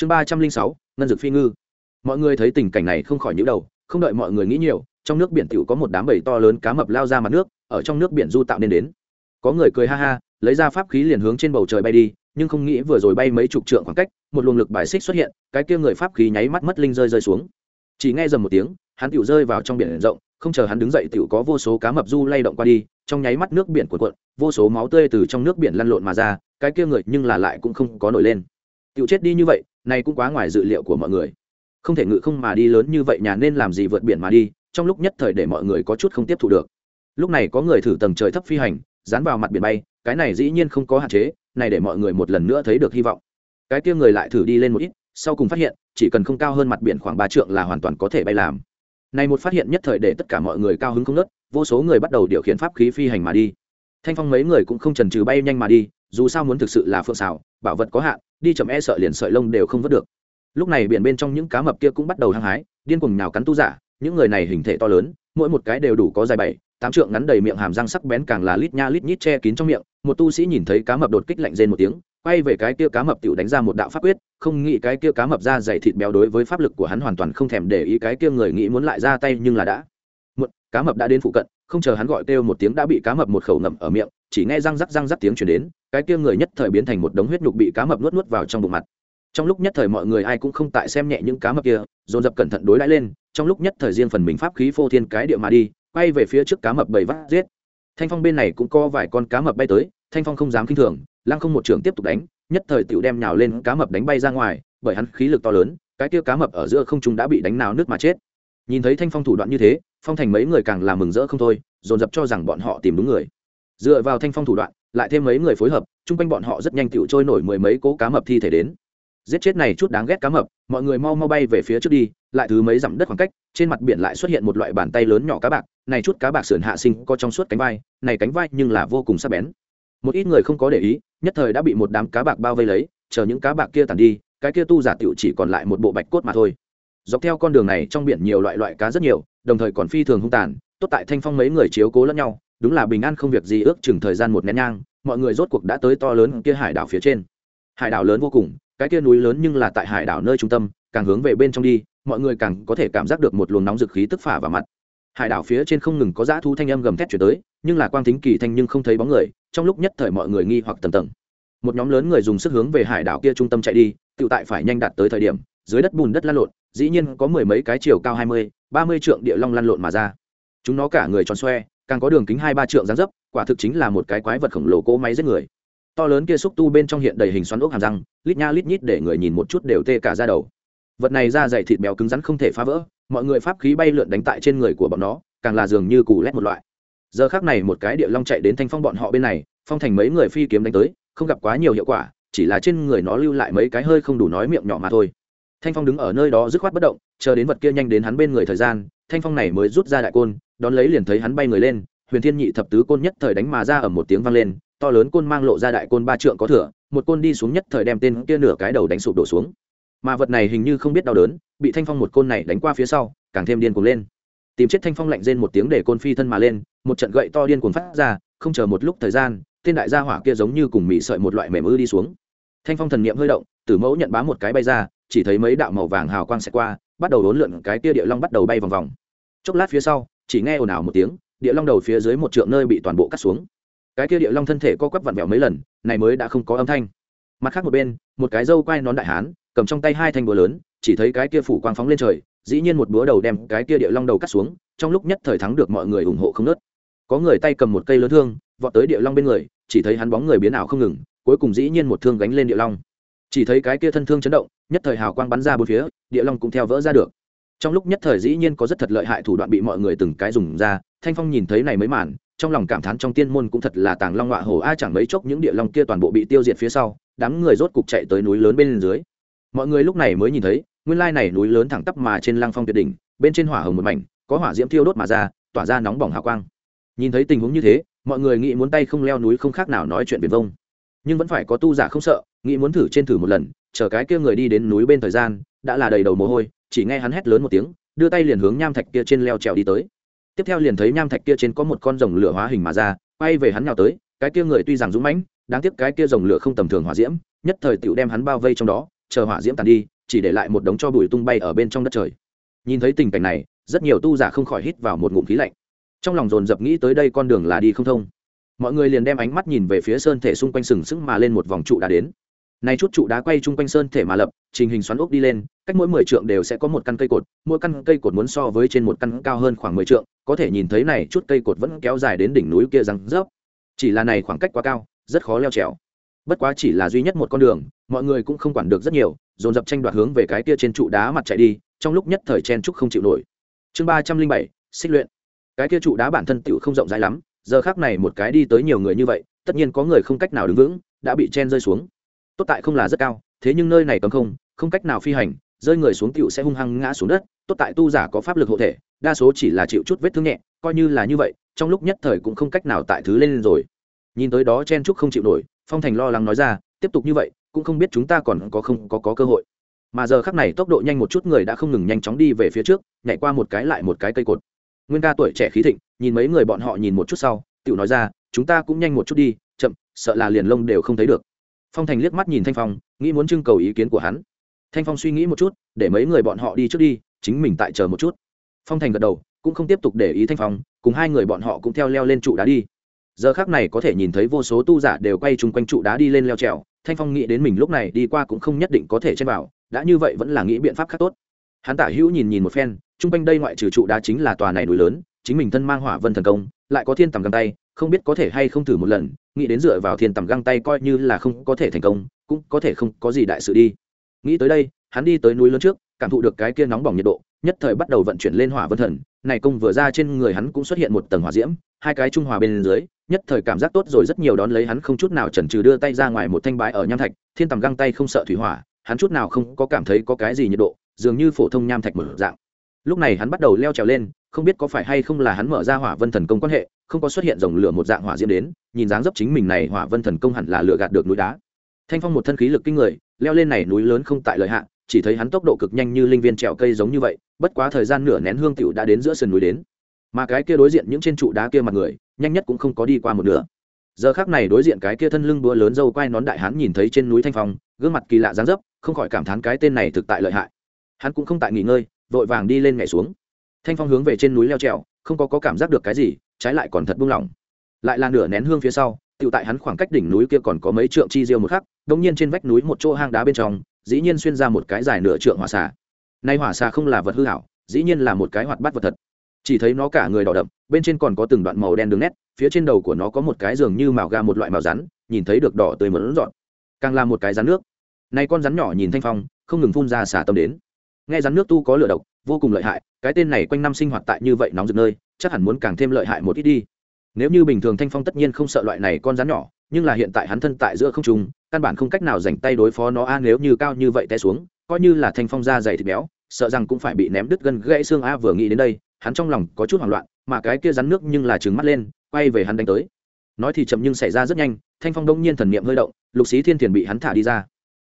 chương ba trăm linh sáu, ngân dược phi ngư. Mọi người thấy tình cảnh này không khỏi nhíu đầu, không đợi mọi người nghĩ nhiều, trong nước biển tiểu có một đám bầy to lớn cá mập lao ra mặt nước, ở trong nước biển du tạo nên đến. Có người cười ha ha, lấy ra pháp khí liền hướng trên bầu trời bay đi, nhưng không nghĩ vừa rồi bay mấy chục trượng khoảng cách, một luồng lực bài xích xuất hiện, cái kia người pháp khí nháy mắt mất linh rơi rơi xuống. Chỉ nghe dầm một tiếng, hắn tiểu rơi vào trong biển rộng, không chờ hắn đứng dậy tiểu có vô số cá mập du lay động qua đi, trong nháy mắt nước biển cuộn cuộn, vô số máu tươi từ trong nước biển lăn lộn mà ra, cái kia người nhưng là lại cũng không có nổi lên. Tiểu chết đi như vậy này cũng quá ngoài dự liệu của mọi người. Không thể ngự không mà đi lớn như vậy nhà nên làm gì vượt biển mà đi, trong lúc nhất thời để mọi người có chút không tiếp thu được. Lúc này có người thử tầng trời thấp phi hành, dán vào mặt biển bay, cái này dĩ nhiên không có hạn chế, này để mọi người một lần nữa thấy được hy vọng. Cái kia người lại thử đi lên một ít, sau cùng phát hiện, chỉ cần không cao hơn mặt biển khoảng ba trượng là hoàn toàn có thể bay làm. Này một phát hiện nhất thời để tất cả mọi người cao hứng không nớt, vô số người bắt đầu điều khiển pháp khí phi hành mà đi. Thanh phong mấy người cũng không chần chừ bay nhanh mà đi, dù sao muốn thực sự là phượng xảo, bảo vật có hạn đi chậm e sợ liền sợi lông đều không vớt được. Lúc này biển bên trong những cá mập kia cũng bắt đầu hăng hái, điên cuồng nào cắn tu giả, những người này hình thể to lớn, mỗi một cái đều đủ có dài bảy, tám trượng ngắn đầy miệng hàm răng sắc bén càng là lít nha lít nhít che kín trong miệng, một tu sĩ nhìn thấy cá mập đột kích lạnh rên một tiếng, quay về cái kia cá mập tiểu đánh ra một đạo pháp quyết, không nghĩ cái kia cá mập ra dày thịt béo đối với pháp lực của hắn hoàn toàn không thèm để ý, cái kia người nghĩ muốn lại ra tay nhưng là đã một cá mập đã đến phụ cận, không chờ hắn gọi kêu một tiếng đã bị cá mập một khẩu ngậm ở miệng, chỉ nghe răng rắc răng rắc tiếng chuyển đến cái kia người nhất thời biến thành một đống huyết nhục bị cá mập nuốt nuốt vào trong bụng mặt. Trong lúc nhất thời mọi người ai cũng không tại xem nhẹ những cá mập kia, dồn dập cẩn thận đối đãi lên, trong lúc nhất thời riêng phần mình pháp khí phô thiên cái địa mà đi, quay về phía trước cá mập bầy vắt giết. Thanh phong bên này cũng có vài con cá mập bay tới, thanh phong không dám k i n h thường, lăng không một trường tiếp tục đánh, nhất thời tựu đem nhào lên cá mập đánh bay ra ngoài, bởi hắn khí lực to lớn, cái kia cá mập ở giữa không trung đã bị đánh nào nước mà chết. Nhìn thấy thanh phong thủ đoạn như thế, phong thành mấy người càng làm mừng rỡ không thôi, dồn dập cho rằng bọn họ tìm đúng người dựa vào thanh phong thủ đoạn, lại thêm mấy người phối hợp, chung quanh bọn họ rất nhanh tựu trôi nổi mười mấy cố cá mập thi thể đến. Giết chết này chút đáng ghét cá mập, mọi người mau mau bay về phía trước đi, lại thứ mấy dặm đất khoảng cách, trên mặt biển lại xuất hiện một loại bàn tay lớn nhỏ cá bạc, này chút cá bạc sườn hạ sinh có trong suốt cánh vai, này cánh vai nhưng là vô cùng sắc bén. Một ít người không có để ý, nhất thời đã bị một đám cá bạc bao vây lấy, chờ những cá bạc kia tàn đi, cái kia tu giả tiểu chỉ còn lại một bộ bạch cốt mà thôi. Dọc theo con đường này trong biển nhiều loại loại cá rất nhiều, đồng thời còn phi thường hung tàn, tốt tại thanh phong mấy người chiếu cố lẫn nhau đúng là bình an không việc gì ước chừng thời gian một nén nhang, mọi người rốt cuộc đã tới to lớn kia hải đảo phía trên. Hải đảo lớn vô cùng, cái kia núi lớn nhưng là tại hải đảo nơi trung tâm, càng hướng về bên trong đi, mọi người càng có thể cảm giác được một luồng nóng dực khí tức phả vào mặt. Hải đảo phía trên không ngừng có dã thu thanh âm gầm thét chuyển tới, nhưng là quang thính kỳ thanh nhưng không thấy bóng người, trong lúc nhất thời mọi người nghi hoặc tầm tầng. Một nhóm lớn người dùng sức hướng về hải đảo kia trung tâm chạy đi tự tại phải nhanh đạt tới thời điểm, dưới đất bùn đất lăn lộn, dĩ nhiên có mười mấy cái chiều cao hai mươi, ba mươi trượng địa long lăn lộn mà ra. Chúng nó cả người tròn xoe càng có đường kính hai ba trượng dáng dấp, quả thực chính là một cái quái vật khổng lồ cỗ máy giết người. To lớn kia xúc tu bên trong hiện đầy hình xoắn ốc hàm răng, lít nha lít nhít để người nhìn một chút đều tê cả ra đầu. Vật này da dày thịt béo cứng rắn không thể phá vỡ, mọi người pháp khí bay lượn đánh tại trên người của bọn nó, càng là dường như cù lét một loại. Giờ khác này một cái địa long chạy đến thanh phong bọn họ bên này, phong thành mấy người phi kiếm đánh tới, không gặp quá nhiều hiệu quả, chỉ là trên người nó lưu lại mấy cái hơi không đủ nói miệng nhỏ mà thôi thanh phong đứng ở nơi đó dứt khoát bất động, chờ đến vật kia nhanh đến hắn bên người thời gian, thanh phong này mới rút ra đại côn, đón lấy liền thấy hắn bay người lên, huyền thiên nhị thập tứ côn nhất thời đánh mà ra ở một tiếng vang lên, to lớn côn mang lộ ra đại côn ba trượng có thừa, một côn đi xuống nhất thời đem tên kia nửa cái đầu đánh sụp đổ xuống. Mà vật này hình như không biết đau đớn, bị thanh phong một côn này đánh qua phía sau, càng thêm điên cuồng lên. Tìm chết thanh phong lạnh rên một tiếng để côn phi thân mà lên, một trận gậy to điên cuồng phát ra, không chờ một lúc thời gian, tên đại gia hỏa kia giống như cùng mị sợi một loại mềm ư đi xuống. Thanh phong thần niệm hơi động, tử mẫu nhận bá một cái bay ra chỉ thấy mấy đạo màu vàng hào quang xẹt qua, bắt đầu đốn lượn cái kia địa long bắt đầu bay vòng vòng. Chốc lát phía sau, chỉ nghe ồn ào một tiếng, địa long đầu phía dưới một trượng nơi bị toàn bộ cắt xuống. Cái kia địa long thân thể co quắp vặn vẹo mấy lần, này mới đã không có âm thanh. Mặt khác một bên, một cái dâu quai nón đại hán, cầm trong tay hai thanh búa lớn, chỉ thấy cái kia phủ quang phóng lên trời, dĩ nhiên một búa đầu đem cái kia địa long đầu cắt xuống, trong lúc nhất thời thắng được mọi người ủng hộ không nớt. Có người tay cầm một cây lớn thương, vọt tới địa long bên người, chỉ thấy hắn bóng người biến ảo không ngừng, cuối cùng dĩ nhiên một thương gánh lên địa long chỉ thấy cái kia thân thương chấn động, nhất thời hào quang bắn ra bốn phía, địa long cũng theo vỡ ra được. Trong lúc nhất thời dĩ nhiên có rất thật lợi hại thủ đoạn bị mọi người từng cái dùng ra, thanh phong nhìn thấy này mới màn, trong lòng cảm thán trong tiên môn cũng thật là tàng long họa hổ a, chẳng mấy chốc những địa long kia toàn bộ bị tiêu diệt phía sau, đám người rốt cục chạy tới núi lớn bên dưới. Mọi người lúc này mới nhìn thấy, nguyên lai này núi lớn thẳng tắp mà trên lăng phong tuyệt đỉnh, bên trên hỏa hồng một mảnh, có hỏa diễm thiêu đốt mà ra, tỏa ra nóng bỏng hào quang. Nhìn thấy tình huống như thế, mọi người nghĩ muốn tay không leo núi không khác nào nói chuyện viền vông. Nhưng vẫn phải có tu giả không sợ nghĩ muốn thử trên thử một lần, chờ cái kia người đi đến núi bên thời gian, đã là đầy đầu mồ hôi, chỉ nghe hắn hét lớn một tiếng, đưa tay liền hướng nham thạch kia trên leo trèo đi tới. Tiếp theo liền thấy nham thạch kia trên có một con rồng lửa hóa hình mà ra, quay về hắn nhào tới, cái kia người tuy rằng dũng mãnh, đáng tiếc cái kia rồng lửa không tầm thường hỏa diễm, nhất thời tựu đem hắn bao vây trong đó, chờ hỏa diễm tàn đi, chỉ để lại một đống cho bụi tung bay ở bên trong đất trời. Nhìn thấy tình cảnh này, rất nhiều tu giả không khỏi hít vào một ngụm khí lạnh. Trong lòng dồn dập nghĩ tới đây con đường là đi không thông. Mọi người liền đem ánh mắt nhìn về phía sơn thể xung quanh sừng sững mà lên một vòng trụ đã đến này chút trụ đá quay chung quanh sơn thể mà lập, trình hình xoắn ốc đi lên, cách mỗi mười trượng đều sẽ có một căn cây cột, mỗi căn cây cột muốn so với trên một căn cao hơn khoảng mười trượng, có thể nhìn thấy này chút cây cột vẫn kéo dài đến đỉnh núi kia răng rớp. Chỉ là này khoảng cách quá cao, rất khó leo trèo. Bất quá chỉ là duy nhất một con đường, mọi người cũng không quản được rất nhiều, dồn dập tranh đoạt hướng về cái kia trên trụ đá mặt chạy đi, trong lúc nhất thời chen trúc không chịu nổi. Chương ba trăm linh bảy, xích luyện. Cái kia trụ đá bản thân tiểu không rộng rãi lắm, giờ khác này một cái đi tới nhiều người như vậy, tất nhiên có người không cách nào đứng vững, đã bị chen rơi xuống tốt tại không là rất cao thế nhưng nơi này cấm không không cách nào phi hành rơi người xuống cựu sẽ hung hăng ngã xuống đất tốt tại tu giả có pháp lực hộ thể đa số chỉ là chịu chút vết thương nhẹ coi như là như vậy trong lúc nhất thời cũng không cách nào tại thứ lên rồi. Nhìn tới đó chen trúc không chịu nổi phong thành lo lắng nói ra tiếp tục như vậy cũng không biết chúng ta còn có không có, có cơ hội. Mà giờ khắc này tốc độ nhanh một chút người đã không ngừng nhanh chóng đi về phía trước nhảy qua một cái lại một cái cây cột. Nguyên ca tuổi trẻ khí thịnh nhìn mấy người bọn họ nhìn một chút sau tiểu nói ra chúng ta cũng nhanh một chút đi chậm sợ là liền lông đều không thấy được phong thành liếc mắt nhìn thanh phong, nghĩ muốn trưng cầu ý kiến của hắn. Thanh phong suy nghĩ một chút, để mấy người bọn họ đi trước đi, chính mình tại chờ một chút. Phong thành gật đầu, cũng không tiếp tục để ý thanh phong, cùng hai người bọn họ cũng theo leo lên trụ đá đi. Giờ khác này có thể nhìn thấy vô số tu giả đều quay chung quanh trụ đá đi lên leo trèo, thanh phong nghĩ đến mình lúc này đi qua cũng không nhất định có thể chen vào, đã như vậy vẫn là nghĩ biện pháp khác tốt. Hắn tả hữu nhìn nhìn một phen, chung quanh đây ngoại trừ trụ đá chính là tòa này núi lớn, chính mình thân mang hỏa vân thần công, lại có thiên tầm găng tay không biết có thể hay không thử một lần, nghĩ đến dựa vào thiên tầm găng tay coi như là không có thể thành công, cũng có thể không có gì đại sự đi. Nghĩ tới đây, hắn đi tới núi lớn trước, cảm thụ được cái kia nóng bỏng nhiệt độ, nhất thời bắt đầu vận chuyển lên hỏa vân thần. Này công vừa ra trên người hắn cũng xuất hiện một tầng hỏa diễm, hai cái trung hòa bên dưới, nhất thời cảm giác tốt rồi, rất nhiều đón lấy hắn không chút nào chần chừ đưa tay ra ngoài một thanh bái ở nham thạch, thiên tầm găng tay không sợ thủy hỏa, hắn chút nào không có cảm thấy có cái gì nhiệt độ, dường như phổ thông nham thạch mở dạng. Lúc này hắn bắt đầu leo trèo lên, không biết có phải hay không là hắn mở ra hỏa vân thần công quan hệ không có xuất hiện dòng lửa một dạng hỏa diễm đến nhìn dáng dấp chính mình này hỏa vân thần công hẳn là lửa gạt được núi đá. Thanh phong một thân khí lực kinh người leo lên này núi lớn không tại lợi hạn chỉ thấy hắn tốc độ cực nhanh như linh viên trèo cây giống như vậy bất quá thời gian nửa nén hương tiểu đã đến giữa sườn núi đến. Mà cái kia đối diện những trên trụ đá kia mặt người nhanh nhất cũng không có đi qua một nửa. Giờ khác này đối diện cái kia thân lưng búa lớn dâu quai nón đại hán nhìn thấy trên núi thanh phong gương mặt kỳ lạ dáng dấp không khỏi cảm thán cái tên này thực tại lợi hại. Hắn cũng không tại nghỉ ngơi vội vàng đi lên nhảy xuống. Thanh phong hướng về trên núi leo trèo không có, có cảm giác được cái gì trái lại còn thật buông lỏng. Lại là nửa nén hương phía sau tự tại hắn khoảng cách đỉnh núi kia còn có mấy trượng chi diêu một khắc đông nhiên trên vách núi một chỗ hang đá bên trong, dĩ nhiên xuyên ra một cái dài nửa trượng hỏa xà. Nay hỏa xà không là vật hư hảo, dĩ nhiên là một cái hoạt bát vật thật. Chỉ thấy nó cả người đỏ đậm, bên trên còn có từng đoạn màu đen đường nét, phía trên đầu của nó có một cái giường như màu ga một loại màu rắn, nhìn thấy được đỏ tươi mẫn dọn càng là một cái rắn nước. Nay con rắn nhỏ nhìn thanh phong, không ngừng phun ra xả tâm đến. Nghe rắn nước tu có lửa độc, vô cùng lợi hại, cái tên này quanh năm sinh hoạt tại như vậy nóng rực nơi chắc hẳn muốn càng thêm lợi hại một ít đi. Nếu như bình thường thanh phong tất nhiên không sợ loại này con rắn nhỏ, nhưng là hiện tại hắn thân tại giữa không trung, căn bản không cách nào dành tay đối phó nó a, nếu như cao như vậy té xuống, coi như là thanh phong da dày thịt béo, sợ rằng cũng phải bị ném đứt gân gãy xương a, vừa nghĩ đến đây, hắn trong lòng có chút hoảng loạn, mà cái kia rắn nước nhưng là trừng mắt lên, quay về hắn đánh tới. Nói thì chậm nhưng xảy ra rất nhanh, thanh phong đông nhiên thần niệm hơi động, lục xí thiên thiền bị hắn thả đi ra.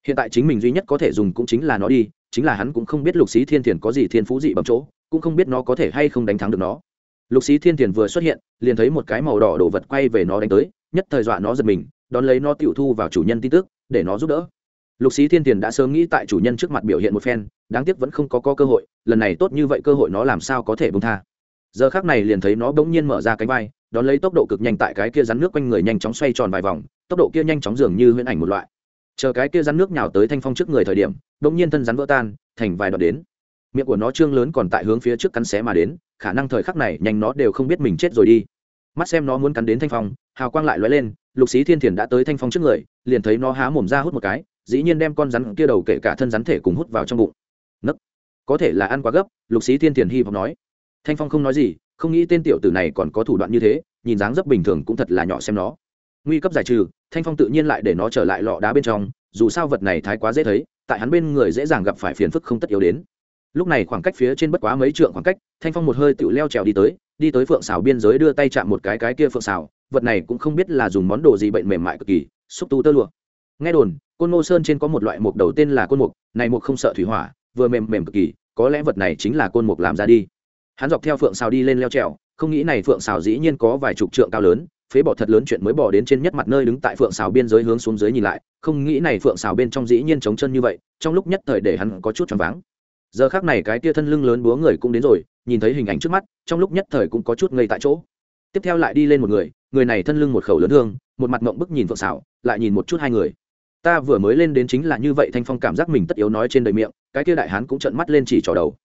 Hiện tại chính mình duy nhất có thể dùng cũng chính là nó đi, chính là hắn cũng không biết lục xí thiên thiền có gì thiên phú dị bẩm chỗ, cũng không biết nó có thể hay không đánh thắng được nó lục xí thiên thiền vừa xuất hiện liền thấy một cái màu đỏ đổ vật quay về nó đánh tới nhất thời dọa nó giật mình đón lấy nó tiểu thu vào chủ nhân tin tức để nó giúp đỡ. Lục xí thiên tiền đã sớm nghĩ tại chủ nhân trước mặt biểu hiện một phen đáng tiếc vẫn không có, có cơ hội lần này tốt như vậy cơ hội nó làm sao có thể bông tha. Giờ khác này liền thấy nó bỗng nhiên mở ra cánh vai đón lấy tốc độ cực nhanh tại cái kia rắn nước quanh người nhanh chóng xoay tròn vài vòng tốc độ kia nhanh chóng dường như huyễn ảnh một loại. Chờ cái kia rắn nước nhào tới thanh phong trước người thời điểm bỗng nhiên thân rắn vỡ tan thành vài đoạn đến. Miệng của nó trương lớn còn tại hướng phía trước cắn xé mà đến khả năng thời khắc này nhanh nó đều không biết mình chết rồi đi. Mắt xem nó muốn cắn đến thanh phong, hào quang lại lóe lên, lục xí thiên thiền đã tới thanh phong trước người, liền thấy nó há mồm ra hút một cái, dĩ nhiên đem con rắn kia đầu kể cả thân rắn thể cùng hút vào trong bụng. Nấc. Có thể là ăn quá gấp, lục xí thiên thiền hy vọng nói. Thanh phong không nói gì, không nghĩ tên tiểu tử này còn có thủ đoạn như thế, nhìn dáng dấp bình thường cũng thật là nhỏ xem nó. Nguy cấp giải trừ, thanh phong tự nhiên lại để nó trở lại lọ đá bên trong, dù sao vật này thái quá dễ thấy, tại hắn bên người dễ dàng gặp phải phiền phức không tất yếu đến lúc này khoảng cách phía trên bất quá mấy trượng khoảng cách, thanh phong một hơi tự leo trèo đi tới đi tới phượng xào biên giới đưa tay chạm một cái cái kia phượng xào vật này cũng không biết là dùng món đồ gì bệnh mềm mại cực kỳ, xúc tu tơ lụa. Nghe đồn, côn ngô sơn trên có một loại mục đầu tên là côn mục, này mục không sợ thủy hỏa, vừa mềm mềm cực kỳ, có lẽ vật này chính là côn mục làm ra đi. Hắn dọc theo phượng xào đi lên leo trèo, không nghĩ này phượng xào dĩ nhiên có vài chục trượng cao lớn, phế bỏ thật lớn chuyện mới bỏ đến trên nhất mặt nơi đứng tại phượng xào biên giới hướng xuống dưới nhìn lại, không nghĩ này phượng xào bên trong dĩ nhiên trống chân như vậy, trong lúc nhất thời để hắn có chút choáng váng giờ khác này cái kia thân lưng lớn búa người cũng đến rồi, nhìn thấy hình ảnh trước mắt, trong lúc nhất thời cũng có chút ngây tại chỗ. Tiếp theo lại đi lên một người người này thân lưng một khẩu lớn thương một mặt mộng bức nhìn phượng xảo, lại nhìn một chút hai người. Ta vừa mới lên đến chính là như vậy, thanh phong cảm giác mình tất yếu nói trên đời miệng, cái kia đại hán cũng trợn mắt lên chỉ trỏ đầu.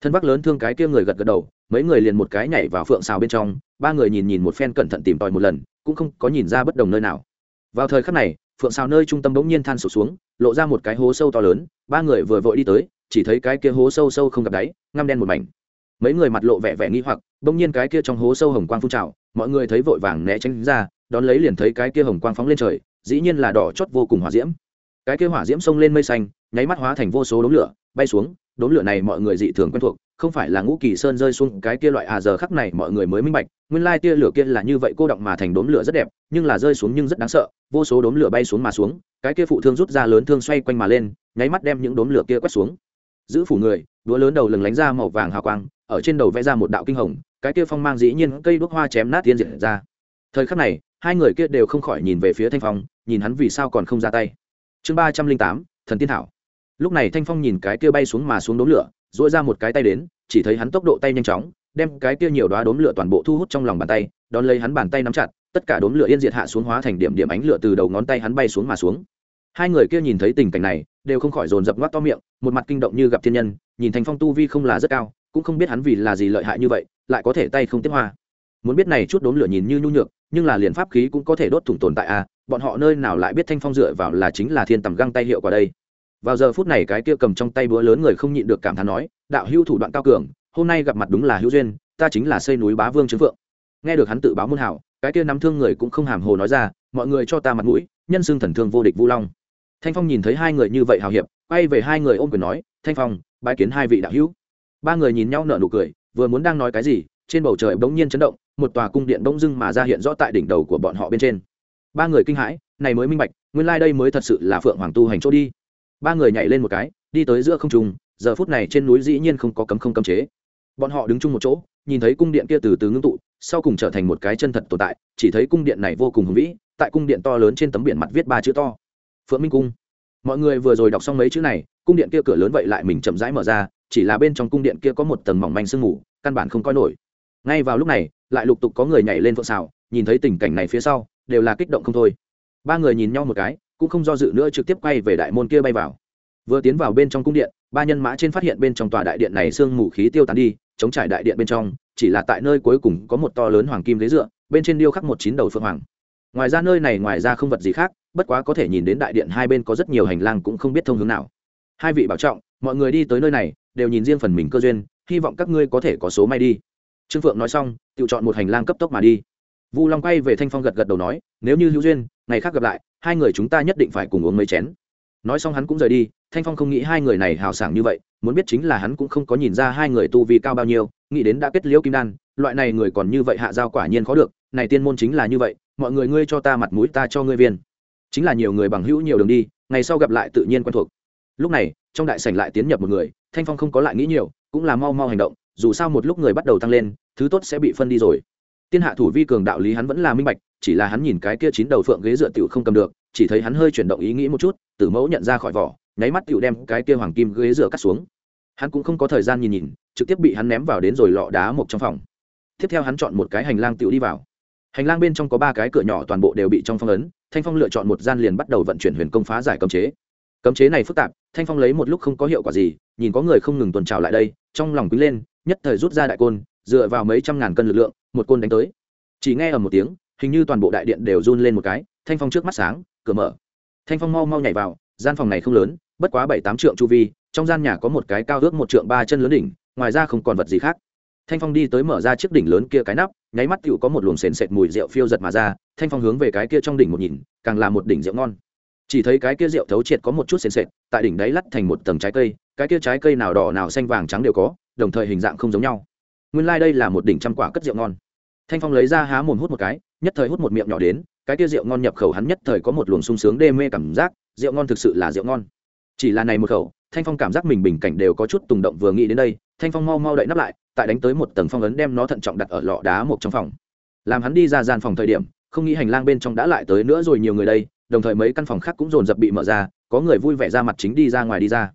Thân bác lớn thương cái kia người gật gật đầu, mấy người liền một cái nhảy vào phượng xào bên trong, ba người nhìn nhìn một phen cẩn thận tìm tòi một lần, cũng không có nhìn ra bất đồng nơi nào. Vào thời khắc này, phượng xào nơi trung tâm bỗng nhiên than sụt xuống, lộ ra một cái hố sâu to lớn, ba người vừa vội đi tới chỉ thấy cái kia hố sâu sâu không gặp đáy, ngăm đen một mảnh. Mấy người mặt lộ vẻ vẻ nghi hoặc, bỗng nhiên cái kia trong hố sâu hồng quang phun trào, mọi người thấy vội vàng né tránh ra, đón lấy liền thấy cái kia hồng quang phóng lên trời, dĩ nhiên là đỏ chót vô cùng hỏa diễm. Cái kia hỏa diễm xông lên mây xanh, nháy mắt hóa thành vô số đốm lửa, bay xuống, đốm lửa này mọi người dị thường quen thuộc, không phải là ngũ kỳ sơn rơi xuống cái kia loại à giờ khắc này mọi người mới minh bạch, nguyên lai tia lửa kia là như vậy cô động mà thành đốm lửa rất đẹp, nhưng là rơi xuống nhưng rất đáng sợ, vô số đốm lửa bay xuống mà xuống, cái kia phụ thương rút ra lớn thương xoay quanh mà lên, nháy mắt đem những đốm lửa kia quét xuống giữ phủ người, đũa lớn đầu lừng lánh ra màu vàng hào quang, ở trên đầu vẽ ra một đạo kinh hồng, cái kia phong mang dĩ nhiên cây đuốc hoa chém nát tiên diệt ra. Thời khắc này, hai người kia đều không khỏi nhìn về phía thanh phong, nhìn hắn vì sao còn không ra tay. Chương ba trăm linh tám, thần tiên thảo. Lúc này thanh phong nhìn cái kia bay xuống mà xuống đốm lửa dỗi ra một cái tay đến, chỉ thấy hắn tốc độ tay nhanh chóng, đem cái kia nhiều đoá đốm lửa toàn bộ thu hút trong lòng bàn tay, đón lấy hắn bàn tay nắm chặt, tất cả đốm lửa yên diệt hạ xuống hóa thành điểm điểm ánh lửa từ đầu ngón tay hắn bay xuống mà xuống. Hai người kia nhìn thấy tình cảnh này đều không khỏi dồn dập ngoác to miệng một mặt kinh động như gặp thiên nhân nhìn thanh phong tu vi không là rất cao cũng không biết hắn vì là gì lợi hại như vậy lại có thể tay không tiếp hoa. Muốn biết này chút đốm lửa nhìn như nhu nhược nhưng là liền pháp khí cũng có thể đốt thủng tồn tại a à, bọn họ nơi nào lại biết thanh phong dựa vào là chính là thiên tầm găng tay hiệu quả đây. Vào giờ phút này cái kia cầm trong tay búa lớn người không nhịn được cảm thán nói đạo hữu thủ đoạn cao cường hôm nay gặp mặt đúng là hữu duyên ta chính là xây núi bá vương trứng phượng. Nghe được hắn tự báo môn hảo cái kia nắm thương người cũng không hàm hồ nói ra mọi người cho ta mặt mũi nhân xương thần thương vô địch vu long thanh phong nhìn thấy hai người như vậy hào hiệp, quay về hai người ôm quyền nói, thanh phong, bái kiến hai vị đạo hữu. Ba người nhìn nhau nở nụ cười, vừa muốn đang nói cái gì, trên bầu trời bỗng nhiên chấn động, một tòa cung điện bỗng dưng mà ra hiện rõ tại đỉnh đầu của bọn họ bên trên. Ba người kinh hãi, này mới minh bạch, nguyên lai、like、đây mới thật sự là phượng hoàng tu hành chỗ đi. Ba người nhảy lên một cái, đi tới giữa không trùng giờ phút này trên núi dĩ nhiên không có cấm không cấm chế. Bọn họ đứng chung một chỗ, nhìn thấy cung điện kia từ từ ngưng tụ, sau cùng trở thành một cái chân thật tồn tại, chỉ thấy cung điện này vô cùng hùng vĩ, tại cung điện to lớn trên tấm biển mặt viết ba chữ to phượng minh cung. Mọi người vừa rồi đọc xong mấy chữ này, cung điện kia cửa lớn vậy lại mình chậm rãi mở ra, chỉ là bên trong cung điện kia có một tầng mỏng manh sương mù, căn bản không coi nổi. Ngay vào lúc này, lại lục tục có người nhảy lên phượng xào, nhìn thấy tình cảnh này phía sau, đều là kích động không thôi. Ba người nhìn nhau một cái, cũng không do dự nữa trực tiếp quay về đại môn kia bay vào. Vừa tiến vào bên trong cung điện, ba nhân mã trên phát hiện bên trong tòa đại điện này sương mù khí tiêu tán đi, chống trải đại điện bên trong, chỉ là tại nơi cuối cùng có một to lớn hoàng kim ghế dựa, bên trên điêu khắc một chín đầu phượng hoàng. Ngoài ra nơi này ngoài ra không vật gì khác bất quá có thể nhìn đến đại điện hai bên có rất nhiều hành lang cũng không biết thông hướng nào. Hai vị bảo trọng, mọi người đi tới nơi này, đều nhìn riêng phần mình cơ duyên, hy vọng các ngươi có thể có số may đi. Trương phượng nói xong, tự chọn một hành lang cấp tốc mà đi. Vu long quay về thanh phong gật gật đầu nói, nếu như hữu duyên, ngày khác gặp lại, hai người chúng ta nhất định phải cùng uống mấy chén. Nói xong hắn cũng rời đi, thanh phong không nghĩ hai người này hào sảng như vậy, muốn biết chính là hắn cũng không có nhìn ra hai người tu vi cao bao nhiêu, nghĩ đến đã kết liễu kim đan, loại này người còn như vậy hạ giao quả nhiên khó được, này tiên môn chính là như vậy, mọi người ngươi cho ta mặt mũi ta cho ngươi viên chính là nhiều người bằng hữu nhiều đường đi, ngày sau gặp lại tự nhiên quen thuộc. Lúc này, trong đại sảnh lại tiến nhập một người, thanh phong không có lại nghĩ nhiều, cũng là mau mau hành động, dù sao một lúc người bắt đầu tăng lên, thứ tốt sẽ bị phân đi rồi. Tiên hạ thủ vi cường đạo lý hắn vẫn là minh bạch, chỉ là hắn nhìn cái kia chín đầu phượng ghế dựa tiểu không cầm được, chỉ thấy hắn hơi chuyển động ý nghĩ một chút, tử mẫu nhận ra khỏi vỏ, nháy mắt tiểu đem cái kia hoàng kim ghế dựa cắt xuống. Hắn cũng không có thời gian nhìn nhìn, trực tiếp bị hắn ném vào đến rồi lọ đá một trong phòng. Tiếp theo hắn chọn một cái hành lang tiểu đi vào. Hành lang bên trong có ba cái cửa nhỏ toàn bộ đều bị trong phong ấn thanh phong lựa chọn một gian liền bắt đầu vận chuyển huyền công phá giải cấm chế. Cấm chế này phức tạp, thanh phong lấy một lúc không có hiệu quả gì, nhìn có người không ngừng tuần trào lại đây, trong lòng quý lên, nhất thời rút ra đại côn, dựa vào mấy trăm ngàn cân lực lượng, một côn đánh tới. Chỉ nghe ở một tiếng, hình như toàn bộ đại điện đều run lên một cái, thanh phong trước mắt sáng, cửa mở. Thanh phong mau mau nhảy vào, gian phòng này không lớn, bất quá bảy tám trượng chu vi, trong gian nhà có một cái cao ước một trượng ba chân lớn đỉnh, ngoài ra không còn vật gì khác. Thanh phong đi tới mở ra chiếc đỉnh lớn kia cái nắp nháy mắt tựu có một luồng sền sệt mùi rượu phiêu giật mà ra, thanh phong hướng về cái kia trong đỉnh một nhìn, càng là một đỉnh rượu ngon. Chỉ thấy cái kia rượu thấu triệt có một chút sền sệt, tại đỉnh đáy lắt thành một tầng trái cây, cái kia trái cây nào đỏ nào xanh vàng trắng đều có, đồng thời hình dạng không giống nhau. Nguyên lai、like、đây là một đỉnh trăm quả cất rượu ngon. Thanh phong lấy ra há mồm hút một cái, nhất thời hút một miệng nhỏ đến, cái kia rượu ngon nhập khẩu hắn nhất thời có một luồng sung sướng đê mê cảm giác, rượu ngon thực sự là rượu ngon. Chỉ là này một khẩu, thanh phong cảm giác mình bình cảnh đều có chút tùng động vừa nghĩ đến đây, thanh phong mau mau đậy nắp lại tại đánh tới một tầng phong ấn đem nó thận trọng đặt ở lọ đá một trong phòng. Làm hắn đi ra gian phòng thời điểm, không nghĩ hành lang bên trong đã lại tới nữa rồi nhiều người đây, đồng thời mấy căn phòng khác cũng dồn dập bị mở ra, có người vui vẻ ra mặt chính đi ra ngoài đi ra.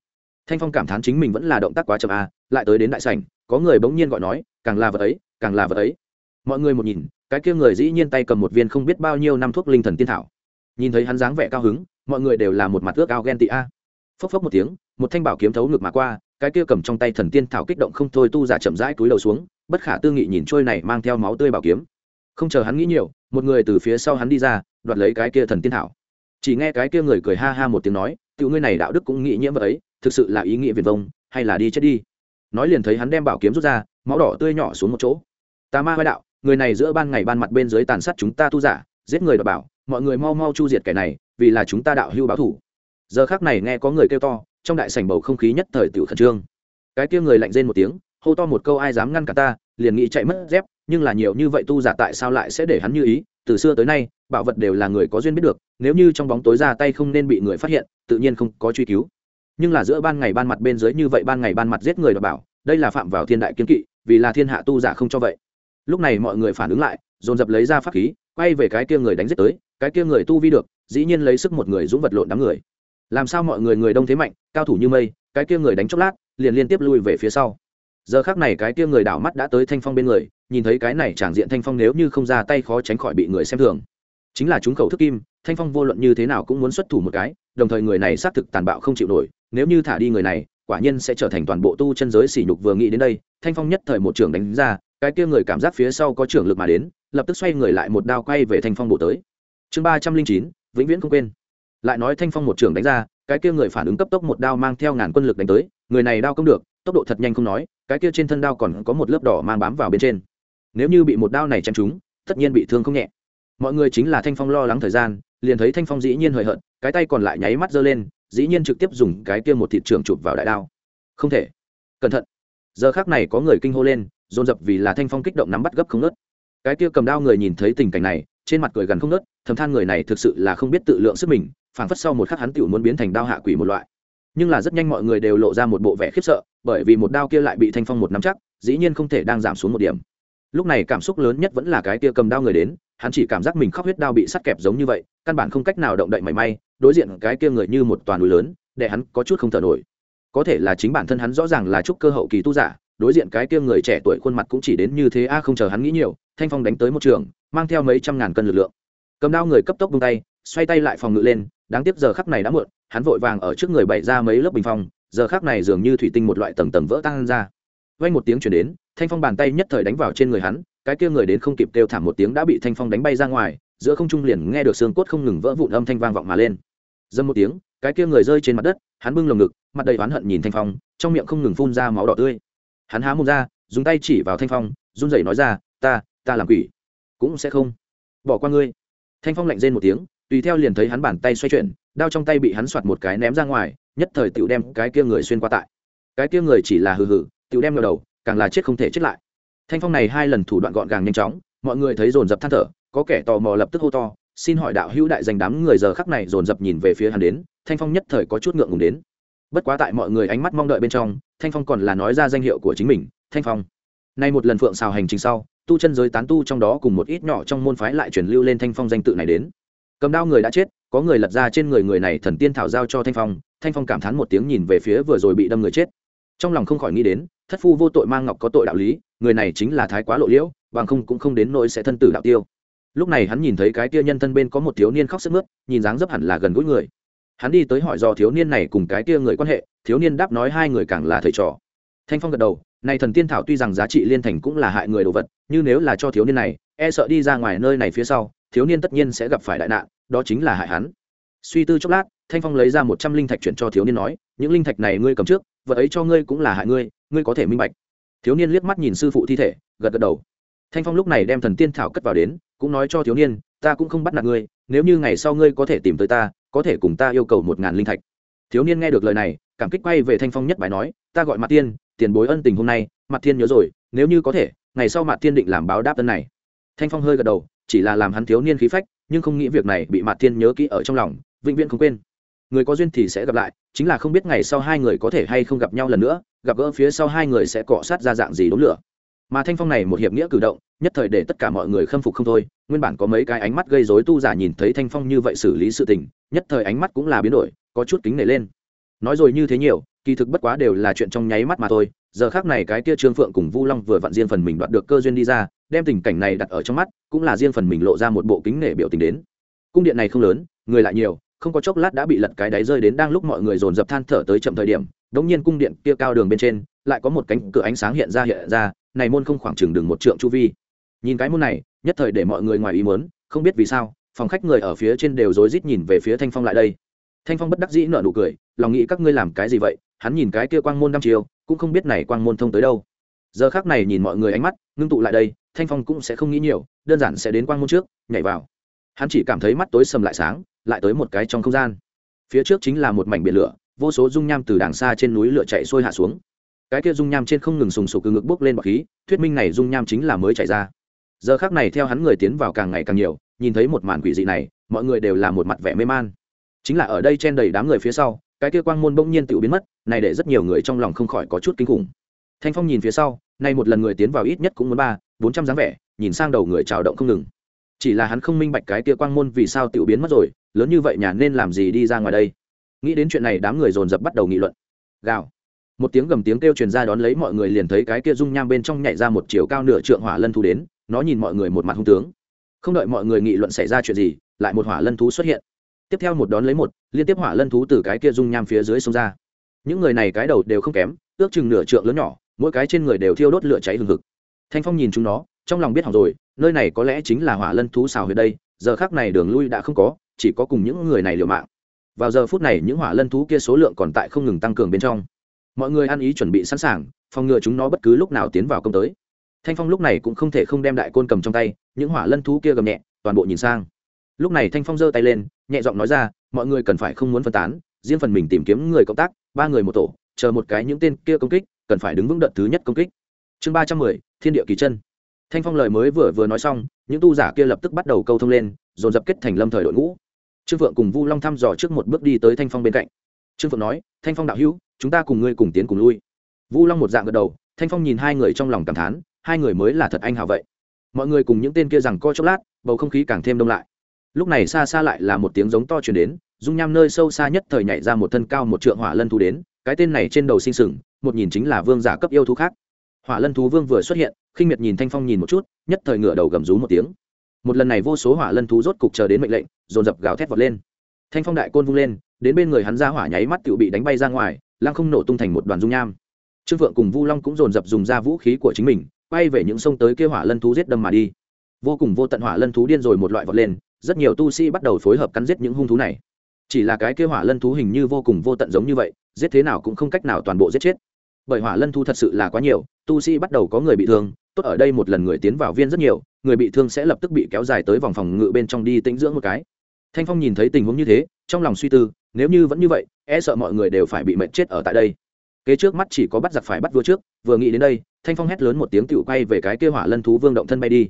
Thanh phong cảm thán chính mình vẫn là động tác quá chậm à lại tới đến đại sảnh, có người bỗng nhiên gọi nói, càng là vật ấy, càng là vật ấy. Mọi người một nhìn, cái kia người dĩ nhiên tay cầm một viên không biết bao nhiêu năm thuốc linh thần tiên thảo. Nhìn thấy hắn dáng vẻ cao hứng, mọi người đều là một mặt ước ao ghen tị a. Phốc phốc một tiếng, một thanh bảo kiếm thấu ngực mà qua cái kia cầm trong tay thần tiên thảo kích động không thôi tu giả chậm rãi cúi đầu xuống, bất khả tư nghị nhìn trôi này mang theo máu tươi bảo kiếm. Không chờ hắn nghĩ nhiều, một người từ phía sau hắn đi ra, đoạt lấy cái kia thần tiên thảo. Chỉ nghe cái kia người cười ha ha một tiếng nói, tiểu ngươi này đạo đức cũng nghĩ nhiễm vật ấy, thực sự là ý nghĩa viền vông, hay là đi chết đi? Nói liền thấy hắn đem bảo kiếm rút ra, máu đỏ tươi nhỏ xuống một chỗ. Tà ma vai đạo, người này giữa ban ngày ban mặt bên dưới tàn sát chúng ta tu giả, giết người đọc bảo, mọi người mau mau chu diệt kẻ này, vì là chúng ta đạo hưu báo thủ. Giờ khác này nghe có người kêu to trong đại sảnh bầu không khí nhất thời tiểu khẩn trương. Cái kia người lạnh rên một tiếng, hô to một câu ai dám ngăn cả ta, liền nghĩ chạy mất dép, nhưng là nhiều như vậy tu giả tại sao lại sẽ để hắn như ý? Từ xưa tới nay, bảo vật đều là người có duyên biết được, nếu như trong bóng tối ra tay không nên bị người phát hiện, tự nhiên không có truy cứu. Nhưng là giữa ban ngày ban mặt bên dưới như vậy ban ngày ban mặt giết người đọc bảo, đây là phạm vào thiên đại kiến kỵ, vì là thiên hạ tu giả không cho vậy. Lúc này mọi người phản ứng lại, dồn dập lấy ra pháp khí, quay về cái kia người đánh giết tới, cái kia người tu vi được, dĩ nhiên lấy sức một người dũng vật lộn đám người làm sao mọi người người đông thế mạnh, cao thủ như mây, cái kia người đánh chốc lát, liền liên tiếp lui về phía sau. Giờ khác này cái kia người đảo mắt đã tới thanh phong bên người, nhìn thấy cái này tràng diện thanh phong nếu như không ra tay khó tránh khỏi bị người xem thường. Chính là chúng khẩu thức kim, thanh phong vô luận như thế nào cũng muốn xuất thủ một cái, đồng thời người này xác thực tàn bạo không chịu nổi, nếu như thả đi người này, quả nhiên sẽ trở thành toàn bộ tu chân giới sỉ nhục vừa nghĩ đến đây, thanh phong nhất thời một trưởng đánh ra, cái kia người cảm giác phía sau có trưởng lực mà đến, lập tức xoay người lại một đao quay về thanh phong bộ tới. Chương ba trăm linh chín, vĩnh viễn không quên lại nói thanh phong một trường đánh ra, cái kia người phản ứng cấp tốc một đao mang theo ngàn quân lực đánh tới, người này đao công được, tốc độ thật nhanh không nói, cái kia trên thân đao còn có một lớp đỏ mang bám vào bên trên. Nếu như bị một đao này chém trúng, tất nhiên bị thương không nhẹ. Mọi người chính là thanh phong lo lắng thời gian, liền thấy thanh phong dĩ nhiên hời hợt, cái tay còn lại nháy mắt giơ lên, dĩ nhiên trực tiếp dùng cái kia một thịt trường chụp vào đại đao. Không thể. Cẩn thận. Giờ khác này có người kinh hô lên, dồn dập vì là thanh phong kích động nắm bắt gấp không nớt cái kia cầm đao người nhìn thấy tình cảnh này, trên mặt cười gần không nớt thầm than người này thực sự là không biết tự lượng sức mình phảng phất sau một khắc hắn tiểu muốn biến thành đao hạ quỷ một loại. Nhưng là rất nhanh mọi người đều lộ ra một bộ vẻ khiếp sợ, bởi vì một đao kia lại bị thanh phong một nắm chắc, dĩ nhiên không thể đang giảm xuống một điểm. Lúc này cảm xúc lớn nhất vẫn là cái kia cầm đao người đến, hắn chỉ cảm giác mình khóc huyết đao bị sắt kẹp giống như vậy, căn bản không cách nào động đậy mảy may, đối diện cái kia người như một toàn núi lớn, để hắn có chút không thở nổi. Có thể là chính bản thân hắn rõ ràng là trúc cơ hậu kỳ tu giả, đối diện cái kia người trẻ tuổi khuôn mặt cũng chỉ đến như thế, a không chờ hắn nghĩ nhiều, thanh phong đánh tới một trường, mang theo mấy trăm ngàn cân lực lượng cầm đao người cấp tốc bung tay, xoay tay lại phòng ngự lên, đáng tiếc giờ khắc này đã muộn, hắn vội vàng ở trước người bày ra mấy lớp bình phong, giờ khắc này dường như thủy tinh một loại tầng tầng vỡ tan ra. Vang một tiếng chuyển đến, thanh phong bàn tay nhất thời đánh vào trên người hắn, cái kia người đến không kịp kêu thảm một tiếng đã bị thanh phong đánh bay ra ngoài, giữa không trung liền nghe được xương cốt không ngừng vỡ vụn âm thanh vang vọng mà lên. Dâm một tiếng, cái kia người rơi trên mặt đất, hắn bưng lồng ngực, mặt đầy oán hận nhìn thanh phong, trong miệng không ngừng phun ra máu đỏ tươi. Hắn há mồm ra, dùng tay chỉ vào thanh phong, run rẩy nói ra, ta ta làm quỷ, cũng sẽ không bỏ qua ngươi thanh phong lạnh rên một tiếng, tùy theo liền thấy hắn bàn tay xoay chuyển, đao trong tay bị hắn soạt một cái ném ra ngoài, nhất thời tựu đem cái kia người xuyên qua tại. Cái kia người chỉ là hừ hừ tựu đem vào đầu, càng là chết không thể chết lại. Thanh phong này hai lần thủ đoạn gọn gàng nhanh chóng, mọi người thấy dồn dập than thở, có kẻ tò mò lập tức hô to, xin hỏi đạo hữu đại danh đám người giờ khắc này dồn dập nhìn về phía hắn đến. Thanh phong nhất thời có chút ngượng ngùng đến. Bất quá tại mọi người ánh mắt mong đợi bên trong, thanh phong còn là nói ra danh hiệu của chính mình, thanh phong. Nay một lần phượng xào hành trình sau tu chân giới tán tu trong đó cùng một ít nhỏ trong môn phái lại truyền lưu lên thanh phong danh tự này đến. Cầm đao người đã chết, có người lật ra trên người người này thần tiên thảo giao cho thanh phong thanh phong cảm thán một tiếng nhìn về phía vừa rồi bị đâm người chết. Trong lòng không khỏi nghĩ đến, thất phu vô tội mang ngọc có tội đạo lý, người này chính là thái quá lộ liễu, bằng không cũng không đến nỗi sẽ thân tử đạo tiêu. Lúc này hắn nhìn thấy cái tia nhân thân bên có một thiếu niên khóc sức mướt, nhìn dáng dấp hẳn là gần gũi người. Hắn đi tới hỏi do thiếu niên này cùng cái tia người quan hệ, thiếu niên đáp nói hai người càng là thầy trò. Thanh phong gật đầu này thần tiên thảo tuy rằng giá trị liên thành cũng là hại người đồ vật như nếu là cho thiếu niên này e sợ đi ra ngoài nơi này phía sau, thiếu niên tất nhiên sẽ gặp phải đại nạn, đó chính là hại hắn. Suy tư chốc lát, thanh phong lấy ra một trăm linh thạch chuyển cho thiếu niên nói, những linh thạch này ngươi cầm trước, vật ấy cho ngươi cũng là hại ngươi ngươi có thể minh bạch. Thiếu niên liếc mắt nhìn sư phụ thi thể, gật gật đầu. Thanh phong lúc này đem thần tiên thảo cất vào đến, cũng nói cho thiếu niên, ta cũng không bắt nạt ngươi, nếu như ngày sau ngươi có thể tìm tới ta, có thể cùng ta yêu cầu một ngàn linh thạch. Thiếu niên nghe được lời này, cảm kích quay về thanh phong nhất bài nói, ta gọi mặt tiên tiền bối ân tình hôm nay mặt thiên nhớ rồi, nếu như có thể, ngày sau mặt thiên định làm báo đáp ân này. Thanh phong hơi gật đầu, chỉ là làm hắn thiếu niên khí phách, nhưng không nghĩ việc này bị mặt thiên nhớ kỹ ở trong lòng, vĩnh viễn không quên. Người có duyên thì sẽ gặp lại, chính là không biết ngày sau hai người có thể hay không gặp nhau lần nữa, gặp gỡ phía sau hai người sẽ cọ sát ra dạng gì đốn lửa. Mà thanh phong này một hiệp nghĩa cử động, nhất thời để tất cả mọi người khâm phục không thôi, nguyên bản có mấy cái ánh mắt gây rối tu giả nhìn thấy thanh phong như vậy xử lý sự tình, nhất thời ánh mắt cũng là biến đổi, có chút kính nể lên. Nói rồi như thế nhiều kỳ thực bất quá đều là chuyện trong nháy mắt mà thôi, giờ khác này cái kia trương phượng cùng vu long vừa vặn riêng phần mình đoạt được cơ duyên đi ra, đem tình cảnh này đặt ở trong mắt, cũng là riêng phần mình lộ ra một bộ kính nể biểu tình đến. Cung điện này không lớn, người lại nhiều, không có chốc lát đã bị lật cái đáy rơi đến đang lúc mọi người dồn dập than thở tới chậm thời điểm, đống nhiên cung điện kia cao đường bên trên, lại có một cánh cửa ánh sáng hiện ra hiện ra, này môn không khoảng chừng đường một trượng chu vi. Nhìn cái môn này, nhất thời để mọi người ngoài ý muốn, không biết vì sao, phòng khách người ở phía trên đều rối rít nhìn về phía thanh phong lại đây. Thanh phong bất đắc dĩ nở nụ cười, lòng nghĩ các ngươi làm cái gì vậy? Hắn nhìn cái kia quang môn năm chiều cũng không biết này quang môn thông tới đâu. Giờ khác này nhìn mọi người ánh mắt, ngưng tụ lại đây, thanh phong cũng sẽ không nghĩ nhiều, đơn giản sẽ đến quang môn trước, nhảy vào. Hắn chỉ cảm thấy mắt tối sầm lại sáng, lại tới một cái trong không gian. Phía trước chính là một mảnh biển lửa, vô số dung nham từ đàng xa trên núi lửa chạy xuôi hạ xuống. Cái kia dung nham trên không ngừng sùng sục từ ngực bốc lên bọc khí, thuyết minh này dung nham chính là mới chạy ra. Giờ khác này theo hắn người tiến vào càng ngày càng nhiều, nhìn thấy một màn quỷ dị này, mọi người đều là một mặt vẻ mê man. Chính là ở đây chen đầy đám người phía sau cái kia quang môn bỗng nhiên tự biến mất, này để rất nhiều người trong lòng không khỏi có chút kinh khủng. Thanh phong nhìn phía sau, nay một lần người tiến vào ít nhất cũng muốn ba, bốn trăm dáng vẻ, nhìn sang đầu người trào động không ngừng. Chỉ là hắn không minh bạch cái kia quang môn vì sao tự biến mất rồi, lớn như vậy nhà nên làm gì đi ra ngoài đây? Nghĩ đến chuyện này đám người dồn dập bắt đầu nghị luận. Gào. Một tiếng gầm tiếng kêu truyền ra đón lấy mọi người liền thấy cái kia dung nham bên trong nhảy ra một chiều cao nửa trượng hỏa lân thú đến, nó nhìn mọi người một mặt hung tướng. Không đợi mọi người nghị luận xảy ra chuyện gì, lại một hỏa lân thú xuất hiện tiếp theo một đón lấy một, liên tiếp hỏa lân thú từ cái kia dung nham phía dưới sông ra. Những người này cái đầu đều không kém, ước chừng nửa trượng lớn nhỏ, mỗi cái trên người đều thiêu đốt lửa cháy hừng hực. Thanh phong nhìn chúng nó, trong lòng biết hỏng rồi, nơi này có lẽ chính là hỏa lân thú xào huyệt đây, giờ khác này đường lui đã không có, chỉ có cùng những người này liều mạng. Vào giờ phút này những hỏa lân thú kia số lượng còn tại không ngừng tăng cường bên trong. Mọi người ăn ý chuẩn bị sẵn sàng, phòng ngừa chúng nó bất cứ lúc nào tiến vào công tới. Thanh phong lúc này cũng không thể không đem đại côn cầm trong tay, những hỏa lân thú kia gầm nhẹ, toàn bộ nhìn sang lúc này thanh phong giơ tay lên, nhẹ giọng nói ra, mọi người cần phải không muốn phân tán, riêng phần mình tìm kiếm người cộng tác, ba người một tổ, chờ một cái những tên kia công kích, cần phải đứng vững đợt thứ nhất công kích. Chương ba trăm mười, thiên địa kỳ chân. Thanh phong lời mới vừa vừa nói xong, những tu giả kia lập tức bắt đầu câu thông lên, dồn dập kết thành lâm thời đội ngũ. Trương phượng cùng vu long thăm dò trước một bước đi tới thanh phong bên cạnh. Trương phượng nói, thanh phong đạo hữu, chúng ta cùng ngươi cùng tiến cùng lui. Vu long một dạng gật đầu, thanh phong nhìn hai người trong lòng cảm thán, hai người mới là thật anh hào vậy. Mọi người cùng những tên kia rằng co chốc lát, bầu không khí càng thêm đông lại lúc này xa xa lại là một tiếng giống to chuyển đến, dung nham nơi sâu xa nhất thời nhảy ra một thân cao một trượng hỏa lân thú đến, cái tên này trên đầu sinh sừng, một nhìn chính là vương giả cấp yêu thú khác. Hỏa lân thú vương vừa xuất hiện, khinh miệt nhìn thanh phong nhìn một chút, nhất thời ngửa đầu gầm rú một tiếng. Một lần này vô số hỏa lân thú rốt cục chờ đến mệnh lệnh, dồn dập gào thét vọt lên. Thanh phong đại côn vung lên, đến bên người hắn ra hỏa nháy mắt tự bị đánh bay ra ngoài, lăng không nổ tung thành một đoàn dung nham. Trương phượng cùng vu long cũng dồn dập dùng ra vũ khí của chính mình, quay về những sông tới kia hỏa lân thú giết đâm mà đi. Vô cùng vô tận hỏa lân thú điên rồi một loại vọt lên rất nhiều tu sĩ bắt đầu phối hợp cắn giết những hung thú này. Chỉ là cái kia hỏa lân thú hình như vô cùng vô tận giống như vậy, giết thế nào cũng không cách nào toàn bộ giết chết. Bởi hỏa lân thú thật sự là quá nhiều, tu sĩ bắt đầu có người bị thương, tốt ở đây một lần người tiến vào viên rất nhiều, người bị thương sẽ lập tức bị kéo dài tới vòng phòng ngự bên trong đi tĩnh dưỡng một cái. Thanh phong nhìn thấy tình huống như thế, trong lòng suy tư, nếu như vẫn như vậy e sợ mọi người đều phải bị mệt chết ở tại đây. Kế trước mắt chỉ có bắt giặc phải bắt vua trước, vừa nghĩ đến đây, thanh phong hét lớn một tiếng tựu quay về cái kia hỏa lân thú vương động thân bay đi.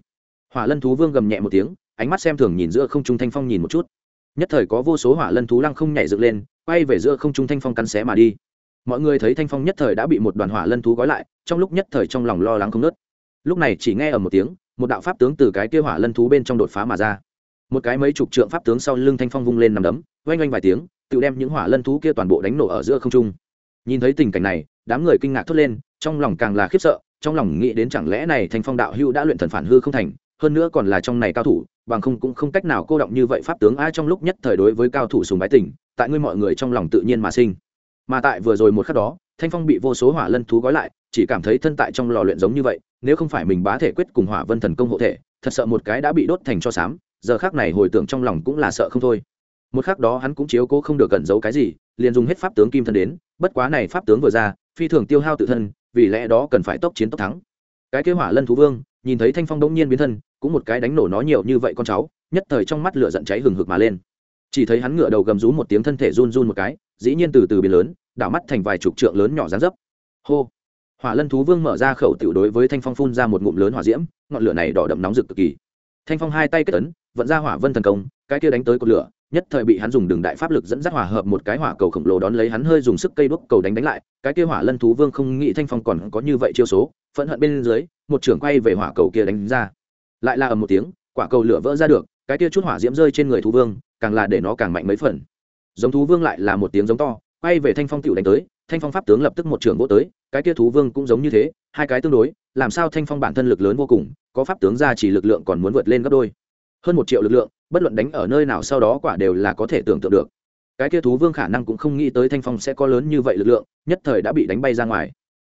Hỏa lân thú vương gầm nhẹ một tiếng ánh mắt xem thường nhìn giữa không trung thanh phong nhìn một chút. Nhất thời có vô số hỏa lân thú lăng không nhảy dựng lên, quay về giữa không trung thanh phong cắn xé mà đi. Mọi người thấy thanh phong nhất thời đã bị một đoàn hỏa lân thú gói lại, trong lúc nhất thời trong lòng lo lắng không nớt lúc này chỉ nghe ở một tiếng, một đạo pháp tướng từ cái kia hỏa lân thú bên trong đột phá mà ra. Một cái mấy chục trượng pháp tướng sau lưng thanh phong vung lên nằm đấm, oanh oanh vài tiếng, tự đem những hỏa lân thú kia toàn bộ đánh nổ ở giữa không trung. Nhìn thấy tình cảnh này, đám người kinh ngạc thốt lên, trong lòng càng là khiếp sợ, trong lòng nghĩ đến chẳng lẽ này thanh phong đạo hưu đã luyện thần phản hư không thành hơn nữa còn là trong này cao thủ, bằng không cũng không cách nào cô động như vậy pháp tướng ai trong lúc nhất thời đối với cao thủ sùng bái tỉnh tại ngươi mọi người trong lòng tự nhiên mà sinh. Mà tại vừa rồi một khắc đó, thanh phong bị vô số hỏa lân thú gói lại, chỉ cảm thấy thân tại trong lò luyện giống như vậy, nếu không phải mình bá thể quyết cùng hỏa vân thần công hộ thể, thật sợ một cái đã bị đốt thành cho xám, giờ khác này hồi tưởng trong lòng cũng là sợ không thôi. Một khắc đó hắn cũng chiếu cố không được cẩn giấu cái gì, liền dùng hết pháp tướng kim thân đến, bất quá này pháp tướng vừa ra, phi thường tiêu hao tự thân, vì lẽ đó cần phải tốc chiến tốc thắng. Cái kế hỏa lân thú vương, nhìn thấy thanh phong đống nhiên biến thân cũng một cái đánh nổ nó nhiều như vậy con cháu, nhất thời trong mắt lửa giận cháy hừng hực mà lên. Chỉ thấy hắn ngửa đầu gầm rú một tiếng thân thể run run một cái, dĩ nhiên từ từ biến lớn, đảo mắt thành vài chục trượng lớn nhỏ dán dấp. Hô! Hỏa lân thú vương mở ra khẩu tiểu đối với thanh phong phun ra một ngụm lớn hỏa diễm, ngọn lửa này đỏ đậm nóng rực cực kỳ. Thanh phong hai tay kết ấn, vận ra hỏa vân thần công, cái kia đánh tới cột lửa, nhất thời bị hắn dùng đường đại pháp lực dẫn dắt hỏa hợp một cái hỏa cầu khổng lồ đón lấy hắn hơi dùng sức cây đuốc cầu đánh đánh lại, cái kia hỏa lân thú vương không nghĩ thanh phong còn có như vậy chiêu số, phẫn hận bên dưới, một trưởng quay về hỏa cầu kia đánh ra lại là ầm một tiếng, quả cầu lửa vỡ ra được, cái kia chút hỏa diễm rơi trên người thú vương, càng là để nó càng mạnh mấy phần. Giống thú vương lại là một tiếng giống to, quay về thanh phong tựu đánh tới, thanh phong pháp tướng lập tức một trường vỗ tới, cái kia thú vương cũng giống như thế, hai cái tương đối, làm sao thanh phong bản thân lực lớn vô cùng, có pháp tướng ra chỉ lực lượng còn muốn vượt lên gấp đôi. Hơn một triệu lực lượng, bất luận đánh ở nơi nào sau đó quả đều là có thể tưởng tượng được. Cái kia thú vương khả năng cũng không nghĩ tới thanh phong sẽ có lớn như vậy lực lượng, nhất thời đã bị đánh bay ra ngoài.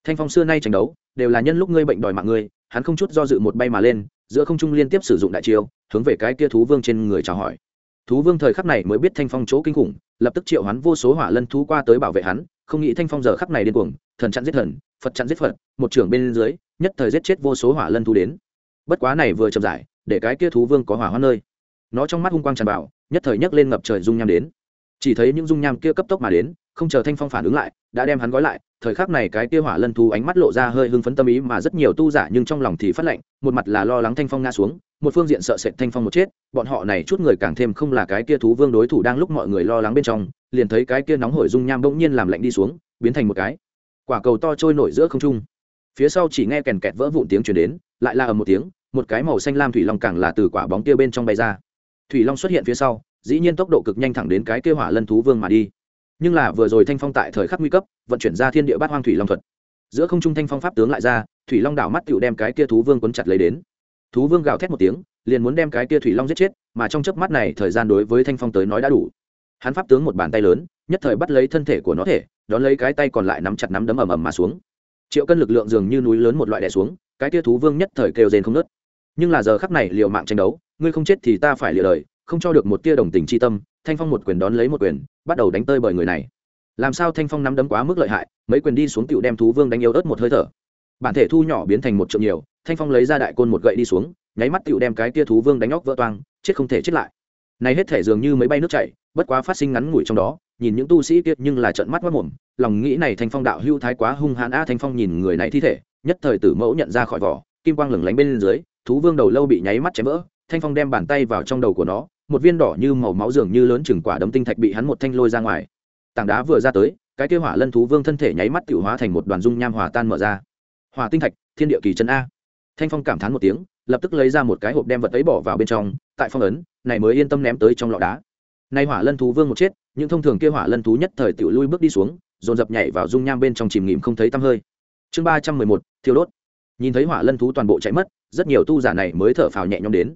Thanh phong xưa nay tranh đấu, đều là nhân lúc ngươi bệnh đòi mạng ngươi, hắn không chút do dự một bay mà lên giữa không trung liên tiếp sử dụng đại chiêu, hướng về cái kia thú vương trên người chào hỏi. Thú vương thời khắc này mới biết thanh phong chỗ kinh khủng, lập tức triệu hắn vô số hỏa lân thú qua tới bảo vệ hắn, không nghĩ thanh phong giờ khắc này điên cuồng, thần chặn giết thần, phật chặn giết phật, một trưởng bên dưới, nhất thời giết chết vô số hỏa lân thú đến. Bất quá này vừa chậm giải để cái kia thú vương có hỏa hoa nơi. Nó trong mắt hung quang tràn vào, nhất thời nhấc lên ngập trời dung nham đến chỉ thấy những dung nham kia cấp tốc mà đến, không chờ thanh phong phản ứng lại, đã đem hắn gói lại, thời khắc này cái kia hỏa lân thú ánh mắt lộ ra hơi hưng phấn tâm ý mà rất nhiều tu giả nhưng trong lòng thì phát lệnh, một mặt là lo lắng thanh phong ngã xuống, một phương diện sợ sệt thanh phong một chết, bọn họ này chút người càng thêm không là cái kia thú vương đối thủ đang lúc mọi người lo lắng bên trong, liền thấy cái kia nóng hổi dung nham bỗng nhiên làm lạnh đi xuống, biến thành một cái quả cầu to trôi nổi giữa không trung. Phía sau chỉ nghe kèn kẹt vỡ vụn tiếng chuyển đến, lại là ầm một tiếng, một cái màu xanh lam thủy long càng là từ quả bóng kia bên trong bay ra. Thủy long xuất hiện phía sau dĩ nhiên tốc độ cực nhanh thẳng đến cái kia hỏa lân thú vương mà đi. Nhưng là vừa rồi thanh phong tại thời khắc nguy cấp, vận chuyển ra thiên địa bát hoang thủy long thuật. Giữa không trung thanh phong pháp tướng lại ra, thủy long đảo mắt tựu đem cái kia thú vương quấn chặt lấy đến. Thú vương gào thét một tiếng, liền muốn đem cái kia thủy long giết chết, mà trong chớp mắt này thời gian đối với thanh phong tới nói đã đủ. Hắn pháp tướng một bàn tay lớn, nhất thời bắt lấy thân thể của nó thể, đón lấy cái tay còn lại nắm chặt nắm đấm ầm ầm mà xuống. Triệu cân lực lượng dường như núi lớn một loại đè xuống, cái kia thú vương nhất thời kêu rên không nớt nhưng là giờ khắc này liều mạng tranh đấu, ngươi không chết thì ta phải liều đời không cho được một tia đồng tình chi tâm, thanh phong một quyền đón lấy một quyền, bắt đầu đánh tơi bởi người này. Làm sao thanh phong nắm đấm quá mức lợi hại, mấy quyền đi xuống tựu đem thú vương đánh yếu ớt một hơi thở. Bản thể thu nhỏ biến thành một trượng nhiều, thanh phong lấy ra đại côn một gậy đi xuống, nháy mắt tựu đem cái tia thú vương đánh óc vỡ toang, chết không thể chết lại. Này hết thể dường như mấy bay nước chảy, bất quá phát sinh ngắn ngủi trong đó, nhìn những tu sĩ kia nhưng là trận mắt mất mồm, lòng nghĩ này thanh phong đạo hưu thái quá hung hãn a thanh phong nhìn người này thi thể, nhất thời tử mẫu nhận ra khỏi vỏ, kim quang lửng lánh bên dưới, thú vương đầu lâu bị nháy mắt chém vỡ, thanh phong đem bàn tay vào trong đầu của nó một viên đỏ như màu máu dường như lớn chừng quả đấm tinh thạch bị hắn một thanh lôi ra ngoài. Tảng đá vừa ra tới, cái kêu hỏa lân thú vương thân thể nháy mắt tự hóa thành một đoàn dung nham hòa tan mở ra. Hỏa tinh thạch, thiên địa kỳ chân a. Thanh phong cảm thán một tiếng, lập tức lấy ra một cái hộp đem vật ấy bỏ vào bên trong, tại phong ấn, này mới yên tâm ném tới trong lọ đá. Nay hỏa lân thú vương một chết những thông thường kia hỏa lân thú nhất thời tự lui bước đi xuống, dồn dập nhảy vào dung nham bên trong chìm nghỉm không thấy tăm hơi. Chương ba trăm mười một, thiêu đốt. Nhìn thấy hỏa lân thú toàn bộ chạy mất, rất nhiều tu giả này mới thở phào nhẹ nhõm đến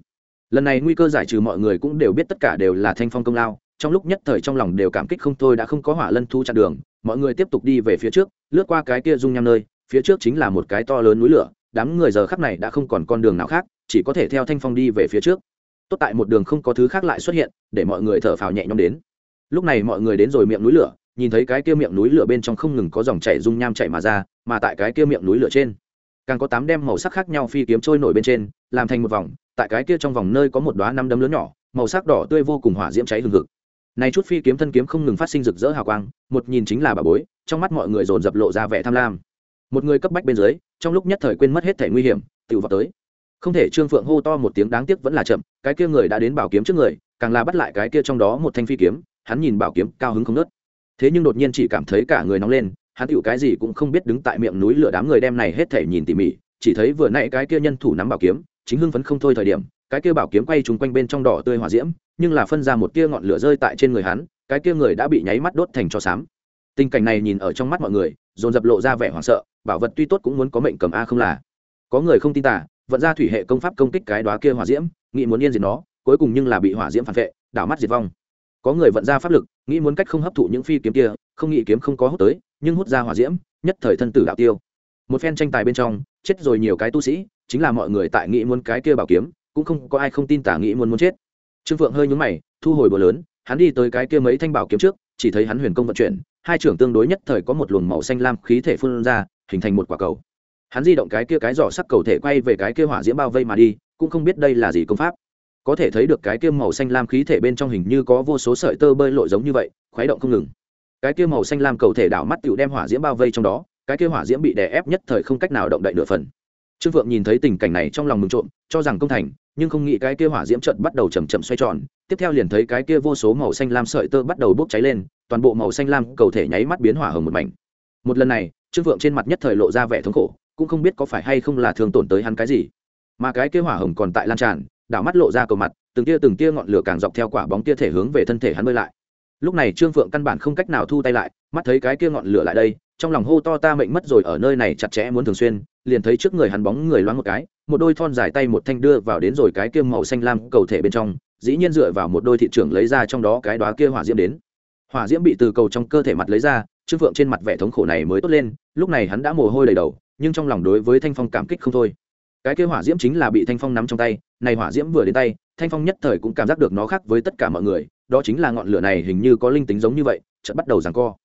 lần này nguy cơ giải trừ mọi người cũng đều biết tất cả đều là thanh phong công lao, trong lúc nhất thời trong lòng đều cảm kích không thôi đã không có hỏa lân thu chặn đường, mọi người tiếp tục đi về phía trước, lướt qua cái kia dung nham nơi, phía trước chính là một cái to lớn núi lửa, đám người giờ khắc này đã không còn con đường nào khác, chỉ có thể theo thanh phong đi về phía trước. Tốt tại một đường không có thứ khác lại xuất hiện, để mọi người thở phào nhẹ nhõm đến. Lúc này mọi người đến rồi miệng núi lửa, nhìn thấy cái kia miệng núi lửa bên trong không ngừng có dòng chảy dung nham chảy mà ra, mà tại cái kia miệng núi lửa trên, càng có tám đem màu sắc khác nhau phi kiếm trôi nổi bên trên, làm thành một vòng tại cái kia trong vòng nơi có một đoá năm đấm lớn nhỏ, màu sắc đỏ tươi vô cùng hỏa diễm cháy hừng hực. Này chút phi kiếm thân kiếm không ngừng phát sinh rực rỡ hào quang, một nhìn chính là bà bối, trong mắt mọi người dồn dập lộ ra vẻ tham lam. Một người cấp bách bên dưới, trong lúc nhất thời quên mất hết thể nguy hiểm tự vào tới. Không thể trương phượng hô to một tiếng đáng tiếc vẫn là chậm, cái kia người đã đến bảo kiếm trước người, càng là bắt lại cái kia trong đó một thanh phi kiếm, hắn nhìn bảo kiếm cao hứng không nớt thế nhưng đột nhiên chỉ cảm thấy cả người nóng lên, hắn tựu cái gì cũng không biết đứng tại miệng núi lửa đám người đem này hết thể nhìn tỉ mỉ, chỉ thấy vừa nãy cái kia nhân thủ nắm bảo kiếm chính hưng phấn không thôi thời điểm, cái kia bảo kiếm quay trúng quanh bên trong đỏ tươi hỏa diễm, nhưng là phân ra một tia ngọn lửa rơi tại trên người hắn, cái kia người đã bị nháy mắt đốt thành cho xám. Tình cảnh này nhìn ở trong mắt mọi người, dồn dập lộ ra vẻ hoảng sợ, bảo vật tuy tốt cũng muốn có mệnh cầm a không là. Có người không tin tả vận ra thủy hệ công pháp công kích cái đóa kia hỏa diễm, nghĩ muốn yên diệt nó, cuối cùng nhưng là bị hỏa diễm phản vệ, đảo mắt diệt vong. Có người vận ra pháp lực, nghĩ muốn cách không hấp thụ những phi kiếm kia, không nghĩ kiếm không có hút tới, nhưng hút ra hỏa diễm, nhất thời thân tử đạo tiêu. Một phen tranh tài bên trong, chết rồi nhiều cái tu sĩ chính là mọi người tại nghĩ muốn cái kia bảo kiếm, cũng không có ai không tin tả nghĩ muốn muốn chết. Trương phượng hơi nhúng mày, thu hồi bờ lớn, hắn đi tới cái kia mấy thanh bảo kiếm trước, chỉ thấy hắn huyền công vận chuyển, hai trưởng tương đối nhất thời có một luồng màu xanh lam khí thể phun ra, hình thành một quả cầu. Hắn di động cái kia cái giỏ sắc cầu thể quay về cái kia hỏa diễm bao vây mà đi, cũng không biết đây là gì công pháp. Có thể thấy được cái kia màu xanh lam khí thể bên trong hình như có vô số sợi tơ bơi lội giống như vậy, khuấy động không ngừng. Cái kia màu xanh lam cầu thể đảo mắt tựu đem hỏa diễm bao vây trong đó, cái kia hỏa diễm bị đè ép nhất thời không cách nào động đậy nửa phần trương phượng nhìn thấy tình cảnh này trong lòng mừng trộm, cho rằng công thành, nhưng không nghĩ cái kia hỏa diễm trận bắt đầu chầm chậm xoay tròn. Tiếp theo liền thấy cái kia vô số màu xanh lam sợi tơ bắt đầu bốc cháy lên, toàn bộ màu xanh lam cầu thể nháy mắt biến hỏa hồng một mảnh. Một lần này, trương phượng trên mặt nhất thời lộ ra vẻ thống khổ, cũng không biết có phải hay không là thường tổn tới hắn cái gì. Mà cái kia hỏa hồng còn tại lan tràn, đảo mắt lộ ra cầu mặt, từng tia từng tia ngọn lửa càng dọc theo quả bóng tia thể hướng về thân thể hắn bơi lại. Lúc này trương phượng căn bản không cách nào thu tay lại, mắt thấy cái kia ngọn lửa lại đây, trong lòng hô to ta mệnh mất rồi, ở nơi này chặt chẽ muốn thường xuyên liền thấy trước người hắn bóng người loáng một cái, một đôi thon dài tay một thanh đưa vào đến rồi cái kia màu xanh lam cầu thể bên trong, dĩ nhiên dựa vào một đôi thị trưởng lấy ra trong đó cái đóa kia hỏa diễm đến. Hỏa diễm bị từ cầu trong cơ thể mặt lấy ra, trương phượng trên mặt vẻ thống khổ này mới tốt lên, lúc này hắn đã mồ hôi đầy đầu, nhưng trong lòng đối với thanh phong cảm kích không thôi. Cái kia hỏa diễm chính là bị thanh phong nắm trong tay, này hỏa diễm vừa đến tay, thanh phong nhất thời cũng cảm giác được nó khác với tất cả mọi người, đó chính là ngọn lửa này hình như có linh tính giống như vậy, chợt bắt đầu giằng co.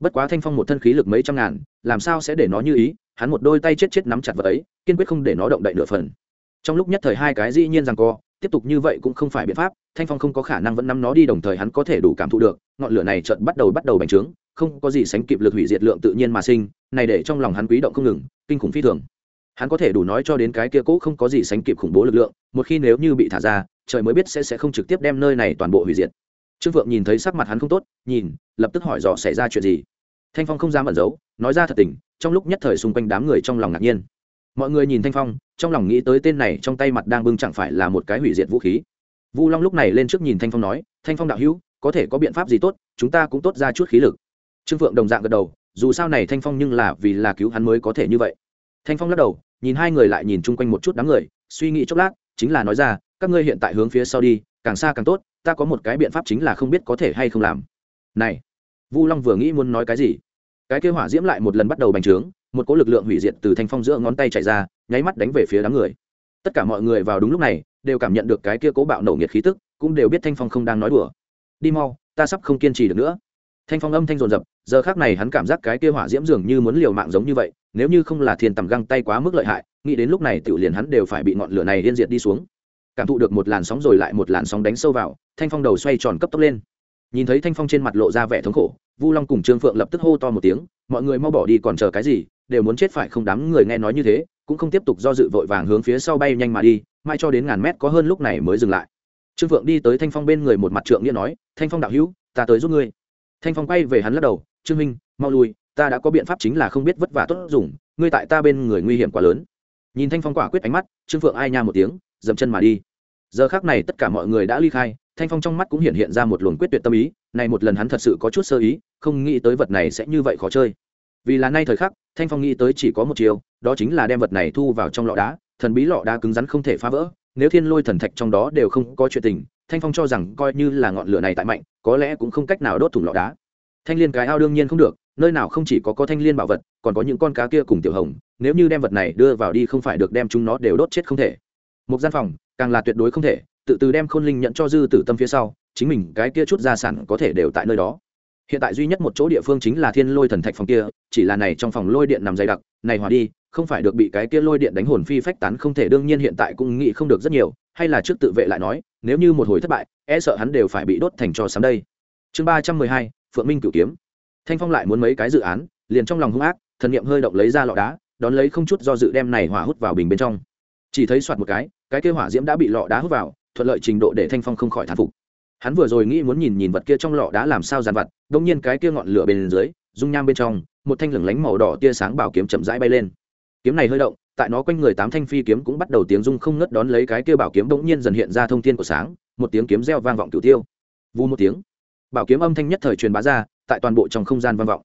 Bất quá thanh phong một thân khí lực mấy trăm ngàn, làm sao sẽ để nó như ý hắn một đôi tay chết chết nắm chặt vật ấy, kiên quyết không để nó động đậy nửa phần. Trong lúc nhất thời hai cái dĩ nhiên rằng co, tiếp tục như vậy cũng không phải biện pháp, thanh phong không có khả năng vẫn nắm nó đi đồng thời hắn có thể đủ cảm thụ được, ngọn lửa này chợt bắt đầu bắt đầu bành trướng, không có gì sánh kịp lực hủy diệt lượng tự nhiên mà sinh, này để trong lòng hắn quý động không ngừng, kinh khủng phi thường. Hắn có thể đủ nói cho đến cái kia cũ không có gì sánh kịp khủng bố lực lượng, một khi nếu như bị thả ra, trời mới biết sẽ sẽ không trực tiếp đem nơi này toàn bộ hủy diệt. Trương phượng nhìn thấy sắc mặt hắn không tốt, nhìn, lập tức hỏi dò xảy ra chuyện gì thanh phong không dám ẩn giấu, nói ra thật tình, trong lúc nhất thời xung quanh đám người trong lòng ngạc nhiên. Mọi người nhìn thanh phong, trong lòng nghĩ tới tên này trong tay mặt đang bưng chẳng phải là một cái hủy diệt vũ khí. Vu long lúc này lên trước nhìn thanh phong nói, thanh phong đạo hữu, có thể có biện pháp gì tốt, chúng ta cũng tốt ra chút khí lực. Trương phượng đồng dạng gật đầu, dù sao này thanh phong nhưng là vì là cứu hắn mới có thể như vậy. Thanh phong lắc đầu, nhìn hai người lại nhìn chung quanh một chút đám người, suy nghĩ chốc lát, chính là nói ra, các ngươi hiện tại hướng phía sau đi, càng xa càng tốt, ta có một cái biện pháp chính là không biết có thể hay không làm. Này, vu long vừa nghĩ muốn nói cái gì? Cái kêu hỏa diễm lại một lần bắt đầu bành trướng, một cỗ lực lượng hủy diệt từ thanh phong giữa ngón tay chạy ra, nháy mắt đánh về phía đám người. Tất cả mọi người vào đúng lúc này, đều cảm nhận được cái kia cố bạo nổ nhiệt khí tức, cũng đều biết thanh phong không đang nói đùa. Đi mau, ta sắp không kiên trì được nữa. Thanh phong âm thanh rồn rập giờ khác này hắn cảm giác cái kia hỏa diễm dường như muốn liều mạng giống như vậy, nếu như không là thiên tầm găng tay quá mức lợi hại, nghĩ đến lúc này tiểu liền hắn đều phải bị ngọn lửa này liên diệt đi xuống. Cảm thụ được một làn sóng rồi lại một làn sóng đánh sâu vào, thanh phong đầu xoay tròn cấp tốc lên nhìn thấy thanh phong trên mặt lộ ra vẻ thống khổ, vu long cùng trương phượng lập tức hô to một tiếng, mọi người mau bỏ đi còn chờ cái gì, đều muốn chết phải không đám người nghe nói như thế, cũng không tiếp tục do dự vội vàng hướng phía sau bay nhanh mà đi, mai cho đến ngàn mét có hơn lúc này mới dừng lại. Trương phượng đi tới thanh phong bên người một mặt trượng nghĩa nói, thanh phong đạo hữu, ta tới giúp ngươi. Thanh phong quay về hắn lắc đầu, trương minh, mau lui, ta đã có biện pháp chính là không biết vất vả tốt dùng, ngươi tại ta bên người nguy hiểm quá lớn. Nhìn thanh phong quả quyết ánh mắt, trương phượng ai nha một tiếng, dậm chân mà đi. Giờ khác này tất cả mọi người đã ly khai thanh phong trong mắt cũng hiện hiện ra một luồng quyết tuyệt tâm ý này một lần hắn thật sự có chút sơ ý, không nghĩ tới vật này sẽ như vậy khó chơi. Vì là nay thời khắc, thanh phong nghĩ tới chỉ có một chiều đó chính là đem vật này thu vào trong lọ đá, thần bí lọ đá cứng rắn không thể phá vỡ, nếu thiên lôi thần thạch trong đó đều không có chuyện tình, thanh phong cho rằng coi như là ngọn lửa này tại mạnh, có lẽ cũng không cách nào đốt thủng lọ đá. Thanh liên cái ao đương nhiên không được, nơi nào không chỉ có có thanh liên bảo vật, còn có những con cá kia cùng tiểu hồng, nếu như đem vật này đưa vào đi không phải được đem chúng nó đều đốt chết không thể. Một gian phòng, càng là tuyệt đối không thể tự từ đem khôn linh nhận cho dư tử tâm phía sau, chính mình cái kia chút gia sản có thể đều tại nơi đó. Hiện tại duy nhất một chỗ địa phương chính là thiên lôi thần thạch phòng kia, chỉ là này trong phòng lôi điện nằm dày đặc, này hòa đi, không phải được bị cái kia lôi điện đánh hồn phi phách tán không thể, đương nhiên hiện tại cũng nghĩ không được rất nhiều, hay là trước tự vệ lại nói, nếu như một hồi thất bại e sợ hắn đều phải bị đốt thành cho sáng đây. Chương ba trăm mười hai, phượng minh cửu kiếm. Thanh phong lại muốn mấy cái dự án, liền trong lòng hung ác, thần niệm hơi động lấy ra lọ đá, đón lấy không chút do dự đem này hỏa hút vào bình bên trong. Chỉ thấy soạt một cái cái kia hỏa diễm đã bị lọ đá hút vào thuận lợi trình độ để thanh phong không khỏi thán phục. Hắn vừa rồi nghĩ muốn nhìn nhìn vật kia trong lọ đá làm sao dàn vặt đông nhiên cái kia ngọn lửa bên dưới, dung nham bên trong, một thanh lửng lánh màu đỏ tia sáng bảo kiếm chậm rãi bay lên. Kiếm này hơi động, tại nó quanh người tám thanh phi kiếm cũng bắt đầu tiếng rung không ngớt đón lấy cái kia bảo kiếm bỗng nhiên dần hiện ra thông thiên của sáng, một tiếng kiếm reo vang vọng cửu tiêu. Vu một tiếng, bảo kiếm âm thanh nhất thời truyền bá ra, tại toàn bộ trong không gian vang vọng.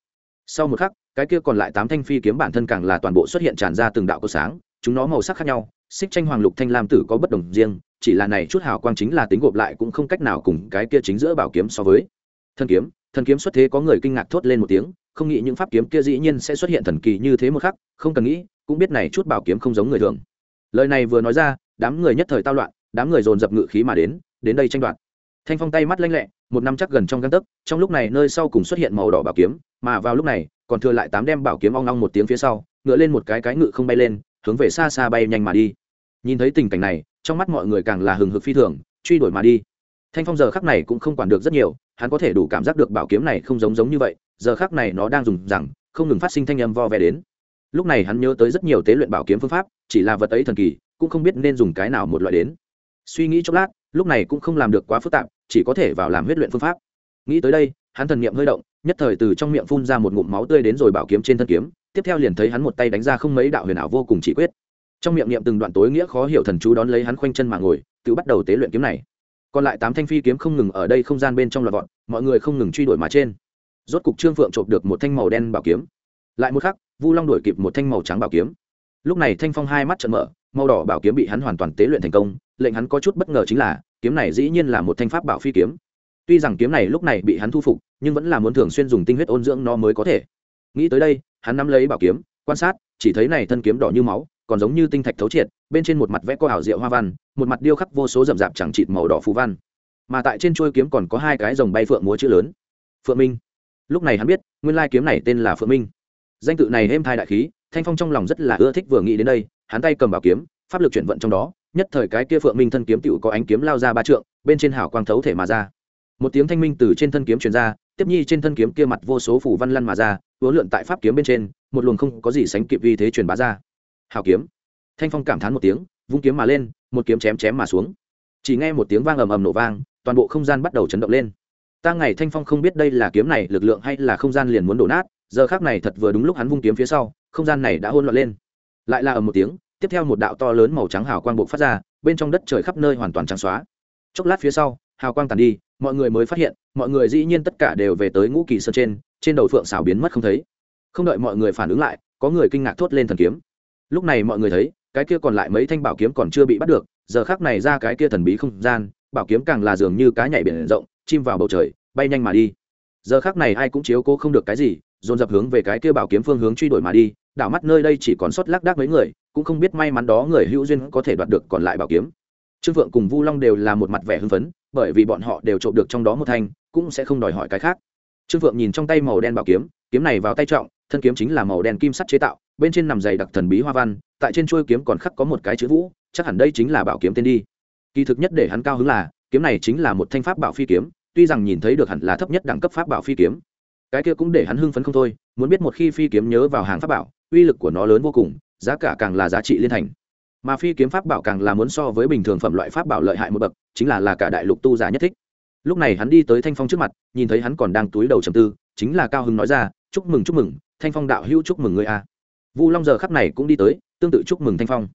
Sau một khắc, cái kia còn lại tám thanh phi kiếm bản thân càng là toàn bộ xuất hiện tràn ra từng đạo của sáng, chúng nó màu sắc khác nhau xích tranh hoàng lục thanh lam tử có bất đồng riêng, chỉ là này chút hào quang chính là tính gộp lại cũng không cách nào cùng cái kia chính giữa bảo kiếm so với. Thần kiếm thần kiếm xuất thế có người kinh ngạc thốt lên một tiếng, không nghĩ những pháp kiếm kia dĩ nhiên sẽ xuất hiện thần kỳ như thế một khắc, không cần nghĩ, cũng biết này chút bảo kiếm không giống người thường. Lời này vừa nói ra, đám người nhất thời tao loạn, đám người dồn dập ngự khí mà đến đến đây tranh đoạt. Thanh phong tay mắt lanh lẹ, một năm chắc gần trong găng tấc, trong lúc này nơi sau cùng xuất hiện màu đỏ bảo kiếm, mà vào lúc này, còn thừa lại tám đem bảo kiếm ong ong một tiếng phía sau, ngựa lên một cái cái ngự không bay lên, hướng về xa xa bay nhanh mà đi nhìn thấy tình cảnh này, trong mắt mọi người càng là hừng hực phi thường, truy đuổi mà đi. Thanh phong giờ khắc này cũng không quản được rất nhiều, hắn có thể đủ cảm giác được bảo kiếm này không giống giống như vậy, giờ khắc này nó đang dùng rằng, không ngừng phát sinh thanh âm vo ve đến. Lúc này hắn nhớ tới rất nhiều tế luyện bảo kiếm phương pháp, chỉ là vật ấy thần kỳ, cũng không biết nên dùng cái nào một loại đến. Suy nghĩ chốc lát, lúc này cũng không làm được quá phức tạp, chỉ có thể vào làm huyết luyện phương pháp. Nghĩ tới đây, hắn thần niệm hơi động, nhất thời từ trong miệng phun ra một ngụm máu tươi đến rồi bảo kiếm trên thân kiếm, tiếp theo liền thấy hắn một tay đánh ra không mấy đạo huyền ảo vô cùng chỉ quyết trong miệng niệm từng đoạn tối nghĩa khó hiểu thần chú đón lấy hắn khoanh chân mà ngồi, tự bắt đầu tế luyện kiếm này. Còn lại tám thanh phi kiếm không ngừng ở đây không gian bên trong loạt vọt, mọi người không ngừng truy đuổi mà trên. Rốt cục trương phượng trộm được một thanh màu đen bảo kiếm. Lại một khắc, vu long đuổi kịp một thanh màu trắng bảo kiếm. Lúc này thanh phong hai mắt trợn mở, màu đỏ bảo kiếm bị hắn hoàn toàn tế luyện thành công, lệnh hắn có chút bất ngờ chính là, kiếm này dĩ nhiên là một thanh pháp bảo phi kiếm. Tuy rằng kiếm này lúc này bị hắn thu phục, nhưng vẫn là muốn thường xuyên dùng tinh huyết ôn dưỡng nó mới có thể. Nghĩ tới đây, hắn nắm lấy bảo kiếm, quan sát, chỉ thấy này thân kiếm đỏ như máu còn giống như tinh thạch thấu triệt, bên trên một mặt vẽ có ảo diệu hoa văn, một mặt điêu khắc vô số rậm rạp chẳng chịt màu đỏ phù văn. Mà tại trên chuôi kiếm còn có hai cái rồng bay phượng múa chữ lớn. Phượng minh. Lúc này hắn biết, nguyên lai kiếm này tên là phượng minh. Danh tự này êm thai đại khí, thanh phong trong lòng rất là ưa thích vừa nghĩ đến đây, hắn tay cầm bảo kiếm, pháp lực chuyển vận trong đó, nhất thời cái kia phượng minh thân kiếm tựu có ánh kiếm lao ra ba trượng, bên trên hảo quang thấu thể mà ra. Một tiếng thanh minh từ trên thân kiếm truyền ra, tiếp nhi trên thân kiếm kia mặt vô số phủ văn lăn mà ra, uốn lượn tại pháp kiếm bên trên, một luồng không có gì sánh kịp vi thế truyền bá ra hảo kiếm. Thanh phong cảm thán một tiếng, vung kiếm mà lên, một kiếm chém chém mà xuống. Chỉ nghe một tiếng vang ầm ầm nổ vang, toàn bộ không gian bắt đầu chấn động lên. Ta ngày thanh phong không biết đây là kiếm này lực lượng hay là không gian liền muốn đổ nát, giờ khác này thật vừa đúng lúc hắn vung kiếm phía sau, không gian này đã hôn loạn lên. Lại là ầm một tiếng, tiếp theo một đạo to lớn màu trắng hào quang buộc phát ra, bên trong đất trời khắp nơi hoàn toàn trắng xóa. Chốc lát phía sau, hào quang tàn đi, mọi người mới phát hiện, mọi người dĩ nhiên tất cả đều về tới ngũ kỳ sơn trên trên đầu phượng xảo biến mất không thấy. Không đợi mọi người phản ứng lại, có người kinh ngạc thốt lên thần kiếm lúc này mọi người thấy, cái kia còn lại mấy thanh bảo kiếm còn chưa bị bắt được, giờ khác này ra cái kia thần bí không gian, bảo kiếm càng là dường như cá nhảy biển rộng, chim vào bầu trời, bay nhanh mà đi. Giờ khác này ai cũng chiếu cố không được cái gì, dồn dập hướng về cái kia bảo kiếm phương hướng truy đuổi mà đi, đảo mắt nơi đây chỉ còn sót lác đác mấy người, cũng không biết may mắn đó người hữu duyên có thể đoạt được còn lại bảo kiếm. Trương phượng cùng vu long đều là một mặt vẻ hưng phấn, bởi vì bọn họ đều trộm được trong đó một thanh, cũng sẽ không đòi hỏi cái khác. Trương phượng nhìn trong tay màu đen bảo kiếm kiếm này vào tay trọng thân kiếm chính là màu đen kim sắt chế tạo, bên trên nằm dày đặc thần bí hoa văn, tại trên chuôi kiếm còn khắc có một cái chữ vũ, chắc hẳn đây chính là bảo kiếm tên đi. Kỳ thực nhất để hắn cao hứng là, kiếm này chính là một thanh pháp bảo phi kiếm, tuy rằng nhìn thấy được hẳn là thấp nhất đẳng cấp pháp bảo phi kiếm. Cái kia cũng để hắn hưng phấn không thôi, muốn biết một khi phi kiếm nhớ vào hàng pháp bảo, uy lực của nó lớn vô cùng, giá cả càng là giá trị liên thành. Mà phi kiếm pháp bảo càng là muốn so với bình thường phẩm loại pháp bảo lợi hại một bậc, chính là là cả đại lục tu giả nhất thích. Lúc này hắn đi tới thanh phong trước mặt, nhìn thấy hắn còn đang túi đầu trầm tư, chính là cao hưng nói ra, chúc mừng chúc mừng thanh phong đạo hữu chúc mừng người a. Vu long giờ khắp này cũng đi tới, tương tự chúc mừng thanh phong.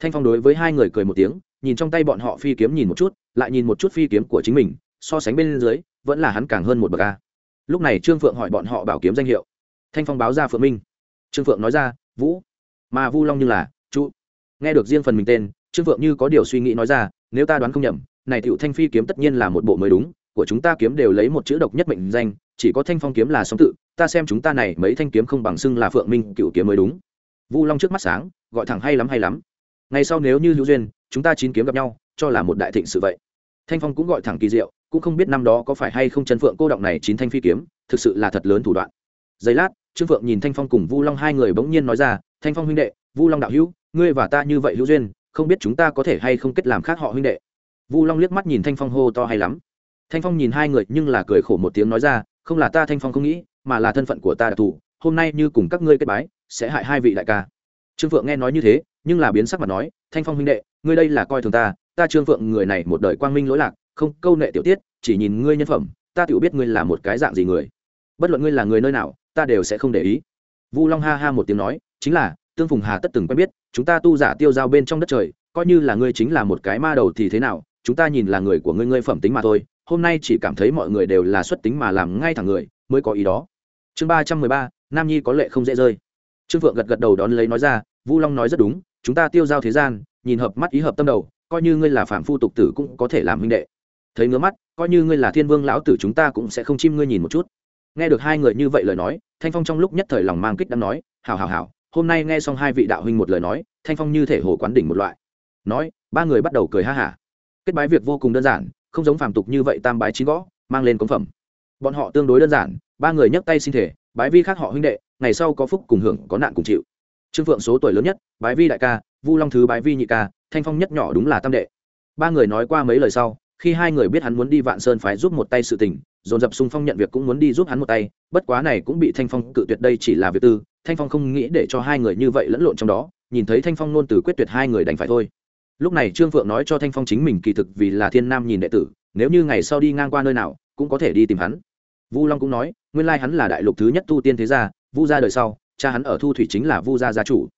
Thanh phong đối với hai người cười một tiếng, nhìn trong tay bọn họ phi kiếm nhìn một chút, lại nhìn một chút phi kiếm của chính mình, so sánh bên dưới, vẫn là hắn càng hơn một bậc a. Lúc này trương phượng hỏi bọn họ bảo kiếm danh hiệu. Thanh phong báo ra phượng minh. Trương phượng nói ra, vũ. Mà vu long như là, chu. Nghe được riêng phần mình tên, trương phượng như có điều suy nghĩ nói ra, nếu ta đoán không nhầm, này tựu thanh phi kiếm tất nhiên là một bộ mới đúng, của chúng ta kiếm đều lấy một chữ độc nhất mệnh danh chỉ có thanh phong kiếm là song tự, ta xem chúng ta này mấy thanh kiếm không bằng xưng là phượng minh cựu kiếm mới đúng. Vu long trước mắt sáng, gọi thẳng hay lắm hay lắm. Ngày sau nếu như hữu duyên, chúng ta chín kiếm gặp nhau, cho là một đại thịnh sự vậy. Thanh phong cũng gọi thẳng kỳ diệu, cũng không biết năm đó có phải hay không chân phượng cô động này chín thanh phi kiếm, thực sự là thật lớn thủ đoạn. Giây lát, trương phượng nhìn thanh phong cùng vu long hai người bỗng nhiên nói ra, thanh phong huynh đệ, vu long đạo hữu, ngươi và ta như vậy hữu duyên, không biết chúng ta có thể hay không kết làm khác họ huynh đệ? Vu long liếc mắt nhìn thanh phong hô to hay lắm. Thanh phong nhìn hai người nhưng là cười khổ một tiếng nói ra không là ta thanh phong không nghĩ, mà là thân phận của ta đặc thù, hôm nay như cùng các ngươi kết bái, sẽ hại hai vị đại ca. Trương phượng nghe nói như thế, nhưng là biến sắc mặt nói, thanh phong huynh đệ, ngươi đây là coi thường ta ta trương phượng người này một đời quang minh lỗi lạc, không câu nệ tiểu tiết, chỉ nhìn ngươi nhân phẩm, ta tự biết ngươi là một cái dạng gì người. Bất luận ngươi là người nơi nào, ta đều sẽ không để ý. Vu long ha ha một tiếng nói, chính là, tương phùng hà tất từng quen biết, chúng ta tu giả tiêu giao bên trong đất trời, coi như là ngươi chính là một cái ma đầu thì thế nào, chúng ta nhìn là người của ngươi ngươi phẩm tính mà thôi hôm nay chỉ cảm thấy mọi người đều là xuất tính mà làm ngay thẳng người, mới có ý đó. Chương ba trăm mười ba, nam nhi có lệ không dễ rơi. Trương phượng gật gật đầu đón lấy nói ra, vu long nói rất đúng, chúng ta tiêu giao thế gian, nhìn hợp mắt ý hợp tâm đầu, coi như ngươi là phạm phu tục tử cũng có thể làm huynh đệ. Thấy ngứa mắt, coi như ngươi là thiên vương lão tử chúng ta cũng sẽ không chim ngươi nhìn một chút. Nghe được hai người như vậy lời nói, thanh phong trong lúc nhất thời lòng mang kích đang nói hào hào hào hôm nay nghe xong hai vị đạo huynh một lời nói, thanh phong như thể hồ quán đỉnh một loại. Nói, ba người bắt đầu cười ha hả. Kết bái việc vô cùng đơn giản không giống phàm tục như vậy tam bái chín gõ, mang lên cống phẩm. Bọn họ tương đối đơn giản, ba người nhấc tay xin thể, bái vi khác họ huynh đệ, ngày sau có phúc cùng hưởng, có nạn cùng chịu. Trương phượng số tuổi lớn nhất, bái vi đại ca, vu long thứ bái vi nhị ca, thanh phong nhất nhỏ đúng là tam đệ. Ba người nói qua mấy lời sau, khi hai người biết hắn muốn đi vạn sơn phái giúp một tay sự tình, dồn dập xung phong nhận việc cũng muốn đi giúp hắn một tay, bất quá này cũng bị thanh phong cự tuyệt đây chỉ là việc tư, thanh phong không nghĩ để cho hai người như vậy lẫn lộn trong đó, nhìn thấy thanh phong nôn từ quyết tuyệt hai người đành phải thôi lúc này trương phượng nói cho thanh phong chính mình kỳ thực vì là thiên nam nhìn đệ tử, nếu như ngày sau đi ngang qua nơi nào, cũng có thể đi tìm hắn. Vu long cũng nói, nguyên lai hắn là đại lục thứ nhất tu tiên thế gia, vu gia đời sau, cha hắn ở thu thủy chính là vu gia gia chủ.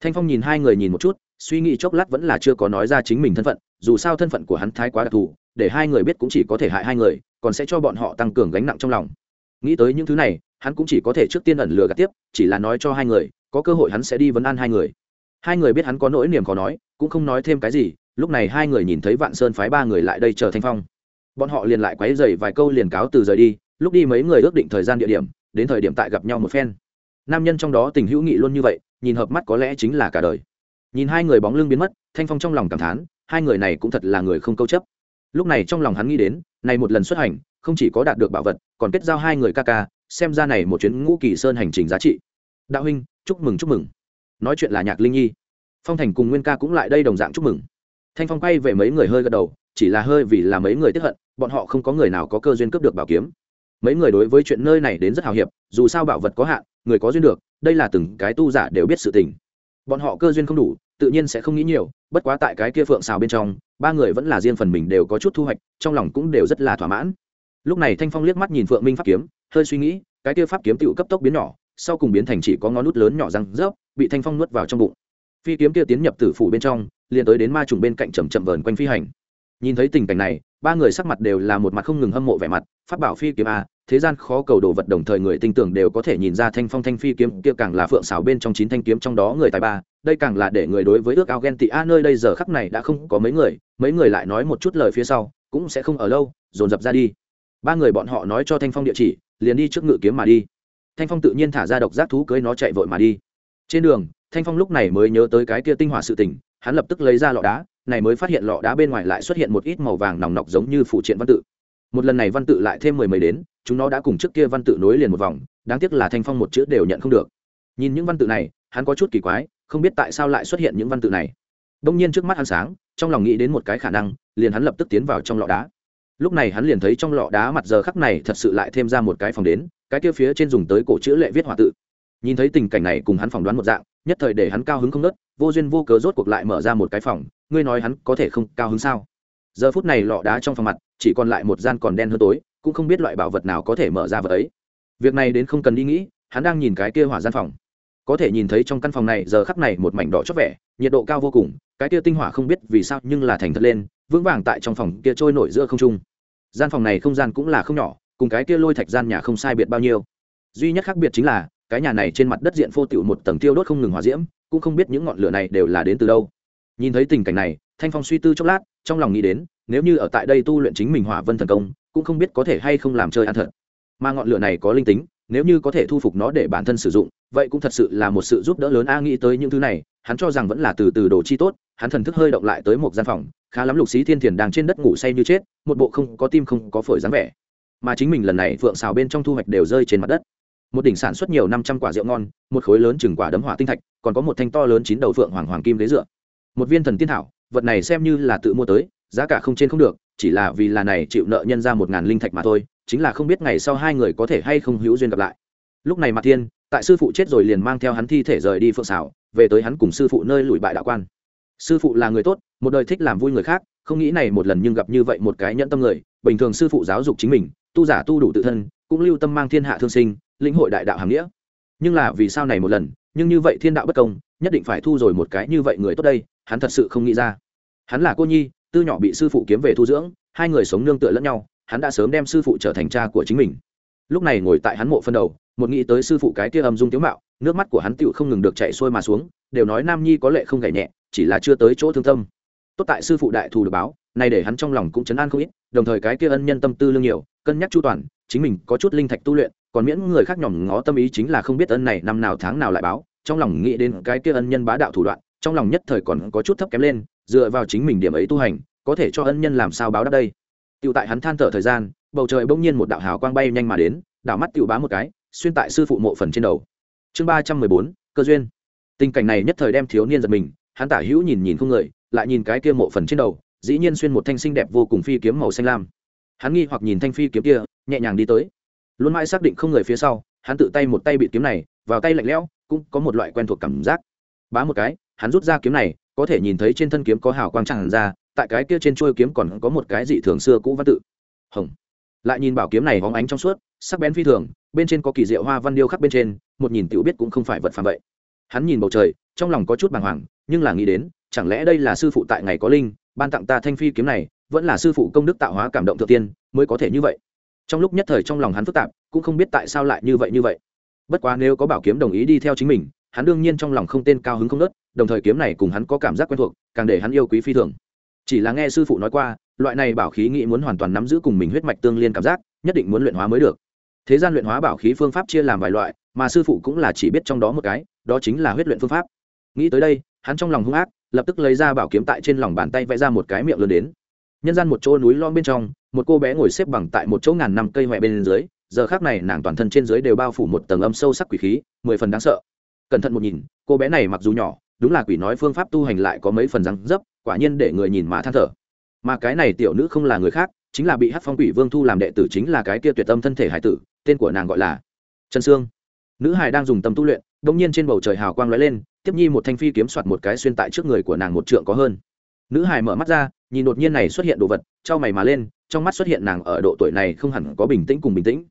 Thanh phong nhìn hai người nhìn một chút, suy nghĩ chốc lát vẫn là chưa có nói ra chính mình thân phận, dù sao thân phận của hắn thái quá đặc thù, để hai người biết cũng chỉ có thể hại hai người, còn sẽ cho bọn họ tăng cường gánh nặng trong lòng. Nghĩ tới những thứ này, hắn cũng chỉ có thể trước tiên ẩn lừa gạt tiếp, chỉ là nói cho hai người, có cơ hội hắn sẽ đi vấn an hai người hai người biết hắn có nỗi niềm khó nói, cũng không nói thêm cái gì, lúc này hai người nhìn thấy vạn sơn phái ba người lại đây chờ thanh phong. Bọn họ liền lại quấy dày vài câu liền cáo từ rời đi, lúc đi mấy người ước định thời gian địa điểm, đến thời điểm tại gặp nhau một phen. Nam nhân trong đó tình hữu nghị luôn như vậy, nhìn hợp mắt có lẽ chính là cả đời. Nhìn hai người bóng lưng biến mất, thanh phong trong lòng cảm thán, hai người này cũng thật là người không câu chấp. Lúc này trong lòng hắn nghĩ đến, này một lần xuất hành, không chỉ có đạt được bảo vật, còn kết giao hai người ca ca, xem ra này một chuyến ngũ kỳ sơn hành trình giá trị. Đạo huynh, chúc mừng chúc mừng nói chuyện là nhạc linh nhi phong thành cùng nguyên ca cũng lại đây đồng dạng chúc mừng thanh phong quay về mấy người hơi gật đầu chỉ là hơi vì là mấy người tiếp hận bọn họ không có người nào có cơ duyên cướp được bảo kiếm mấy người đối với chuyện nơi này đến rất hào hiệp dù sao bảo vật có hạn người có duyên được đây là từng cái tu giả đều biết sự tình bọn họ cơ duyên không đủ tự nhiên sẽ không nghĩ nhiều bất quá tại cái kia phượng xào bên trong ba người vẫn là riêng phần mình đều có chút thu hoạch trong lòng cũng đều rất là thỏa mãn lúc này thanh phong liếc mắt nhìn phượng minh pháp kiếm hơi suy nghĩ cái kia pháp kiếm tựu cấp tốc biến nhỏ sau cùng biến thành chỉ có ngón nút lớn nhỏ răng rớp, bị thanh phong nuốt vào trong bụng. Phi kiếm kia tiến nhập tử phủ bên trong, liền tới đến ma trùng bên cạnh chầm chậm vờn quanh phi hành. Nhìn thấy tình cảnh này, ba người sắc mặt đều là một mặt không ngừng hâm mộ vẻ mặt phát bảo phi kiếm a, thế gian khó cầu đồ vật đồng thời người tinh tưởng đều có thể nhìn ra thanh phong thanh phi kiếm kia càng là phượng xảo bên trong chín thanh kiếm trong đó người tài ba, đây càng là để người đối với ước ao ghen tị a, nơi đây giờ khắc này đã không có mấy người mấy người lại nói một chút lời phía sau, cũng sẽ không ở lâu, dồn dập ra đi. Ba người bọn họ nói cho thanh phong địa chỉ, liền đi trước ngự kiếm mà đi thanh phong tự nhiên thả ra độc giác thú cưới nó chạy vội mà đi. Trên đường, thanh phong lúc này mới nhớ tới cái kia tinh hỏa sự tình, hắn lập tức lấy ra lọ đá, này mới phát hiện lọ đá bên ngoài lại xuất hiện một ít màu vàng nòng nọc giống như phụ triện văn tự. Một lần này văn tự lại thêm mười mấy đến, chúng nó đã cùng trước kia văn tự nối liền một vòng, đáng tiếc là thanh phong một chữ đều nhận không được. Nhìn những văn tự này, hắn có chút kỳ quái, không biết tại sao lại xuất hiện những văn tự này. Đông nhiên trước mắt hắn sáng, trong lòng nghĩ đến một cái khả năng, liền hắn lập tức tiến vào trong lọ đá lúc này hắn liền thấy trong lọ đá mặt giờ khắc này thật sự lại thêm ra một cái phòng đến, cái kia phía trên dùng tới cổ chữ lệ viết hòa tự. Nhìn thấy tình cảnh này cùng hắn phỏng đoán một dạng, nhất thời để hắn cao hứng không nớt vô duyên vô cớ rốt cuộc lại mở ra một cái phòng, ngươi nói hắn có thể không cao hứng sao? Giờ phút này lọ đá trong phòng mặt, chỉ còn lại một gian còn đen hơn tối, cũng không biết loại bảo vật nào có thể mở ra vật ấy. Việc này đến không cần đi nghĩ, hắn đang nhìn cái kia hỏa gian phòng. Có thể nhìn thấy trong căn phòng này giờ khắp này một mảnh đỏ chót vẻ, nhiệt độ cao vô cùng, cái kia tinh hỏa không biết vì sao nhưng là thành thật lên vững vàng tại trong phòng kia trôi nổi giữa không trung. Gian phòng này không gian cũng là không nhỏ, cùng cái kia lôi thạch gian nhà không sai biệt bao nhiêu. Duy nhất khác biệt chính là, cái nhà này trên mặt đất diện phô tựu một tầng tiêu đốt không ngừng hòa diễm, cũng không biết những ngọn lửa này đều là đến từ đâu. Nhìn thấy tình cảnh này, thanh phong suy tư chốc lát, trong lòng nghĩ đến, nếu như ở tại đây tu luyện chính mình hỏa vân thần công, cũng không biết có thể hay không làm chơi ăn thật. Mà ngọn lửa này có linh tính, nếu như có thể thu phục nó để bản thân sử dụng, vậy cũng thật sự là một sự giúp đỡ lớn a nghĩ tới những thứ này, hắn cho rằng vẫn là từ từ đồ chi tốt, hắn thần thức hơi động lại tới một gian phòng khá lắm lục xí thiên thiền đang trên đất ngủ say như chết một bộ không có tim không có phổi dáng vẻ. Mà chính mình lần này phượng xào bên trong thu hoạch đều rơi trên mặt đất. Một đỉnh sản xuất nhiều năm trăm quả rượu ngon một khối lớn chừng quả đấm hỏa tinh thạch còn có một thanh to lớn chín đầu phượng hoàng hoàng kim ghế dựa. Một viên thần tiên thảo vật này xem như là tự mua tới giá cả không trên không được chỉ là vì là này chịu nợ nhân ra một ngàn linh thạch mà thôi chính là không biết ngày sau hai người có thể hay không hữu duyên gặp lại. Lúc này mặt thiên tại sư phụ chết rồi liền mang theo hắn thi thể rời đi phượng xào, về tới hắn cùng sư phụ nơi lùi bại đạo quan. Sư phụ là người tốt một đời thích làm vui người khác, không nghĩ này một lần nhưng gặp như vậy một cái nhẫn tâm người, bình thường sư phụ giáo dục chính mình, tu giả tu đủ tự thân, cũng lưu tâm mang thiên hạ thương sinh, lĩnh hội đại đạo hàm nghĩa. Nhưng là vì sao này một lần, nhưng như vậy thiên đạo bất công, nhất định phải thu rồi một cái như vậy người tốt đây, hắn thật sự không nghĩ ra. Hắn là cô nhi, tư nhỏ bị sư phụ kiếm về thu dưỡng, hai người sống nương tựa lẫn nhau, hắn đã sớm đem sư phụ trở thành cha của chính mình. Lúc này ngồi tại hắn mộ phân đầu, một nghĩ tới sư phụ cái kia âm dung tiếu mạo, nước mắt của hắn tựu không ngừng được chạy xuôi mà xuống, đều nói nam nhi có lệ không gảy nhẹ, chỉ là chưa tới chỗ thương tâm tốt tại sư phụ đại thù được báo này để hắn trong lòng cũng chấn an không ít, đồng thời cái kia ân nhân tâm tư lương nhiều, cân nhắc chu toàn, chính mình có chút linh thạch tu luyện, còn miễn người khác nhòm ngó tâm ý chính là không biết ân này năm nào tháng nào lại báo, trong lòng nghĩ đến cái kia ân nhân bá đạo thủ đoạn, trong lòng nhất thời còn có chút thấp kém lên, dựa vào chính mình điểm ấy tu hành, có thể cho ân nhân làm sao báo đáp đây. Tựu tại hắn than thở thời gian, bầu trời bỗng nhiên một đạo hào quang bay nhanh mà đến, đảo mắt tựu bá một cái, xuyên tại sư phụ mộ phần trên đầu. Chương ba trăm mười bốn, cơ duyên. Tình cảnh này nhất thời đem thiếu niên giật mình hắn tả hữu nhìn nhìn không người, lại nhìn cái kia mộ phần trên đầu, dĩ nhiên xuyên một thanh xinh đẹp vô cùng phi kiếm màu xanh lam. Hắn nghi hoặc nhìn thanh phi kiếm kia, nhẹ nhàng đi tới. Luôn mãi xác định không người phía sau, hắn tự tay một tay bị kiếm này, vào tay lạnh lẽo, cũng có một loại quen thuộc cảm giác. Bá một cái, hắn rút ra kiếm này, có thể nhìn thấy trên thân kiếm có hào quang tràn ra, tại cái kia trên trôi kiếm còn có một cái dị thường xưa cũ văn tự. Hồng. Lại nhìn bảo kiếm này hóng ánh trong suốt, sắc bén phi thường, bên trên có kỳ diệu hoa văn điêu khắc bên trên, một nhìn tiểu biết cũng không phải vật phàm vậy. Hắn nhìn bầu trời, trong lòng có chút bàng hoàng nhưng là nghĩ đến, chẳng lẽ đây là sư phụ tại ngày có linh, ban tặng ta thanh phi kiếm này, vẫn là sư phụ công đức tạo hóa cảm động thượng tiên, mới có thể như vậy. Trong lúc nhất thời trong lòng hắn phức tạp, cũng không biết tại sao lại như vậy như vậy. Bất quá nếu có bảo kiếm đồng ý đi theo chính mình, hắn đương nhiên trong lòng không tên cao hứng không nớt, đồng thời kiếm này cùng hắn có cảm giác quen thuộc, càng để hắn yêu quý phi thường. Chỉ là nghe sư phụ nói qua, loại này bảo khí nghĩ muốn hoàn toàn nắm giữ cùng mình huyết mạch tương liên cảm giác, nhất định muốn luyện hóa mới được. Thế gian luyện hóa bảo khí phương pháp chia làm vài loại, mà sư phụ cũng là chỉ biết trong đó một cái, đó chính là huyết luyện phương pháp. Nghĩ tới đây hắn trong lòng hung ác, lập tức lấy ra bảo kiếm tại trên lòng bàn tay vẽ ra một cái miệng lớn đến. Nhân gian một chỗ núi lon bên trong, một cô bé ngồi xếp bằng tại một chỗ ngàn năm cây huệ bên dưới, giờ khác này nàng toàn thân trên dưới đều bao phủ một tầng âm sâu sắc quỷ khí, mười phần đáng sợ. Cẩn thận một nhìn, cô bé này mặc dù nhỏ, đúng là quỷ nói phương pháp tu hành lại có mấy phần răng dấp, quả nhiên để người nhìn mà than thở. Mà cái này tiểu nữ không là người khác, chính là bị hát phong quỷ vương thu làm đệ tử chính là cái kia tuyệt tâm thân thể hải tử, tên của nàng gọi là trần sương. Nữ hải đang dùng tâm tu luyện đ ỗ n g nhiên trên bầu trời hào quang l ó e lên tiếp nhi một thanh phi kiếm soạt một cái xuyên tại trước người của nàng một trượng có hơn. Nữ hải mở mắt ra, nhìn đột nhiên này xuất hiện đồ vật, trao mày mà lên, trong mắt xuất hiện nàng ở độ tuổi này không hẳn có bình tĩnh cùng bình tĩnh.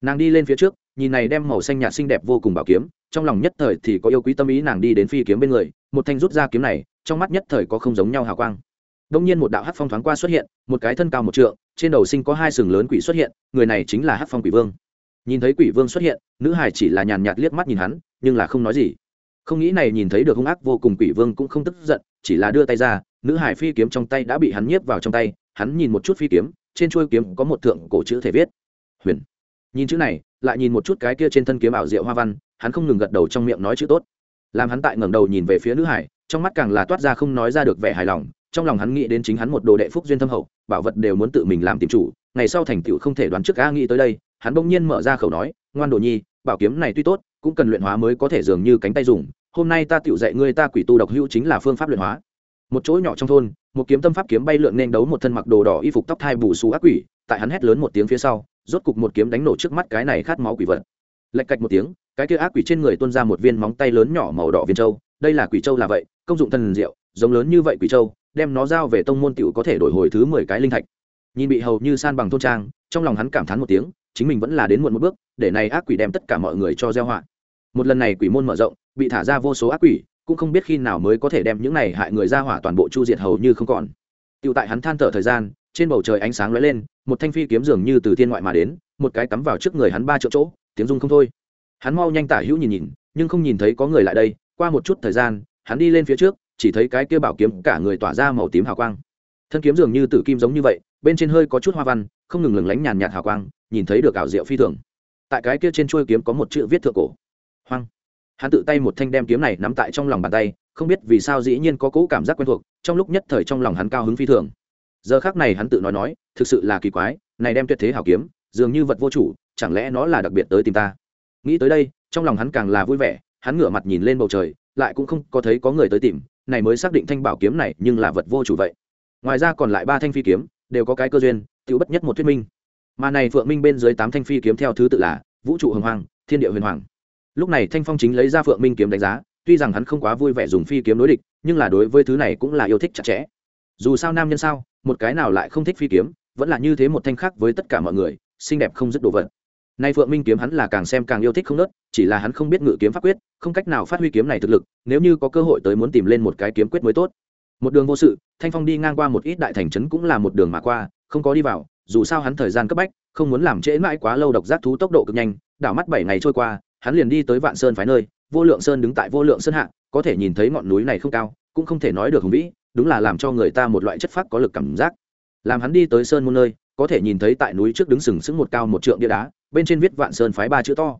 Nàng đi lên phía trước, nhìn này đem màu xanh nhạt xinh đẹp vô cùng bảo kiếm, trong lòng nhất thời thì có yêu quý tâm ý nàng đi đến phi kiếm bên người, một thanh rút ra kiếm này, trong mắt nhất thời có không giống nhau hào quang. Đông nhiên một đạo hát phong thoáng qua xuất hiện, một cái thân cao một trượng, trên đầu sinh có hai sừng lớn quỷ xuất hiện, người này chính là hát phong quỷ vương. Nhìn thấy quỷ vương xuất hiện, nữ hải chỉ là nhàn nhạt liếc mắt nhìn hắn, nhưng là không nói gì không nghĩ này nhìn thấy được hung ác vô cùng quỷ vương cũng không tức giận, chỉ là đưa tay ra, nữ hải phi kiếm trong tay đã bị hắn nhiếp vào trong tay, hắn nhìn một chút phi kiếm, trên chuôi kiếm có một thượng cổ chữ thể viết, huyền. Nhìn chữ này, lại nhìn một chút cái kia trên thân kiếm ảo diệu hoa văn, hắn không ngừng gật đầu trong miệng nói chữ tốt. Làm hắn tại ngẩng đầu nhìn về phía nữ hải, trong mắt càng là toát ra không nói ra được vẻ hài lòng, trong lòng hắn nghĩ đến chính hắn một đồ đệ phúc duyên thâm hậu, bảo vật đều muốn tự mình làm tìm chủ, ngày sau thành tựu không thể đoán trước a nghĩ tới đây, hắn bỗng nhiên mở ra khẩu nói, ngoan đồ nhi, bảo kiếm này tuy tốt cũng cần luyện hóa mới có thể dường như cánh tay dùng. Hôm nay ta tựu dạy ngươi ta quỷ tu độc hữu chính là phương pháp luyện hóa. Một chỗ nhỏ trong thôn, một kiếm tâm pháp kiếm bay lượn nên đấu một thân mặc đồ đỏ y phục tóc thai bù xù ác quỷ. Tại hắn hét lớn một tiếng phía sau, rốt cục một kiếm đánh nổ trước mắt cái này khát máu quỷ vật. Lạch cạch một tiếng, cái kia ác quỷ trên người tuôn ra một viên móng tay lớn nhỏ màu đỏ viên châu. Đây là quỷ châu là vậy, công dụng thần diệu, giống lớn như vậy quỷ châu, đem nó giao về tông môn tiểu có thể đổi hồi thứ mười cái linh thạch. Nhìn bị hầu như san bằng thôn trang, trong lòng hắn cảm thán một tiếng, chính mình vẫn là đến muộn một bước, để này ác quỷ đem tất cả mọi người cho gieo họa một lần này quỷ môn mở rộng bị thả ra vô số ác quỷ cũng không biết khi nào mới có thể đem những này hại người ra hỏa toàn bộ chu diệt hầu như không còn tựu tại hắn than thở thời gian, trên bầu trời ánh sáng lóe lên, một thanh phi kiếm dường như từ thiên ngoại mà đến, một cái cắm vào trước người hắn ba triệu chỗ, tiếng rung không thôi. Hắn mau nhanh tả hữu nhìn nhìn, nhưng không nhìn thấy có người lại đây, qua một chút thời gian, hắn đi lên phía trước, chỉ thấy cái kia bảo kiếm cả người tỏa ra màu tím hào quang. Thân kiếm dường như tử kim giống như vậy, bên trên hơi có chút hoa văn, không ngừng lừng lánh nhàn nhạt hào quang, nhìn thấy được ảo diệu phi thường. Tại cái kia trên chuôi kiếm có một chữ viết thượng cổ. Hoang. Hắn tự tay một thanh đem kiếm này nắm tại trong lòng bàn tay, không biết vì sao dĩ nhiên có cỗ cảm giác quen thuộc trong lúc nhất thời trong lòng hắn cao hứng phi thường. Giờ khác này hắn tự nói nói thực sự là kỳ quái này đem tuyệt thế hảo kiếm dường như vật vô chủ chẳng lẽ nó là đặc biệt tới tìm ta? Nghĩ tới đây trong lòng hắn càng là vui vẻ hắn ngửa mặt nhìn lên bầu trời lại cũng không có thấy có người tới tìm này mới xác định thanh bảo kiếm này nhưng là vật vô chủ vậy. Ngoài ra còn lại ba thanh phi kiếm đều có cái cơ duyên tự bất nhất một thuyết minh. Mà này phượng minh bên dưới tám thanh phi kiếm theo thứ tự là vũ trụ hồng hoàng thiên địa huyền hoàng lúc này thanh phong chính lấy ra phượng minh kiếm đánh giá, tuy rằng hắn không quá vui vẻ dùng phi kiếm đối địch, nhưng là đối với thứ này cũng là yêu thích chặt chẽ. Dù sao nam nhân sao, một cái nào lại không thích phi kiếm, vẫn là như thế một thanh khác với tất cả mọi người, xinh đẹp không dứt đồ vật. Nay phượng minh kiếm hắn là càng xem càng yêu thích không nớt, chỉ là hắn không biết ngự kiếm pháp quyết, không cách nào phát huy kiếm này thực lực, nếu như có cơ hội tới muốn tìm lên một cái kiếm quyết mới tốt. Một đường vô sự, thanh phong đi ngang qua một ít đại thành trấn cũng là một đường mà qua, không có đi vào, dù sao hắn thời gian cấp bách, không muốn làm trễ mãi quá lâu độc giác thú tốc độ cực nhanh, đảo mắt bảy ngày trôi qua hắn liền đi tới vạn sơn phái nơi, vô lượng sơn đứng tại vô lượng sơn hạ, có thể nhìn thấy ngọn núi này không cao, cũng không thể nói được hùng vĩ, đúng là làm cho người ta một loại chất phác có lực cảm giác. Làm hắn đi tới sơn môn nơi, có thể nhìn thấy tại núi trước đứng sừng sững một cao một trượng bia đá, bên trên viết vạn sơn phái ba chữ to.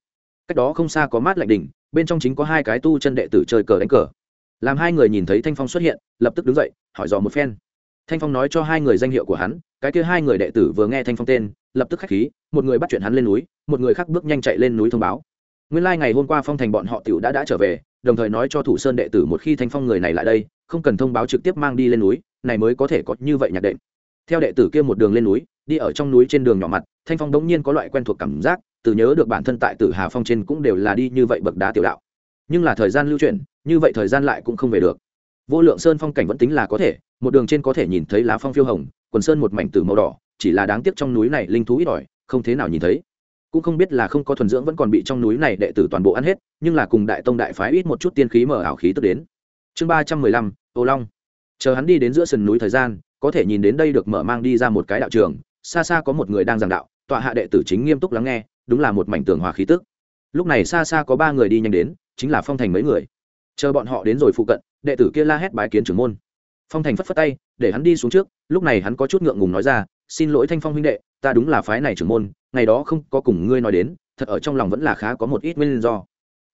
Cách đó không xa có mát lạnh đỉnh, bên trong chính có hai cái tu chân đệ tử chơi cờ đánh cờ. Làm hai người nhìn thấy thanh phong xuất hiện, lập tức đứng dậy, hỏi dò một phen. Thanh phong nói cho hai người danh hiệu của hắn, cái kia hai người đệ tử vừa nghe thanh phong tên, lập tức khách khí, một người bắt chuyện hắn lên núi, một người khác bước nhanh chạy lên núi thông báo nguyên lai、like、ngày hôm qua phong thành bọn họ t i ể u đã đã trở về, đồng thời nói cho thủ sơn đệ tử một khi thanh phong người này lại đây, không cần thông báo trực tiếp mang đi lên núi, này mới có thể có như vậy nhạc đệm. Theo đệ tử kia một đường lên núi, đi ở trong núi trên đường nhỏ mặt, thanh phong đống nhiên có loại quen thuộc cảm giác, từ nhớ được bản thân tại tử hà phong trên cũng đều là đi như vậy bậc đá tiểu đạo. Nhưng là thời gian lưu chuyển, như vậy thời gian lại cũng không về được. Vô lượng sơn phong cảnh vẫn tính là có thể, một đường trên có thể nhìn thấy lá phong phiêu hồng, quần sơn một mảnh tử màu đỏ, chỉ là đáng tiếc trong núi này linh thú ít ỏi, không thế nào nhìn thấy cũng không biết là không có thuần dưỡng vẫn còn bị trong núi này đệ tử toàn bộ ăn hết, nhưng là cùng đại tông đại phái ít một chút tiên khí mở ảo khí tức đến. Chương ba trăm mười lăm ô long. Chờ hắn đi đến giữa sườn núi thời gian, có thể nhìn đến đây được mở mang đi ra một cái đạo trường, xa xa có một người đang giảng đạo, tọa hạ đệ tử chính nghiêm túc lắng nghe, đúng là một mảnh tường hòa khí tức. Lúc này xa xa có ba người đi nhanh đến, chính là phong thành mấy người. Chờ bọn họ đến rồi phụ cận, đệ tử kia la hét bái kiến trưởng môn. Phong thành phất phất tay, để hắn đi xuống trước, lúc này hắn có chút ngượng ngùng nói ra xin lỗi thanh phong huynh đệ, ta đúng là phái này trưởng môn, ngày đó không có cùng ngươi nói đến, thật ở trong lòng vẫn là khá có một ít nguyên do.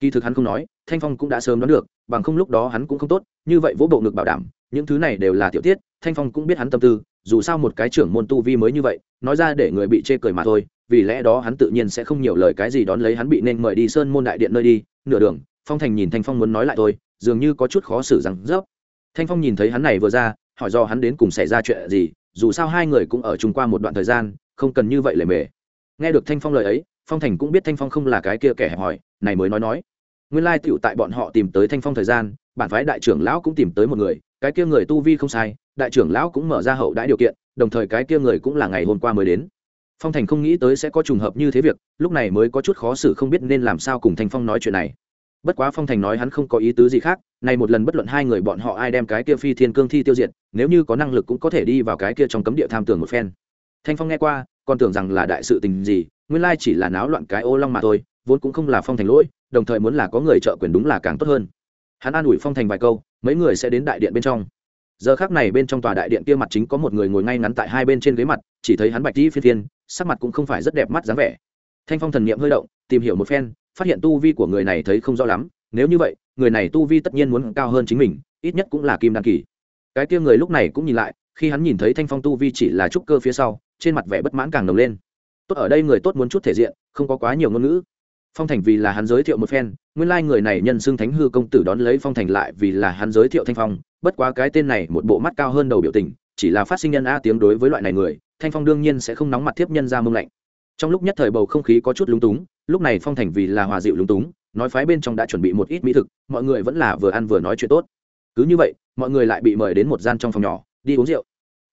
Kỳ thực hắn không nói, thanh phong cũng đã sớm đoán được, bằng không lúc đó hắn cũng không tốt, như vậy vỗ bộ ngực bảo đảm, những thứ này đều là tiểu tiết, thanh phong cũng biết hắn tâm tư, dù sao một cái trưởng môn tu vi mới như vậy, nói ra để người bị chê cười mà thôi, vì lẽ đó hắn tự nhiên sẽ không nhiều lời cái gì đón lấy hắn bị nên mời đi sơn môn đại điện nơi đi, nửa đường, phong thành nhìn thanh phong muốn nói lại thôi, dường như có chút khó xử rằng rớp thanh phong nhìn thấy hắn này vừa ra, hỏi do hắn đến cùng xảy ra chuyện gì dù sao hai người cũng ở chung qua một đoạn thời gian, không cần như vậy lề mề. Nghe được thanh phong lời ấy, phong thành cũng biết thanh phong không là cái kia kẻ hẹp hòi, này mới nói nói. Nguyên lai tựu tại bọn họ tìm tới thanh phong thời gian, bản phái đại trưởng lão cũng tìm tới một người, cái kia người tu vi không sai, đại trưởng lão cũng mở ra hậu đãi điều kiện, đồng thời cái kia người cũng là ngày hôm qua mới đến. Phong thành không nghĩ tới sẽ có trùng hợp như thế việc, lúc này mới có chút khó xử không biết nên làm sao cùng thanh phong nói chuyện này bất quá phong thành nói hắn không có ý tứ gì khác, nay một lần bất luận hai người bọn họ ai đem cái kia phi thiên cương thi tiêu diệt, nếu như có năng lực cũng có thể đi vào cái kia trong cấm địa tham tưởng một phen. Thanh phong nghe qua, còn tưởng rằng là đại sự tình gì, nguyên lai chỉ là náo loạn cái ô long mà thôi, vốn cũng không là phong thành lỗi, đồng thời muốn là có người trợ quyền đúng là càng tốt hơn. Hắn an ủi phong thành vài câu, mấy người sẽ đến đại điện bên trong. Giờ khác này bên trong tòa đại điện kia mặt chính có một người ngồi ngay ngắn tại hai bên trên ghế mặt, chỉ thấy hắn bạch dĩ phi thiên, sắc mặt cũng không phải rất đẹp mắt dáng vẻ. Thanh phong thần n i ệ m hơi động, tìm hiểu một phen phát hiện tu vi của người này thấy không rõ lắm, nếu như vậy, người này tu vi tất nhiên muốn cao hơn chính mình, ít nhất cũng là kim đan kỳ. Cái kia người lúc này cũng nhìn lại, khi hắn nhìn thấy thanh phong tu vi chỉ là trúc cơ phía sau, trên mặt vẻ bất mãn càng nồng lên. Tốt, ở đây người tốt muốn chút thể diện, không có quá nhiều ngôn ngữ. Phong thành vì là hắn giới thiệu một phen, nguyên lai、like、người này nhân xưng thánh hư công tử đón lấy phong thành lại vì là hắn giới thiệu thanh phong, bất quá cái tên này một bộ mắt cao hơn đầu biểu tình, chỉ là phát sinh nhân a tiếng đối với loại này người, thanh phong đương nhiên sẽ không nóng mặt tiếp nhân ra mông lạnh trong lúc nhất thời bầu không khí có chút lúng túng, lúc này phong thành vì là hòa dịu lúng túng, nói phái bên trong đã chuẩn bị một ít mỹ thực, mọi người vẫn là vừa ăn vừa nói chuyện tốt. Cứ như vậy, mọi người lại bị mời đến một gian trong phòng nhỏ, đi uống rượu.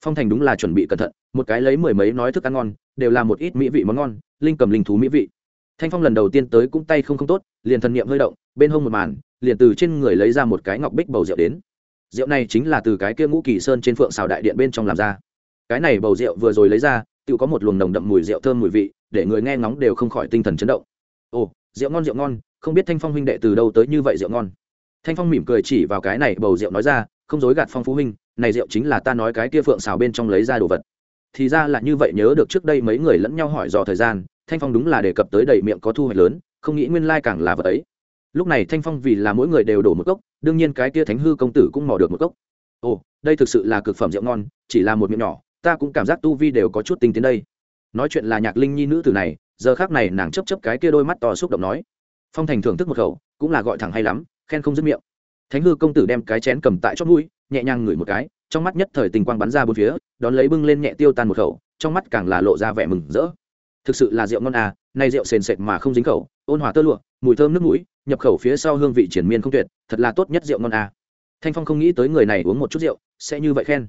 Phong thành đúng là chuẩn bị cẩn thận, một cái lấy mười mấy nói thức ăn ngon, đều là một ít mỹ vị món ngon, linh cầm linh thú mỹ vị. Thanh phong lần đầu tiên tới cũng tay không không tốt, liền thần niệm hơi động, bên hông một màn, liền từ trên người lấy ra một cái ngọc bích bầu rượu đến. Rượu này chính là từ cái kia ngũ kỳ sơn trên phượng xào đại điện bên trong làm ra. Cái này bầu rượu vừa rồi lấy ra tự có một luồng nồng đậm mùi rượu thơm mùi vị, để người nghe ngóng đều không khỏi tinh thần chấn động. Ồ, rượu ngon rượu ngon, không biết thanh phong huynh đệ từ đâu tới như vậy rượu ngon. Thanh phong mỉm cười chỉ vào cái này bầu rượu nói ra, không dối gạt phong phú huynh, này rượu chính là ta nói cái kia phượng xào bên trong lấy ra đồ vật. Thì ra là như vậy, nhớ được trước đây mấy người lẫn nhau hỏi dò thời gian, thanh phong đúng là đề cập tới đầy miệng có thu hoạch lớn, không nghĩ nguyên lai càng là vật ấy. Lúc này thanh phong vì là mỗi người đều đổ một cốc, đương nhiên cái kia thánh hư công tử cũng mò được một cốc. Ồ, đây thực sự là cực phẩm rượu ngon, chỉ là một miệng nhỏ ta cũng cảm giác tu vi đều có chút tinh tiến đây. Nói chuyện là nhạc linh nhi nữ tử này, giờ khác này nàng chấp chấp cái kia đôi mắt to xúc động nói. Phong thành thưởng thức một khẩu, cũng là gọi thẳng hay lắm, khen không dứt miệng. Thánh hư công tử đem cái chén cầm tại chót mũi, nhẹ nhàng ngửi một cái, trong mắt nhất thời tình quang bắn ra bốn phía, đón lấy bưng lên nhẹ tiêu tan một khẩu, trong mắt càng là lộ ra vẻ mừng rỡ. Thực sự là rượu ngon à nay rượu sền sệt mà không dính khẩu, ôn hòa tơ lụa, mùi thơm nước mũi, nhập khẩu phía sau hương vị triển miên không tuyệt, thật là tốt nhất rượu ngon à. Thanh phong không nghĩ tới người này uống một chút rượu, sẽ như vậy khen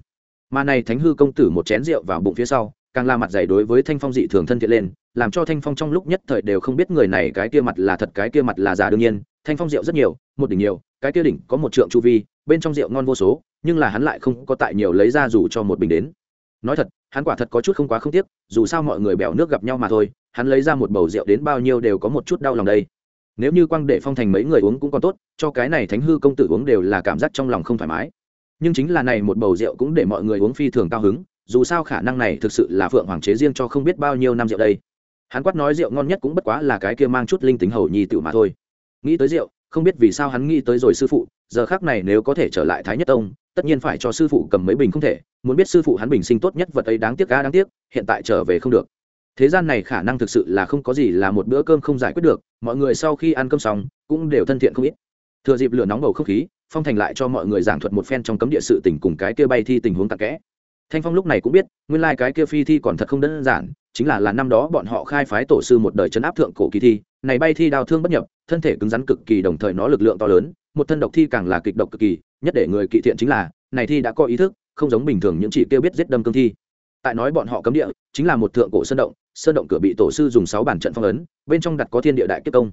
mà này thánh hư công tử một chén rượu vào bụng phía sau, càng la mặt dày đối với thanh phong dị thường thân thiện lên, làm cho thanh phong trong lúc nhất thời đều không biết người này cái kia mặt là thật, cái kia mặt là giả đương nhiên. Thanh phong rượu rất nhiều, một đỉnh nhiều, cái kia đỉnh có một trượng chu vi, bên trong rượu ngon vô số, nhưng là hắn lại không có tại nhiều lấy ra dù cho một bình đến. Nói thật, hắn quả thật có chút không quá không tiếc, dù sao mọi người bèo nước gặp nhau mà thôi, hắn lấy ra một bầu rượu đến bao nhiêu đều có một chút đau lòng đây. Nếu như quang để phong thành mấy người uống cũng còn tốt, cho cái này thánh hư công tử uống đều là cảm giác trong lòng không thoải mái nhưng chính là này một bầu rượu cũng để mọi người uống phi thường cao hứng, dù sao khả năng này thực sự là phượng hoàng chế riêng cho không biết bao nhiêu năm rượu đây. Hắn quát nói rượu ngon nhất cũng bất quá là cái kia mang chút linh tính hầu nhi tựu mà thôi. Nghĩ tới rượu, không biết vì sao hắn nghĩ tới rồi sư phụ, giờ khác này nếu có thể trở lại thái nhất tông, tất nhiên phải cho sư phụ cầm mấy bình không thể, muốn biết sư phụ hắn bình sinh tốt nhất vật ấy đáng tiếc ga đáng tiếc, hiện tại trở về không được. Thế gian này khả năng thực sự là không có gì là một bữa cơm không giải quyết được, mọi người sau khi ăn cơm xong, cũng đều thân thiện không ít thừa dịp lửa nóng bầu không khí, phong thành lại cho mọi người giảng thuật một phen trong cấm địa sự tình cùng cái kia bay thi tình huống tạc kẽ. Thanh phong lúc này cũng biết, nguyên lai、like、cái kia phi thi còn thật không đơn giản, chính là là năm đó bọn họ khai phái tổ sư một đời chấn áp thượng cổ kỳ thi, này bay thi đào thương bất nhập, thân thể cứng rắn cực kỳ đồng thời nó lực lượng to lớn, một thân độc thi càng là kịch độc cực kỳ, nhất để người kỵ thiện chính là, này thi đã có ý thức, không giống bình thường những chỉ kêu biết giết đâm cương thi. Tại nói bọn họ cấm địa, chính là một thượng cổ sơn động sơn động cửa bị tổ sư dùng sáu bản trận phong ấn, bên trong đặt có thiên địa đại kết công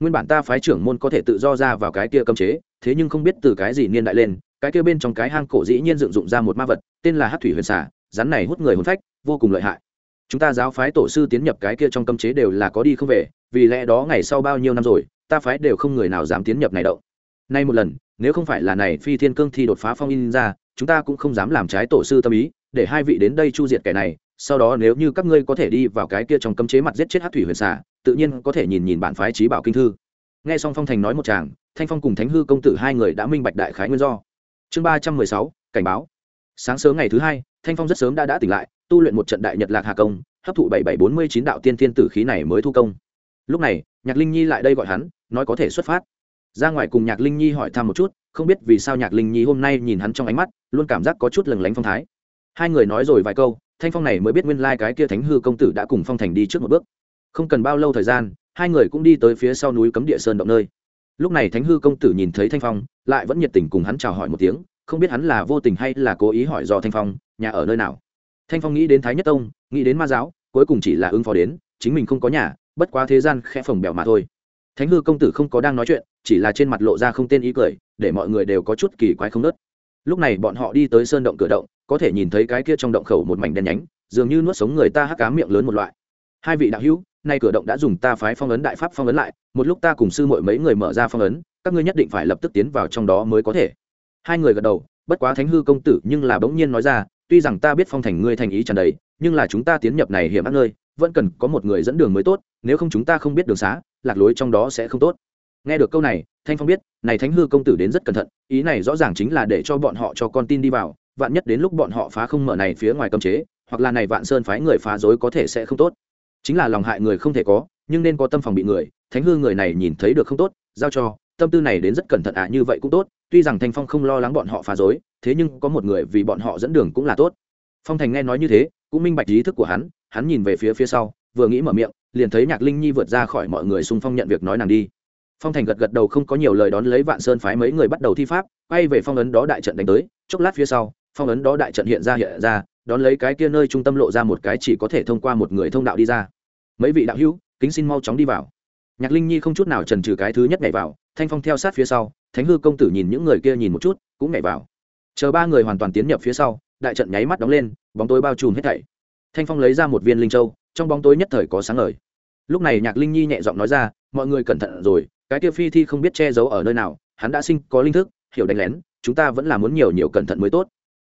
nguyên bản ta phái trưởng môn có thể tự do ra vào cái kia cấm chế, thế nhưng không biết từ cái gì niên đại lên, cái kia bên trong cái hang cổ dĩ nhiên dựng dụng ra một ma vật, tên là hát thủy huyền xả rắn này hút người hồn phách, vô cùng lợi hại chúng ta giáo phái tổ sư tiến nhập cái kia trong cấm chế đều là có đi không về, vì lẽ đó ngày sau bao nhiêu năm rồi, ta phái đều không người nào dám tiến nhập này động. nay một lần, nếu không phải là này phi thiên cương thi đột phá phong in ra, chúng ta cũng không dám làm trái tổ sư tâm ý, để hai vị đến đây chu diệt kẻ này sau đó nếu như các ngươi có thể đi vào cái kia trong cấm chế mặt giết chết hát thủy huyền xà, tự nhiên có thể nhìn nhìn bản phái trí bảo kinh thư. Nghe xong phong thành nói một chàng thanh phong cùng thánh hư công tử hai người đã minh bạch đại khái nguyên do. Chương ba trăm mười sáu cảnh báo. Sáng sớm ngày thứ hai thanh phong rất sớm đã đã tỉnh lại tu luyện một trận đại nhật lạc hà công hấp thụ bảy bảy bốn mươi chín đạo tiên thiên tử khí này mới thu công. Lúc này nhạc linh nhi lại đây gọi hắn nói có thể xuất phát. Ra ngoài cùng nhạc linh nhi hỏi thăm một chút không biết vì sao nhạc linh nhi hôm nay nhìn hắn trong ánh mắt luôn cảm giác có chút lừng lánh phong thái. Hai người nói rồi vài câu thanh phong này mới biết nguyên lai、like、cái kia thánh hư công tử đã cùng phong thành đi trước một bước. Không cần bao lâu thời gian, hai người cũng đi tới phía sau núi cấm địa sơn động nơi. Lúc này thánh hư công tử nhìn thấy thanh phong, lại vẫn nhiệt tình cùng hắn chào hỏi một tiếng, không biết hắn là vô tình hay là cố ý hỏi do thanh phong, nhà ở nơi nào. Thanh phong nghĩ đến thái nhất tông, nghĩ đến ma giáo, cuối cùng chỉ là ứng phó đến, chính mình không có nhà, bất quá thế gian khẽ phồng bèo mà thôi. Thánh hư công tử không có đang nói chuyện, chỉ là trên mặt lộ ra không tên ý cười, để mọi người đều có chút kỳ quái không nớt. Lúc này bọn họ đi tới sơn động cửa động có thể nhìn thấy cái kia trong động khẩu một mảnh đen nhánh, dường như nuốt sống người ta hắc cá miệng lớn một loại. Hai vị đạo hữu, nay cửa động đã dùng ta phái phong ấn đại pháp phong ấn lại, một lúc ta cùng sư mọi mấy người mở ra phong ấn, các ngươi nhất định phải lập tức tiến vào trong đó mới có thể. Hai người gật đầu, bất quá thánh hư công tử nhưng là bỗng nhiên nói ra, tuy rằng ta biết phong thành ngươi thành ý tràn đầy, nhưng là chúng ta tiến nhập này hiểm ác nơi, vẫn cần có một người dẫn đường mới tốt, nếu không chúng ta không biết đường xá, lạc lối trong đó sẽ không tốt. Nghe được câu này, thanh phong biết, này thánh hư công tử đến rất cẩn thận, ý này rõ ràng chính là để cho bọn họ cho con tin đi vào vạn nhất đến lúc bọn họ phá không mở này phía ngoài cấm chế, hoặc là này vạn sơn phái người phá rối có thể sẽ không tốt. Chính là lòng hại người không thể có, nhưng nên có tâm phòng bị người, thánh hư người này nhìn thấy được không tốt, giao cho, tâm tư này đến rất cẩn thận à như vậy cũng tốt, tuy rằng thanh phong không lo lắng bọn họ phá rối, thế nhưng có một người vì bọn họ dẫn đường cũng là tốt. Phong thành nghe nói như thế, cũng minh bạch ý thức của hắn hắn nhìn về phía phía sau, vừa nghĩ mở miệng, liền thấy nhạc linh nhi vượt ra khỏi mọi người xung phong nhận việc nói nàng đi. Phong thành gật gật đầu không có nhiều lời đón lấy vạn sơn phái mấy người bắt đầu thi pháp, quay về phong ấn đó đại trận đánh tới, chốc lát phía sau phong ấn đó đại trận hiện ra hiện ra, đón lấy cái kia nơi trung tâm lộ ra một cái chỉ có thể thông qua một người thông đạo đi ra. Mấy vị đạo hữu, kính xin mau chóng đi vào. Nhạc linh nhi không chút nào trần trừ cái thứ nhất nhảy vào, thanh phong theo sát phía sau, thánh hư công tử nhìn những người kia nhìn một chút, cũng nhảy vào. Chờ ba người hoàn toàn tiến nhập phía sau, đại trận nháy mắt đóng lên, bóng tối bao trùm hết thảy. Thanh phong lấy ra một viên linh châu, trong bóng tối nhất thời có sáng ngời. Lúc này nhạc linh nhi nhẹ giọng nói ra, mọi người cẩn thận rồi, cái kia phi thi không biết che giấu ở nơi nào, hắn đã sinh có linh thức, hiểu đánh lén, chúng ta vẫn là muốn nhiều nhiều cẩn thận mới tốt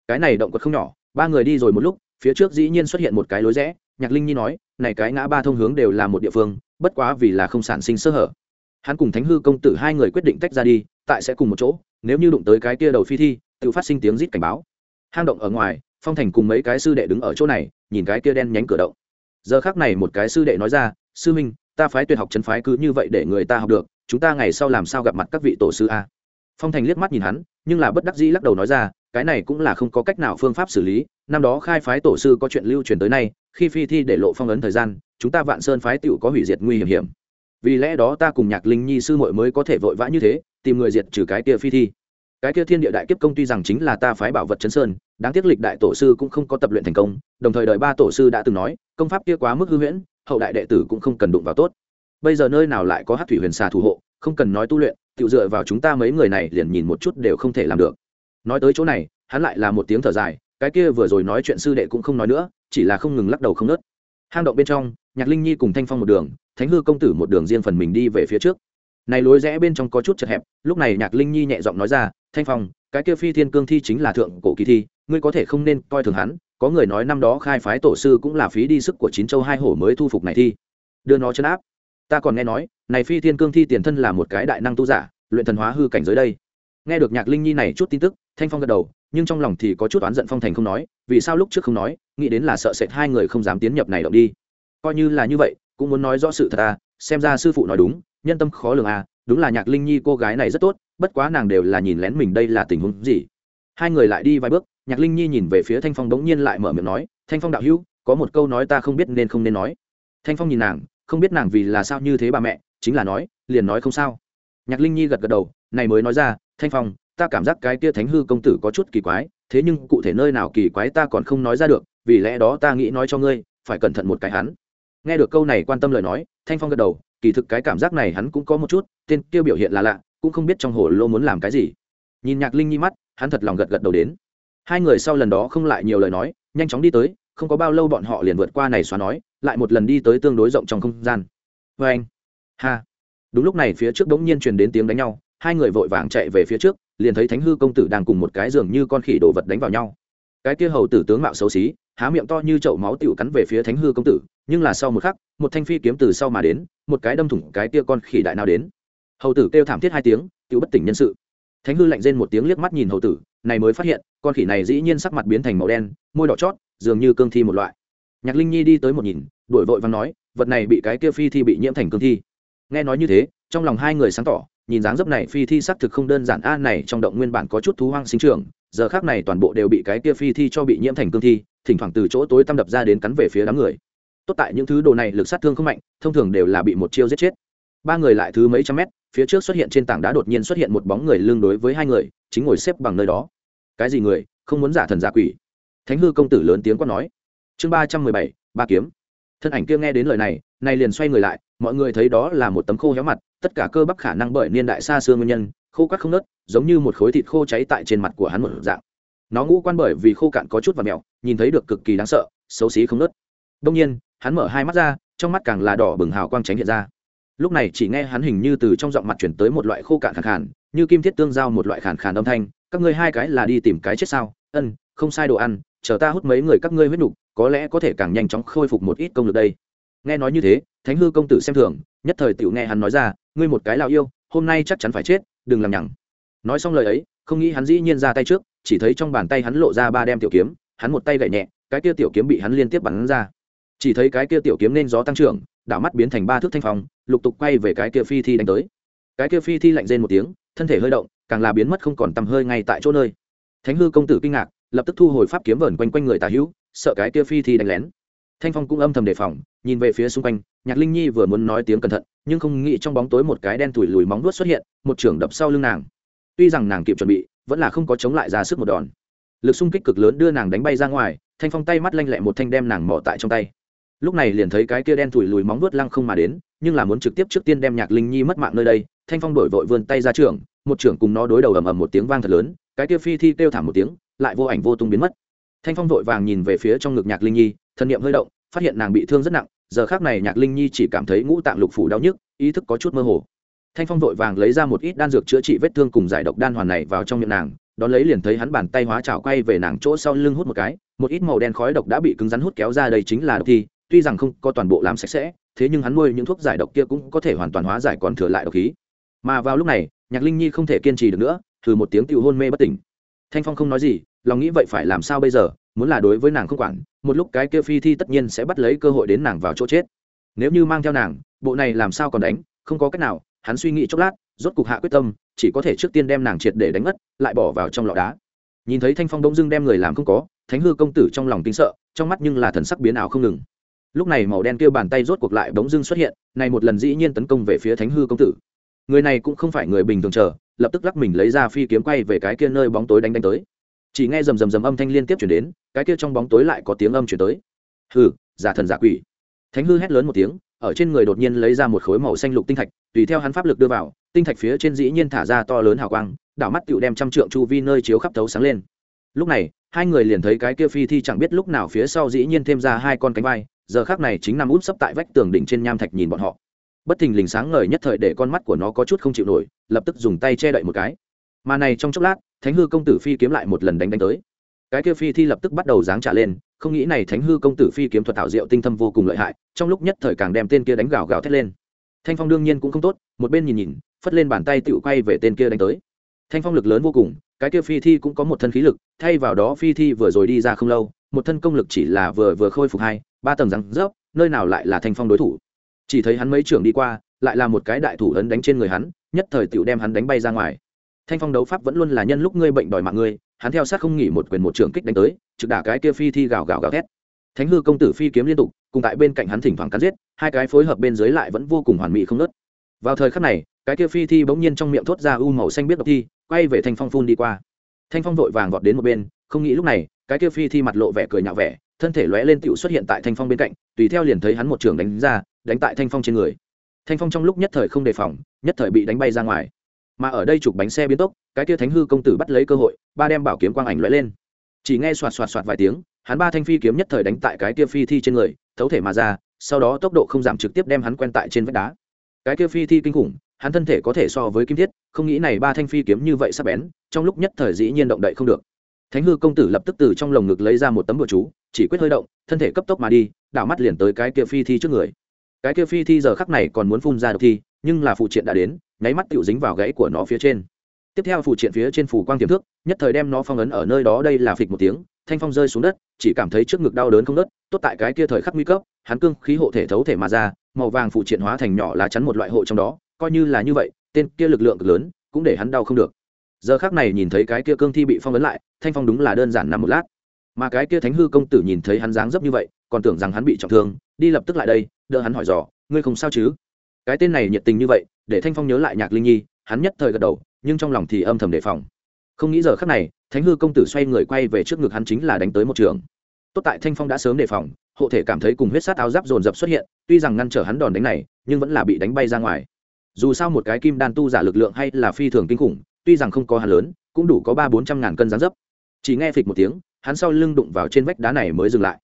cái này động quật không nhỏ, ba người đi rồi một lúc, phía trước dĩ nhiên xuất hiện một cái lối rẽ, nhạc linh nhi nói, này cái ngã ba thông hướng đều là một địa phương, bất quá vì là không sản sinh sơ hở. Hắn cùng thánh hư công tử hai người quyết định tách ra đi, tại sẽ cùng một chỗ, nếu như đụng tới cái kia đầu phi thi, tự phát sinh tiếng rít cảnh báo. Hang động ở ngoài, phong thành cùng mấy cái sư đệ đứng ở chỗ này, nhìn cái kia đen nhánh cửa động. Giờ khác này một cái sư đệ nói ra, sư minh, ta phái tuyệt học chân phái cứ như vậy để người ta học được, chúng ta ngày sau làm sao gặp mặt các vị tổ sư a? Phong thành liếc mắt nhìn hắn, nhưng là bất đắc dĩ lắc đầu nói ra cái này cũng là không có cách nào phương pháp xử lý, năm đó khai phái tổ sư có chuyện lưu truyền tới nay, khi phi thi để lộ phong ấn thời gian, chúng ta vạn sơn phái tựu có hủy diệt nguy hiểm hiểm. Vì lẽ đó ta cùng nhạc linh nhi sư muội mới có thể vội vã như thế, tìm người diệt trừ cái kia phi thi. Cái kia thiên địa đại kiếp công tuy rằng chính là ta phái bảo vật chấn sơn, đáng tiếc lịch đại tổ sư cũng không có tập luyện thành công, đồng thời đời ba tổ sư đã từng nói, công pháp kia quá mức hư huyễn, hậu đại đệ tử cũng không cần đụng vào tốt. Bây giờ nơi nào lại có hát thủy huyền xà thủ hộ, không cần nói tu luyện tự dựa vào chúng ta mấy người này liền nhìn một chút đều không thể làm được nói tới chỗ này, hắn lại là một tiếng thở dài, cái kia vừa rồi nói chuyện sư đệ cũng không nói nữa, chỉ là không ngừng lắc đầu không nớt hang động bên trong, nhạc linh nhi cùng thanh phong một đường, thánh hư công tử một đường riêng phần mình đi về phía trước. Này lối rẽ bên trong có chút chật hẹp, lúc này nhạc linh nhi nhẹ giọng nói ra, thanh phong, cái kia phi thiên cương thi chính là thượng cổ kỳ thi, ngươi có thể không nên coi thường hắn, có người nói năm đó khai phái tổ sư cũng là phí đi sức của chín châu hai hổ mới thu phục này thi. Đưa nó chấn áp. Ta còn nghe nói, này phi thiên cương thi tiền thân là một cái đại năng tu giả, luyện thần hóa hư cảnh giới đây. Nghe được nhạc linh nhi này chút tin tức thanh phong gật đầu, nhưng trong lòng thì có chút oán giận phong thành không nói, vì sao lúc trước không nói, nghĩ đến là sợ sệt hai người không dám tiến nhập này động đi. Coi như là như vậy, cũng muốn nói rõ sự thật à xem ra sư phụ nói đúng, nhân tâm khó lường à đúng là nhạc linh nhi cô gái này rất tốt, bất quá nàng đều là nhìn lén mình đây là tình huống gì. Hai người lại đi vài bước, nhạc linh nhi nhìn về phía thanh phong bỗng nhiên lại mở miệng nói, thanh phong đạo hữu, có một câu nói ta không biết nên không nên nói. Thanh phong nhìn nàng, không biết nàng vì là sao như thế bà mẹ, chính là nói, liền nói không sao. Nhạc linh nhi gật gật đầu, này mới nói ra, thanh phong ta cảm giác cái kia thánh hư công tử có chút kỳ quái, thế nhưng cụ thể nơi nào kỳ quái ta còn không nói ra được, vì lẽ đó ta nghĩ nói cho ngươi, phải cẩn thận một cái hắn. Nghe được câu này quan tâm lời nói, thanh phong gật đầu, kỳ thực cái cảm giác này hắn cũng có một chút, tên kia biểu hiện là lạ, cũng không biết trong hồ lô muốn làm cái gì. Nhìn nhạc linh nhi mắt, hắn thật lòng gật gật đầu đến. Hai người sau lần đó không lại nhiều lời nói, nhanh chóng đi tới, không có bao lâu bọn họ liền vượt qua này xóa nói, lại một lần đi tới tương đối rộng trong không gian. Vê anh ha. Đúng lúc này phía trước bỗng nhiên truyền đến tiếng đánh nhau, hai người vội vàng chạy về phía trước liền thấy thánh hư công tử đang cùng một cái giường như con khỉ đồ vật đánh vào nhau. Cái kia hầu tử tướng mạo xấu xí, há miệng to như chậu máu tựu cắn về phía thánh hư công tử, nhưng là sau một khắc, một thanh phi kiếm từ sau mà đến, một cái đâm thủng cái kia con khỉ đại nào đến. Hầu tử kêu thảm thiết hai tiếng tựu bất tỉnh nhân sự. Thánh hư lạnh rên một tiếng liếc mắt nhìn hầu tử, này mới phát hiện, con khỉ này dĩ nhiên sắc mặt biến thành màu đen, môi đỏ chót, dường như cương thi một loại. Nhạc linh nhi đi tới một nhìn đổi vội và nói, vật này bị cái kia phi thi bị nhiễm thành cương thi. Nghe nói như thế, trong lòng hai người sáng tỏ nhìn dáng dấp này phi thi xác thực không đơn giản. A, này trong động nguyên bản có chút thú hoang sinh trưởng, giờ khác này toàn bộ đều bị cái kia phi thi cho bị nhiễm thành cương thi, thỉnh thoảng từ chỗ tối tăm đập ra đến cắn về phía đám người. Tốt tại những thứ đồ này lực sát thương không mạnh, thông thường đều là bị một chiêu giết chết. Ba người lại thứ mấy trăm mét, phía trước xuất hiện trên tảng đá đột nhiên xuất hiện một bóng người lương đối với hai người, chính ngồi xếp bằng nơi đó. Cái gì người? Không muốn giả thần giả quỷ. Thánh hư công tử lớn tiếng quát nói. Chương ba trăm mười bảy, ba kiếm. Thân ảnh kia nghe đến lời này này liền xoay người lại mọi người thấy đó là một tấm khô héo mặt, tất cả cơ bắp khả năng bởi niên đại xa xưa nguyên nhân, khô cắt không nớt, giống như một khối thịt khô cháy tại trên mặt của hắn một dạng. Nó ngũ quan bởi vì khô cạn có chút và mẹo, nhìn thấy được cực kỳ đáng sợ, xấu xí không nớt. Đông nhiên, hắn mở hai mắt ra, trong mắt càng là đỏ bừng hào quang tránh hiện ra. Lúc này chỉ nghe hắn hình như từ trong giọng mặt chuyển tới một loại khô cạn khàn khàn, như kim thiết tương giao một loại khàn khàn âm thanh, các ngươi hai cái là đi tìm cái chết sao? Ân, không sai đồ ăn, chờ ta hút mấy người các ngươi huyết nục, có lẽ có thể càng nhanh chóng khôi phục một ít công lực đây nghe nói như thế, thánh hư công tử xem thường, nhất thời tiểu nghe hắn nói ra, ngươi một cái lao yêu, hôm nay chắc chắn phải chết, đừng làm nhằng. Nói xong lời ấy, không nghĩ hắn dĩ nhiên ra tay trước, chỉ thấy trong bàn tay hắn lộ ra ba đem tiểu kiếm, hắn một tay gậy nhẹ, cái kia tiểu kiếm bị hắn liên tiếp bắn ra. Chỉ thấy cái kia tiểu kiếm nên gió tăng trưởng, đảo mắt biến thành ba thước thanh phong, lục tục quay về cái kia phi thi đánh tới. Cái kia phi thi lạnh rên một tiếng, thân thể hơi động, càng là biến mất không còn tầm hơi ngay tại chỗ nơi. Thánh hư công tử kinh ngạc, lập tức thu hồi pháp kiếm vờn quanh quanh người tà hữu, sợ cái kia phi thi đánh lén thanh phong cũng âm thầm đề phòng, nhìn về phía xung quanh, nhạc linh nhi vừa muốn nói tiếng cẩn thận, nhưng không nghĩ trong bóng tối một cái đen tủi lùi móng vuốt xuất hiện, một trưởng đập sau lưng nàng. Tuy rằng nàng kịp chuẩn bị, vẫn là không có chống lại ra sức một đòn. Lực xung kích cực lớn đưa nàng đánh bay ra ngoài, thanh phong tay mắt lanh lẹ một thanh đem nàng mỏ tại trong tay. Lúc này liền thấy cái kia đen tủi lùi móng vuốt lăng không mà đến, nhưng là muốn trực tiếp trước tiên đem nhạc linh nhi mất mạng nơi đây, thanh phong đổi vội vươn tay ra trường một trưởng cùng nó đối đầu ầm ầm một tiếng vang thật lớn, cái kia phi thi kêu thảm một tiếng, lại vô ảnh vô tung biến mất thanh phong vội vàng nhìn về phía trong ngực nhạc linh nhi, thân nhiệm hơi động, phát hiện nàng bị thương rất nặng, giờ khác này nhạc linh nhi chỉ cảm thấy ngũ tạng lục phủ đau nhức, ý thức có chút mơ hồ. Thanh phong vội vàng lấy ra một ít đan dược chữa trị vết thương cùng giải độc đan hoàn này vào trong miệng nàng, đón lấy liền thấy hắn bàn tay hóa trào quay về nàng chỗ sau lưng hút một cái, một ít màu đen khói độc đã bị cứng rắn hút kéo ra đây chính là độc thi, tuy rằng không có toàn bộ làm sạch sẽ, thế nhưng hắn nuôi những thuốc giải độc kia cũng có thể hoàn toàn hóa giải còn thừa lại độc khí. Mà vào lúc này, nhạc linh nhi không thể kiên trì được nữa, thử một tiếng tự hôn mê bất tỉnh. Thanh phong không nói gì lòng nghĩ vậy phải làm sao bây giờ, muốn là đối với nàng không quản, một lúc cái kia phi thi tất nhiên sẽ bắt lấy cơ hội đến nàng vào chỗ chết. Nếu như mang theo nàng, bộ này làm sao còn đánh, không có cách nào, hắn suy nghĩ chốc lát, rốt cục hạ quyết tâm, chỉ có thể trước tiên đem nàng triệt để đánh mất, lại bỏ vào trong lọ đá. Nhìn thấy thanh phong đông dưng đem người làm không có, thánh hư công tử trong lòng kinh sợ, trong mắt nhưng là thần sắc biến ảo không ngừng. Lúc này màu đen kêu bàn tay rốt cuộc lại bỗng dưng xuất hiện, này một lần dĩ nhiên tấn công về phía thánh hư công tử. Người này cũng không phải người bình thường chờ, lập tức lắc mình lấy ra phi kiếm quay về cái kia nơi bóng tối đánh đánh tới chỉ nghe rầm rầm rầm âm thanh liên tiếp chuyển đến, cái kia trong bóng tối lại có tiếng âm chuyển tới. Hư giả thần giả quỷ. Thánh hư hét lớn một tiếng, ở trên người đột nhiên lấy ra một khối màu xanh lục tinh thạch, tùy theo hắn pháp lực đưa vào, tinh thạch phía trên dĩ nhiên thả ra to lớn hào quang, đảo mắt tựu đem trăm trượng chu vi nơi chiếu khắp thấu sáng lên. Lúc này, hai người liền thấy cái kia phi thi chẳng biết lúc nào phía sau dĩ nhiên thêm ra hai con cánh vai, giờ khác này chính nằm út sấp tại vách tường đỉnh trên nham thạch nhìn bọn họ. Bất thình lình sáng ngời nhất thời để con mắt của nó có chút không chịu nổi, lập tức dùng tay che đậy một cái. Mà này trong chốc lát thánh hư công tử phi kiếm lại một lần đánh đánh tới. Cái kia phi thi lập tức bắt đầu giáng trả lên, không nghĩ này thánh hư công tử phi kiếm thuật thảo diệu tinh thâm vô cùng lợi hại, trong lúc nhất thời càng đem tên kia đánh gào gào thét lên. Thanh phong đương nhiên cũng không tốt, một bên nhìn nhìn, phất lên bàn tay tự quay về tên kia đánh tới. Thanh phong lực lớn vô cùng, cái kia phi thi cũng có một thân khí lực, thay vào đó phi thi vừa rồi đi ra không lâu, một thân công lực chỉ là vừa vừa khôi phục hai, ba tầng răng rớp, nơi nào lại là thanh phong đối thủ. Chỉ thấy hắn mấy trưởng đi qua, lại là một cái đại thủ ấn đánh trên người hắn, nhất thời tựu đem hắn đánh bay ra ngoài thanh phong đấu pháp vẫn luôn là nhân lúc ngươi bệnh đòi mạng ngươi, hắn theo sát không nghỉ một quyền một trường kích đánh tới, trực đả cái kia phi thi gào gào gào thét. Thánh hư công tử phi kiếm liên tục, cùng tại bên cạnh hắn thỉnh thoảng cắn giết, hai cái phối hợp bên dưới lại vẫn vô cùng hoàn mỹ không nớt vào thời khắc này, cái kia phi thi bỗng nhiên trong miệng thốt ra u màu xanh biết độc thi, quay về thanh phong phun đi qua. Thanh phong vội vàng vọt đến một bên, không nghĩ lúc này, cái kia phi thi mặt lộ vẻ cười nhạo vẻ, thân thể lóe lên tựu xuất hiện tại thanh phong bên cạnh, tùy theo liền thấy hắn một trường đánh ra, đánh tại thanh phong trên người. Thanh phong trong lúc nhất thời không đề phòng, nhất thời bị đánh bay ra ngoài mà ở đây chụp bánh xe biến tốc, cái kia thánh hư công tử bắt lấy cơ hội, ba đem bảo kiếm quang ảnh lóe lên. Chỉ nghe xoạt xoạt xoạt vài tiếng, hắn ba thanh phi kiếm nhất thời đánh tại cái kia phi thi trên người, thấu thể mà ra, sau đó tốc độ không giảm trực tiếp đem hắn quen tại trên vách đá. Cái kia phi thi kinh khủng, hắn thân thể có thể so với kim thiết, không nghĩ này ba thanh phi kiếm như vậy sắp bén, trong lúc nhất thời dĩ nhiên động đậy không được. Thánh hư công tử lập tức từ trong lồng ngực lấy ra một tấm bùa chú, chỉ quyết hơi động, thân thể cấp tốc mà đi, đảo mắt liền tới cái kia phi thi trước người. Cái kia phi thi giờ khắc này còn muốn phun ra độc thi, nhưng là phụ triện đã đến nháy mắt tựu dính vào gãy của nó phía trên. Tiếp theo phụ triện phía trên phủ quang tiềm thước nhất thời đem nó phong ấn ở nơi đó, đây là phịch một tiếng, thanh phong rơi xuống đất, chỉ cảm thấy trước ngực đau đớn không nớt tốt tại cái kia thời khắc nguy cấp, hắn cương khí hộ thể thấu thể mà ra, màu vàng phụ triện hóa thành nhỏ lá chắn một loại hộ trong đó, coi như là như vậy, tên kia lực lượng cực lớn, cũng để hắn đau không được. Giờ khác này nhìn thấy cái kia cương thi bị phong ấn lại, thanh phong đúng là đơn giản nằm một lát. Mà cái kia thánh hư công tử nhìn thấy hắn dáng dấp như vậy, còn tưởng rằng hắn bị trọng thương, đi lập tức lại đây, đỡ hắn hỏi dò, ngươi không sao chứ? Cái tên này nhiệt tình như vậy để thanh phong nhớ lại nhạc linh nhi, hắn nhất thời gật đầu, nhưng trong lòng thì âm thầm đề phòng. Không nghĩ giờ khắc này, thánh hư công tử xoay người quay về trước ngực hắn chính là đánh tới một trường. Tốt tại thanh phong đã sớm đề phòng, hộ thể cảm thấy cùng huyết sát áo giáp dồn dập xuất hiện, tuy rằng ngăn trở hắn đòn đánh này, nhưng vẫn là bị đánh bay ra ngoài. Dù sao một cái kim đan tu giả lực lượng hay là phi thường kinh khủng, tuy rằng không có hắn lớn, cũng đủ có ba bốn trăm ngàn cân gián dấp. Chỉ nghe phịch một tiếng, hắn sau lưng đụng vào trên vách đá này mới dừng lại.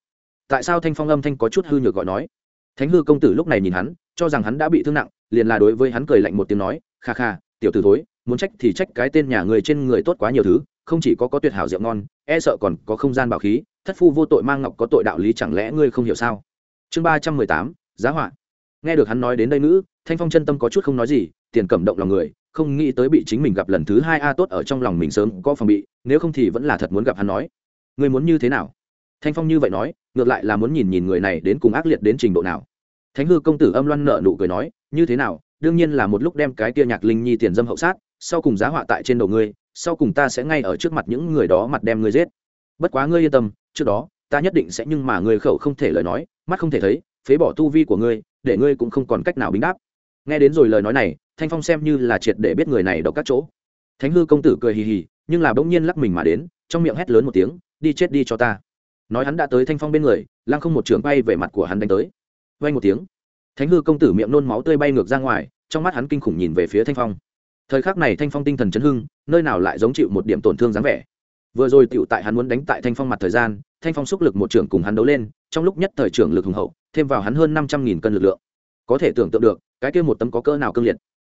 Tại sao thanh phong âm thanh có chút hư nhược gọi nói? Thánh hư công tử lúc này nhìn hắn cho rằng hắn đã bị thương nặng, liền là đối với hắn cười lạnh một tiếng nói, kha kha, tiểu t ử thối, muốn trách thì trách cái tên nhà người trên người tốt quá nhiều thứ, không chỉ có có tuyệt hảo rượu ngon e sợ còn có không gian bảo khí, thất phu vô tội mang ngọc có tội đạo lý chẳng lẽ ngươi không hiểu sao? Chương ba trăm mười tám, giá họa. Nghe được hắn nói đến đây nữ, thanh phong chân tâm có chút không nói gì, tiền cẩm động lòng người, không nghĩ tới bị chính mình gặp lần thứ hai a tốt ở trong lòng mình sớm có phòng bị, nếu không thì vẫn là thật muốn gặp hắn nói. Ngươi muốn như thế nào? Thanh phong như vậy nói, ngược lại là muốn nhìn nhìn người này đến cùng ác liệt đến trình độ nào thánh hư công tử âm loan nợ nụ cười nói, như thế nào? Đương nhiên là một lúc đem cái tia nhạc linh nhi tiền dâm hậu sát, sau cùng giá họa tại trên đầu ngươi, sau cùng ta sẽ ngay ở trước mặt những người đó mặt đem ngươi giết. Bất quá ngươi yên tâm, trước đó, ta nhất định sẽ nhưng mà ngươi khẩu không thể lời nói, mắt không thể thấy, phế bỏ tu vi của ngươi, để ngươi cũng không còn cách nào bính đáp. Nghe đến rồi lời nói này, thanh phong xem như là triệt để biết người này độc các chỗ. Thánh hư công tử cười hì hì, nhưng là bỗng nhiên lắc mình mà đến, trong miệng hét lớn một tiếng, đi chết đi cho ta. Nói hắn đã tới thanh phong bên người, lăng không một trường bay về mặt của hắn đánh tới vang một tiếng. Thánh hư công tử miệng nôn máu tươi bay ngược ra ngoài, trong mắt hắn kinh khủng nhìn về phía thanh phong. Thời khắc này thanh phong tinh thần chấn hưng, nơi nào lại giống chịu một điểm tổn thương dáng vẻ. Vừa rồi tựu tại hắn muốn đánh tại thanh phong mặt thời gian, thanh phong xúc lực một trưởng cùng hắn đấu lên, trong lúc nhất thời trưởng lực hùng hậu, thêm vào hắn hơn năm trăm nghìn cân lực lượng. Có thể tưởng tượng được, cái kia một tấm có cỡ nào cương liệt.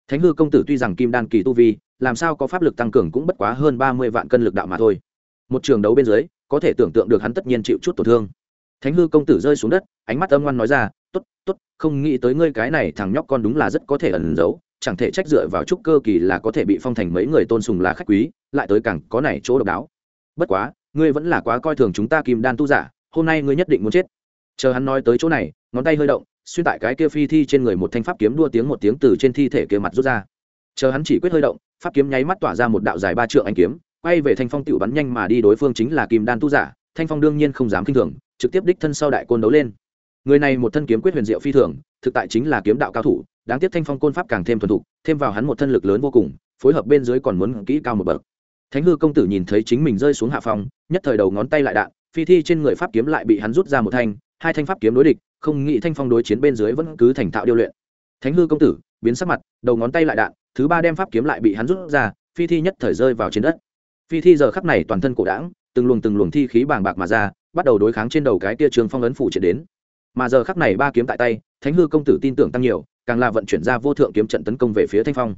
Thánh hư công tử tuy rằng kim đan kỳ tu vi, làm sao có pháp lực tăng cường cũng bất quá hơn ba mươi vạn cân lực đạo mà thôi. Một trường đấu bên dưới, có thể tưởng tượng được hắn tất nhiên chịu chút tổn thương. Thánh hư công tử rơi xuống đất, ánh mắt âm ngoan nói ra t ố t t ố t không nghĩ tới ngươi cái này thằng nhóc con đúng là rất có thể ẩn giấu, chẳng thể trách dựa vào chút cơ kỳ là có thể bị phong thành mấy người tôn sùng là khách quý, lại tới càng có này chỗ độc đáo. Bất quá, ngươi vẫn là quá coi thường chúng ta kim đan tu giả, hôm nay ngươi nhất định muốn chết. Chờ hắn nói tới chỗ này, ngón tay hơi động, xuyên tại cái kia phi thi trên người một thanh pháp kiếm đua tiếng một tiếng từ trên thi thể kia mặt rút ra. Chờ hắn chỉ quyết hơi động, pháp kiếm nháy mắt tỏa ra một đạo dài ba trượng anh kiếm, quay về thanh phong tiểu bắn nhanh mà đi đối phương chính là kim đan tu giả, thanh phong đương nhiên không dám kinh thường, trực tiếp đích thân sau đại côn đấu lên người này một thân kiếm quyết huyền diệu phi thường, thực tại chính là kiếm đạo cao thủ, đáng tiếc thanh phong côn pháp càng thêm thuần thục, thêm vào hắn một thân lực lớn vô cùng, phối hợp bên dưới còn muốn kỹ cao một bậc. Thánh hư công tử nhìn thấy chính mình rơi xuống hạ phong, nhất thời đầu ngón tay lại đạn, phi thi trên người pháp kiếm lại bị hắn rút ra một thanh, hai thanh pháp kiếm đối địch, không nghĩ thanh phong đối chiến bên dưới vẫn cứ thành thạo điêu luyện. Thánh hư công tử, biến sắc mặt, đầu ngón tay lại đạn, thứ ba đem pháp kiếm lại bị hắn rút ra, phi thi nhất thời rơi vào trên đất. Phi thi giờ khắp này toàn thân cổ đảng từng luồng từng luồng thi khí bàng bạc mà ra, bắt đầu đối kháng trên đầu cái tia trường phong ấn phủ triển đến mà giờ khắc này ba kiếm tại tay, thánh hư công tử tin tưởng tăng nhiều, càng là vận chuyển ra vô thượng kiếm trận tấn công về phía thanh phong.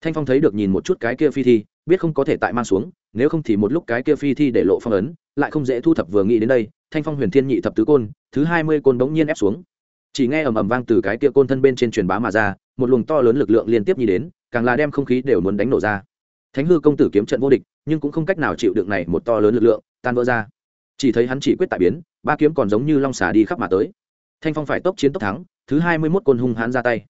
Thanh phong thấy được nhìn một chút cái kia phi thi, biết không có thể tại mang xuống, nếu không thì một lúc cái kia phi thi để lộ phong ấn, lại không dễ thu thập vừa nghĩ đến đây, thanh phong huyền thiên nhị thập tứ côn, thứ hai mươi côn bỗng nhiên ép xuống. Chỉ nghe ầm ầm vang từ cái kia côn thân bên trên truyền bá mà ra, một luồng to lớn lực lượng liên tiếp nhi đến, càng là đem không khí đều muốn đánh nổ ra. Thánh hư công tử kiếm trận vô địch, nhưng cũng không cách nào chịu được này một to lớn lực lượng, tan vỡ ra. Chỉ thấy hắn chỉ quyết tại biến, ba kiếm còn giống như long xà đi khắp mà tới thanh phong phải tốc chiến tốc thắng, thứ hai mươi mốt côn hung hãn ra tay.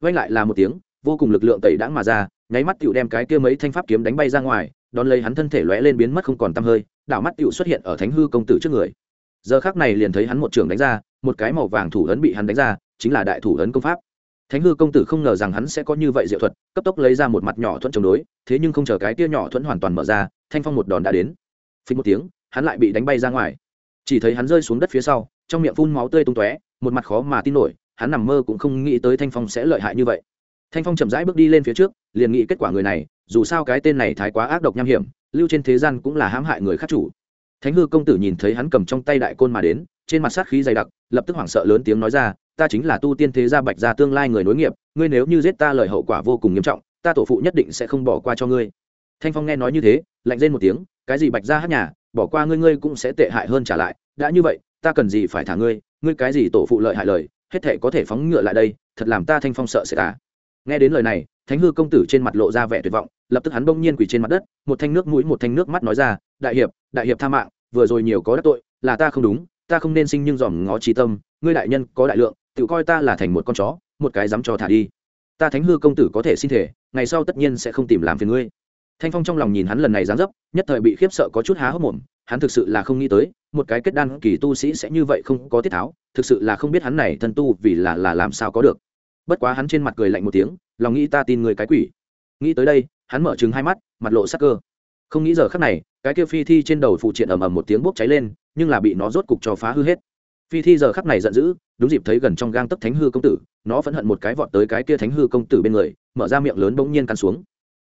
Vanh lại là một tiếng, vô cùng lực lượng tẩy đãng mà ra, nháy mắt tựu đem cái kia mấy thanh pháp kiếm đánh bay ra ngoài, đón lấy hắn thân thể lóe lên biến mất không còn tăm hơi, đảo mắt tựu xuất hiện ở thánh hư công tử trước người. Giờ khác này liền thấy hắn một trường đánh ra, một cái màu vàng thủ ấn bị hắn đánh ra, chính là đại thủ ấn công pháp. Thánh hư công tử không ngờ rằng hắn sẽ có như vậy diệu thuật, cấp tốc lấy ra một mặt nhỏ thuẫn chống đối, thế nhưng không chờ cái tia nhỏ thuẫn hoàn toàn mở ra, thanh phong một đòn đã đến. Phí một tiếng, hắn lại bị đánh bay ra ngoài. Chỉ thấy hắn rơi xuống đất phía sau trong miệng phun máu tươi tung tóe, một mặt khó mà tin nổi, hắn nằm mơ cũng không nghĩ tới thanh phong sẽ lợi hại như vậy. Thanh phong chậm rãi bước đi lên phía trước, liền nghĩ kết quả người này, dù sao cái tên này thái quá ác độc nham hiểm, lưu trên thế gian cũng là hãm hại người khác chủ. Thánh hư công tử nhìn thấy hắn cầm trong tay đại côn mà đến, trên mặt sát khí dày đặc, lập tức hoảng sợ lớn tiếng nói ra, ta chính là tu tiên thế gia bạch gia tương lai người nối nghiệp, ngươi nếu như giết ta lời hậu quả vô cùng nghiêm trọng, ta tổ phụ nhất định sẽ không bỏ qua cho ngươi. Thanh phong nghe nói như thế, lạnh lên một tiếng, cái gì bạch gia hát nhà, bỏ qua ngươi ngươi cũng sẽ tệ hại hơn trả lại, đã như vậy ta cần gì phải thả ngươi ngươi cái gì tổ phụ lợi hại lời, hết thể có thể phóng ngựa lại đây, thật làm ta thanh phong sợ sẽ cả à. nghe đến lời này, thánh hư công tử trên mặt lộ ra vẻ tuyệt vọng, lập tức hắn bỗng nhiên quỳ trên mặt đất, một thanh nước mũi một thanh nước mắt nói ra, đại hiệp đại hiệp tha mạng, vừa rồi nhiều có đắc tội, là ta không đúng, ta không nên sinh nhưng dòm ngó trí tâm, ngươi đại nhân có đại lượng, tự coi ta là thành một con chó, một cái dám cho thả đi. Ta thánh hư công tử có thể xin thể ngày sau tất nhiên sẽ không tìm làm phiền ngươi. Thanh phong trong lòng nhìn hắn lần này dáng dấp, nhất thời bị khiếp sợ có chút há hốc mồm hắn thực sự là không nghĩ tới, một cái kết đan kỳ tu sĩ sẽ như vậy không có tiết tháo, thực sự là không biết hắn này thân tu vì là là làm sao có được. Bất quá hắn trên mặt cười lạnh một tiếng, lòng nghĩ ta tin người cái quỷ. Nghĩ tới đây, hắn mở trừng hai mắt, mặt lộ sắc cơ. Không nghĩ giờ khắc này, cái kia phi thi trên đầu phụ triện ầm ầm một tiếng bốc cháy lên, nhưng là bị nó rốt cục cho phá hư hết. Phi thi giờ khắc này giận dữ, đúng dịp thấy gần trong gang tấc thánh hư công tử, nó phẫn hận một cái vọt tới cái kia thánh hư công tử bên người, mở ra miệng lớn bỗng nhiên căn xuống.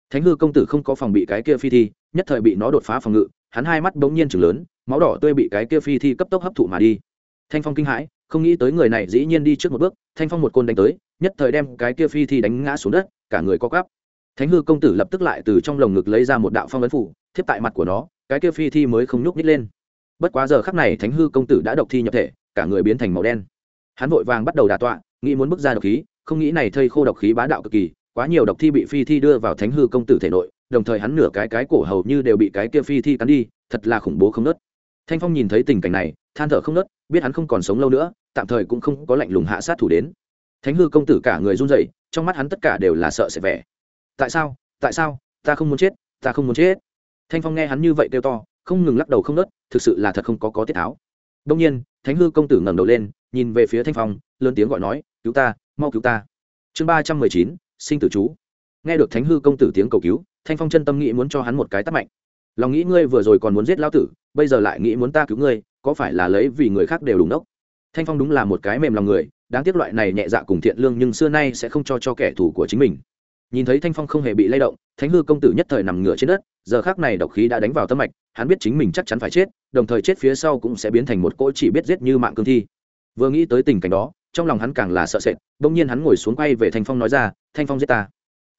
Thánh hư công tử không có phòng bị cái kia phi thi nhất thời bị nó đột phá phòng ngự, hắn hai mắt bỗng nhiên chừng lớn, máu đỏ tươi bị cái kia phi thi cấp tốc hấp thụ mà đi. Thanh phong kinh hãi, không nghĩ tới người này dĩ nhiên đi trước một bước, thanh phong một côn đánh tới, nhất thời đem cái kia phi thi đánh ngã xuống đất, cả người co cắp thánh hư công tử lập tức lại từ trong lồng ngực lấy ra một đạo phong ấn phủ, thiếp tại mặt của nó, cái kia phi thi mới không nhúc nít lên. Bất quá giờ khắc này thánh hư công tử đã độc thi nhập thể, cả người biến thành màu đen. Hắn vội vàng bắt đầu đà tọa, nghĩ muốn bước ra độc khí, không nghĩ này thây khô độc khí bá đạo cực kỳ, quá nhiều độc thi bị phi thi đưa vào thánh hư công tử thể nội đồng thời hắn nửa cái cái cổ hầu như đều bị cái kia phi thi cắn đi, thật là khủng bố không nớt. Thanh phong nhìn thấy tình cảnh này, than thở không nớt, biết hắn không còn sống lâu nữa, tạm thời cũng không có lạnh lùng hạ sát thủ đến. Thánh hư công tử cả người run rẩy, trong mắt hắn tất cả đều là sợ sẽ vẻ. Tại sao? Tại sao? Ta không muốn chết, ta không muốn chết. Thanh phong nghe hắn như vậy kêu to, không ngừng lắc đầu không nớt, thực sự là thật không có có tiết tháo. Đông nhiên, thánh hư công tử ngẩng đầu lên, nhìn về phía thanh phong, lớn tiếng gọi nói, cứu ta, mau cứu ta. Chương ba trăm mười chín, sinh tử chú. Nghe được thánh hư công tử tiếng cầu cứu thanh phong chân tâm nghĩ muốn cho hắn một cái tắt mạnh. Lòng nghĩ ngươi vừa rồi còn muốn giết lão tử, bây giờ lại nghĩ muốn ta cứu ngươi, có phải là lấy vì người khác đều đúng đốc thanh phong đúng là một cái mềm lòng người, đáng tiếc loại này nhẹ dạ cùng thiện lương nhưng xưa nay sẽ không cho cho kẻ thù của chính mình. Nhìn thấy thanh phong không hề bị lay động, thánh hư công tử nhất thời nằm ngửa trên đất, giờ khác này độc khí đã đánh vào tâm mạch, hắn biết chính mình chắc chắn phải chết, đồng thời chết phía sau cũng sẽ biến thành một cỗ chỉ biết giết như mạng cương thi. Vừa nghĩ tới tình cảnh đó, trong lòng hắn càng là sợ sệt, bỗng nhiên hắn ngồi xuống quay về thanh phong nói ra, thanh phong giết ta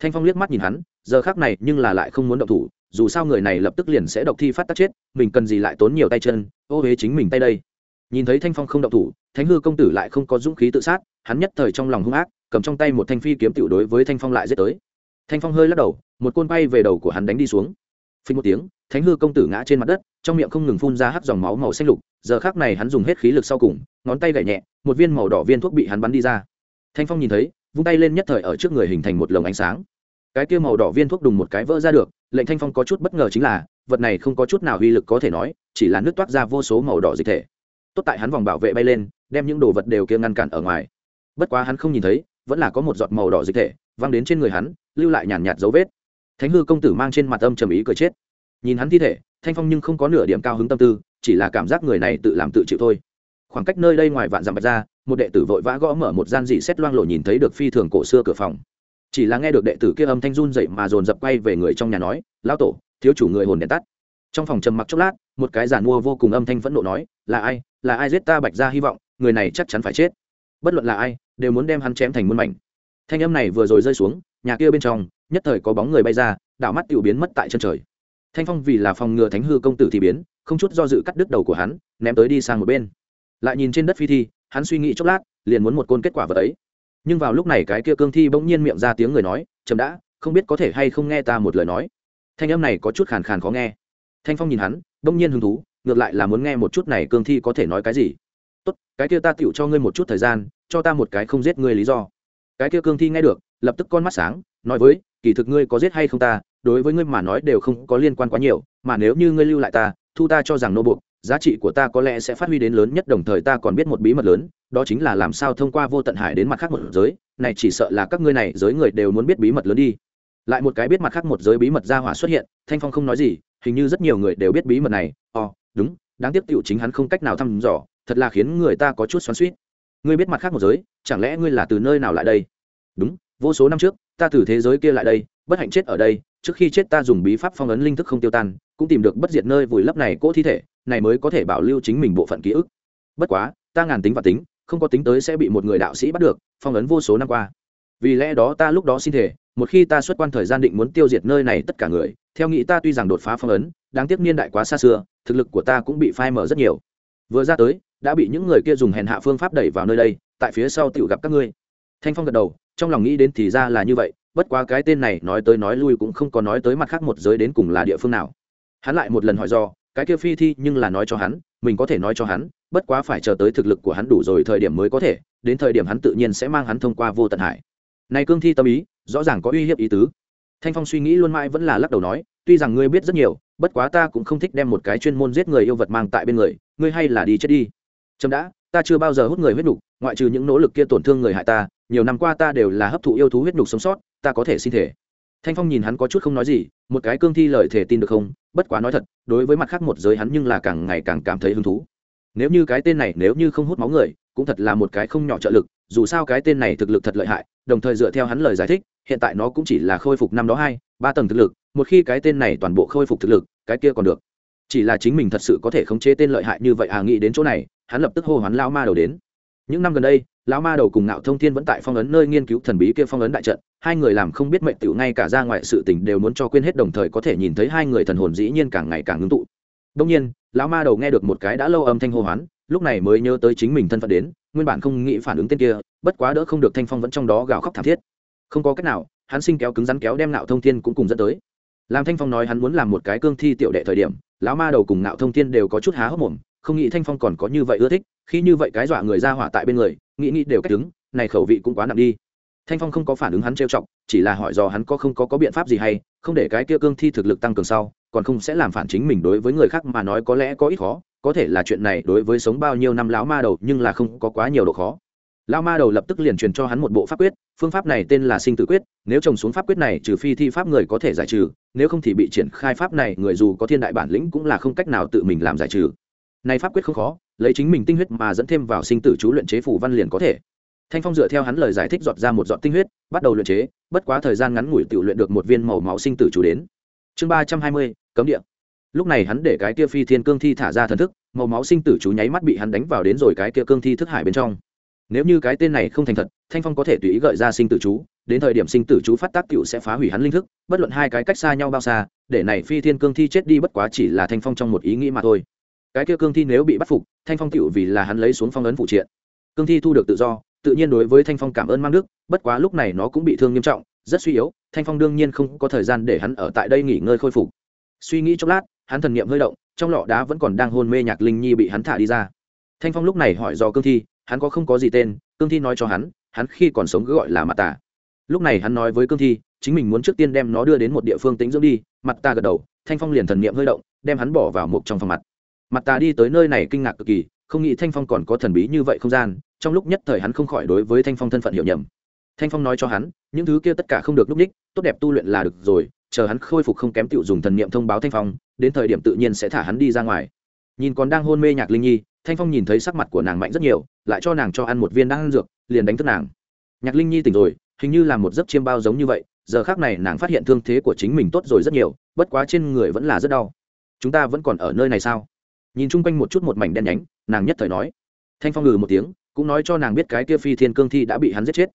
thanh phong liếc mắt nhìn hắn, giờ khác này nhưng là lại không muốn động thủ, dù sao người này lập tức liền sẽ độc thi phát tác chết, mình cần gì lại tốn nhiều tay chân, ô huế chính mình tay đây. Nhìn thấy thanh phong không động thủ, thánh hư công tử lại không có dũng khí tự sát, hắn nhất thời trong lòng hung ác, cầm trong tay một thanh phi kiếm tiểu đối với thanh phong lại giết tới. Thanh phong hơi lắc đầu, một côn bay về đầu của hắn đánh đi xuống. Phình một tiếng, thánh hư công tử ngã trên mặt đất, trong miệng không ngừng phun ra hắt dòng máu màu xanh lục, giờ khác này hắn dùng hết khí lực sau cùng, ngón tay gảy nhẹ, một viên màu đỏ viên thuốc bị hắn bắn đi ra. Thanh phong nhìn thấy vung tay lên nhất thời ở trước người hình thành một lồng ánh sáng. Cái kia màu đỏ viên thuốc đùng một cái vỡ ra được lệnh thanh phong có chút bất ngờ chính là vật này không có chút nào uy lực có thể nói chỉ là nước toát ra vô số màu đỏ dịch thể. Tốt tại hắn vòng bảo vệ bay lên đem những đồ vật đều kia ngăn cản ở ngoài. Bất quá hắn không nhìn thấy vẫn là có một giọt màu đỏ dịch thể văng đến trên người hắn lưu lại nhàn nhạt, dấu vết. Thánh hư công tử mang trên mặt âm trầm ý cười chết. Nhìn hắn thi thể thanh phong nhưng không có nửa điểm cao hứng tâm tư chỉ là cảm giác người này tự làm tự chịu thôi. Khoảng cách nơi đây ngoài vạn dặm bạch ra một đệ tử vội vã gõ mở một gian dị xét loang lộ nhìn thấy được phi thường cổ xưa cửa phòng. Chỉ là nghe được đệ tử kia âm thanh run dậy mà dồn dập quay về người trong nhà nói lao tổ, thiếu chủ người hồn đèn tắt. Trong phòng trầm mặc chốc lát, một cái giản mua vô cùng âm thanh phẫn nộ nói, là ai? Là ai giết ta bạch ra hy vọng? Người này chắc chắn phải chết. Bất luận là ai, đều muốn đem hắn chém thành muôn mảnh. Thanh âm này vừa rồi rơi xuống, nhà kia bên trong, nhất thời có bóng người bay ra đảo mắt tiểu biến mất tại chân trời. Thanh phong vì là phòng ngừa thánh hư công tử thì biến, không chút do dự cắt đứt đầu của hắn, ném tới đi sang một bên. Lại nhìn trên đất phi thi hắn suy nghĩ chốc lát, liền muốn một côn kết quả vật ấy. Nhưng vào lúc này cái kia cương thi bỗng nhiên miệng ra tiếng người nói, chậm đã, không biết có thể hay không nghe ta một lời nói. Thanh âm này có chút khàn khàn khó nghe. Thanh phong nhìn hắn, bỗng nhiên hứng thú, ngược lại là muốn nghe một chút này cương thi có thể nói cái gì. Tốt, cái kia ta tựu cho ngươi một chút thời gian, cho ta một cái không giết ngươi lý do. Cái kia cương thi nghe được, lập tức con mắt sáng, nói với, kỳ thực ngươi có giết hay không ta, đối với ngươi mà nói đều không có liên quan quá nhiều, mà nếu như ngươi lưu lại ta, thu ta cho rằng nô buộc giá trị của ta có lẽ sẽ phát huy đến lớn nhất, đồng thời ta còn biết một bí mật lớn, đó chính là làm sao thông qua vô tận hải đến mặt khác một giới. Này chỉ sợ là các ngươi này giới người đều muốn biết bí mật lớn đi. Lại một cái biết mặt khác một giới bí mật ra hỏa xuất hiện, thanh phong không nói gì, hình như rất nhiều người đều biết bí mật này. Ồ, đúng, đáng tiếc tựu chính hắn không cách nào thăm dò, thật là khiến người ta có chút xoắn suýt ngươi biết mặt khác một giới, chẳng lẽ ngươi là từ nơi nào lại đây? Đúng, vô số năm trước, ta từ thế giới kia lại đây, bất hạnh chết ở đây, trước khi chết ta dùng bí pháp phong ấn linh thức không tiêu tan, cũng tìm được bất diệt nơi vùi lấp này cỗ thi thể này mới có thể bảo lưu chính mình bộ phận ký ức. Bất quá, ta ngàn tính và tính, không có tính tới sẽ bị một người đạo sĩ bắt được, phong ấn vô số năm qua. Vì lẽ đó ta lúc đó xin thể một khi ta xuất quan thời gian định muốn tiêu diệt nơi này tất cả người, theo nghĩ ta tuy rằng đột phá phong ấn, đáng tiếc niên đại quá xa xưa, thực lực của ta cũng bị phai mở rất nhiều. Vừa ra tới, đã bị những người kia dùng hèn hạ phương pháp đẩy vào nơi đây, tại phía sau tiểu gặp các ngươi. Thanh phong gật đầu, trong lòng nghĩ đến thì ra là như vậy, bất quá cái tên này nói tới nói lui cũng không có nói tới mặt khác một giới đến cùng là địa phương nào. Hắn lại một lần hỏi do cái kia phi thi nhưng là nói cho hắn, mình có thể nói cho hắn, bất quá phải chờ tới thực lực của hắn đủ rồi thời điểm mới có thể, đến thời điểm hắn tự nhiên sẽ mang hắn thông qua vô tận hải. Này cương thi tâm ý, rõ ràng có uy hiếp ý tứ. Thanh phong suy nghĩ luôn mãi vẫn là lắc đầu nói, tuy rằng ngươi biết rất nhiều, bất quá ta cũng không thích đem một cái chuyên môn giết người yêu vật mang tại bên người, ngươi hay là đi chết đi. Trâm đã, ta chưa bao giờ hút người huyết nhục ngoại trừ những nỗ lực kia tổn thương người hại ta, nhiều năm qua ta đều là hấp thụ yêu thú huyết nhục sống sót, ta có thể xin thể thanh phong nhìn hắn có chút không nói gì, một cái cương thi lời thể tin được không? Bất quá nói thật, đối với mặt khác một giới hắn nhưng là càng ngày càng cảm thấy hứng thú. Nếu như cái tên này nếu như không hút máu người, cũng thật là một cái không nhỏ trợ lực, dù sao cái tên này thực lực thật lợi hại, đồng thời dựa theo hắn lời giải thích, hiện tại nó cũng chỉ là khôi phục năm đó hai, ba tầng thực lực, một khi cái tên này toàn bộ khôi phục thực lực, cái kia còn được. Chỉ là chính mình thật sự có thể khống chế tên lợi hại như vậy à nghĩ đến chỗ này, hắn lập tức hô hoán lao ma đầu đến. Những năm gần đây, lão ma đầu cùng ngạo thông thiên vẫn tại phong ấn nơi nghiên cứu thần bí kia phong ấn đại trận hai người làm không biết mệnh tiểu ngay cả ra ngoài sự tình đều muốn cho quên hết, đồng thời có thể nhìn thấy hai người thần hồn dĩ nhiên càng ngày càng ngưng tụ. Đông nhiên, lão ma đầu nghe được một cái đã lâu âm thanh hô hoán, lúc này mới nhớ tới chính mình thân phận đến, nguyên bản không nghĩ phản ứng tên kia, bất quá đỡ không được thanh phong vẫn trong đó gào khóc thảm thiết. Không có cách nào, hắn sinh kéo cứng rắn kéo đem nạo thông thiên cũng cùng dẫn tới. Làm thanh phong nói hắn muốn làm một cái cương thi tiểu đệ thời điểm, lão ma đầu cùng nạo thông thiên đều có chút há hốc mồm, không nghĩ thanh phong còn có như vậy ưa thích, khi như vậy cái dọa người ra hỏa tại bên người, nghĩ nghĩ đều cách đứng, này khẩu vị cũng quá nặng đi thanh phong không có phản ứng hắn trêu chọc, chỉ là hỏi dò hắn có không có có biện pháp gì hay, không để cái kia cương thi thực lực tăng cường sau, còn không sẽ làm phản chính mình đối với người khác mà nói có lẽ có ít khó, có thể là chuyện này đối với sống bao nhiêu năm lão ma đầu nhưng là không có quá nhiều độ khó. Lão ma đầu lập tức liền truyền cho hắn một bộ pháp quyết, phương pháp này tên là sinh tử quyết, nếu trồng xuống pháp quyết này trừ phi thi pháp người có thể giải trừ, nếu không thì bị triển khai pháp này người dù có thiên đại bản lĩnh cũng là không cách nào tự mình làm giải trừ. Này pháp quyết không khó, lấy chính mình tinh huyết mà dẫn thêm vào sinh tử chú luyện chế phủ văn liền có thể thanh phong dựa theo hắn lời giải thích giọt ra một giọt tinh huyết, bắt đầu luyện chế, bất quá thời gian ngắn ngủi tự luyện được một viên màu máu sinh tử chú đến. Chương ba trăm hai mươi, cấm địa. Lúc này hắn để cái kia phi thiên cương thi thả ra thần thức, màu máu sinh tử chú nháy mắt bị hắn đánh vào đến rồi cái kia cương thi thức hải bên trong. Nếu như cái tên này không thành thật, thanh phong có thể tùy ý gợi ra sinh tử chú, đến thời điểm sinh tử chú phát tác cựu sẽ phá hủy hắn linh thức, bất luận hai cái cách xa nhau bao xa, để này phi thiên cương thi chết đi bất quá chỉ là thanh phong trong một ý nghĩ mà thôi. Cái kia cương thi nếu bị bắt phục, thanh phong cựu vì là hắn lấy xuống phong ấn phụ triện. Cương thi thu được tự do tự nhiên đối với thanh phong cảm ơn mang đức, bất quá lúc này nó cũng bị thương nghiêm trọng, rất suy yếu, thanh phong đương nhiên không có thời gian để hắn ở tại đây nghỉ ngơi khôi phục. Suy nghĩ chốc lát, hắn thần niệm hơi động, trong lọ đá vẫn còn đang hôn mê nhạc linh nhi bị hắn thả đi ra. Thanh phong lúc này hỏi do cương thi, hắn có không có gì tên, cương thi nói cho hắn hắn khi còn sống cứ gọi là mặt tà. Lúc này hắn nói với cương thi, chính mình muốn trước tiên đem nó đưa đến một địa phương tính dưỡng đi mặt ta gật đầu, thanh phong liền thần niệm hơi động, đem hắn bỏ vào một trong phòng mặt. Mặt ta đi tới nơi này kinh ngạc cực kỳ không nghĩ thanh phong còn có thần bí như vậy không gian, trong lúc nhất thời hắn không khỏi đối với thanh phong thân phận hiểu nhầm. Thanh phong nói cho hắn, những thứ kia tất cả không được lúc ních tốt đẹp tu luyện là được rồi, chờ hắn khôi phục không kém tựu dùng thần niệm thông báo thanh phong, đến thời điểm tự nhiên sẽ thả hắn đi ra ngoài. Nhìn còn đang hôn mê nhạc linh nhi, thanh phong nhìn thấy sắc mặt của nàng mạnh rất nhiều, lại cho nàng cho ăn một viên đan ăn dược, liền đánh thức nàng. Nhạc linh nhi tỉnh rồi, hình như là một giấc chiêm bao giống như vậy, giờ khác này nàng phát hiện thương thế của chính mình tốt rồi rất nhiều, bất quá trên người vẫn là rất đau. Chúng ta vẫn còn ở nơi này sao? Nhìn chung quanh một chút một mảnh đen nhánh, nàng nhất thời nói. Thanh phong ngừ một tiếng, cũng nói cho nàng biết cái kia phi thiên cương thi đã bị hắn giết chết.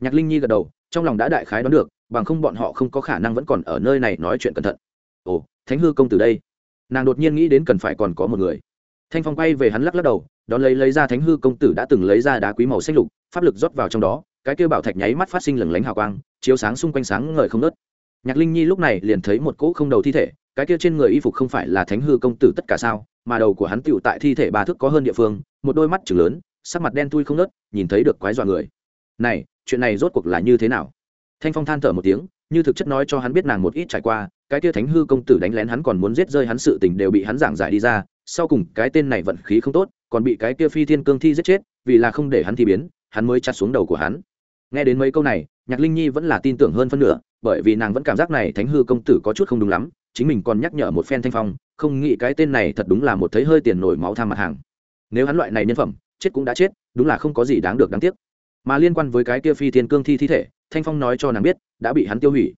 Nhạc linh nhi gật đầu, trong lòng đã đại khái đoán được, bằng không bọn họ không có khả năng vẫn còn ở nơi này nói chuyện cẩn thận. Ồ, thánh hư công từ đây. Nàng đột nhiên nghĩ đến cần phải còn có một người. Thanh phong quay về hắn lắc lắc đầu, đón lấy lấy ra thánh hư công tử đã từng lấy ra đá quý màu xanh lục, pháp lực rót vào trong đó, cái kêu bảo thạch nháy mắt phát sinh lừng lánh hào quang, chiếu sáng xung quanh sáng ngời không nớt nhạc linh nhi lúc này liền thấy một cỗ không đầu thi thể, cái kia trên người y phục không phải là thánh hư công tử tất cả sao? Mà đầu của hắn tựu tại thi thể ba thước có hơn địa phương, một đôi mắt chừng lớn, sắc mặt đen thui không nớt nhìn thấy được quái dọa người. Này, chuyện này rốt cuộc là như thế nào? Thanh phong than thở một tiếng, như thực chất nói cho hắn biết nàng một ít trải qua, cái kia thánh hư công tử đánh lén hắn còn muốn giết rơi hắn sự tình đều bị hắn giảng giải đi ra, sau cùng cái tên này vận khí không tốt, còn bị cái kia phi thiên cương thi giết chết, vì là không để hắn thi biến, hắn mới chặt xuống đầu của hắn. Nghe đến mấy câu này, nhạc linh nhi vẫn là tin tưởng hơn phân nửa, bởi vì nàng vẫn cảm giác này thánh hư công tử có chút không đúng lắm chính mình còn nhắc nhở một phen thanh phong, không nghĩ cái tên này thật đúng là một thấy hơi tiền nổi máu tham mặt hàng. Nếu hắn loại này nhân phẩm, chết cũng đã chết, đúng là không có gì đáng được đáng tiếc. Mà liên quan với cái kia phi thiên cương thi thi thể, thanh phong nói cho nàng biết, đã bị hắn tiêu hủy.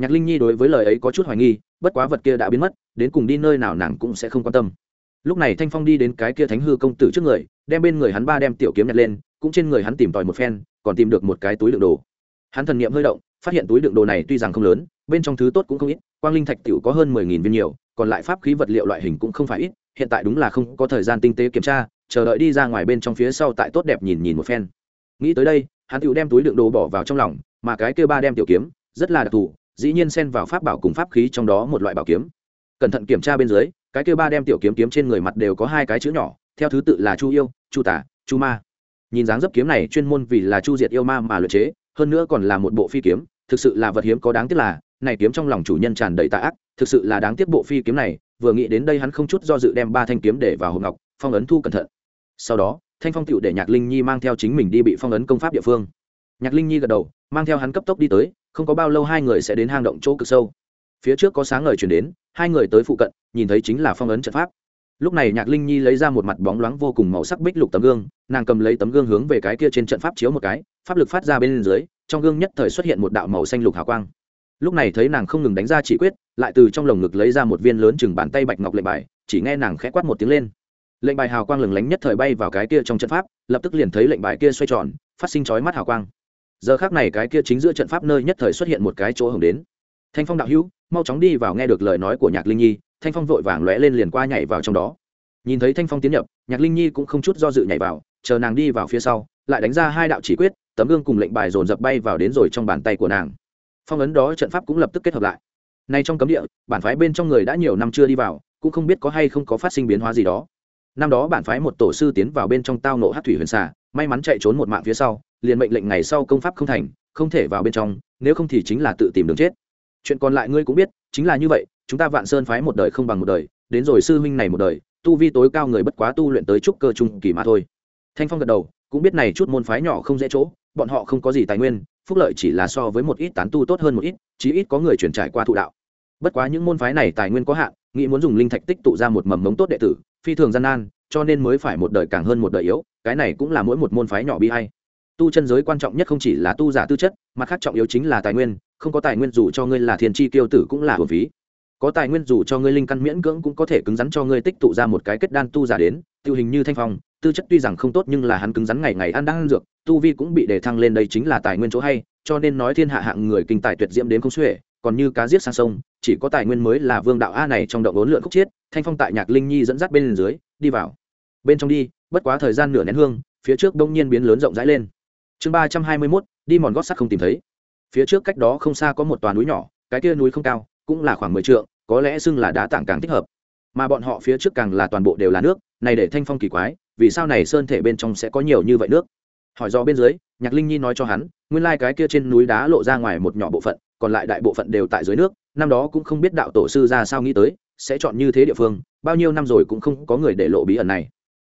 Nhạc linh nhi đối với lời ấy có chút hoài nghi, bất quá vật kia đã biến mất, đến cùng đi nơi nào nàng cũng sẽ không quan tâm. Lúc này thanh phong đi đến cái kia thánh hư công tử trước người, đem bên người hắn ba đem tiểu kiếm nhặt lên, cũng trên người hắn tìm tòi một phen, còn tìm được một cái túi đựng đồ. Hắn thần niệm hơi động phát hiện túi đựng đồ này tuy rằng không lớn, bên trong thứ tốt cũng không ít, quang linh thạch tiểu có hơn mười nghìn viên nhiều, còn lại pháp khí vật liệu loại hình cũng không phải ít, hiện tại đúng là không có thời gian tinh tế kiểm tra, chờ đợi đi ra ngoài bên trong phía sau tại tốt đẹp nhìn nhìn một phen. Nghĩ tới đây, hắn tiểu đem túi đựng đồ bỏ vào trong lòng, mà cái kia ba đem tiểu kiếm, rất là đặc thù, dĩ nhiên xen vào pháp bảo cùng pháp khí trong đó một loại bảo kiếm. Cẩn thận kiểm tra bên dưới, cái kia ba đem tiểu kiếm kiếm trên người mặt đều có hai cái chữ nhỏ, theo thứ tự là chu yêu, chu tả, chu ma. Nhìn dáng dấp kiếm này chuyên môn vì là chu diệt yêu ma mà luyện chế, hơn nữa còn là một bộ phi kiếm thực sự là vật hiếm có đáng tiếc là, này kiếm trong lòng chủ nhân tràn đầy tà ác, thực sự là đáng tiếc bộ phi kiếm này, vừa nghĩ đến đây hắn không chút do dự đem ba thanh kiếm để vào hộp ngọc, phong ấn thu cẩn thận. Sau đó, thanh phong tựu để nhạc linh nhi mang theo chính mình đi bị phong ấn công pháp địa phương. Nhạc linh nhi gật đầu, mang theo hắn cấp tốc đi tới, không có bao lâu hai người sẽ đến hang động chỗ cực sâu. Phía trước có sáng ngời chuyển đến, hai người tới phụ cận, nhìn thấy chính là phong ấn trận pháp. Lúc này nhạc linh nhi lấy ra một mặt bóng loáng vô cùng màu sắc bích lục tấm gương, nàng cầm lấy tấm gương hướng về cái kia trên trận pháp chiếu một cái, pháp lực phát ra bên dưới trong gương nhất thời xuất hiện một đạo màu xanh lục hào quang. Lúc này thấy nàng không ngừng đánh ra chỉ quyết, lại từ trong lồng ngực lấy ra một viên lớn chừng bàn tay bạch ngọc lệnh bài, chỉ nghe nàng khẽ quát một tiếng lên. Lệnh bài hào quang lừng lánh nhất thời bay vào cái kia trong trận pháp, lập tức liền thấy lệnh bài kia xoay tròn, phát sinh chói mắt hào quang. Giờ khác này cái kia chính giữa trận pháp nơi nhất thời xuất hiện một cái chỗ hồng đến. Thanh phong đạo hữu, mau chóng đi vào nghe được lời nói của nhạc linh nhi, thanh phong vội vàng lóe lên liền qua nhảy vào trong đó. Nhìn thấy thanh phong tiến nhập, nhạc linh nhi cũng không chút do dự nhảy vào, chờ nàng đi vào phía sau, lại đánh ra hai đạo chỉ quyết tấm gương cùng lệnh bài dồn dập bay vào đến rồi trong bàn tay của nàng. Phong ấn đó trận pháp cũng lập tức kết hợp lại. Nay trong cấm địa, bản phái bên trong người đã nhiều năm chưa đi vào, cũng không biết có hay không có phát sinh biến hóa gì đó. Năm đó bản phái một tổ sư tiến vào bên trong tao nộ hát thủy huyền xà, may mắn chạy trốn một mạng phía sau, liền mệnh lệnh ngày sau công pháp không thành, không thể vào bên trong, nếu không thì chính là tự tìm đường chết. Chuyện còn lại ngươi cũng biết, chính là như vậy, chúng ta vạn sơn phái một đời không bằng một đời, đến rồi sư huynh này một đời, tu vi tối cao người bất quá tu luyện tới trúc cơ trung kỳ mà thôi. Thanh phong gật đầu cũng biết này chút môn phái nhỏ không dễ chỗ, bọn họ không có gì tài nguyên, phúc lợi chỉ là so với một ít tán tu tốt hơn một ít, chí ít có người chuyển trải qua thụ đạo. Bất quá những môn phái này tài nguyên có hạn, nghĩ muốn dùng linh thạch tích tụ ra một mầm mống tốt đệ tử, phi thường gian nan, cho nên mới phải một đời càng hơn một đời yếu, cái này cũng là mỗi một môn phái nhỏ bi hay. Tu chân giới quan trọng nhất không chỉ là tu giả tư chất, mà khác trọng yếu chính là tài nguyên, không có tài nguyên dù cho ngươi là thiên tri tiêu tử cũng là hồn phí. Có tài nguyên dù cho ngươi linh căn miễn cưỡng cũng có thể cứng rắn cho ngươi tích tụ ra một cái kết đan tu giả đến, tiêu hình như thanh phong tư chất tuy rằng không tốt nhưng là hắn cứng rắn ngày ngày ăn đang ăn dược, tu vi cũng bị đề thăng lên đây chính là tài nguyên chỗ hay, cho nên nói thiên hạ hạng người kinh tài tuyệt diễm đến không xuể, còn như cá giết sang sông, chỉ có tài nguyên mới là vương đạo a này trong động ốn lượn khúc chiết, thanh phong tại nhạc linh nhi dẫn dắt bên dưới, đi vào. Bên trong đi, bất quá thời gian nửa nén hương, phía trước đông nhiên biến lớn rộng rãi lên. Chương ba trăm hai mươi mốt, đi mòn gót sắt không tìm thấy. Phía trước cách đó không xa có một toàn núi nhỏ, cái kia núi không cao, cũng là khoảng mười t có lẽ xưng là đá tảng càng thích hợp. Mà bọn họ phía trước càng là toàn bộ đều là nước, này để thanh phong kỳ quái vì sao này sơn thể bên trong sẽ có nhiều như vậy nước? Hỏi do bên dưới, nhạc linh nhi nói cho hắn, nguyên lai cái kia trên núi đá lộ ra ngoài một nhỏ bộ phận, còn lại đại bộ phận đều tại dưới nước, năm đó cũng không biết đạo tổ sư ra sao nghĩ tới, sẽ chọn như thế địa phương, bao nhiêu năm rồi cũng không có người để lộ bí ẩn này.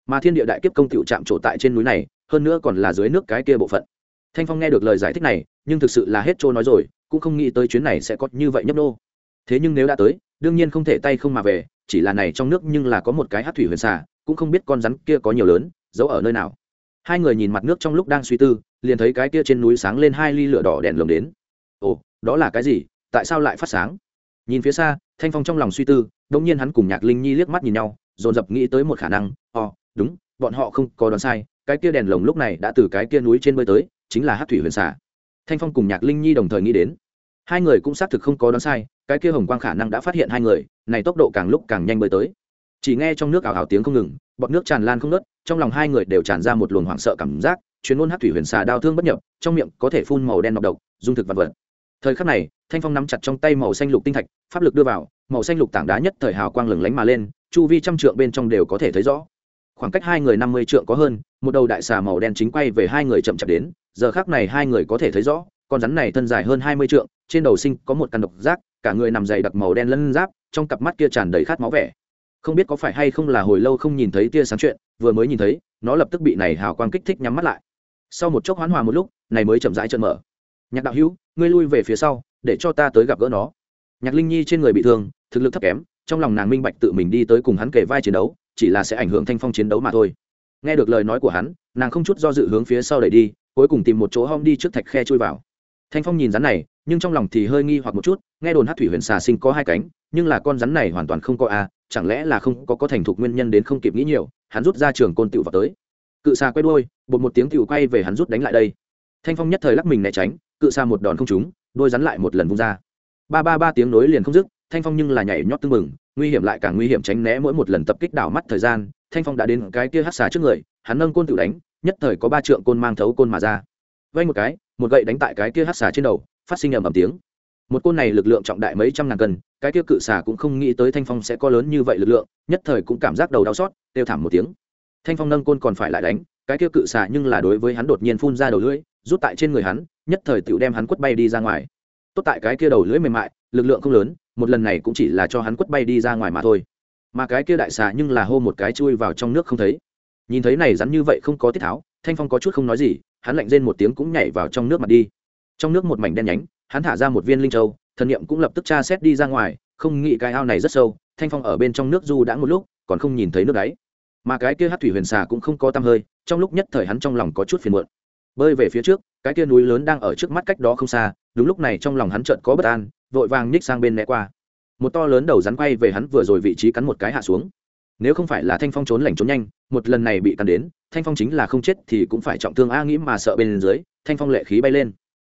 Mà thiên địa đại kiếp công tựu chạm trổ tại trên núi này, hơn nữa còn là dưới nước cái kia bộ phận. Thanh phong nghe được lời giải thích này, nhưng thực sự là hết trôi nói rồi, cũng không nghĩ tới chuyến này sẽ có như vậy nhấp nô. Thế nhưng nếu đã tới, đương nhiên không thể tay không mà về, chỉ là này trong nước nhưng là có một cái hát thủy huyền xà cũng không biết con rắn kia có nhiều lớn, giấu ở nơi nào. Hai người nhìn mặt nước trong lúc đang suy tư, liền thấy cái kia trên núi sáng lên hai ly lửa đỏ đèn lồng đến. Ồ, đó là cái gì? Tại sao lại phát sáng? Nhìn phía xa, thanh phong trong lòng suy tư đông nhiên hắn cùng nhạc linh nhi liếc mắt nhìn nhau, dồn dập nghĩ tới một khả năng, ồ, đúng, bọn họ không có đoán sai, cái kia đèn lồng lúc này đã từ cái kia núi trên bơi tới, chính là hát thủy huyền xả thanh phong cùng nhạc linh nhi đồng thời nghĩ đến. Hai người cũng xác thực không có đoán sai, cái kia hồng quang khả năng đã phát hiện hai người, này tốc độ càng lúc càng nhanh bơi tới chỉ nghe trong nước ảo ảo tiếng không ngừng, bọt nước tràn lan không nớt trong lòng hai người đều tràn ra một luồng hoảng sợ cảm giác chuyên môn hát thủy huyền xà đau thương bất nhập, trong miệng có thể phun màu đen nọc độc, dung thực vật vật. Thời khắc này, thanh phong nắm chặt trong tay màu xanh lục tinh thạch, pháp lực đưa vào, màu xanh lục tảng đá nhất thời hào quang lừng lánh mà lên, chu vi trăm trượng bên trong đều có thể thấy rõ. Khoảng cách hai người năm mươi trượng có hơn, một đầu đại xà màu đen chính quay về hai người chậm chạp đến, giờ khác này hai người có thể thấy rõ, con rắn này thân dài hơn hai mươi trượng, trên đầu sinh có một căn độc giác, cả người nằm dày đặc màu đen lân giáp, trong cặp mắt kia tràn đầy khát máu vẻ không biết có phải hay không là hồi lâu không nhìn thấy tia sáng chuyện, vừa mới nhìn thấy, nó lập tức bị này hào quang kích thích nhắm mắt lại. Sau một chốc hoán hòa một lúc, này mới chậm rãi chân mở. Nhạc đạo hữu, ngươi lui về phía sau, để cho ta tới gặp gỡ nó. Nhạc linh nhi trên người bị thương, thực lực thấp kém, trong lòng nàng minh bạch tự mình đi tới cùng hắn kể vai chiến đấu, chỉ là sẽ ảnh hưởng thanh phong chiến đấu mà thôi. Nghe được lời nói của hắn, nàng không chút do dự hướng phía sau đẩy đi, cuối cùng tìm một chỗ hom đi trước thạch khe chui vào. Thanh phong nhìn rắn này, nhưng trong lòng thì hơi nghi hoặc một chút, nghe đồn hát thủy huyền xà sinh có hai cánh, nhưng là con rắn này hoàn toàn không có a chẳng lẽ là không có có thành thục nguyên nhân đến không kịp nghĩ nhiều, hắn rút ra trường côn tựu vào tới. Cự xa quay đôi bột một tiếng tựu quay về hắn rút đánh lại đây. Thanh phong nhất thời lắc mình né tránh, cự xa một đòn không trúng, đôi rắn lại một lần vung ra. Ba ba ba tiếng nối liền không dứt, thanh phong nhưng là nhảy nhót tưng mừng nguy hiểm lại càng nguy hiểm tránh né mỗi một lần tập kích đảo mắt thời gian, thanh phong đã đến cái kia hát xà trước người, hắn nâng côn tự đánh, nhất thời có ba trượng côn mang thấu côn mà ra. Vay một cái, một gậy đánh tại cái kia hát xà trên đầu, phát sinh ầm ầm tiếng một côn này lực lượng trọng đại mấy trăm ngàn cân, cái kia cự xà cũng không nghĩ tới thanh phong sẽ có lớn như vậy lực lượng, nhất thời cũng cảm giác đầu đau xót đều thảm một tiếng. Thanh phong nâng côn còn phải lại đánh, cái kia cự xà nhưng là đối với hắn đột nhiên phun ra đầu lưỡi, rút tại trên người hắn, nhất thời tựu đem hắn quất bay đi ra ngoài. Tốt tại cái kia đầu lưỡi mềm mại, lực lượng không lớn, một lần này cũng chỉ là cho hắn quất bay đi ra ngoài mà thôi. Mà cái kia đại xà nhưng là hô một cái chui vào trong nước không thấy. Nhìn thấy này rắn như vậy không có tiết tháo, thanh phong có chút không nói gì, hắn lạnh rên một tiếng cũng nhảy vào trong nước mặt đi. Trong nước một mảnh đen nhánh hắn thả ra một viên linh châu, thần niệm cũng lập tức tra xét đi ra ngoài, không nghĩ cái ao này rất sâu, thanh phong ở bên trong nước du đã một lúc, còn không nhìn thấy nước đáy. Mà cái kia hát thủy huyền xà cũng không có tăm hơi, trong lúc nhất thời hắn trong lòng có chút phiền muộn. Bơi về phía trước, cái kia núi lớn đang ở trước mắt cách đó không xa, đúng lúc này trong lòng hắn chợt có bất an, vội vàng nhích sang bên né qua. Một to lớn đầu rắn quay về hắn vừa rồi vị trí cắn một cái hạ xuống. Nếu không phải là thanh phong trốn lành trốn nhanh, một lần này bị cắn đến, thanh phong chính là không chết thì cũng phải trọng thương a nghĩ mà sợ bên dưới, thanh phong lệ khí bay lên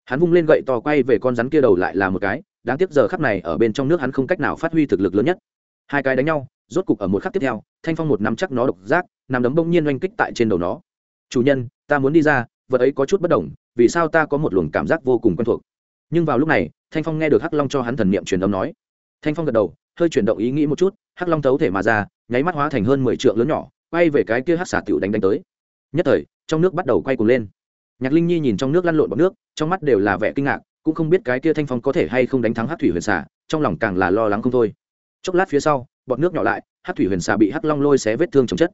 hắn vung lên gậy to quay về con rắn kia đầu lại là một cái, đáng tiếc giờ khắc này ở bên trong nước hắn không cách nào phát huy thực lực lớn nhất. Hai cái đánh nhau, rốt cục ở một khắc tiếp theo, thanh phong một nắm chắc nó độc giác nằm đấm bỗng nhiên oanh kích tại trên đầu nó. Chủ nhân, ta muốn đi ra, vật ấy có chút bất đồng, vì sao ta có một luồng cảm giác vô cùng quen thuộc? Nhưng vào lúc này, thanh phong nghe được hắc long cho hắn thần niệm truyền âm nói. Thanh phong gật đầu, hơi chuyển động ý nghĩ một chút, hắc long thấu thể mà ra, nháy mắt hóa thành hơn mười triệu lớn nhỏ, quay về cái kia hắc xả tiểu đánh đánh tới. Nhất thời, trong nước bắt đầu quay cuồng lên nhạc linh nhi nhìn trong nước lăn lộn bọc nước trong mắt đều là vẻ kinh ngạc cũng không biết cái kia thanh phong có thể hay không đánh thắng hắc thủy huyền Xà, trong lòng càng là lo lắng không thôi. Chốc lát phía sau bọt nước nhỏ lại hắc thủy huyền Xà bị hắc long lôi xé vết thương chồng chất.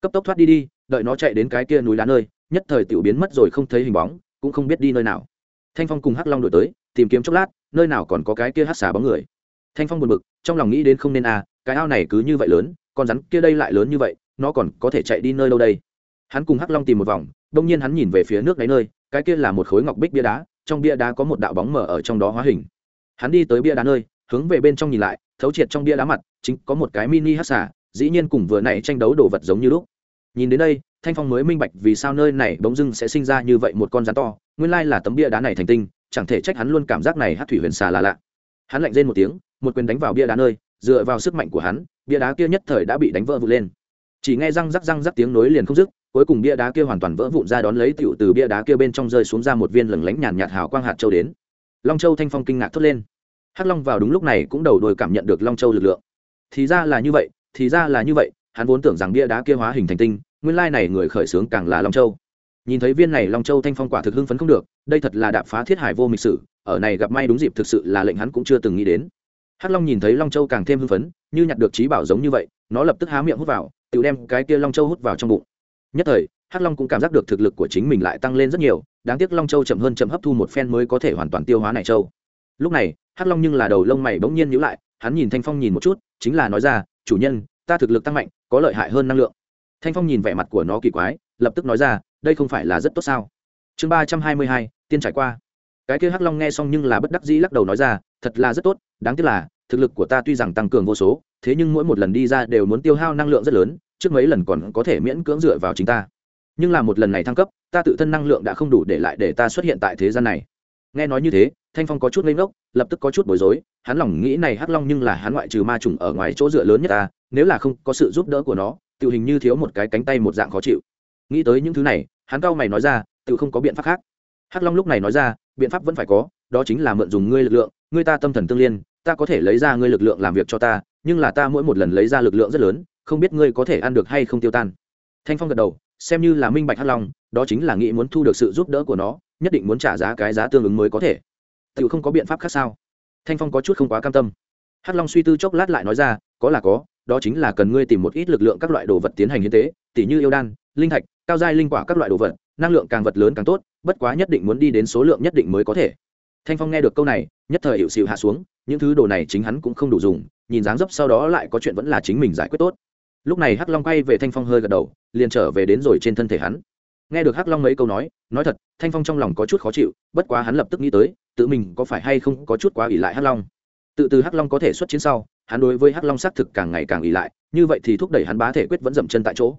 Cấp tốc thoát đi đi đợi nó chạy đến cái kia núi đá nơi nhất thời tiểu biến mất rồi không thấy hình bóng cũng không biết đi nơi nào. Thanh phong cùng hắc long đổi tới tìm kiếm chốc lát nơi nào còn có cái kia hắc xà bóng người. Thanh phong buồn bực trong lòng nghĩ đến không nên à cái ao này cứ như vậy lớn con rắn kia đây lại lớn như vậy nó còn có thể chạy đi nơi đâu đây? Hắn cùng hắc long tìm một vòng đông nhiên hắn nhìn về phía nước đáy nơi, cái kia là một khối ngọc bích bia đá, trong bia đá có một đạo bóng mở ở trong đó hóa hình. Hắn đi tới bia đá nơi, hướng về bên trong nhìn lại, thấu triệt trong bia đá mặt, chính có một cái mini hát xả dĩ nhiên cùng vừa nãy tranh đấu đồ vật giống như lúc. Nhìn đến đây, thanh phong mới minh bạch vì sao nơi này bỗng dưng sẽ sinh ra như vậy một con rắn to, nguyên lai là tấm bia đá này thành tinh, chẳng thể trách hắn luôn cảm giác này hát thủy huyền xà là lạ. Hắn lạnh rên một tiếng, một quyền đánh vào bia đá nơi, dựa vào sức mạnh của hắn, bia đá kia nhất thời đã bị đánh vỡ vụn lên. Chỉ nghe răng rắc răng rắc tiếng nối liền không dứt cuối cùng bia đá kia hoàn toàn vỡ vụn ra đón lấy tựu từ bia đá kia bên trong rơi xuống ra một viên lừng lánh nhàn nhạt hào quang hạt châu đến. Long châu thanh phong kinh ngạc thốt lên. Hắc long vào đúng lúc này cũng đầu đôi cảm nhận được long châu lực lượng. Thì ra là như vậy, thì ra là như vậy, hắn vốn tưởng rằng bia đá kia hóa hình thành tinh, nguyên lai này người khởi xướng càng là long châu. Nhìn thấy viên này long châu thanh phong quả thực hưng phấn không được, đây thật là đạp phá thiết hải vô mịch sử, ở này gặp may đúng dịp thực sự là lệnh hắn cũng chưa từng nghĩ đến. Hắc long nhìn thấy long châu càng thêm hưng phấn, như nhặt được trí bảo giống như vậy, nó lập tức há miệng hút vào tự đem cái kia long châu hút vào trong bụng nhất thời, hắc long cũng cảm giác được thực lực của chính mình lại tăng lên rất nhiều, đáng tiếc long châu chậm hơn chậm hấp thu một phen mới có thể hoàn toàn tiêu hóa này châu. Lúc này, hắc long nhưng là đầu lông mày bỗng nhiên nhíu lại, hắn nhìn thanh phong nhìn một chút, chính là nói ra, chủ nhân, ta thực lực tăng mạnh, có lợi hại hơn năng lượng. Thanh phong nhìn vẻ mặt của nó kỳ quái, lập tức nói ra, đây không phải là rất tốt sao? Chương ba trăm hai mươi hai, tiên trải qua. Cái kia hắc long nghe xong nhưng là bất đắc dĩ lắc đầu nói ra, thật là rất tốt, đáng tiếc là, thực lực của ta tuy rằng tăng cường vô số, thế nhưng mỗi một lần đi ra đều muốn tiêu hao năng lượng rất lớn trước mấy lần còn có thể miễn cưỡng dựa vào chính ta. Nhưng là một lần này thăng cấp, ta tự thân năng lượng đã không đủ để lại để ta xuất hiện tại thế gian này. Nghe nói như thế, thanh phong có chút ngây ngốc, lập tức có chút bối rối, hắn lòng nghĩ này hắc long nhưng là hắn ngoại trừ ma trùng ở ngoài chỗ dựa lớn nhất ta, nếu là không có sự giúp đỡ của nó tự hình như thiếu một cái cánh tay một dạng khó chịu. Nghĩ tới những thứ này, hắn cao mày nói ra tự không có biện pháp khác. Hắc long lúc này nói ra, biện pháp vẫn phải có, đó chính là mượn dùng ngươi lực lượng, ngươi ta tâm thần tương liên, ta có thể lấy ra ngươi lực lượng làm việc cho ta, nhưng là ta mỗi một lần lấy ra lực lượng rất lớn không biết ngươi có thể ăn được hay không tiêu tan. Thanh phong gật đầu, xem như là minh bạch hắc long, đó chính là nghĩ muốn thu được sự giúp đỡ của nó, nhất định muốn trả giá cái giá tương ứng mới có thể. Tự không có biện pháp khác sao? Thanh phong có chút không quá cam tâm. Hắc long suy tư chốc lát lại nói ra, có là có, đó chính là cần ngươi tìm một ít lực lượng các loại đồ vật tiến hành hiến tế, tỉ như yêu đan, linh thạch, cao giai linh quả các loại đồ vật, năng lượng càng vật lớn càng tốt, bất quá nhất định muốn đi đến số lượng nhất định mới có thể. Thanh phong nghe được câu này, nhất thời hiệu xịu hạ xuống, những thứ đồ này chính hắn cũng không đủ dùng, nhìn dáng dấp sau đó lại có chuyện vẫn là chính mình giải quyết tốt lúc này hắc long quay về thanh phong hơi gật đầu, liền trở về đến rồi trên thân thể hắn. Nghe được hắc long mấy câu nói nói thật, thanh phong trong lòng có chút khó chịu, bất quá hắn lập tức nghĩ tới, tự mình có phải hay không có chút quá ỷ lại hắc long. Tự từ hắc long có thể xuất chiến sau, hắn đối với hắc long xác thực càng ngày càng ỷ lại, như vậy thì thúc đẩy hắn bá thể quyết vẫn dậm chân tại chỗ.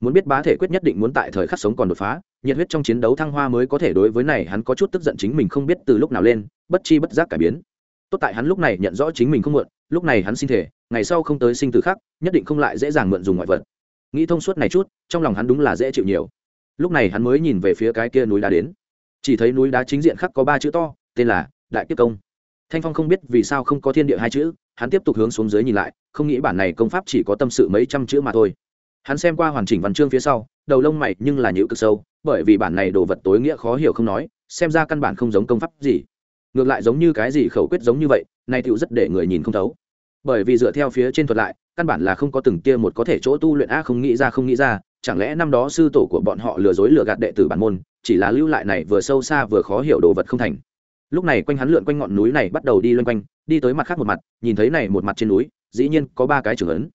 Muốn biết bá thể quyết nhất định muốn tại thời khắc sống còn đột phá, nhiệt huyết trong chiến đấu thăng hoa mới có thể đối với này hắn có chút tức giận chính mình không biết từ lúc nào lên, bất chi bất giác cải biến tốt tại hắn lúc này nhận rõ chính mình không mượn. lúc này hắn xin thể, ngày sau không tới sinh tử khác, nhất định không lại dễ dàng mượn dùng ngoại vật. Nghĩ thông suốt này chút, trong lòng hắn đúng là dễ chịu nhiều. Lúc này hắn mới nhìn về phía cái kia núi đá đến. Chỉ thấy núi đá chính diện khắc có ba chữ to, tên là đại kiếp công. Thanh phong không biết vì sao không có thiên địa hai chữ, hắn tiếp tục hướng xuống dưới nhìn lại, không nghĩ bản này công pháp chỉ có tâm sự mấy trăm chữ mà thôi. Hắn xem qua hoàn chỉnh văn chương phía sau, đầu lông mày nhưng là nhữ cực sâu, bởi vì bản này đồ vật tối nghĩa khó hiểu không nói, xem ra căn bản không giống công pháp gì ngược lại giống như cái gì khẩu quyết giống như vậy nay tựu rất để người nhìn không thấu. Bởi vì dựa theo phía trên thuật lại, căn bản là không có từng tia một có thể chỗ tu luyện a không nghĩ ra không nghĩ ra, chẳng lẽ năm đó sư tổ của bọn họ lừa dối lừa gạt đệ tử bản môn, chỉ là lưu lại này vừa sâu xa vừa khó hiểu đồ vật không thành. Lúc này quanh hắn lượn quanh ngọn núi này bắt đầu đi loanh quanh, đi tới mặt khác một mặt, nhìn thấy này một mặt trên núi, dĩ nhiên có ba cái trưởng ấn.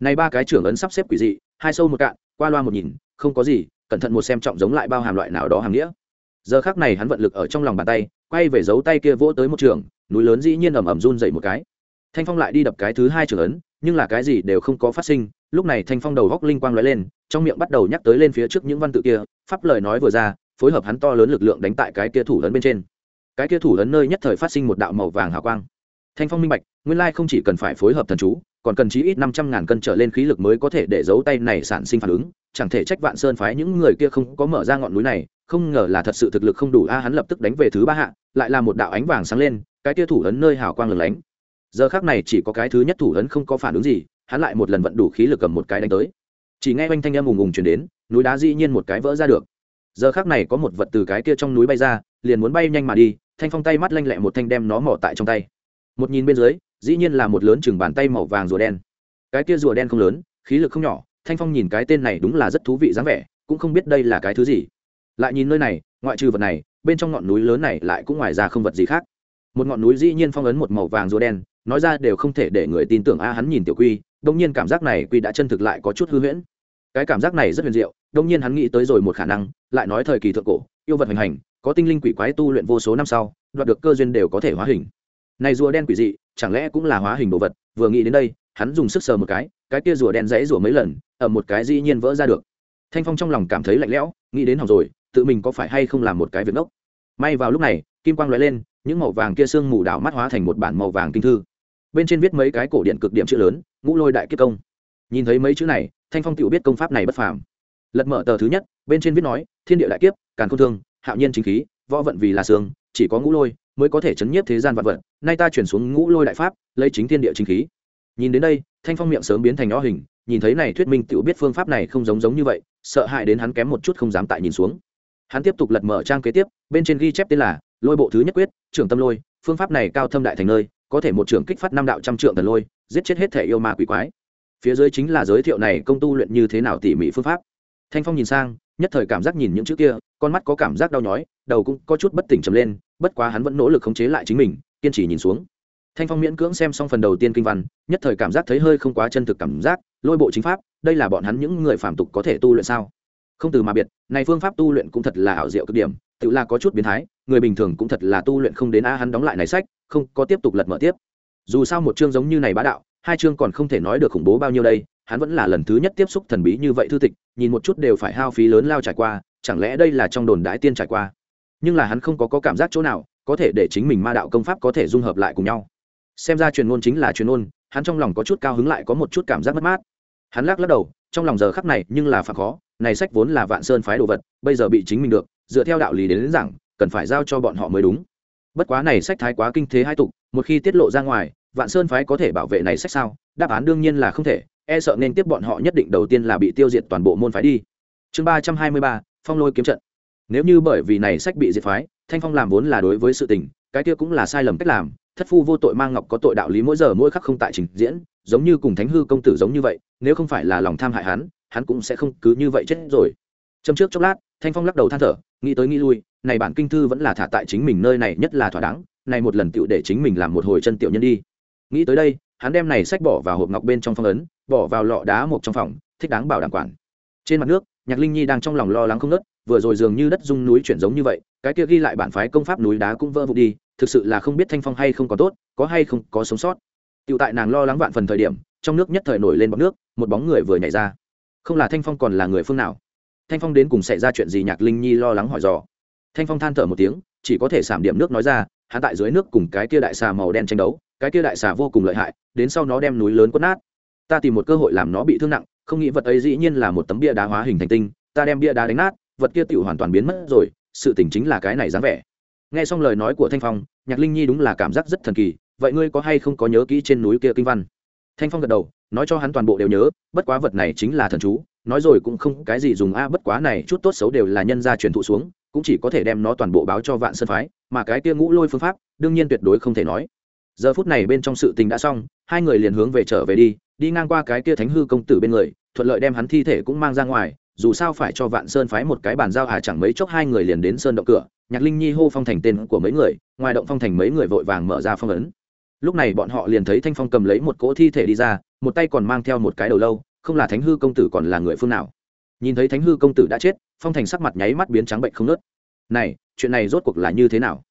Này ba cái trưởng ấn sắp xếp quỷ dị, hai sâu một cạn, qua loa một nhìn, không có gì, cẩn thận một xem trọng giống lại bao hàm loại nào đó hàng nghĩa. Giờ khác này hắn vận lực ở trong lòng bàn tay quay về giấu tay kia vỗ tới một trường, núi lớn dĩ nhiên ầm ầm run dậy một cái. Thanh phong lại đi đập cái thứ hai trường ấn, nhưng là cái gì đều không có phát sinh, lúc này thanh phong đầu góc linh quang lóe lên, trong miệng bắt đầu nhắc tới lên phía trước những văn tự kia, pháp lời nói vừa ra, phối hợp hắn to lớn lực lượng đánh tại cái kia thủ ấn bên trên. Cái kia thủ ấn nơi nhất thời phát sinh một đạo màu vàng hào quang. Thanh phong minh bạch, nguyên lai không chỉ cần phải phối hợp thần chú còn cần chí ít năm trăm ngàn cân trở lên khí lực mới có thể để giấu tay này sản sinh phản ứng. Chẳng thể trách vạn sơn phái những người kia không có mở ra ngọn núi này, không ngờ là thật sự thực lực không đủ a, hắn lập tức đánh về thứ ba hạ, lại là một đạo ánh vàng sáng lên, cái kia thủ ấn nơi hào quang lửng lánh. Giờ khác này chỉ có cái thứ nhất thủ ấn không có phản ứng gì, hắn lại một lần vận đủ khí lực cầm một cái đánh tới. Chỉ nghe oanh thanh âm ùng ùng chuyển đến, núi đá dĩ nhiên một cái vỡ ra được. Giờ khác này có một vật từ cái kia trong núi bay ra, liền muốn bay nhanh mà đi, thanh phong tay mắt lanh lẹ một thanh đem nó mỏ tại trong tay. Một nhìn bên dưới dĩ nhiên là một lớn chừng bàn tay màu vàng rùa đen. Cái kia rùa đen không lớn, khí lực không nhỏ, thanh phong nhìn cái tên này đúng là rất thú vị dáng vẻ, cũng không biết đây là cái thứ gì. Lại nhìn nơi này, ngoại trừ vật này, bên trong ngọn núi lớn này lại cũng ngoài ra không vật gì khác. Một ngọn núi dĩ nhiên phong ấn một màu vàng rùa đen, nói ra đều không thể để người tin tưởng a, hắn nhìn tiểu quy, đông nhiên cảm giác này quy đã chân thực lại có chút hư huyễn. Cái cảm giác này rất huyền diệu, đông nhiên hắn nghĩ tới rồi một khả năng, lại nói thời kỳ thượng cổ, yêu vật hành hành, có tinh linh quỷ quái tu luyện vô số năm sau, đoạt được cơ duyên đều có thể hóa hình này rùa đen quỷ dị, chẳng lẽ cũng là hóa hình đồ vật? Vừa nghĩ đến đây, hắn dùng sức sờ một cái cái kia rùa đen dãy rùa mấy lần ở một cái dĩ nhiên vỡ ra được. Thanh phong trong lòng cảm thấy lạnh lẽo, nghĩ đến hỏng rồi, tự mình có phải hay không làm một cái việc ốc may vào lúc này, kim quang lóe lên, những màu vàng kia sương mù đảo mắt hóa thành một bản màu vàng kinh thư. Bên trên viết mấy cái cổ điện cực điểm chữ lớn, ngũ lôi đại kiếp công. Nhìn thấy mấy chữ này, thanh phong tự biết công pháp này bất phàm. Lật mở tờ thứ nhất, bên trên viết nói, thiên địa đại kiếp, càn khôn thương, hạo nhiên chính khí, võ vận vì là xương, chỉ có ngũ lôi mới có thể chấn nhiếp thế gian vạn vật, nay ta chuyển xuống ngũ lôi đại pháp lấy chính thiên địa chính khí. Nhìn đến đây thanh phong miệng sớm biến thành nhỏ hình nhìn thấy này thuyết minh tự biết phương pháp này không giống giống như vậy sợ hãi đến hắn kém một chút không dám tại nhìn xuống. Hắn tiếp tục lật mở trang kế tiếp bên trên ghi chép tên là lôi bộ thứ nhất quyết trưởng tâm lôi phương pháp này cao thâm đại thành nơi có thể một trưởng kích phát năm đạo trăm trượng tần lôi giết chết hết thể yêu ma quỷ quái. Phía dưới chính là giới thiệu này công tu luyện như thế nào tỉ mỉ phương pháp. Thanh phong nhìn sang nhất thời cảm giác nhìn những chữ kia con mắt có cảm giác đau nhói đầu cũng có chút bất tỉnh trầm lên bất quá hắn vẫn nỗ lực khống chế lại chính mình, kiên trì nhìn xuống. Thanh phong miễn cưỡng xem xong phần đầu tiên kinh văn, nhất thời cảm giác thấy hơi không quá chân thực cảm giác, lôi bộ chính pháp, đây là bọn hắn những người phạm tục có thể tu luyện sao? Không từ mà biệt, này phương pháp tu luyện cũng thật là ảo diệu cực điểm, tự là có chút biến thái, người bình thường cũng thật là tu luyện không đến a, hắn đóng lại này sách, không có tiếp tục lật mở tiếp. Dù sao một chương giống như này bá đạo, hai chương còn không thể nói được khủng bố bao nhiêu đây, hắn vẫn là lần thứ nhất tiếp xúc thần bí như vậy thư tịch, nhìn một chút đều phải hao phí lớn lao trải qua, chẳng lẽ đây là trong đồn đái tiên trải qua? Nhưng là hắn không có, có cảm giác chỗ nào có thể để chính mình ma đạo công pháp có thể dung hợp lại cùng nhau. Xem ra truyền ngôn chính là truyền ngôn hắn trong lòng có chút cao hứng lại có một chút cảm giác mất mát. Hắn lắc lắc đầu trong lòng giờ khắc này nhưng là phạm khó này sách vốn là vạn sơn phái đồ vật bây giờ bị chính mình được dựa theo đạo lý đến, đến rằng cần phải giao cho bọn họ mới đúng. Bất quá này sách thái quá kinh thế hai tục một khi tiết lộ ra ngoài vạn sơn phái có thể bảo vệ này sách sao? Đáp án đương nhiên là không thể e sợ nên tiếp bọn họ nhất định đầu tiên là bị tiêu diệt toàn bộ môn phái đi. Chương ba trăm hai mươi ba phong lôi kiếm trận nếu như bởi vì này sách bị diệt phái, thanh phong làm vốn là đối với sự tình, cái kia cũng là sai lầm cách làm, thất phu vô tội mang ngọc có tội đạo lý mỗi giờ mỗi khắc không tại trình diễn, giống như cùng thánh hư công tử giống như vậy, nếu không phải là lòng tham hại hắn hắn cũng sẽ không cứ như vậy chết rồi. Châm trước chốc lát, thanh phong lắc đầu than thở, nghĩ tới nghĩ lui, này bản kinh thư vẫn là thả tại chính mình nơi này nhất là thỏa đáng, này một lần tựu để chính mình làm một hồi chân tiểu nhân đi. Nghĩ tới đây, hắn đem này sách bỏ vào hộp ngọc bên trong phong ấn, bỏ vào lọ đá một trong phòng, thích đáng bảo đảm quản. Trên mặt nước nhạc linh nhi đang trong lòng lo lắng không nớt vừa rồi dường như đất dung núi chuyển giống như vậy, cái kia ghi lại bản phái công pháp núi đá cũng vỡ vụt đi, thực sự là không biết thanh phong hay không có tốt, có hay không có sống sót. Tựu tại nàng lo lắng vạn phần thời điểm, trong nước nhất thời nổi lên bọc nước, một bóng người vừa nhảy ra. Không là thanh phong còn là người phương nào? Thanh phong đến cùng xảy ra chuyện gì nhạc linh nhi lo lắng hỏi dò. Thanh phong than thở một tiếng, chỉ có thể giảm điểm nước nói ra, hắn tại dưới nước cùng cái kia đại xà màu đen tranh đấu, cái kia đại xà vô cùng lợi hại, đến sau nó đem núi lớn quất nát. Ta tìm một cơ hội làm nó bị thương nặng không nghĩ vật ấy dĩ nhiên là một tấm bia đá hóa hình thành tinh, ta đem bia đá đánh nát, vật kia tựu hoàn toàn biến mất rồi, sự tình chính là cái này dáng vẻ. Nghe xong lời nói của thanh phong, nhạc linh nhi đúng là cảm giác rất thần kỳ, vậy ngươi có hay không có nhớ kỹ trên núi kia kinh văn? Thanh phong gật đầu, nói cho hắn toàn bộ đều nhớ, bất quá vật này chính là thần chú, nói rồi cũng không cái gì dùng a, bất quá này chút tốt xấu đều là nhân gia truyền thụ xuống, cũng chỉ có thể đem nó toàn bộ báo cho vạn sơn phái, mà cái kia ngũ lôi phương pháp, đương nhiên tuyệt đối không thể nói. Giờ phút này bên trong sự tình đã xong, hai người liền hướng về trở về đi đi ngang qua cái kia thánh hư công tử bên người, thuận lợi đem hắn thi thể cũng mang ra ngoài, dù sao phải cho vạn sơn phái một cái bàn giao hà chẳng mấy chốc hai người liền đến sơn động cửa, nhạc linh nhi hô phong thành tên của mấy người, ngoài động phong thành mấy người vội vàng mở ra phong ấn. Lúc này bọn họ liền thấy thanh phong cầm lấy một cỗ thi thể đi ra, một tay còn mang theo một cái đầu lâu, không là thánh hư công tử còn là người phương nào. Nhìn thấy thánh hư công tử đã chết, phong thành sắc mặt nháy mắt biến trắng bệnh không nớt này, chuyện này rốt cuộc là như thế nào?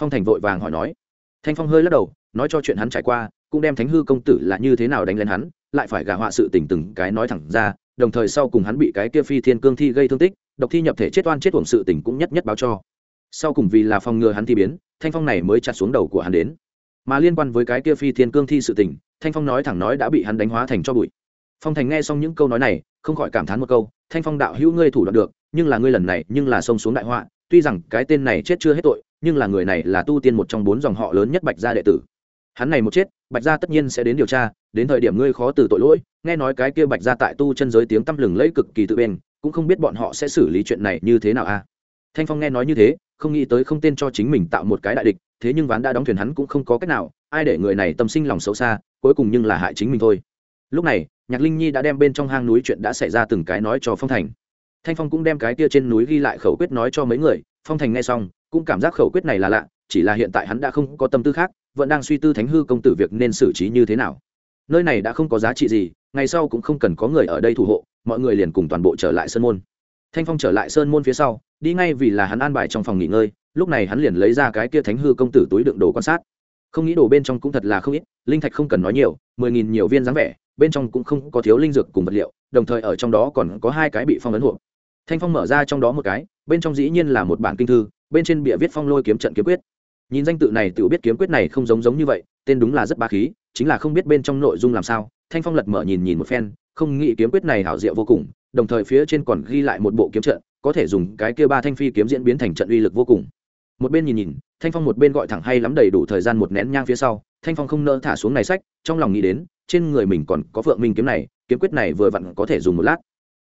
Phong thành vội vàng hỏi nói. Thanh phong hơi lắc đầu, nói cho chuyện hắn trải qua cũng đem thánh hư công tử là như thế nào đánh lên hắn, lại phải gả họa sự tình từng cái nói thẳng ra, đồng thời sau cùng hắn bị cái kia phi thiên cương thi gây thương tích, độc thi nhập thể chết oan chết uổng sự tình cũng nhất nhất báo cho. Sau cùng vì là phòng ngừa hắn thi biến, thanh phong này mới chặt xuống đầu của hắn đến. Mà liên quan với cái kia phi thiên cương thi sự tình, thanh phong nói thẳng nói đã bị hắn đánh hóa thành cho bụi. Phong thành nghe xong những câu nói này, không khỏi cảm thán một câu, thanh phong đạo hữu ngươi thủ đoạn được, nhưng là ngươi lần này, nhưng là xông xuống đại họa, tuy rằng cái tên này chết chưa hết tội, nhưng là người này là tu tiên một trong bốn dòng họ lớn nhất bạch gia đệ tử hắn này một chết, bạch gia tất nhiên sẽ đến điều tra, đến thời điểm ngươi khó từ tội lỗi, nghe nói cái kia bạch gia tại tu chân giới tiếng tăm lừng lẫy cực kỳ tự bên cũng không biết bọn họ sẽ xử lý chuyện này như thế nào a thanh phong nghe nói như thế, không nghĩ tới không tên cho chính mình tạo một cái đại địch, thế nhưng ván đã đóng thuyền hắn cũng không có cách nào, ai để người này tâm sinh lòng xấu xa, cuối cùng nhưng là hại chính mình thôi. Lúc này, nhạc linh nhi đã đem bên trong hang núi chuyện đã xảy ra từng cái nói cho phong thành. Thanh phong cũng đem cái kia trên núi ghi lại khẩu quyết nói cho mấy người, phong thành nghe xong, cũng cảm giác khẩu quyết này là lạ, chỉ là hiện tại hắn đã không có tâm tư khác vẫn đang suy tư thánh hư công tử việc nên xử trí như thế nào. Nơi này đã không có giá trị gì, ngày sau cũng không cần có người ở đây thủ hộ, mọi người liền cùng toàn bộ trở lại sơn môn. Thanh phong trở lại sơn môn phía sau, đi ngay vì là hắn an bài trong phòng nghỉ ngơi, lúc này hắn liền lấy ra cái kia thánh hư công tử túi đựng đồ quan sát. Không nghĩ đồ bên trong cũng thật là không ít, linh thạch không cần nói nhiều, mười nghìn nhiều viên dáng vẻ, bên trong cũng không có thiếu linh dược cùng vật liệu, đồng thời ở trong đó còn có hai cái bị phong ấn hộp. Thanh phong mở ra trong đó một cái, bên trong dĩ nhiên là một bản kinh thư, bên trên bìa viết phong lôi kiếm trận kiếm quyết nhìn danh tự này tự biết kiếm quyết này không giống giống như vậy, tên đúng là rất ba khí, chính là không biết bên trong nội dung làm sao. Thanh phong lật mở nhìn nhìn một phen, không nghĩ kiếm quyết này hảo diệu vô cùng, đồng thời phía trên còn ghi lại một bộ kiếm trận, có thể dùng cái kia ba thanh phi kiếm diễn biến thành trận uy lực vô cùng. Một bên nhìn nhìn, thanh phong một bên gọi thẳng hay lắm đầy đủ thời gian một nén nhang phía sau, thanh phong không nỡ thả xuống này sách, trong lòng nghĩ đến, trên người mình còn có phượng minh kiếm này, kiếm quyết này vừa vặn có thể dùng một lát.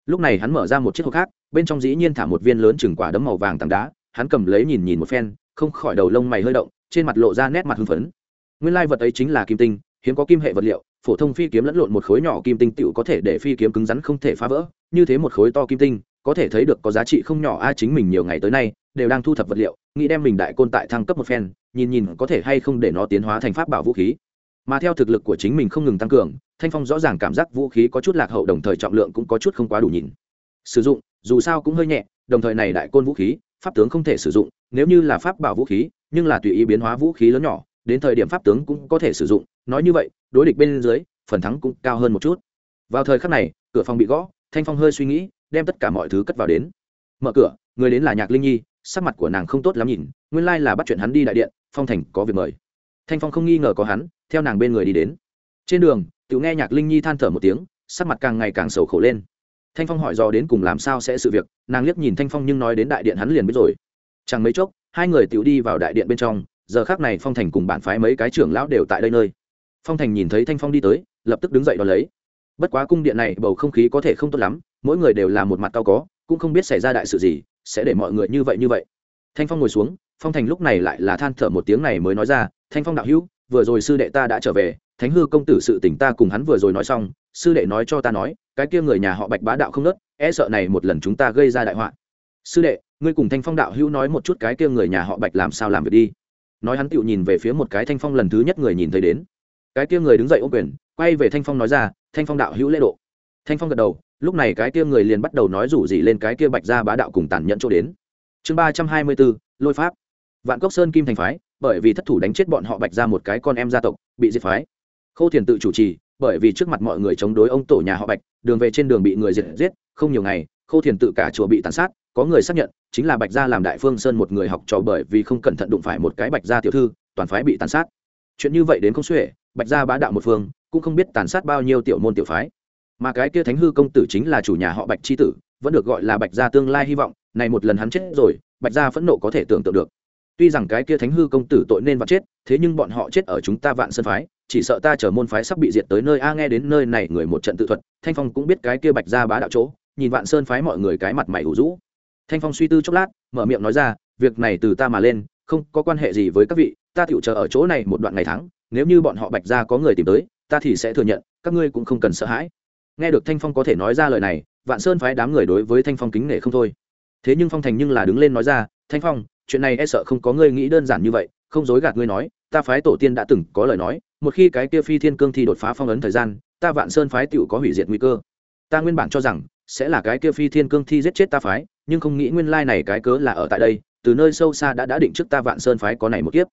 Lúc này hắn mở ra một chiếc hộp khác, bên trong dĩ nhiên thả một viên lớn chừng quả đấm màu vàng tảng đá, hắn cầm lấy nhìn nhìn một phen không khỏi đầu lông mày hơi động, trên mặt lộ ra nét mặt hưng phấn. Nguyên lai vật ấy chính là kim tinh, hiếm có kim hệ vật liệu, phổ thông phi kiếm lẫn lộn một khối nhỏ kim tinh tựu có thể để phi kiếm cứng rắn không thể phá vỡ, như thế một khối to kim tinh, có thể thấy được có giá trị không nhỏ a, chính mình nhiều ngày tới nay đều đang thu thập vật liệu, nghĩ đem mình đại côn tại thăng cấp một phen, nhìn nhìn có thể hay không để nó tiến hóa thành pháp bảo vũ khí. Mà theo thực lực của chính mình không ngừng tăng cường, thanh phong rõ ràng cảm giác vũ khí có chút lạc hậu, đồng thời trọng lượng cũng có chút không quá đủ nhìn. Sử dụng, dù sao cũng hơi nhẹ, đồng thời này đại côn vũ khí pháp tướng không thể sử dụng, nếu như là pháp bảo vũ khí, nhưng là tùy ý biến hóa vũ khí lớn nhỏ, đến thời điểm pháp tướng cũng có thể sử dụng. Nói như vậy, đối địch bên dưới, phần thắng cũng cao hơn một chút. Vào thời khắc này, cửa phòng bị gõ, thanh phong hơi suy nghĩ, đem tất cả mọi thứ cất vào đến. Mở cửa, người đến là nhạc linh nhi, sắc mặt của nàng không tốt lắm nhìn, nguyên lai là bắt chuyện hắn đi đại điện, phong thành có việc mời. Thanh phong không nghi ngờ có hắn, theo nàng bên người đi đến. Trên đường, tự nghe nhạc linh nhi than thở một tiếng, sắc mặt càng ngày càng sầu khổ lên thanh phong hỏi dò đến cùng làm sao sẽ sự việc, nàng liếc nhìn thanh phong nhưng nói đến đại điện hắn liền biết rồi. Chẳng mấy chốc, hai người tự đi vào đại điện bên trong, giờ khác này phong thành cùng bản phái mấy cái trưởng lão đều tại đây nơi. Phong thành nhìn thấy thanh phong đi tới, lập tức đứng dậy đón lấy. Bất quá cung điện này bầu không khí có thể không tốt lắm, mỗi người đều là một mặt cao có, cũng không biết xảy ra đại sự gì, sẽ để mọi người như vậy như vậy. Thanh phong ngồi xuống, phong thành lúc này lại là than thở một tiếng này mới nói ra, thanh phong đạo hữu, vừa rồi sư đệ ta đã trở về, thánh hư công tử sự tỉnh ta cùng hắn vừa rồi nói xong sư đệ nói cho ta nói, cái kia người nhà họ bạch bá đạo không nớt e sợ này một lần chúng ta gây ra đại họa. Sư đệ, ngươi cùng thanh phong đạo hữu nói một chút cái kia người nhà họ bạch làm sao làm việc đi. Nói hắn tựu nhìn về phía một cái thanh phong lần thứ nhất người nhìn thấy đến. Cái kia người đứng dậy ô quyền, quay về thanh phong nói ra, thanh phong đạo hữu lễ độ. Thanh phong gật đầu, lúc này cái kia người liền bắt đầu nói rủ gì lên cái kia bạch ra bá đạo cùng tàn nhẫn chỗ đến. Chương ba trăm hai mươi bốn lôi pháp. Vạn cốc sơn kim thành phái, bởi vì thất thủ đánh chết bọn họ bạch ra một cái con em gia tộc, bị diệt phái. Khâu thiền tự chủ trì bởi vì trước mặt mọi người chống đối ông tổ nhà họ bạch, đường về trên đường bị người diệt giết, không nhiều ngày, khâu thiền tự cả chùa bị tàn sát, có người xác nhận, chính là bạch gia làm đại phương sơn một người học trò bởi vì không cẩn thận đụng phải một cái bạch gia tiểu thư, toàn phái bị tàn sát. Chuyện như vậy đến không xuể, bạch gia bá đạo một phương, cũng không biết tàn sát bao nhiêu tiểu môn tiểu phái. Mà cái kia thánh hư công tử chính là chủ nhà họ bạch c h i tử, vẫn được gọi là bạch gia tương lai hy vọng, này một lần hắn chết rồi, bạch gia phẫn nộ có thể tưởng tượng được. Tuy rằng cái kia thánh hư công tử tội nên vạn chết, thế nhưng bọn họ chết ở chúng ta vạn sân phái chỉ sợ ta chở môn phái sắp bị diệt tới nơi a, nghe đến nơi này người một trận tự thuật, thanh phong cũng biết cái kia bạch gia bá đạo chỗ, nhìn vạn sơn phái mọi người cái mặt mày ủ rũ. Thanh phong suy tư chốc lát, mở miệng nói ra, việc này từ ta mà lên, không có quan hệ gì với các vị, ta tựu chờ ở chỗ này một đoạn ngày tháng, nếu như bọn họ bạch gia có người tìm tới, ta thì sẽ thừa nhận, các ngươi cũng không cần sợ hãi. Nghe được thanh phong có thể nói ra lời này, vạn sơn phái đám người đối với thanh phong kính nể không thôi. Thế nhưng phong thành nhưng là đứng lên nói ra, thanh phong, chuyện này e sợ không có ngươi nghĩ đơn giản như vậy, không dối gạt ngươi nói, ta phái tổ tiên đã từng có lời nói một khi cái kia phi thiên cương thi đột phá phong ấn thời gian, ta vạn sơn phái tựu có hủy diệt nguy cơ. Ta nguyên bản cho rằng, sẽ là cái kia phi thiên cương thi giết chết ta phái, nhưng không nghĩ nguyên lai này cái cớ là ở tại đây, từ nơi sâu xa đã đã định trước ta vạn sơn phái có này một kiếp.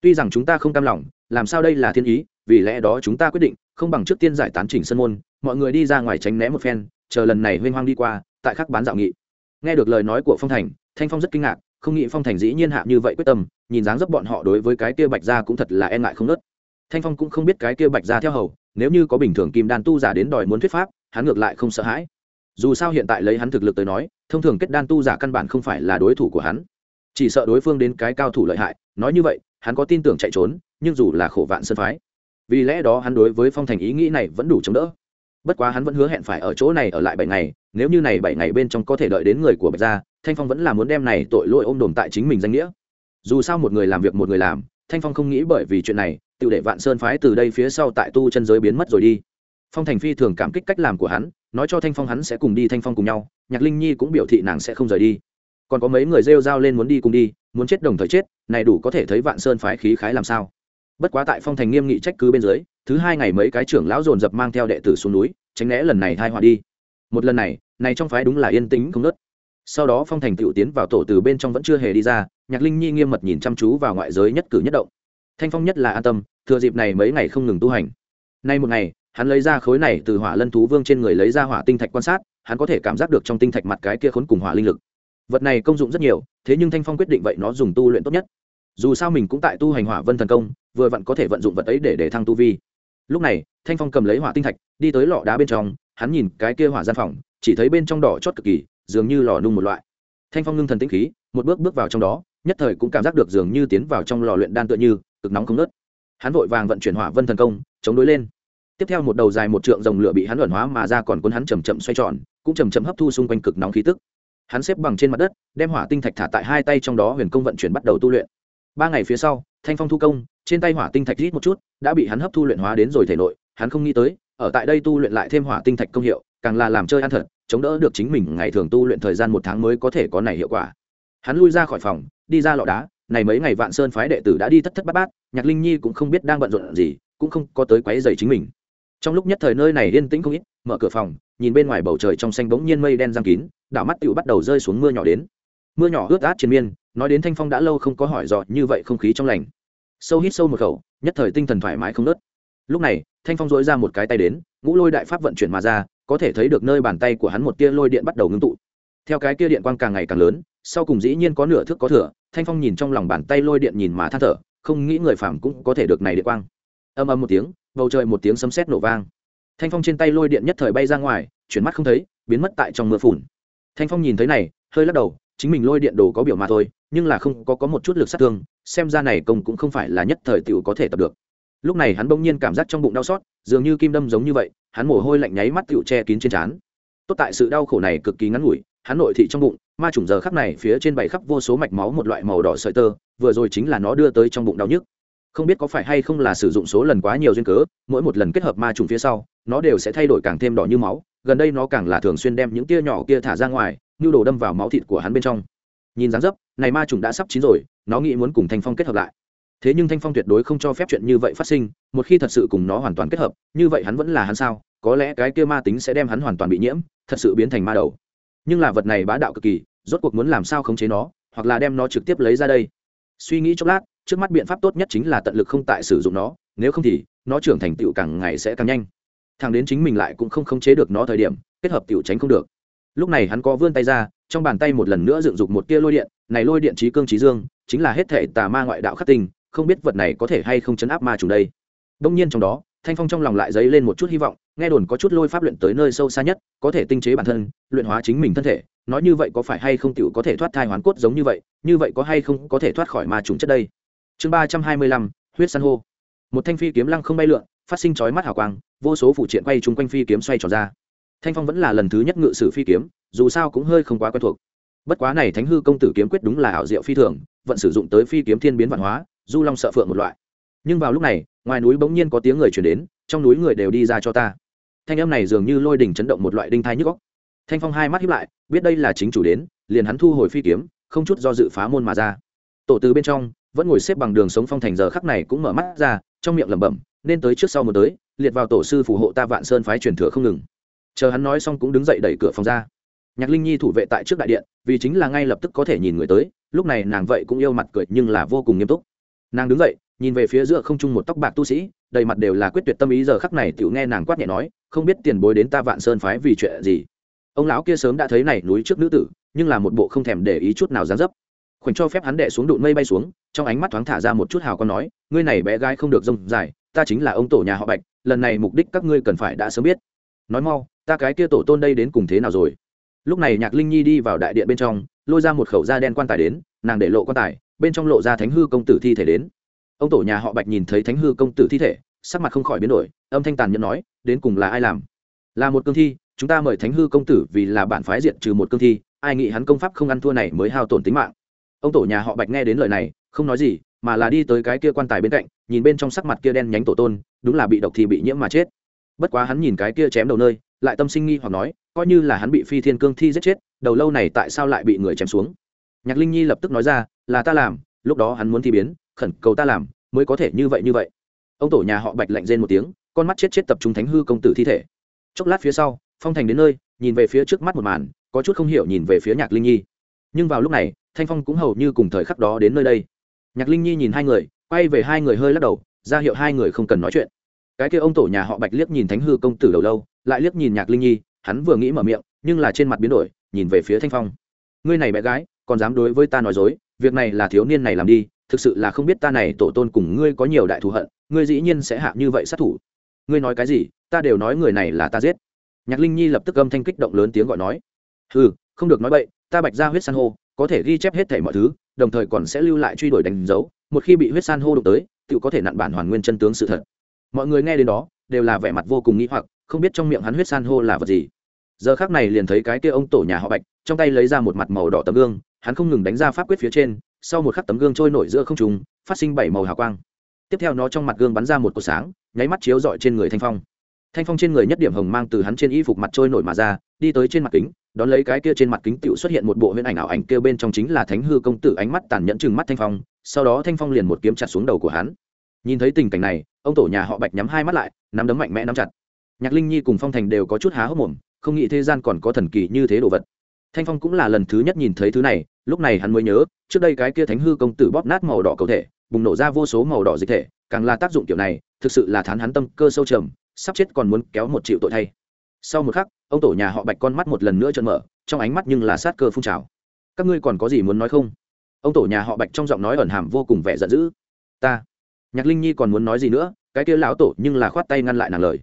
Tuy rằng chúng ta không cam lòng, làm sao đây là thiên ý, vì lẽ đó chúng ta quyết định, không bằng trước tiên giải tán chỉnh sân môn, mọi người đi ra ngoài tránh né một phen, chờ lần này huynh hoang đi qua, tại khắc bán dạo nghị. Nghe được lời nói của phong thành, thanh phong rất kinh ngạc, không nghĩ phong thành dĩ nhiên hạ như vậy quyết tâm, nhìn dáng dấp bọn họ đối với cái kia bạch gia cũng thật là e ngại không nớt thanh phong cũng không biết cái kia bạch ra theo hầu, nếu như có bình thường kim đan tu giả đến đòi muốn thuyết pháp, hắn ngược lại không sợ hãi. Dù sao hiện tại lấy hắn thực lực tới nói, thông thường kết đan tu giả căn bản không phải là đối thủ của hắn. Chỉ sợ đối phương đến cái cao thủ lợi hại, nói như vậy, hắn có tin tưởng chạy trốn, nhưng dù là khổ vạn sân phái, vì lẽ đó hắn đối với phong thành ý nghĩ này vẫn đủ chống đỡ. Bất quá hắn vẫn hứa hẹn phải ở chỗ này ở lại bảy ngày, nếu như này bảy ngày bên trong có thể đợi đến người của bạch gia, thanh phong vẫn là muốn đem này tội lỗi ôm đồm tại chính mình danh nghĩa. Dù sao một người làm việc một người làm, thanh phong không nghĩ bởi vì chuyện này tự để vạn sơn phái từ đây phía sau tại tu chân giới biến mất rồi đi. Phong thành phi thường cảm kích cách làm của hắn, nói cho thanh phong hắn sẽ cùng đi thanh phong cùng nhau, nhạc linh nhi cũng biểu thị nàng sẽ không rời đi. Còn có mấy người rêu r a o lên muốn đi cùng đi, muốn chết đồng thời chết, này đủ có thể thấy vạn sơn phái khí khái làm sao. Bất quá tại phong thành nghiêm nghị trách cứ bên dưới, thứ hai ngày mấy cái trưởng lão dồn dập mang theo đệ tử xuống núi, tránh né lần này thai họa đi. Một lần này này trong phái đúng là yên tĩnh không nớt sau đó phong thành tựu tiến vào tổ từ bên trong vẫn chưa hề đi ra, nhạc linh nhi nghiêm mật nhìn chăm chú vào ngoại giới nhất cử nhất động thanh phong nhất là an tâm, thừa dịp này mấy ngày không ngừng tu hành. Nay một ngày, hắn lấy ra khối này từ hỏa lân thú vương trên người lấy ra hỏa tinh thạch quan sát, hắn có thể cảm giác được trong tinh thạch mặt cái kia khốn cùng hỏa linh lực. Vật này công dụng rất nhiều, thế nhưng thanh phong quyết định vậy nó dùng tu luyện tốt nhất. Dù sao mình cũng tại tu hành hỏa vân thần công, vừa vặn có thể vận dụng vật ấy để để thăng tu vi. Lúc này, thanh phong cầm lấy hỏa tinh thạch, đi tới lọ đá bên trong, hắn nhìn cái kia hỏa gian phòng, chỉ thấy bên trong đỏ chót cực kỳ, dường như lò nung một loại. Thanh phong ngưng thần tĩnh khí, một bước bước vào trong đó, nhất thời cũng cảm giác được dường như tiến vào trong lò luyện đan tựa như cực nóng không nớt hắn vội vàng vận chuyển hỏa vân thần công, chống đối lên. Tiếp theo một đầu dài một trượng dòng lửa bị hắn luẩn hóa mà ra còn cuốn hắn chầm chậm xoay tròn, cũng chầm chậm hấp thu xung quanh cực nóng khí tức. Hắn xếp bằng trên mặt đất, đem hỏa tinh thạch thả tại hai tay trong đó huyền công vận chuyển bắt đầu tu luyện. Ba ngày phía sau, thanh phong thu công, trên tay hỏa tinh thạch rít một chút, đã bị hắn hấp thu luyện hóa đến rồi thể nội, hắn không nghĩ tới, ở tại đây tu luyện lại thêm hỏa tinh thạch công hiệu, càng là làm chơi ăn thật, chống đỡ được chính mình ngày thường tu luyện thời gian một tháng mới có thể có này hiệu quả. Hắn lui ra khỏi phòng, đi ra lọ đá này mấy ngày vạn sơn phái đệ tử đã đi thất thất bát bát, nhạc linh nhi cũng không biết đang bận rộn gì, cũng không có tới quấy dày chính mình. Trong lúc nhất thời nơi này yên tĩnh không ít, mở cửa phòng, nhìn bên ngoài bầu trời trong xanh bỗng nhiên mây đen giăng kín, đảo mắt tựu bắt đầu rơi xuống mưa nhỏ đến. Mưa nhỏ ướt át trên miên, nói đến thanh phong đã lâu không có hỏi dò như vậy không khí trong lành. Sâu hít sâu một khẩu, nhất thời tinh thần thoải mái không nớt lúc này, thanh phong dỗi ra một cái tay đến, ngũ lôi đại pháp vận chuyển mà ra, có thể thấy được nơi bàn tay của hắn một tia lôi điện bắt đầu ngưng tụ. Theo cái kia điện quang càng ngày càng lớn, sau cùng dĩ nhiên có nửa thước có thừa thanh phong nhìn trong lòng bàn tay lôi điện nhìn mà than thở, không nghĩ người phàm cũng có thể được này điện quang. Âm âm một tiếng, bầu trời một tiếng sấm sét nổ vang. Thanh phong trên tay lôi điện nhất thời bay ra ngoài, chuyển mắt không thấy, biến mất tại trong mưa phùn. Thanh phong nhìn thấy này, hơi lắc đầu, chính mình lôi điện đồ có biểu mà thôi, nhưng là không có có một chút lực sát thương, xem ra này công cũng không phải là nhất thời tiểu có thể tập được. Lúc này hắn bỗng nhiên cảm giác trong bụng đau xót, dường như kim đâm giống như vậy, hắn mồ hôi lạnh nháy mắt tiểu che kín trên trán. Tốt tại sự đau khổ này cực kỳ ngắn ngủi hắn nội thị trong bụng, ma trùng giờ khắc này phía trên bảy khắp vô số mạch máu một loại màu đỏ sợi tơ, vừa rồi chính là nó đưa tới trong bụng đau nhức. Không biết có phải hay không là sử dụng số lần quá nhiều duyên cớ, mỗi một lần kết hợp ma trùng phía sau, nó đều sẽ thay đổi càng thêm đỏ như máu, gần đây nó càng là thường xuyên đem những tia nhỏ kia thả ra ngoài như đồ đâm vào máu thịt của hắn bên trong. Nhìn dáng dấp, này ma trùng đã sắp chín rồi, nó nghĩ muốn cùng thanh phong kết hợp lại. Thế nhưng thanh phong tuyệt đối không cho phép chuyện như vậy phát sinh, một khi thật sự cùng nó hoàn toàn kết hợp, như vậy hắn vẫn là hắn sao? Có lẽ cái kia ma tính sẽ đem hắn hoàn toàn bị nhiễm, thật sự biến thành ma đầu nhưng là vật này bá đạo cực kỳ, rốt cuộc muốn làm sao khống chế nó, hoặc là đem nó trực tiếp lấy ra đây. Suy nghĩ chốc lát, trước mắt biện pháp tốt nhất chính là tận lực không tại sử dụng nó, nếu không thì, nó trưởng thành tựu càng ngày sẽ càng nhanh. Thằng đến chính mình lại cũng không khống chế được nó thời điểm, kết hợp tựu tránh không được. Lúc này hắn có vươn tay ra, trong bàn tay một lần nữa dựng dục một tia lôi điện, này lôi điện trí cương trí dương, chính là hết thể tà ma ngoại đạo khắc tinh, không biết vật này có thể hay không chấn áp ma chủ đây. Đông nhiên trong đó, thanh phong trong lòng lại dấy lên một chút hy vọng nghe đồn có chút lôi pháp luyện tới nơi sâu xa nhất, có thể tinh chế bản thân, luyện hóa chính mình thân thể. Nói như vậy có phải hay không tựu có thể thoát thai hoán cốt giống như vậy như vậy có hay không có thể thoát khỏi ma trùng chất đây? Chương ba trăm hai mươi lăm, huyết san hô. Một thanh phi kiếm lăng không bay lượn, phát sinh chói mắt hào quang, vô số phụ triện quay chung quanh phi kiếm xoay tròn ra. Thanh phong vẫn là lần thứ nhất ngự sử phi kiếm, dù sao cũng hơi không quá quen thuộc. Bất quá này thánh hư công tử kiếm quyết đúng là ảo diệu phi thường vẫn sử dụng tới phi kiếm thiên biến văn hóa, du long sợ phượng một loại. Nhưng vào lúc này, ngoài núi bỗng nhiên có tiếng người chuyển đến, trong núi người đều đi ra cho ta thanh âm này dường như lôi đình chấn động một loại đinh thai nhức góc thanh phong hai mắt hiếp lại, biết đây là chính chủ đến, liền hắn thu hồi phi kiếm, không chút do dự phá môn mà ra. Tổ từ bên trong, vẫn ngồi xếp bằng đường sống phong thành giờ khắc này cũng mở mắt ra, trong miệng lẩm bẩm, nên tới trước sau một tới, liệt vào tổ sư phù hộ ta vạn sơn phái truyền thừa không ngừng. Chờ hắn nói xong cũng đứng dậy đẩy cửa phòng ra. Nhạc linh nhi thủ vệ tại trước đại điện, vì chính là ngay lập tức có thể nhìn người tới, lúc này nàng vậy cũng yêu mặt cười nhưng là vô cùng nghiêm túc. Nàng đứng dậy, nhìn về phía giữa không trung một tóc bạc tu sĩ đầy mặt đều là quyết tuyệt tâm ý, giờ khắc này tiểu nghe nàng quát nhẹ nói, không biết tiền bối đến ta vạn sơn phái vì chuyện gì? Ông lão kia sớm đã thấy này núi trước nữ tử, nhưng là một bộ không thèm để ý chút nào dán dấp. Khoảnh cho phép hắn đệ xuống đụn mây bay xuống, trong ánh mắt thoáng thả ra một chút hào con nói, ngươi này bé gái không được rông dài, ta chính là ông tổ nhà họ bạch, lần này mục đích các ngươi cần phải đã sớm biết. Nói mau, ta cái kia tổ tôn đây đến cùng thế nào rồi? Lúc này nhạc linh nhi đi vào đại điện bên trong, lôi ra một khẩu da đen quan tài đến, nàng để lộ quan tài, bên trong lộ ra thánh hư công tử thi thể đến ông tổ nhà họ bạch nhìn thấy thánh hư công tử thi thể, sắc mặt không khỏi biến đổi, âm thanh tàn nhẫn nói, đến cùng là ai làm? Là một cương thi, chúng ta mời thánh hư công tử vì là bản phái diện trừ một cương thi, ai nghĩ hắn công pháp không ăn thua này mới hao tổn tính mạng. Ông tổ nhà họ bạch nghe đến lời này, không nói gì, mà là đi tới cái kia quan tài bên cạnh, nhìn bên trong sắc mặt kia đen nhánh tổ tôn, đúng là bị độc thì bị nhiễm mà chết. Bất quá hắn nhìn cái kia chém đầu nơi, lại tâm sinh nghi hoặc nói, coi như là hắn bị phi thiên cương thi giết chết, đầu lâu này tại sao lại bị người chém xuống? Nhạc linh nhi lập tức nói ra, là ta làm, lúc đó hắn muốn thi biến khẩn cầu ta làm, mới có thể như vậy như vậy. Ông tổ nhà họ bạch lạnh rên một tiếng, con mắt chết chết tập trung thánh hư công tử thi thể. Chốc lát phía sau, phong thành đến nơi, nhìn về phía trước mắt một màn, có chút không hiểu nhìn về phía nhạc linh nhi. Nhưng vào lúc này, thanh phong cũng hầu như cùng thời khắc đó đến nơi đây. Nhạc linh nhi nhìn hai người, quay về hai người hơi lắc đầu, ra hiệu hai người không cần nói chuyện. Cái kia ông tổ nhà họ bạch liếc nhìn thánh hư công tử đầu lâu, lại liếc nhìn nhạc linh nhi, hắn vừa nghĩ mở miệng, nhưng là trên mặt biến đổi, nhìn về phía thanh phong. Ngươi này bé gái, còn dám đối với ta nói dối, việc này là thiếu niên này làm đi thực sự là không biết ta này tổ tôn cùng ngươi có nhiều đại thù hận, ngươi dĩ nhiên sẽ hạ như vậy sát thủ. Ngươi nói cái gì, ta đều nói người này là ta giết. Nhạc linh nhi lập tức âm thanh kích động lớn tiếng gọi nói ừ không được nói bậy, ta bạch ra huyết san hô, có thể ghi chép hết thể mọi thứ, đồng thời còn sẽ lưu lại truy đuổi đánh dấu, một khi bị huyết san hô đụng tới tự có thể nặn bản hoàn nguyên chân tướng sự thật. Mọi người nghe đến đó, đều là vẻ mặt vô cùng nghĩ hoặc, không biết trong miệng hắn huyết san hô là vật gì. Giờ khác này liền thấy cái kia ông tổ nhà họ bạch, trong tay lấy ra một mặt màu đỏ tấm gương, hắn không ngừng đánh ra pháp quyết phía trên sau một khắc tấm gương trôi nổi giữa không trùng phát sinh bảy màu hào quang. Tiếp theo nó trong mặt gương bắn ra một cột sáng, nháy mắt chiếu rọi trên người thanh phong. Thanh phong trên người nhất điểm hồng mang từ hắn trên y phục mặt trôi nổi mà ra, đi tới trên mặt kính, đón lấy cái kia trên mặt kính tựu xuất hiện một bộ huyễn ảnh ảo ảnh kêu bên trong chính là thánh hư công tử ánh mắt tàn nhẫn chừng mắt thanh phong, sau đó thanh phong liền một kiếm chặt xuống đầu của hắn. Nhìn thấy tình cảnh này, ông tổ nhà họ bạch nhắm hai mắt lại, nắm đấm mạnh mẽ nắm chặt. Nhạc linh nhi cùng phong thành đều có chút há hốc mồm, không nghĩ thế gian còn có thần kỳ như thế đồ vật. Thanh phong cũng là lần thứ nhất nhìn thấy thứ này lúc này hắn mới nhớ, trước đây cái kia thánh hư công tử bóp nát màu đỏ cầu thể, bùng nổ ra vô số màu đỏ dịch thể, càng là tác dụng kiểu này, thực sự là thán hắn tâm cơ sâu trầm, sắp chết còn muốn kéo một triệu tội thay. Sau một khắc, ông tổ nhà họ bạch con mắt một lần nữa trợn mở, trong ánh mắt nhưng là sát cơ phun trào. Các ngươi còn có gì muốn nói không? Ông tổ nhà họ bạch trong giọng nói ẩn hàm vô cùng vẻ giận dữ. Ta, nhạc linh nhi còn muốn nói gì nữa? Cái kia lão tổ nhưng là khoát tay ngăn lại nàng lời.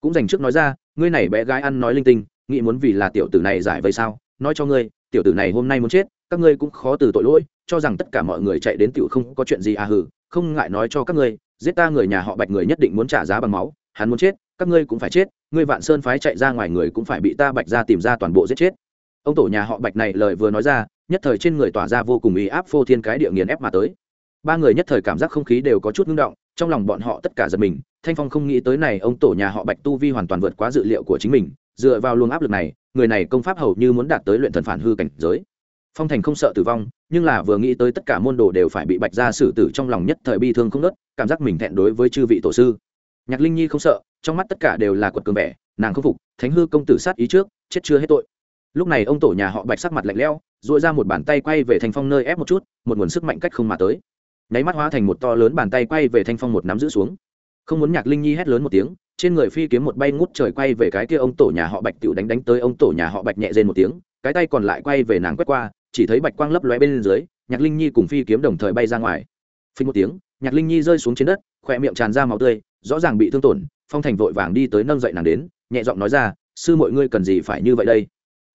Cũng dành trước nói ra, ngươi này bé gái ăn nói linh tinh, nghĩ muốn vì là tiểu tử này giải vây sao? Nói cho ngươi, tiểu tử này hôm nay muốn chết các ngươi cũng khó từ tội lỗi, cho rằng tất cả mọi người chạy đến tiểu không có chuyện gì à hử không ngại nói cho các ngươi, giết ta người nhà họ bạch người nhất định muốn trả giá bằng máu, hắn muốn chết, các ngươi cũng phải chết, ngươi vạn sơn phái chạy ra ngoài người cũng phải bị ta bạch ra tìm ra toàn bộ giết chết. Ông tổ nhà họ bạch này lời vừa nói ra, nhất thời trên người tỏa ra vô cùng ý áp phô thiên cái địa nghiền ép mà tới. Ba người nhất thời cảm giác không khí đều có chút ngưng động, trong lòng bọn họ tất cả giật mình, thanh phong không nghĩ tới này ông tổ nhà họ bạch tu vi hoàn toàn vượt quá dự liệu của chính mình, dựa vào luồng áp lực này, người này công pháp hầu như muốn đạt tới luyện thần phản hư cảnh giới phong thành không sợ tử vong, nhưng là vừa nghĩ tới tất cả môn đồ đều phải bị bạch ra xử tử trong lòng nhất thời bi thương không nớt cảm giác mình thẹn đối với chư vị tổ sư. Nhạc linh nhi không sợ, trong mắt tất cả đều là quật cường vẻ, nàng không phục, thánh hư công tử sát ý trước, chết chưa hết tội. Lúc này ông tổ nhà họ bạch sắc mặt lạnh lẽo dội ra một bàn tay quay về Thanh phong nơi ép một chút, một nguồn sức mạnh cách không mà tới. Nháy mắt hóa thành một to lớn bàn tay quay về thanh phong một nắm giữ xuống. Không muốn nhạc linh nhi hét lớn một tiếng, trên người phi kiếm một bay ngút trời quay về cái kia ông tổ nhà họ bạch tựu đánh đánh tới ông tổ nhà họ bạch nhẹ dên một tiếng, cái tay còn lại quay về nàng quét qua chỉ thấy bạch quang lấp lóe bên dưới, nhạc linh nhi cùng phi kiếm đồng thời bay ra ngoài. Phí một tiếng, nhạc linh nhi rơi xuống trên đất, khỏe miệng tràn ra máu tươi, rõ ràng bị thương tổn, phong thành vội vàng đi tới nâng dậy nàng đến, nhẹ giọng nói ra, sư mọi ngươi cần gì phải như vậy đây?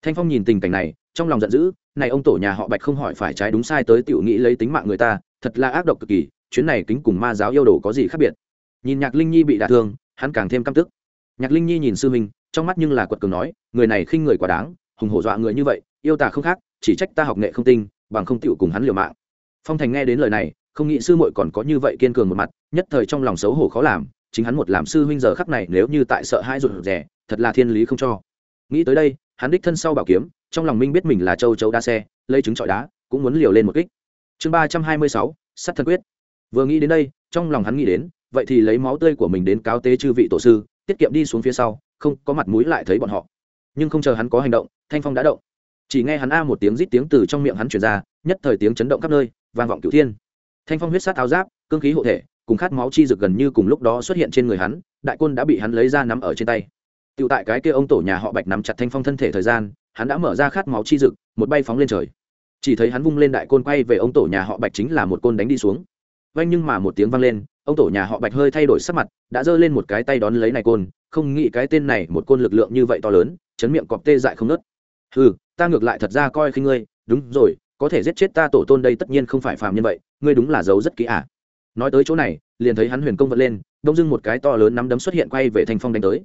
Thanh phong nhìn tình cảnh này, trong lòng giận dữ, này ông tổ nhà họ bạch không hỏi phải trái đúng sai tới tiểu nghĩ lấy tính mạng người ta, thật là ác độc cực kỳ, chuyến này kính cùng ma giáo yêu đồ có gì khác biệt? Nhìn nhạc linh nhi bị đả thương, hắn càng thêm căm tức. Nhạc linh nhi nhìn sư minh, trong mắt nhưng là quật cường nói, người này khinh người quá đáng, hùng hổ dọa người như vậy, yêu tà không khác chỉ trách ta học nghệ không tinh, bằng không tựu cùng hắn liều mạng. Phong thành nghe đến lời này, không nghĩ sư muội còn có như vậy kiên cường một mặt, nhất thời trong lòng xấu hổ khó làm, chính hắn một làm sư huynh giờ khắc này nếu như tại sợ hai rụt rẻ thật là thiên lý không cho. Nghĩ tới đây, hắn đích thân sau bảo kiếm, trong lòng minh biết mình là châu châu đa xe, lấy trứng trọi đá, cũng muốn liều lên một kích. Chương ba trăm hai mươi sáu sắt thân quyết. Vừa nghĩ đến đây, trong lòng hắn nghĩ đến, vậy thì lấy máu tươi của mình đến cáo tế chư vị tổ sư, tiết kiệm đi xuống phía sau, không có mặt mũi lại thấy bọn họ. Nhưng không chờ hắn có hành động, thanh phong đã động chỉ nghe hắn a một tiếng rít tiếng từ trong miệng hắn truyền ra, nhất thời tiếng chấn động khắp nơi, vang vọng cửu thiên. Thanh phong huyết sát áo giáp, cương khí hộ thể, cùng khát máu chi rực gần như cùng lúc đó xuất hiện trên người hắn, đại côn đã bị hắn lấy ra nắm ở trên tay. Tựu tại cái kia ông tổ nhà họ bạch nắm chặt thanh phong thân thể thời gian, hắn đã mở ra khát máu chi rực một bay phóng lên trời. Chỉ thấy hắn vung lên đại côn quay về ông tổ nhà họ bạch chính là một côn đánh đi xuống. Vanh nhưng mà một tiếng vang lên, ông tổ nhà họ bạch hơi thay đổi sắc mặt, đã giơ lên một cái tay đón lấy này côn, không nghĩ cái tên này một côn lực lượng như vậy to lớn, chấn miệng cọp tê dại không nớt ừ ta ngược lại thật ra coi khi ngươi, đúng rồi, có thể giết chết ta tổ tôn đây tất nhiên không phải phàm nhân vậy, ngươi đúng là giấu rất kỹ à. nói tới chỗ này, liền thấy hắn huyền công vật lên, đông dưng một cái to lớn nắm đấm xuất hiện quay về thanh phong đánh tới.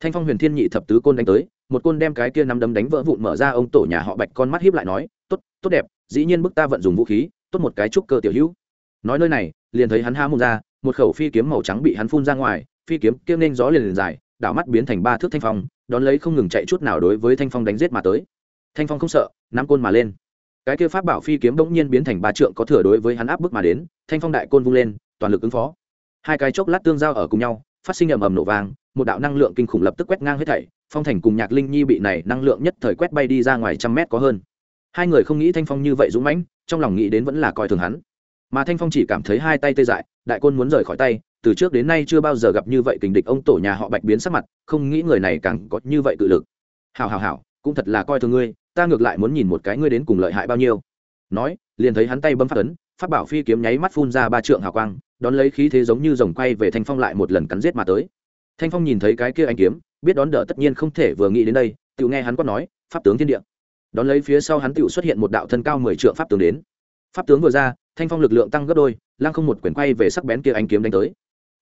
Thanh phong huyền thiên nhị thập tứ côn đánh tới, một côn đem cái kia nắm đấm đánh vỡ vụn mở ra, ông tổ nhà họ bạch con mắt hiếp lại nói, tốt tốt đẹp, dĩ nhiên bức ta vận dùng vũ khí, tốt một cái trúc cơ tiểu hữu. Nói nơi này, liền thấy hắn ha mông ra, một khẩu phi kiếm màu trắng bị hắn phun ra ngoài, phi kiếm kiếm nên gió liền liền dài, đảo mắt biến thành ba thước thanh phong, đón lấy không ngừng chạy chút nào đối với thanh phong đánh giết mà tới thanh phong không sợ, nắm côn mà lên. Cái kia pháp bảo phi kiếm bỗng nhiên biến thành ba trượng có thừa đối với hắn áp bức mà đến, thanh phong đại côn vung lên, toàn lực ứng phó. Hai cái chốc lát tương giao ở cùng nhau, phát sinh ầm ầm nổ vang, một đạo năng lượng kinh khủng lập tức quét ngang hết thảy, phong thành cùng nhạc linh nhi bị này năng lượng nhất thời quét bay đi ra ngoài trăm mét có hơn. Hai người không nghĩ thanh phong như vậy dũng mãnh, trong lòng nghĩ đến vẫn là coi thường hắn. Mà thanh phong chỉ cảm thấy hai tay tê dại, đại côn muốn rời khỏi tay, từ trước đến nay chưa bao giờ gặp như vậy kình địch ông tổ nhà họ bạch biến sắc mặt, không nghĩ người này càng có như vậy tự lực. Hào hào hào cũng thật là coi thường ngươi ta ngược lại muốn nhìn một cái ngươi đến cùng lợi hại bao nhiêu. Nói, liền thấy hắn tay bấm phát ấn, phát bảo phi kiếm nháy mắt phun ra ba trượng hào quang, đón lấy khí thế giống như rồng quay về thanh phong lại một lần cắn giết mà tới. Thanh phong nhìn thấy cái kia anh kiếm, biết đón đỡ tất nhiên không thể vừa nghĩ đến đây tự nghe hắn có nói, pháp tướng thiên địa. Đón lấy phía sau hắn tự xuất hiện một đạo thân cao mười trượng pháp tướng đến. Pháp tướng vừa ra, thanh phong lực lượng tăng gấp đôi, lăng không một quyền quay về sắc bén kia anh kiếm đánh tới.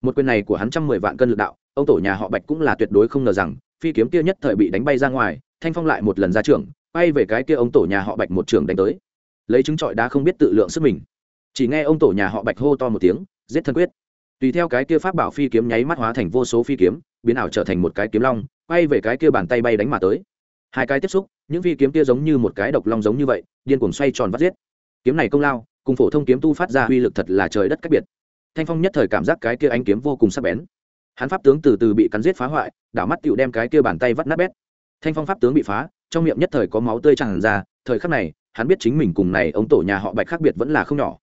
Một quyền này của hắn trăm mười vạn cân lực đạo, ông tổ nhà họ bạch cũng là tuyệt đối không ngờ rằng, phi kiếm kia nhất thời bị đánh bay ra ngoài, thanh phong lại một lần ra trưởng bay về cái kia ông tổ nhà họ bạch một trường đánh tới. Lấy chứng trọi đá không biết tự lượng sức mình. Chỉ nghe ông tổ nhà họ bạch hô to một tiếng, giết thân quyết. Tùy theo cái kia pháp bảo phi kiếm nháy mắt hóa thành vô số phi kiếm, biến ảo trở thành một cái kiếm long, bay về cái kia bàn tay bay đánh mà tới. Hai cái tiếp xúc, những phi kiếm kia giống như một cái độc long giống như vậy, điên cuồng xoay tròn vắt giết. Kiếm này công lao, cùng phổ thông kiếm tu phát ra uy lực thật là trời đất cách biệt. Thanh phong nhất thời cảm giác cái kia anh kiếm vô cùng sắc bén. Hắn pháp tướng từ từ bị cắn giết phá hoại, đảo mắt tựu đem cái kia bàn tay vắt nát bét. Thanh phong pháp tướng bị phá trong miệng nhất thời có máu tươi tràn ra, thời khắc này, hắn biết chính mình cùng này ông tổ nhà họ bạch khác biệt vẫn là không nhỏ.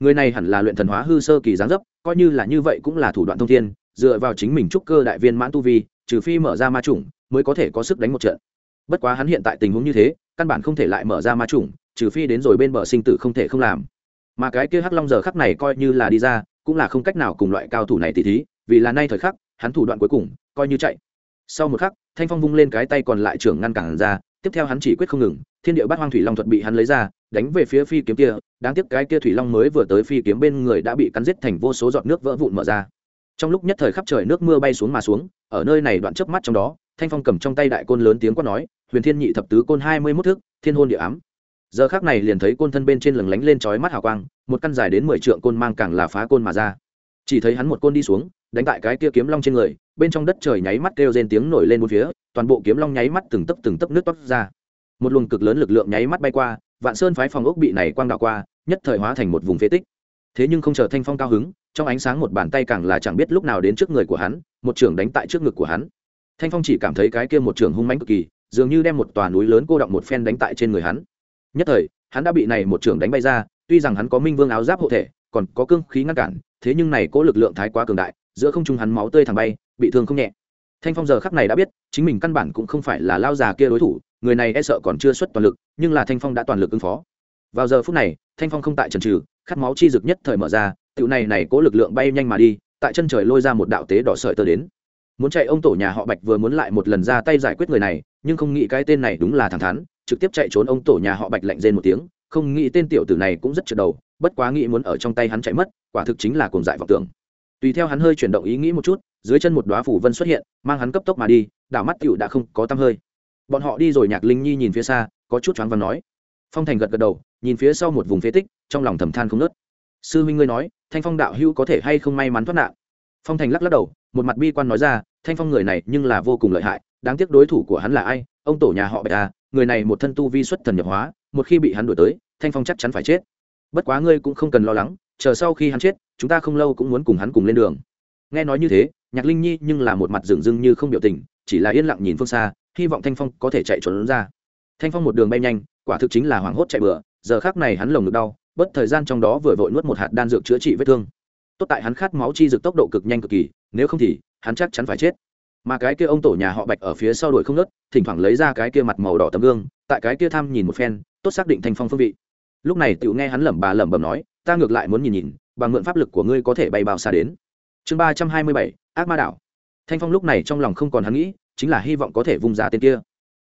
Người này hẳn là luyện thần hóa hư sơ kỳ giáng dấp, coi như là như vậy cũng là thủ đoạn thông thiên, dựa vào chính mình trúc cơ đại viên mãn tu vi, trừ phi mở ra ma chủng, mới có thể có sức đánh một trận. Bất quá hắn hiện tại tình huống như thế, căn bản không thể lại mở ra ma chủng, trừ phi đến rồi bên bờ sinh tử không thể không làm. Mà cái kia hắc long giờ khắc này coi như là đi ra, cũng là không cách nào cùng loại cao thủ này tỉ thí, vì là nay thời khắc, hắn thủ đoạn cuối cùng, coi như chạy. Sau một khắc, thanh phong vung lên cái tay còn lại trưởng ngăn cản ra tiếp theo hắn chỉ quyết không ngừng, thiên địa bát hoang thủy long thuật bị hắn lấy ra, đánh về phía phi kiếm kia, đáng tiếc cái kia thủy long mới vừa tới phi kiếm bên người đã bị cắn giết thành vô số giọt nước vỡ vụn mở ra. Trong lúc nhất thời khắp trời nước mưa bay xuống mà xuống, ở nơi này đoạn chớp mắt trong đó, thanh phong cầm trong tay đại côn lớn tiếng quát nói, huyền thiên nhị thập tứ côn hai mươi mốt thước, thiên hôn địa ám. Giờ khác này liền thấy côn thân bên trên lừng lánh lên trói mắt hào quang, một căn dài đến mười trượng côn mang càng là phá côn mà ra. Chỉ thấy hắn một côn đi xuống đánh tại cái kia kiếm long trên người, bên trong đất trời nháy mắt kêu rên tiếng nổi lên một phía, toàn bộ kiếm long nháy mắt từng tấc từng tấc nước toát ra. Một luồng cực lớn lực lượng nháy mắt bay qua, vạn sơn phái phòng ốc bị này quang đạo qua, nhất thời hóa thành một vùng phế tích. Thế nhưng không chờ thanh phong cao hứng, trong ánh sáng một bàn tay càng là chẳng biết lúc nào đến trước người của hắn, một trưởng đánh tại trước ngực của hắn. Thanh phong chỉ cảm thấy cái kia một trưởng hung mãnh cực kỳ, dường như đem một tòa núi lớn cô động một phen đánh tại trên người hắn. Nhất thời, hắn đã bị này một trưởng đánh bay ra, tuy rằng hắn có minh vương áo giáp hộ thể, còn có cương khí ngăn cản, thế nhưng này cố lực lượng thái quá cường đại giữa không trung hắn máu tươi thẳng bay, bị thương không nhẹ. Thanh phong giờ khắc này đã biết, chính mình căn bản cũng không phải là lao già kia đối thủ, người này e sợ còn chưa xuất toàn lực, nhưng là thanh phong đã toàn lực ứng phó. Vào giờ phút này, thanh phong không tại trần trừ, khát máu chi dực nhất thời mở ra tựu này này cố lực lượng bay nhanh mà đi, tại chân trời lôi ra một đạo tế đỏ sợi tơ đến. Muốn chạy ông tổ nhà họ bạch vừa muốn lại một lần ra tay giải quyết người này, nhưng không nghĩ cái tên này đúng là thẳng thắn, trực tiếp chạy trốn ông tổ nhà họ bạch lạnh rên một tiếng, không nghĩ tên tiểu tử này cũng rất trượt đầu, bất quá nghĩ muốn ở trong tay hắn chạy mất, quả thực chính là cuồng dại vọng tưởng tùy theo hắn hơi chuyển động ý nghĩ một chút, dưới chân một đoá phủ vân xuất hiện, mang hắn cấp tốc mà đi, đảo mắt tiểu đã không có tăm hơi. Bọn họ đi rồi nhạc linh nhi nhìn phía xa, có chút choáng và nói. Phong thành gật gật đầu, nhìn phía sau một vùng phế tích, trong lòng thầm than không nớt sư huynh ngươi nói, thanh phong đạo hữu có thể hay không may mắn thoát nạn? Phong thành lắc lắc đầu, một mặt bi quan nói ra, thanh phong người này nhưng là vô cùng lợi hại, đáng tiếc đối thủ của hắn là ai? Ông tổ nhà họ bạch à người này một thân tu vi xuất thần nhập hóa, một khi bị hắn đuổi tới, thanh phong chắc chắn phải chết. Bất quá ngươi cũng không cần lo lắng chờ sau khi hắn chết, chúng ta không lâu cũng muốn cùng hắn cùng lên đường. Nghe nói như thế, nhạc linh nhi nhưng là một mặt dường dưng như không biểu tình, chỉ là yên lặng nhìn phương xa, hy vọng thanh phong có thể chạy trốn ra. Thanh phong một đường bay nhanh, quả thực chính là hoảng hốt chạy bừa, giờ khác này hắn lồng ngực đau, bất thời gian trong đó vừa vội nuốt một hạt đan dược chữa trị vết thương. Tốt tại hắn khát máu chi dược tốc độ cực nhanh cực kỳ, nếu không thì, hắn chắc chắn phải chết. Mà cái kia ông tổ nhà họ bạch ở phía sau đuổi không nớt, thỉnh thoảng lấy ra cái kia mặt màu đỏ tấm gương, tại cái kia thăm nhìn một phen, tốt xác định thanh phong phương vị. Lúc này tựu nghe hắn lẩm bà lẩm bẩm nói ta ngược lại muốn nhìn nhìn, bằng mượn pháp lực của ngươi có thể bay bao xa đến. Chương ba trăm hai mươi bảy, ác ma đảo. Thanh phong lúc này trong lòng không còn hắn nghĩ, chính là hy vọng có thể vung ra tên kia.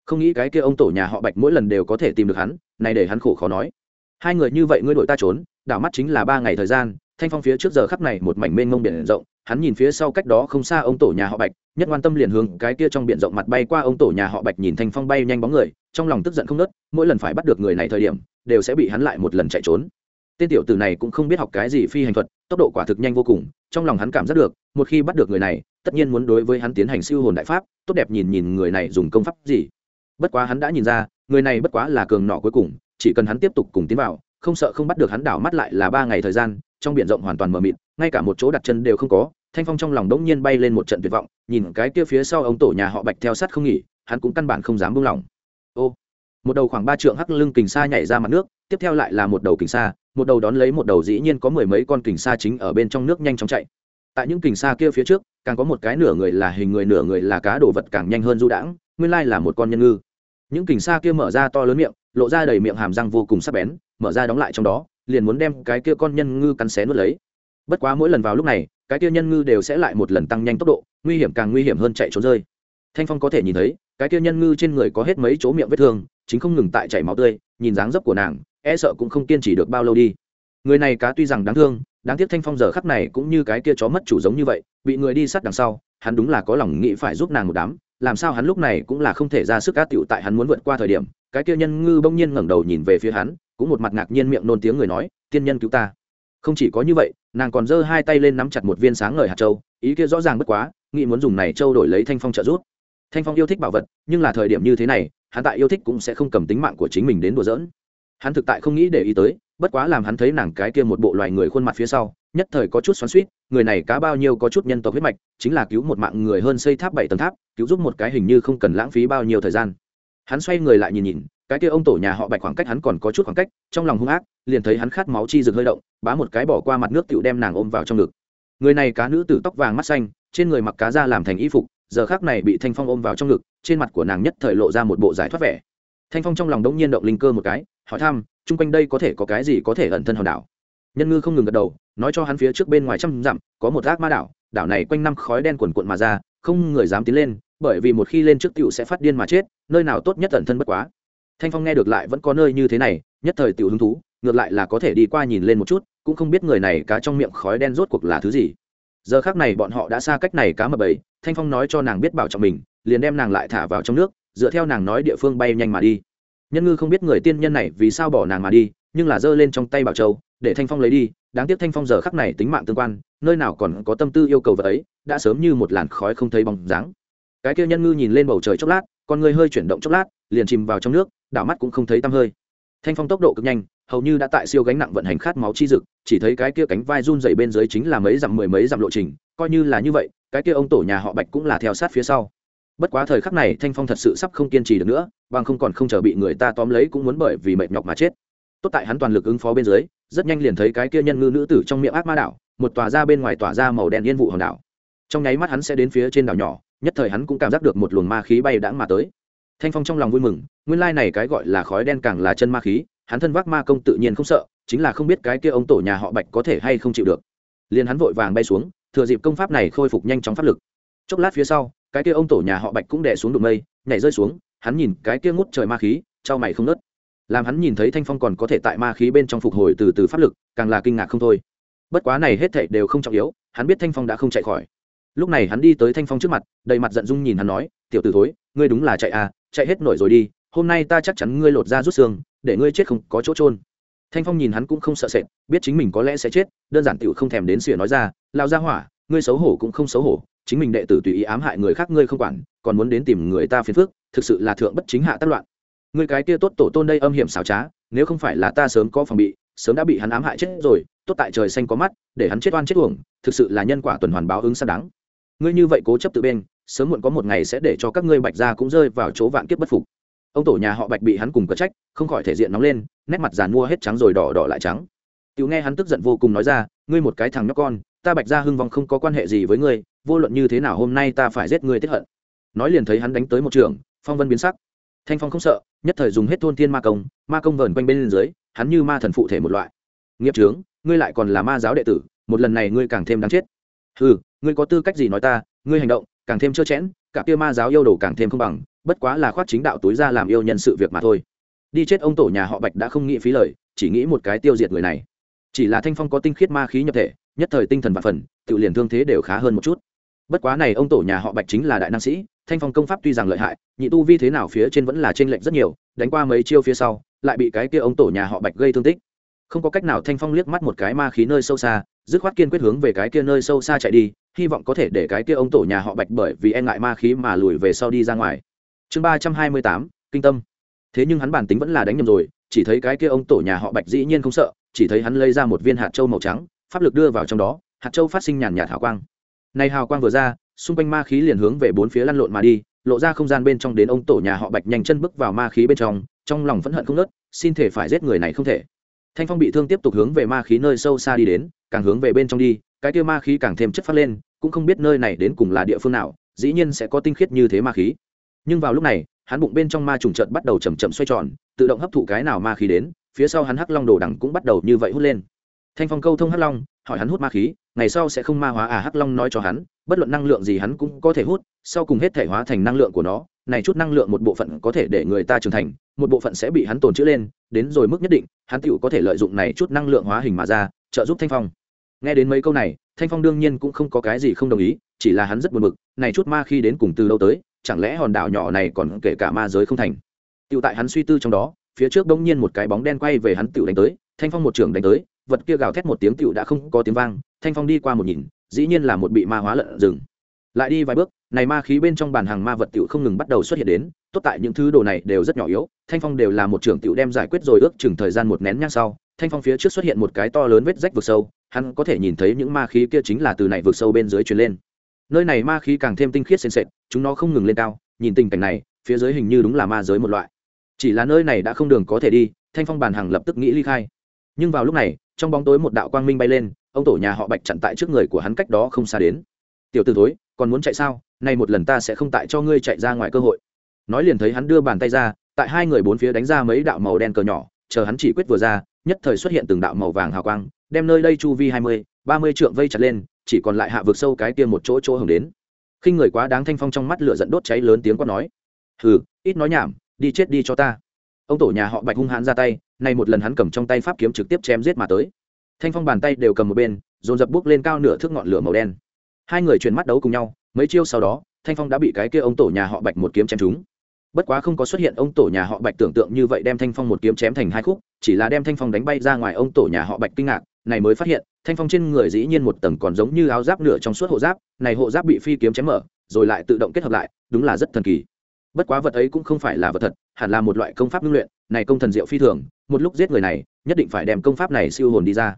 Không nghĩ cái kia ông tổ nhà họ bạch mỗi lần đều có thể tìm được hắn, này để hắn khổ khó nói. Hai người như vậy ngươi đội ta trốn, đảo mắt chính là ba ngày thời gian, thanh phong phía trước giờ khắp này một mảnh mênh mông biển rộng, hắn nhìn phía sau cách đó không xa ông tổ nhà họ bạch, nhất quan tâm liền hướng cái kia trong biển rộng mặt bay qua ông tổ nhà họ bạch nhìn thanh phong bay nhanh bóng người, trong lòng tức giận không nớt mỗi lần phải bắt được người này thời điểm, đều sẽ bị hắn lại một lần chạy trốn tên tiểu tử này cũng không biết học cái gì phi hành thuật, tốc độ quả thực nhanh vô cùng, trong lòng hắn cảm giác được, một khi bắt được người này, tất nhiên muốn đối với hắn tiến hành siêu hồn đại pháp, tốt đẹp nhìn nhìn người này dùng công pháp gì. Bất quá hắn đã nhìn ra, người này bất quá là cường nọ cuối cùng, chỉ cần hắn tiếp tục cùng tiến vào, không sợ không bắt được hắn đảo mắt lại là ba ngày thời gian, trong biển rộng hoàn toàn mờ mịt, ngay cả một chỗ đặt chân đều không có, thanh phong trong lòng đống nhiên bay lên một trận tuyệt vọng, nhìn cái kia phía sau ông tổ nhà họ bạch theo sát không nghỉ, hắn cũng căn bản không dám buông lỏng. Ô, một đầu khoảng ba trượng hắc lưng kình sa nhảy ra mặt nước, tiếp theo lại là một đầu kình sa một đầu đón lấy một đầu dĩ nhiên có mười mấy con kình sa chính ở bên trong nước nhanh chóng chạy. Tại những kình sa kia phía trước, càng có một cái nửa người là hình người, nửa người là cá đồ vật càng nhanh hơn du đãng, nguyên lai là một con nhân ngư. Những kình sa kia mở ra to lớn miệng, lộ ra đầy miệng hàm răng vô cùng sắc bén, mở ra đóng lại trong đó, liền muốn đem cái kia con nhân ngư cắn xé nuốt lấy. Bất quá mỗi lần vào lúc này, cái kia nhân ngư đều sẽ lại một lần tăng nhanh tốc độ, nguy hiểm càng nguy hiểm hơn chạy trốn rơi. Thanh phong có thể nhìn thấy, cái kia nhân ngư trên người có hết mấy chỗ miệng vết thương, chính không ngừng tại chảy máu tươi, nhìn dáng dấp của nàng e sợ cũng không kiên trì được bao lâu đi. Người này cá tuy rằng đáng thương, đáng tiếc thanh phong giờ khắc này cũng như cái kia chó mất chủ giống như vậy, bị người đi sát đằng sau, hắn đúng là có lòng nghĩ phải giúp nàng một đám, làm sao hắn lúc này cũng là không thể ra sức cá tựu tại hắn muốn vượt qua thời điểm. Cái kia nhân ngư bỗng nhiên ngẩng đầu nhìn về phía hắn, cũng một mặt ngạc nhiên miệng nôn tiếng người nói, tiên nhân cứu ta. Không chỉ có như vậy, nàng còn giơ hai tay lên nắm chặt một viên sáng ngời hạt châu, ý kia rõ ràng bất quá, nghĩ muốn dùng này châu đổi lấy thanh phong trợ giúp. Thanh phong yêu thích bảo vật, nhưng là thời điểm như thế này, hắn tại yêu thích cũng sẽ không cầm tính mạng của chính mình đến đùa giỡn hắn thực tại không nghĩ để ý tới, bất quá làm hắn thấy nàng cái kia một bộ loài người khuôn mặt phía sau, nhất thời có chút xoắn suýt người này cá bao nhiêu có chút nhân tộc huyết mạch, chính là cứu một mạng người hơn xây tháp bảy tầng tháp, cứu giúp một cái hình như không cần lãng phí bao nhiêu thời gian. Hắn xoay người lại nhìn nhìn, cái kia ông tổ nhà họ bạch khoảng cách hắn còn có chút khoảng cách, trong lòng hung ác, liền thấy hắn khát máu chi rực hơi động, bá một cái bỏ qua mặt nước tựu đem nàng ôm vào trong ngực. Người này cá nữ tử tóc vàng mắt xanh, trên người mặc cá da làm thành y phục, giờ khác này bị thanh phong ôm vào trong ngực, trên mặt của nàng nhất thời lộ ra một bộ giải thoát vẻ. Thanh phong trong lòng đống nhiên động linh cơ một cái hỏi thăm, chung quanh đây có thể có cái gì có thể ẩn thân hòn đảo. Nhân ngư không ngừng gật đầu, nói cho hắn phía trước bên ngoài trăm dặm, có một ác ma đảo đảo này quanh năm khói đen quần quận mà ra, không người dám tiến lên, bởi vì một khi lên trước tiểu sẽ phát điên mà chết, nơi nào tốt nhất ẩn thân bất quá. Thanh phong nghe được lại vẫn có nơi như thế này, nhất thời tiểu hứng thú, ngược lại là có thể đi qua nhìn lên một chút, cũng không biết người này cá trong miệng khói đen rốt cuộc là thứ gì. Giờ khác này bọn họ đã xa cách này cá mập bầy, thanh phong nói cho nàng biết bảo trọng mình, liền đem nàng lại thả vào trong nước, dựa theo nàng nói địa phương bay nhanh mà đi nhân ngư không biết người tiên nhân này vì sao bỏ nàng mà đi, nhưng là giơ lên trong tay bảo châu, để thanh phong lấy đi. Đáng tiếc thanh phong giờ khắc này tính mạng tương quan, nơi nào còn có tâm tư yêu cầu vật ấy, đã sớm như một làn khói không thấy bóng dáng. Cái kia nhân ngư nhìn lên bầu trời chốc lát, con người hơi chuyển động chốc lát, liền chìm vào trong nước, đảo mắt cũng không thấy tăm hơi. Thanh phong tốc độ cực nhanh, hầu như đã tại siêu gánh nặng vận hành khát máu chi dực, chỉ thấy cái kia cánh vai run dày bên dưới chính là mấy dặm mười mấy dặm lộ trình, coi như là như vậy, cái kia ông tổ nhà họ bạch cũng là theo sát phía sau bất quá thời khắc này thanh phong thật sự sắp không kiên trì được nữa, bằng không còn không chờ bị người ta tóm lấy cũng muốn bởi vì mệt nhọc mà chết. Tốt tại hắn toàn lực ứng phó bên dưới, rất nhanh liền thấy cái kia nhân ngư nữ tử trong miệng ác ma đảo, một tòa ra bên ngoài tỏa ra màu đen yên vụ hòn đảo. Trong nháy mắt hắn sẽ đến phía trên đảo nhỏ, nhất thời hắn cũng cảm giác được một luồng ma khí bay đãng mà tới. Thanh phong trong lòng vui mừng, nguyên lai này cái gọi là khói đen càng là chân ma khí, hắn thân vác ma công tự nhiên không sợ, chính là không biết cái kia ông tổ nhà họ bạch có thể hay không chịu được. Liền hắn vội vàng bay xuống, thừa dịp công pháp này khôi phục nhanh chóng pháp lực. Chốc lát phía sau cái kia ông tổ nhà họ bạch cũng đè xuống đụng mây, nhảy rơi xuống, hắn nhìn cái kia ngút trời ma khí, trao mày không nớt. Làm hắn nhìn thấy thanh phong còn có thể tại ma khí bên trong phục hồi từ từ pháp lực, càng là kinh ngạc không thôi. Bất quá này hết thảy đều không trọng yếu, hắn biết thanh phong đã không chạy khỏi. Lúc này hắn đi tới thanh phong trước mặt, đầy mặt giận dung nhìn hắn nói, tiểu t ử thối, ngươi đúng là chạy à chạy hết nổi rồi đi, hôm nay ta chắc chắn ngươi lột ra rút xương, để ngươi chết không có chỗ trôn thanh phong nhìn hắn cũng không sợ sệt, biết chính mình có lẽ sẽ chết, đơn giản tựu không thèm đến xỉa nói ra lao ra hỏa ngươi xấu hổ cũng không xấu hổ, chính mình đệ tử tùy ý ám hại người khác ngươi không quản, còn muốn đến tìm người ta phiền phước thực sự là thượng bất chính hạ tác loạn. Ngươi cái kia tốt tổ tôn đây âm hiểm xảo trá, nếu không phải là ta sớm có phòng bị, sớm đã bị hắn ám hại chết rồi, tốt tại trời xanh có mắt, để hắn chết oan chết uổng, thực sự là nhân quả tuần hoàn báo ứng xác đáng. Ngươi như vậy cố chấp tự bên, sớm muộn có một ngày sẽ để cho các ngươi bạch gia cũng rơi vào chỗ vạn kiếp bất phục. Ông tổ nhà họ bạch bị hắn cùng có trách, không khỏi thể diện nóng lên, nét mặt giàn mua hết trắng rồi đỏ đỏ lại trắng. Tiểu nghe hắn tức giận vô cùng nói ra, ngươi một cái thằng nhóc con ta bạch gia hưng vong không có quan hệ gì với ngươi, vô luận như thế nào hôm nay ta phải giết ngươi tiết hận. Nói liền thấy hắn đánh tới một trường, phong vân biến sắc. Thanh phong không sợ, nhất thời dùng hết thôn thiên ma công ma công vờn quanh bên dưới, hắn như ma thần phụ thể một loại. Nghiệp trướng, ngươi lại còn là ma giáo đệ tử, một lần này ngươi càng thêm đáng chết. Ừ ngươi có tư cách gì nói ta, ngươi hành động, càng thêm trơ chẽn, cả kia ma giáo yêu đồ càng thêm không bằng, bất quá là khoát chính đạo túi ra làm yêu nhân sự việc mà thôi. Đi chết ông tổ nhà họ bạch đã không nghĩ phí lời, chỉ nghĩ một cái tiêu diệt người này. Chỉ là thanh phong có tinh khiết ma khí nhập thể nhất thời tinh thần và phần, tự liền thương thế đều khá hơn một chút. Bất quá này ông tổ nhà họ bạch chính là đại năng sĩ, thanh phong công pháp tuy rằng lợi hại, nhị tu vi thế nào phía trên vẫn là t r ê n lệch rất nhiều, đánh qua mấy chiêu phía sau, lại bị cái kia ông tổ nhà họ bạch gây thương tích. Không có cách nào thanh phong liếc mắt một cái ma khí nơi sâu xa, dứt khoát kiên quyết hướng về cái kia nơi sâu xa chạy đi, hy vọng có thể để cái kia ông tổ nhà họ bạch bởi vì e ngại ma khí mà lùi về sau đi ra ngoài. Chương ba trăm hai mươi tám, kinh tâm. Thế nhưng hắn bản tính vẫn là đánh nhầm rồi, chỉ thấy cái kia ông tổ nhà họ bạch dĩ nhiên không sợ, chỉ thấy hắn lấy ra một viên hạt trâu màu trắng pháp lực đưa vào trong đó, hạt châu phát sinh nhàn nhạt hào quang. Này hào quang vừa ra, xung quanh ma khí liền hướng về bốn phía lăn lộn mà đi, lộ ra không gian bên trong đến ông tổ nhà họ bạch nhanh chân bước vào ma khí bên trong trong lòng phẫn hận không nớt xin thể phải giết người này không thể. Thanh phong bị thương tiếp tục hướng về ma khí nơi sâu xa đi đến, càng hướng về bên trong đi, cái kia ma khí càng thêm chất phát lên, cũng không biết nơi này đến cùng là địa phương nào, dĩ nhiên sẽ có tinh khiết như thế ma khí. Nhưng vào lúc này, hắn bụng bên trong ma trùng trận bắt đầu chầm chậm xoay tròn, tự động hấp thụ cái nào ma khí đến, phía sau hắn hắc long đồ đằng cũng bắt đầu như vậy hút lên thanh phong câu thông hắc long, hỏi hắn hút ma khí, ngày sau sẽ không ma hóa à hắc long nói cho hắn, bất luận năng lượng gì hắn cũng có thể hút, sau cùng hết thể hóa thành năng lượng của nó, này chút năng lượng một bộ phận có thể để người ta trưởng thành, một bộ phận sẽ bị hắn tồn trữ lên, đến rồi mức nhất định, hắn tựu có thể lợi dụng này chút năng lượng hóa hình mà ra, trợ giúp thanh phong. Nghe đến mấy câu này, thanh phong đương nhiên cũng không có cái gì không đồng ý, chỉ là hắn rất buồn bực, này chút ma khi đến cùng từ đâu tới, chẳng lẽ hòn đảo nhỏ này còn kể cả ma giới không thành? Tựu tại hắn suy tư trong đó, phía trước bỗng nhiên một cái bóng đen quay về hắn tựu đánh tới, thanh phong một trưởng đánh tới vật kia gào thét một tiếng tựu đã không có tiếng vang, thanh phong đi qua một nhìn, dĩ nhiên là một bị ma hóa lợn rừng. Lại đi vài bước, này ma khí bên trong bàn hàng ma vật tựu không ngừng bắt đầu xuất hiện đến, tốt tại những thứ đồ này đều rất nhỏ yếu, thanh phong đều là một trưởng tựu đem giải quyết rồi ước chừng thời gian một nén nhang sau, thanh phong phía trước xuất hiện một cái to lớn vết rách vực sâu, hắn có thể nhìn thấy những ma khí kia chính là từ này vực sâu bên dưới truyền lên. Nơi này ma khí càng thêm tinh khiết sền sệt, chúng nó không ngừng lên cao, nhìn tình cảnh này, phía dưới hình như đúng là ma giới một loại. Chỉ là nơi này đã không đường có thể đi, thanh phong bàn hàng lập tức nghĩ ly khai. Nhưng vào lúc này trong bóng tối một đạo quang minh bay lên, ông tổ nhà họ bạch chặn tại trước người của hắn cách đó không xa đến. Tiểu t ử thối, còn muốn chạy sao? Nay một lần ta sẽ không tại cho ngươi chạy ra ngoài cơ hội. Nói liền thấy hắn đưa bàn tay ra, tại hai người bốn phía đánh ra mấy đạo màu đen cờ nhỏ, chờ hắn chỉ quyết vừa ra, nhất thời xuất hiện từng đạo màu vàng hào quang, đem nơi đây chu vi hai mươi, ba mươi trượng vây chặt lên, chỉ còn lại hạ vực sâu cái kia một chỗ chỗ hưởng đến. Khi người quá đáng thanh phong trong mắt lửa dẫn đốt cháy lớn tiếng quát nói, hừ, ít nói nhảm, đi chết đi cho ta ông tổ nhà họ bạch hung hãn ra tay, nay một lần hắn cầm trong tay pháp kiếm trực tiếp chém giết mà tới. Thanh phong bàn tay đều cầm một bên, dồn dập bước lên cao nửa thước ngọn lửa màu đen. Hai người chuyển mắt đấu cùng nhau, mấy chiêu sau đó, thanh phong đã bị cái kia ông tổ nhà họ bạch một kiếm chém trúng. Bất quá không có xuất hiện ông tổ nhà họ bạch tưởng tượng như vậy đem thanh phong một kiếm chém thành hai khúc, chỉ là đem thanh phong đánh bay ra ngoài ông tổ nhà họ bạch kinh ngạc, này mới phát hiện, thanh phong trên người dĩ nhiên một tầng còn giống như áo giáp nửa trong suốt hộ giáp, này hộ giáp bị phi kiếm chém mở, rồi lại tự động kết hợp lại, đúng là rất thần kỳ bất quá vật ấy cũng không phải là vật thật, hẳn là một loại công pháp ngưng luyện, này công thần diệu phi thường, một lúc giết người này, nhất định phải đem công pháp này siêu hồn đi ra.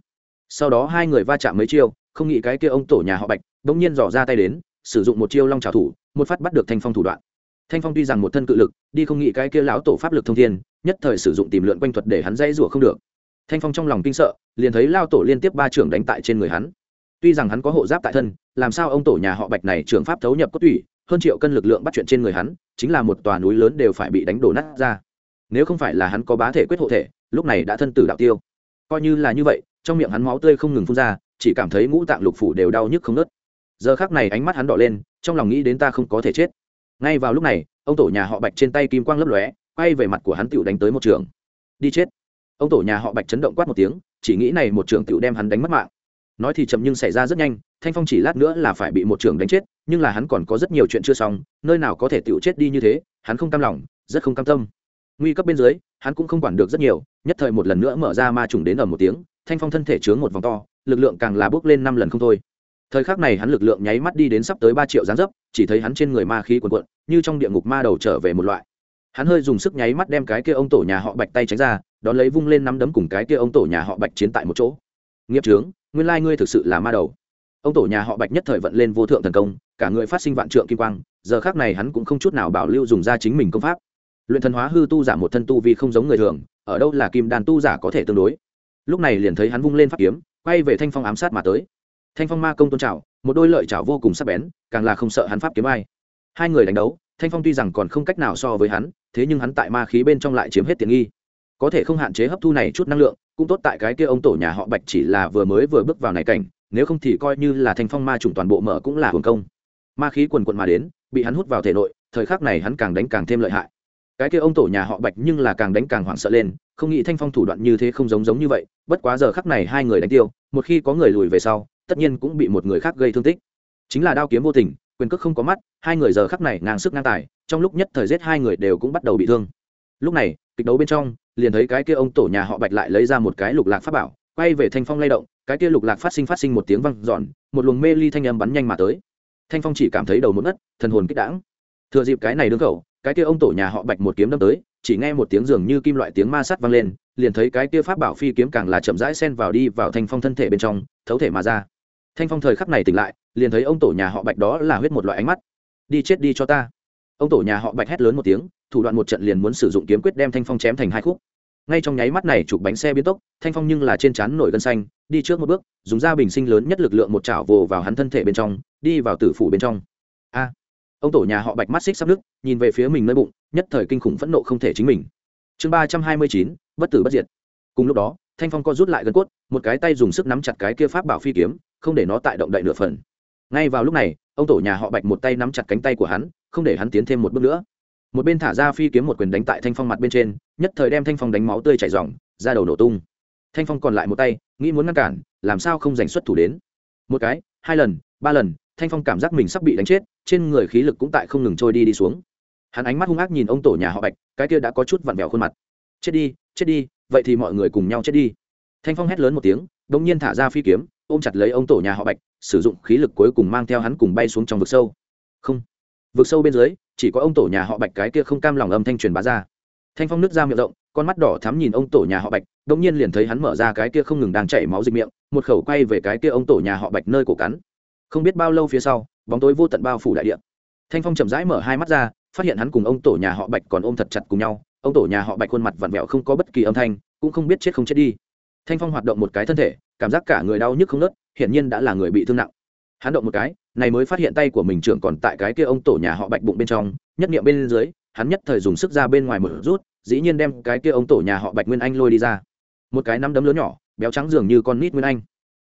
Sau đó hai người va chạm mấy chiêu, không nghĩ cái kia ông tổ nhà họ bạch đ ỗ n g nhiên dò ra tay đến, sử dụng một chiêu long trào thủ, một phát bắt được thanh phong thủ đoạn. Thanh phong tuy rằng một thân cự lực, đi không nghĩ cái kia lão tổ pháp lực thông thiên, nhất thời sử dụng tìm lượn quanh thuật để hắn dây rủa không được. Thanh phong trong lòng kinh sợ, liền thấy lao tổ liên tiếp ba trưởng đánh tại trên người hắn. Tuy rằng hắn có hộ giáp tại thân, làm sao ông tổ nhà họ bạch này trưởng pháp thấu nhập cốt tủy hơn triệu cân lực lượng bắt chuyện trên người hắn, chính là một tòa núi lớn đều phải bị đánh đổ nát ra. Nếu không phải là hắn có bá thể quyết hộ thể, lúc này đã thân tử đạo tiêu. Coi như là như vậy, trong miệng hắn máu tươi không ngừng phun ra, chỉ cảm thấy ngũ tạng lục phủ đều đau nhức không nớt giờ khác này ánh mắt hắn đỏ lên, trong lòng nghĩ đến ta không có thể chết. Ngay vào lúc này, ông tổ nhà họ bạch trên tay kim quang lấp lóe, quay về mặt của hắn tựu đánh tới một trường. Đi chết. Ông tổ nhà họ bạch chấn động quát một tiếng, chỉ nghĩ này một trường tựu đem hắn đánh mất mạng. Nói thì chậm nhưng xảy ra rất nhanh, thanh phong chỉ lát nữa là phải bị một trường đánh chết nhưng là hắn còn có rất nhiều chuyện chưa xong, nơi nào có thể tựu chết đi như thế, hắn không cam lòng, rất không cam tâm. Nguy cấp bên dưới, hắn cũng không quản được rất nhiều, nhất thời một lần nữa mở ra ma trùng đến ở một tiếng, thanh phong thân thể chướng một vòng to, lực lượng càng là bước lên năm lần không thôi. Thời khắc này hắn lực lượng nháy mắt đi đến sắp tới ba triệu dáng dấp, chỉ thấy hắn trên người ma khí quần quận như trong địa ngục ma đầu trở về một loại. Hắn hơi dùng sức nháy mắt đem cái kia ông tổ nhà họ bạch tay tránh ra, đón lấy vung lên nắm đấm cùng cái kia ông tổ nhà họ bạch chiến tại một chỗ. Nghiệp trướng, nguyên lai ngươi thực sự là ma đầu ông tổ nhà họ bạch nhất thời vận lên vô thượng thần công, cả người phát sinh vạn trượng kim quang, giờ khác này hắn cũng không chút nào bảo lưu dùng ra chính mình công pháp. Luyện thần hóa hư tu giả một thân tu vì không giống người thường, ở đâu là kim đàn tu giả có thể tương đối. Lúc này liền thấy hắn vung lên pháp kiếm, quay về thanh phong ám sát mà tới. Thanh phong ma công tôn trào một đôi lợi trào vô cùng sắc bén, càng là không sợ hắn pháp kiếm ai. Hai người đánh đấu, thanh phong tuy rằng còn không cách nào so với hắn, thế nhưng hắn tại ma khí bên trong lại chiếm hết tiện nghi. Có thể không hạn chế hấp thu này chút năng lượng, cũng tốt tại cái kia ông tổ nhà họ bạch chỉ là vừa mới vừa bước vào này cảnh nếu không thì coi như là thanh phong ma trùng toàn bộ mở cũng là hồn công. Ma khí quần quận mà đến, bị hắn hút vào thể nội, thời khắc này hắn càng đánh càng thêm lợi hại. Cái kia ông tổ nhà họ bạch nhưng là càng đánh càng hoảng sợ lên, không nghĩ thanh phong thủ đoạn như thế không giống giống như vậy, bất quá giờ khắc này hai người đánh tiêu, một khi có người lùi về sau, tất nhiên cũng bị một người khác gây thương tích. Chính là đao kiếm vô tình, quyền cước không có mắt, hai người giờ khắc này ngang sức ngang tài, trong lúc nhất thời giết hai người đều cũng bắt đầu bị thương. Lúc này, kịch đấu bên trong, liền thấy cái kia ông tổ nhà họ bạch lại lấy ra một cái lục lạc pháp bảo, quay về thanh phong lay động cái kia lục lạc phát sinh phát sinh một tiếng văng giòn một luồng mê ly thanh âm bắn nhanh mà tới. Thanh phong chỉ cảm thấy đầu một ngất, thần hồn kích đãng. Thừa dịp cái này đứng khẩu, cái kia ông tổ nhà họ bạch một kiếm đâm tới, chỉ nghe một tiếng dường như kim loại tiếng ma sắt vang lên, liền thấy cái kia pháp bảo phi kiếm càng là chậm rãi xen vào đi vào thanh phong thân thể bên trong, thấu thể mà ra. Thanh phong thời khắc này tỉnh lại, liền thấy ông tổ nhà họ bạch đó là huyết một loại ánh mắt. Đi chết đi cho ta. Ông tổ nhà họ bạch hét lớn một tiếng, thủ đoạn một trận liền muốn sử dụng kiếm quyết đem thanh phong chém thành hai khúc ngay trong nháy mắt này chụp bánh xe biến tốc, thanh phong nhưng là trên trán nổi gân xanh, đi trước một bước, dùng da bình sinh lớn nhất lực lượng một chảo vồ vào hắn thân thể bên trong, đi vào tử phủ bên trong. A! Ông tổ nhà họ bạch mắt xích sắp nước nhìn về phía mình nơi bụng, nhất thời kinh khủng phẫn nộ không thể chính mình. Chương ba trăm hai mươi chín, bất tử bất diệt. Cùng lúc đó, thanh phong co rút lại gân cốt, một cái tay dùng sức nắm chặt cái kia pháp bảo phi kiếm, không để nó tại động đậy nửa phần. Ngay vào lúc này, ông tổ nhà họ bạch một tay nắm chặt cánh tay của hắn, không để hắn tiến thêm một bước nữa một bên thả ra phi kiếm một quyền đánh tại thanh phong mặt bên trên, nhất thời đem thanh phong đánh máu tươi chảy r ra đầu nổ tung. Thanh phong còn lại một tay, nghĩ muốn ngăn cản, làm sao không giành xuất thủ đến? Một cái, hai lần, ba lần, thanh phong cảm giác mình sắp bị đánh chết, trên người khí lực cũng tại không ngừng trôi đi đi xuống. Hắn ánh mắt hung ác nhìn ông tổ nhà họ bạch, cái kia đã có chút vặn vẹo khuôn mặt. Chết đi chết đi, vậy thì mọi người cùng nhau chết đi. Thanh phong hét lớn một tiếng đ ỗ n g nhiên thả ra phi kiếm, ôm chặt lấy ông tổ nhà họ bạch, sử dụng khí lực cuối cùng mang theo hắn cùng bay xuống trong vực sâu. Không. Vực sâu bên dưới chỉ có ông tổ nhà họ bạch cái kia không cam lòng âm thanh truyền bá ra. Thanh phong nứt ra miệng rộng, con mắt đỏ thắm nhìn ông tổ nhà họ bạch đ ỗ n g nhiên liền thấy hắn mở ra cái kia không ngừng đang chảy máu dịch miệng, một khẩu quay về cái kia ông tổ nhà họ bạch nơi cổ cắn. Không biết bao lâu phía sau, bóng tối vô tận bao phủ đại điện thanh phong chậm rãi mở hai mắt ra, phát hiện hắn cùng ông tổ nhà họ bạch còn ôm thật chặt cùng nhau. Ông tổ nhà họ bạch khuôn mặt vặn vẹo không có bất kỳ âm thanh, cũng không biết chết không chết đi. Thanh phong hoạt động một cái thân thể, cảm giác cả người đau nhức không nớt hiển nhiên đã là người bị thương nặng. Hắn động một cái này mới phát hiện tay của mình trưởng còn tại cái kia ông tổ nhà họ bạch bụng bên trong, nhất nghiệm bên dưới, hắn nhất thời dùng sức ra bên ngoài mở rút, dĩ nhiên đem cái kia ông tổ nhà họ bạch nguyên anh lôi đi ra. Một cái nắm đấm lớn nhỏ, béo trắng dường như con nít nguyên anh.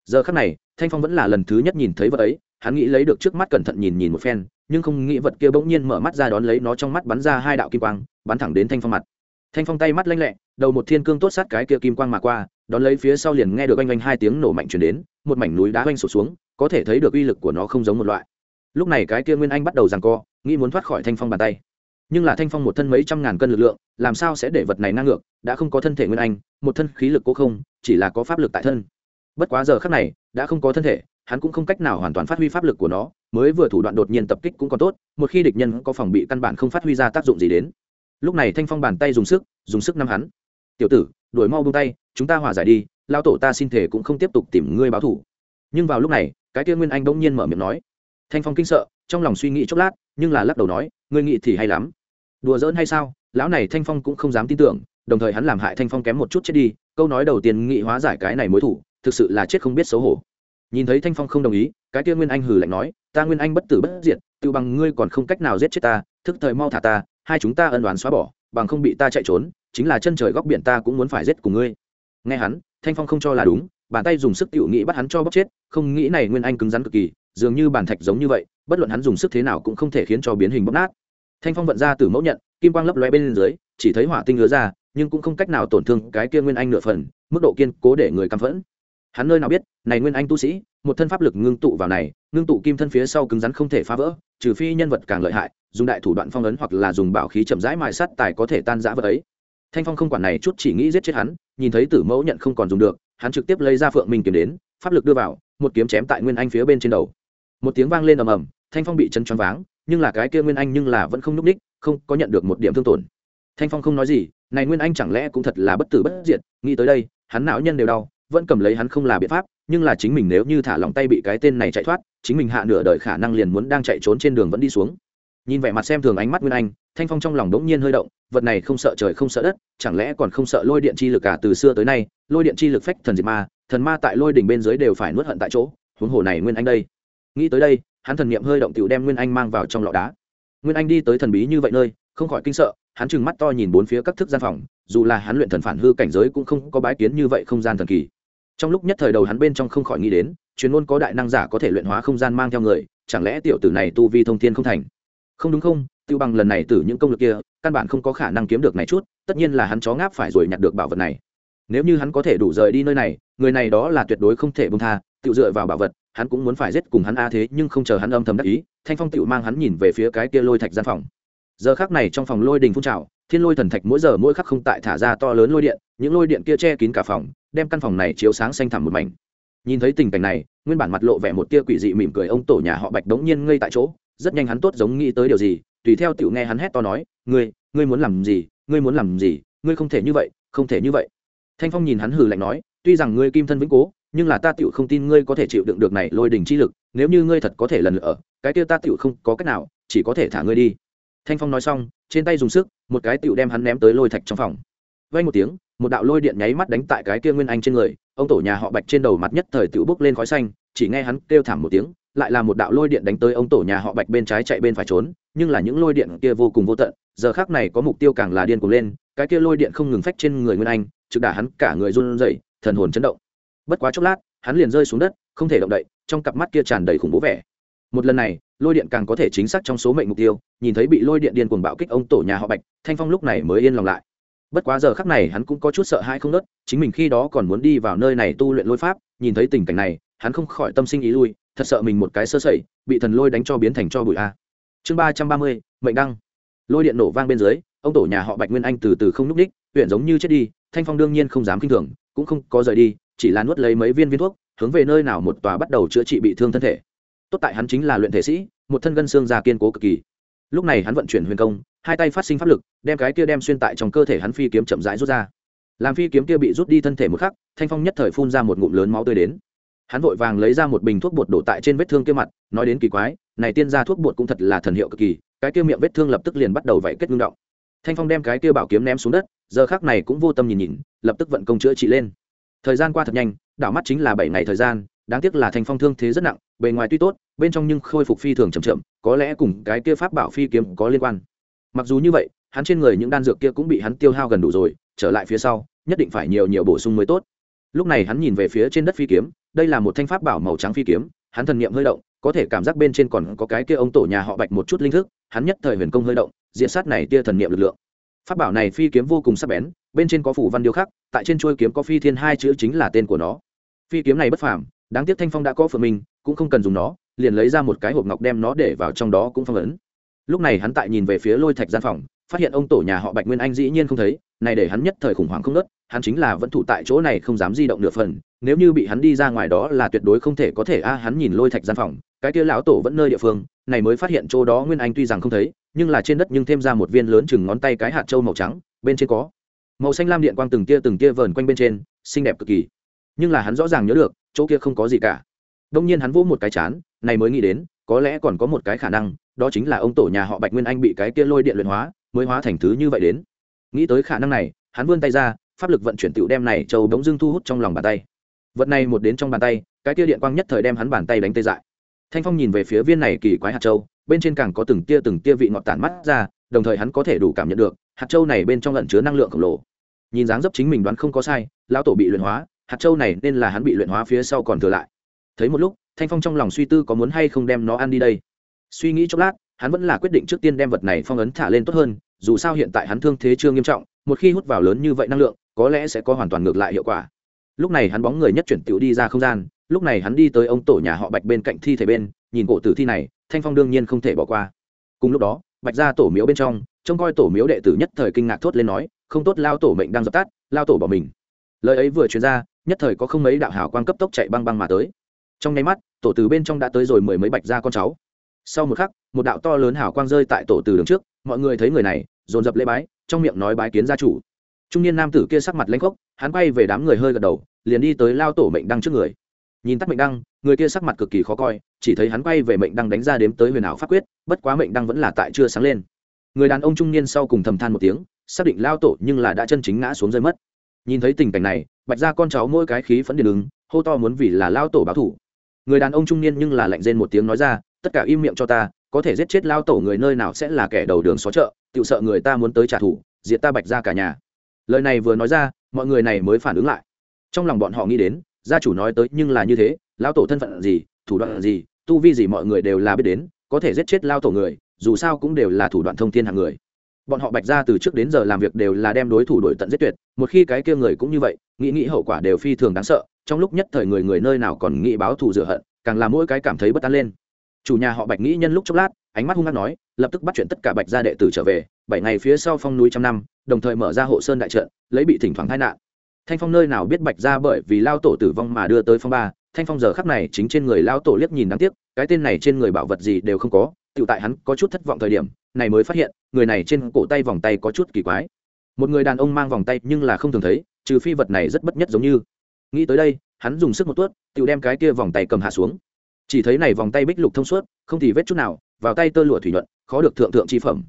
Giờ khắc này, thanh phong vẫn là lần thứ nhất nhìn thấy vật ấy, hắn nghĩ lấy được trước mắt cẩn thận nhìn nhìn một phen, nhưng không nghĩ vật kia bỗng nhiên mở mắt ra đón lấy nó trong mắt bắn ra hai đạo kim quang, bắn thẳng đến thanh phong mặt thanh phong tay mắt lanh lẹ, đầu một thiên cương tốt sát cái kia kim quang mà qua, đón lấy phía sau liền nghe được oanh oanh hai tiếng nổ mạnh chuyển đến, một mảnh núi đá oanh sụt xuống, có thể thấy được uy lực của nó không giống một loại. Lúc này cái kia nguyên anh bắt đầu rằng co, nghĩ muốn thoát khỏi thanh phong bàn tay. Nhưng là thanh phong một thân mấy trăm ngàn cân lực lượng, làm sao sẽ để vật này năng ngược, đã không có thân thể nguyên anh, một thân khí lực cố không, chỉ là có pháp lực tại thân. Bất quá giờ khác này, đã không có thân thể, hắn cũng không cách nào hoàn toàn phát huy pháp lực của nó, mới vừa thủ đoạn đột nhiên tập kích cũng còn tốt, một khi địch nhân có phòng bị căn bản không phát huy ra tác dụng gì đến lúc này thanh phong bàn tay dùng sức dùng sức nắm hắn. Tiểu tử, đuổi mau bông tay, chúng ta hòa giải đi lao tổ ta xin thể cũng không tiếp tục tìm ngươi báo thủ nhưng vào lúc này, cái kia nguyên anh bỗng nhiên mở miệng nói. Thanh phong kinh sợ, trong lòng suy nghĩ chốc lát, nhưng là lắc đầu nói, ngươi nghĩ thì hay lắm. Đùa giỡn hay sao? Lão này thanh phong cũng không dám tin tưởng, đồng thời hắn làm hại thanh phong kém một chút chết đi, câu nói đầu tiên nghị hóa giải cái này mối thủ thực sự là chết không biết xấu hổ. Nhìn thấy thanh phong không đồng ý, cái kia nguyên anh hừ lạnh nói, ta nguyên anh bất tử bất diệt, tự bằng ngươi còn không cách nào giết chết ta, thức thời mau thả ta hai chúng ta ân đoán xóa bỏ, bằng không bị ta chạy trốn, chính là chân trời góc biển ta cũng muốn phải giết cùng ngươi. Nghe hắn, thanh phong không cho là đúng, bàn tay dùng sức tiểu nghĩ bắt hắn cho bóc chết, không nghĩ này nguyên anh cứng rắn cực kỳ, dường như bàn thạch giống như vậy, bất luận hắn dùng sức thế nào cũng không thể khiến cho biến hình bóc nát. Thanh phong vận ra từ mẫu nhận, kim quang lấp lóe bên dưới, chỉ thấy hỏa tinh lứa ra, nhưng cũng không cách nào tổn thương cái kia nguyên anh nửa phần, mức độ kiên cố để người căm phẫn. Hắn nơi nào biết, này nguyên anh tu sĩ, một thân pháp lực ngưng tụ vào này, ngưng tụ kim thân phía sau cứng rắn không thể phá vỡ trừ phi nhân vật càng lợi hại, dùng đại thủ đoạn phong ấn hoặc là dùng bảo khí chậm rãi mài sắt tài có thể tan rã vật ấy. Thanh phong không quản này chút chỉ nghĩ giết chết hắn, nhìn thấy tử mẫu nhận không còn dùng được, hắn trực tiếp lấy ra phượng minh kiếm đến, pháp lực đưa vào, một kiếm chém tại nguyên anh phía bên trên đầu. Một tiếng vang lên ầm ầm, thanh phong bị chân choáng váng, nhưng là cái kia nguyên anh nhưng là vẫn không nhúc ních không có nhận được một điểm thương tổn. Thanh phong không nói gì, này nguyên anh chẳng lẽ cũng thật là bất tử bất diệt, nghĩ tới đây, hắn não nhân đều đau, vẫn cầm lấy hắn không là biện pháp, nhưng là chính mình nếu như thả lòng tay bị cái tên này chạy thoát chính mình hạ nửa đời khả năng liền muốn đang chạy trốn trên đường vẫn đi xuống. Nhìn vẻ mặt xem thường ánh mắt nguyên anh, thanh phong trong lòng đ ỗ n g nhiên hơi động, vật này không sợ trời không sợ đất, chẳng lẽ còn không sợ lôi điện chi lực cả từ xưa tới nay, lôi điện chi lực phách thần diệt ma, thần ma tại lôi đỉnh bên dưới đều phải nuốt hận tại chỗ, huống hồ này nguyên anh đây. Nghĩ tới đây, hắn thần niệm hơi động tựu đem nguyên anh mang vào trong lọ đá. Nguyên anh đi tới thần bí như vậy nơi, không khỏi kinh sợ, hắn trừng mắt to nhìn bốn phía các thức gian phòng, dù là hắn luyện thần phản hư cảnh giới cũng không có bái kiến như vậy không gian thần kỳ. Trong lúc nhất thời đầu hắn bên trong không khỏi nghĩ đến chuyên môn có đại năng giả có thể luyện hóa không gian mang theo người, chẳng lẽ tiểu tử này tu vi thông thiên không thành? Không đúng không, tiêu bằng lần này từ những công lực kia, căn bản không có khả năng kiếm được này chút, tất nhiên là hắn chó ngáp phải rồi nhặt được bảo vật này. Nếu như hắn có thể đủ rời đi nơi này, người này đó là tuyệt đối không thể bông tha tự dựa vào bảo vật, hắn cũng muốn phải giết cùng hắn a thế, nhưng không chờ hắn âm thầm đắc ý, thanh phong tự mang hắn nhìn về phía cái kia lôi thạch gian phòng. Giờ khác này trong phòng lôi đình phun trào, thiên lôi thần thạch mỗi giờ mỗi khắc không tại thả ra to lớn lôi điện, những lôi điện kia che kín cả phòng, đem căn phòng này chiếu sáng xanh thẳm một mảnh nhìn thấy tình cảnh này, nguyên bản mặt lộ vẻ một tia quỷ dị mỉm cười ông tổ nhà họ bạch đống nhiên ngây tại chỗ, rất nhanh hắn tốt giống nghĩ tới điều gì, tùy theo tiểu nghe hắn hét to nói, ngươi ngươi muốn làm gì, ngươi muốn làm gì, ngươi không thể như vậy, không thể như vậy. Thanh phong nhìn hắn hừ lạnh nói, tuy rằng ngươi kim thân vĩnh cố, nhưng là ta tiểu không tin ngươi có thể chịu đựng được này lôi đình chi lực, nếu như ngươi thật có thể lần lỡ ở, cái kia ta tiểu không có cách nào, chỉ có thể thả ngươi đi. Thanh phong nói xong, trên tay dùng sức, một cái tiểu đem hắn ném tới lôi thạch trong phòng. Vay một tiếng, một đạo lôi điện nháy mắt đánh tại cái kia nguyên anh trên người ông tổ nhà họ bạch trên đầu mặt nhất thời tiểu bốc lên khói xanh, chỉ nghe hắn kêu thảm một tiếng, lại là một đạo lôi điện đánh tới ông tổ nhà họ bạch bên trái chạy bên phải trốn, nhưng là những lôi điện kia vô cùng vô tận, giờ khác này có mục tiêu càng là điên cuồng lên, cái kia lôi điện không ngừng phách trên người nguyên anh, trực đả hắn cả người run rẩy, thần hồn chấn động. Bất quá chốc lát, hắn liền rơi xuống đất, không thể động đậy, trong cặp mắt kia tràn đầy khủng bố vẻ. Một lần này, lôi điện càng có thể chính xác trong số mệnh mục tiêu, nhìn thấy bị lôi điện điên cuồng bạo kích ông tổ nhà họ bạch, thanh phong lúc này mới yên lòng lại bất quá giờ khắc này hắn cũng có chút sợ hãi không nớt, chính mình khi đó còn muốn đi vào nơi này tu luyện lôi pháp, nhìn thấy tình cảnh này, hắn không khỏi tâm sinh ý lui, thật sợ mình một cái sơ sẩy, bị thần lôi đánh cho biến thành cho bụi a. Chương ba trăm ba mươi, mệnh đăng. Lôi điện nổ vang bên dưới, ông tổ nhà họ bạch nguyên anh từ từ không n ú c đích, huyện giống như chết đi, thanh phong đương nhiên không dám k i n h thường, cũng không có rời đi, chỉ là nuốt lấy mấy viên viên thuốc, hướng về nơi nào một tòa bắt đầu chữa trị bị thương thân thể. Tốt tại hắn chính là luyện thể sĩ, một thân gân xương già kiên cố cực kỳ lúc này hắn vận chuyển huyền công, hai tay phát sinh pháp lực, đem cái kia đem xuyên tại trong cơ thể hắn phi kiếm chậm rãi rút ra. Làm phi kiếm kia bị rút đi thân thể một khắc, thanh phong nhất thời phun ra một ngụm lớn máu tươi đến. Hắn vội vàng lấy ra một bình thuốc bột đổ tại trên vết thương kia mặt, nói đến kỳ quái, này tiên ra thuốc bột cũng thật là thần hiệu cực kỳ, cái kia miệng vết thương lập tức liền bắt đầu vảy kết ngưng động. Thanh phong đem cái kia bảo kiếm ném xuống đất, giờ khác này cũng vô tâm nhìn nhìn, lập tức vận công chữa trị lên. Thời gian qua thật nhanh, đảo mắt chính là bảy ngày thời gian, đáng tiếc là thanh phong thương thế rất nặng bề ngoài tuy tốt, bên trong nhưng khôi phục phi thường chậm chậm, có lẽ cùng cái kia pháp bảo phi kiếm có liên quan. Mặc dù như vậy, hắn trên người những đan dược kia cũng bị hắn tiêu hao gần đủ rồi, trở lại phía sau, nhất định phải nhiều nhiều bổ sung mới tốt. Lúc này hắn nhìn về phía trên đất phi kiếm, đây là một thanh pháp bảo màu trắng phi kiếm, hắn thần niệm hơi động, có thể cảm giác bên trên còn có cái kia ông tổ nhà họ bạch một chút linh thức, hắn nhất thời huyền công hơi động diện sát này tia thần niệm lực lượng. Pháp bảo này phi kiếm vô cùng sắc bén, bên trên có phủ văn điêu khắc, tại trên chuôi kiếm có phi thiên hai chữ chính là tên của nó. Phi kiếm này bất phàm, đáng tiếc thanh phong đã có phượng mình cũng không cần dùng nó, liền lấy ra một cái hộp ngọc đem nó để vào trong đó cũng phong ấn. Lúc này hắn tại nhìn về phía lôi thạch gian phòng, phát hiện ông tổ nhà họ bạch nguyên anh dĩ nhiên không thấy, này để hắn nhất thời khủng hoảng không nớt hắn chính là vẫn thủ tại chỗ này không dám di động nửa phần, nếu như bị hắn đi ra ngoài đó là tuyệt đối không thể có thể, a, hắn nhìn lôi thạch gian phòng, cái kia lão tổ vẫn nơi địa phương, này mới phát hiện chỗ đó nguyên anh tuy rằng không thấy, nhưng là trên đất nhưng thêm ra một viên lớn chừng ngón tay cái hạt trâu màu trắng, bên trên có màu xanh lam điện quang từng tia từng tia vờn quanh bên trên, xinh đẹp cực kỳ. Nhưng là hắn rõ ràng nhớ được, chỗ kia không có gì cả đông nhiên hắn vỗ một cái chán, này mới nghĩ đến, có lẽ còn có một cái khả năng, đó chính là ông tổ nhà họ bạch nguyên anh bị cái kia lôi điện luyện hóa, mới hóa thành thứ như vậy đến. Nghĩ tới khả năng này, hắn vươn tay ra, pháp lực vận chuyển tựu đem này châu bỗng dưng thu hút trong lòng bàn tay. Vật này một đến trong bàn tay, cái kia điện quang nhất thời đem hắn bàn tay đánh tê dại. Thanh phong nhìn về phía viên này kỳ quái hạt châu, bên trên càng có từng tia từng tia vị ngọt tản mắt ra, đồng thời hắn có thể đủ cảm nhận được, hạt châu này bên trong lẫn chứa năng lượng khổng lồ. Nhìn dáng dấp chính mình đoán không có sai, lão tổ bị luyện hóa, hạt châu này nên là hắn bị luyện hóa phía sau còn thừa lại thấy một lúc, thanh phong trong lòng suy tư có muốn hay không đem nó ăn đi đây. Suy nghĩ chốc lát, hắn vẫn là quyết định trước tiên đem vật này phong ấn thả lên tốt hơn, dù sao hiện tại hắn thương thế chưa nghiêm trọng, một khi hút vào lớn như vậy năng lượng, có lẽ sẽ có hoàn toàn ngược lại hiệu quả. Lúc này hắn bóng người nhất chuyển tiểu đi ra không gian, lúc này hắn đi tới ông tổ nhà họ bạch bên cạnh thi thể bên, nhìn cổ tử thi này, thanh phong đương nhiên không thể bỏ qua. Cùng lúc đó, bạch ra tổ miếu bên trong, trông coi tổ miếu đệ tử nhất thời kinh ngạc thốt lên nói, không tốt, lao tổ mệnh đang dập tắt, lao tổ bỏ mình. Lời ấy vừa truyền ra, nhất thời có không mấy đạo hào quang cấp tốc chạy băng băng mà tới trong nháy mắt, tổ từ bên trong đã tới rồi mười mấy bạch ra con cháu. Sau một khắc, một đạo to lớn hào quang rơi tại tổ từ đường trước, mọi người thấy người này, dồn dập lễ bái, trong miệng nói bái kiến gia chủ. Trung niên nam tử kia sắc mặt lanh khốc, hắn quay về đám người hơi gật đầu, liền đi tới lao tổ mệnh đăng trước người. Nhìn tắt mệnh đăng, người kia sắc mặt cực kỳ khó coi, chỉ thấy hắn quay về mệnh đăng đánh ra đếm tới huyền ảo pháp quyết, bất quá mệnh đăng vẫn là tại chưa sáng lên. Người đàn ông trung niên sau cùng thầm than một tiếng, xác định lao tổ nhưng là đã chân chính ngã xuống rơi mất. Nhìn thấy tình cảnh này, bạch ra con cháu mỗi cái khí phấn điện ứng, hô to muốn vì là lao tổ báo thủ người đàn ông trung niên nhưng là lạnh rên một tiếng nói ra, tất cả im miệng cho ta, có thể giết chết lao tổ người nơi nào sẽ là kẻ đầu đường xó chợ tự sợ người ta muốn tới trả thù, diệt ta bạch ra cả nhà. Lời này vừa nói ra, mọi người này mới phản ứng lại. Trong lòng bọn họ nghĩ đến, gia chủ nói tới nhưng là như thế, lao tổ thân phận gì, thủ đoạn gì, tu vi gì mọi người đều là biết đến, có thể giết chết lao tổ người, dù sao cũng đều là thủ đoạn thông thiên hàng người. Bọn họ bạch ra từ trước đến giờ làm việc đều là đem đối thủ đổi tận giết tuyệt, một khi cái kia người cũng như vậy, nghĩ nghĩ hậu quả đều phi thường đáng sợ trong lúc nhất thời người người nơi nào còn nghĩ báo thù rửa hận, càng làm mỗi cái cảm thấy bất an lên. Chủ nhà họ bạch nghĩ nhân lúc chốc lát, ánh mắt hung hăng nói, lập tức bắt chuyện tất cả bạch gia đệ tử trở về, bảy ngày phía sau phong núi trăm năm, đồng thời mở ra hộ sơn đại trận, lấy bị thỉnh thoảng tai nạn. Thanh phong nơi nào biết bạch gia bởi vì lao tổ tử vong mà đưa tới phong ba, thanh phong giờ khắc này chính trên người lao tổ liếc nhìn đáng tiếc, cái tên này trên người bảo vật gì đều không có tự tại hắn có chút thất vọng thời điểm, này mới phát hiện, người này trên cổ tay vòng tay có chút kỳ quái. Một người đàn ông mang vòng tay nhưng là không thường thấy, trừ phi vật này rất bất nhất giống như. Nghĩ tới đây hắn dùng sức một tuốt, tự đem cái kia vòng tay cầm hạ xuống. Chỉ thấy này vòng tay bích lục thông suốt, không thì vết chút nào, vào tay tơ lụa thủy nhuận, khó được thượng thượng chi phẩm.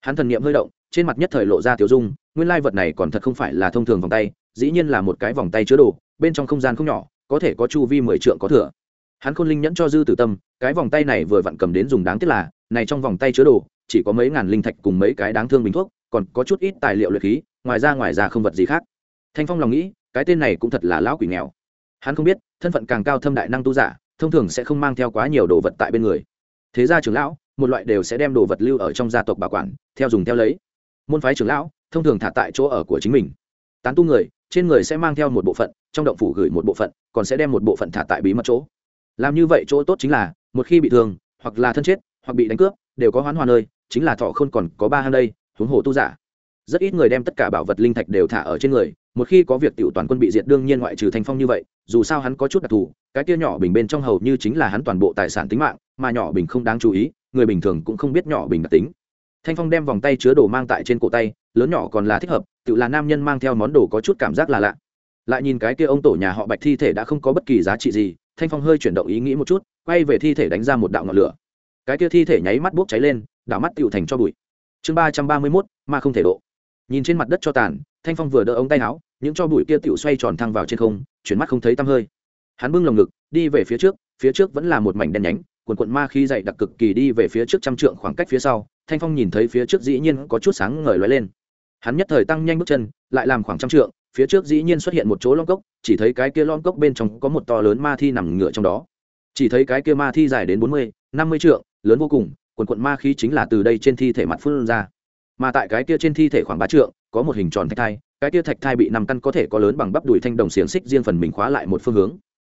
Hắn thần niệm hơi động, trên mặt nhất thời lộ ra tiểu dung, nguyên lai vật này còn thật không phải là thông thường vòng tay, dĩ nhiên là một cái vòng tay chứa đồ, bên trong không gian không nhỏ, có thể có chu vi mười trượng có thừa. Hắn khôn linh nhẫn cho dư tử tâm, cái vòng tay này vừa vặn cầm đến dùng đáng tiếc là, này trong vòng tay chứa đồ, chỉ có mấy ngàn linh thạch cùng mấy cái đáng thương bình thuốc, còn có chút ít tài liệu luyện khí, ngoài ra ngoài ra không vật gì khác. Thanh phong lòng nghĩ, cái tên này cũng thật là lão quỷ nghèo hắn không biết, thân phận càng cao thâm đại năng tu giả, thông thường sẽ không mang theo quá nhiều đồ vật tại bên người. Thế gia trưởng lão, một loại đều sẽ đem đồ vật lưu ở trong gia tộc bảo quản, theo dùng theo lấy. Môn phái trưởng lão, thông thường thả tại chỗ ở của chính mình. Tán tu người, trên người sẽ mang theo một bộ phận, trong động phủ gửi một bộ phận, còn sẽ đem một bộ phận thả tại bí mật chỗ. Làm như vậy chỗ tốt chính là, một khi bị thương, hoặc là thân chết, hoặc bị đánh cướp, đều có hoán hoa nơi, chính là thọ không còn có ba hang đây, huống hồ tu giả. Rất ít người đem tất cả bảo vật linh thạch đều thả ở trên người một khi có việc tiểu toàn quân bị diệt đương nhiên ngoại trừ thanh phong như vậy, dù sao hắn có chút đặc thù, cái kia nhỏ bình bên trong hầu như chính là hắn toàn bộ tài sản tính mạng, mà nhỏ bình không đáng chú ý, người bình thường cũng không biết nhỏ bình đặc tính. Thanh phong đem vòng tay chứa đồ mang tại trên cổ tay, lớn nhỏ còn là thích hợp, tự là nam nhân mang theo món đồ có chút cảm giác là lạ. Lại nhìn cái kia ông tổ nhà họ bạch thi thể đã không có bất kỳ giá trị gì, thanh phong hơi chuyển động ý nghĩ một chút, quay về thi thể đánh ra một đạo ngọn lửa. Cái kia thi thể nháy mắt bốc cháy lên, đảo mắt tựu thành cho bụi. Chương ba trăm ba mươi mốt mà không thể độ. Nhìn trên mặt đất cho tàn, thanh phong vừa đỡ ống tay áo những cho bụi kia tựu xoay tròn thăng vào trên không, chuyển mắt không thấy tăm hơi. Hắn bưng lồng ngực, đi về phía trước phía trước vẫn là một mảnh đen nhánh quần quận ma khi dậy đặc cực kỳ đi về phía trước trăm trượng khoảng cách phía sau, thanh phong nhìn thấy phía trước dĩ nhiên có chút sáng ngời lóe lên. Hắn nhất thời tăng nhanh bước chân, lại làm khoảng trăm trượng, phía trước dĩ nhiên xuất hiện một chỗ lom cốc, chỉ thấy cái kia lom cốc bên trong có một to lớn ma thi nằm ngựa trong đó. Chỉ thấy cái kia ma thi dài đến bốn mươi, năm mươi trượng, lớn vô cùng quần quận ma khí chính là từ đây trên thi thể mặt phun ra. Mà tại cái kia trên thi thể khoảng ba trượng, có một hình tròn thạch thai cái kia thạch thai bị nằm căn có thể có lớn bằng bắp đùi thanh đồng xiềng xích riêng phần mình khóa lại một phương hướng.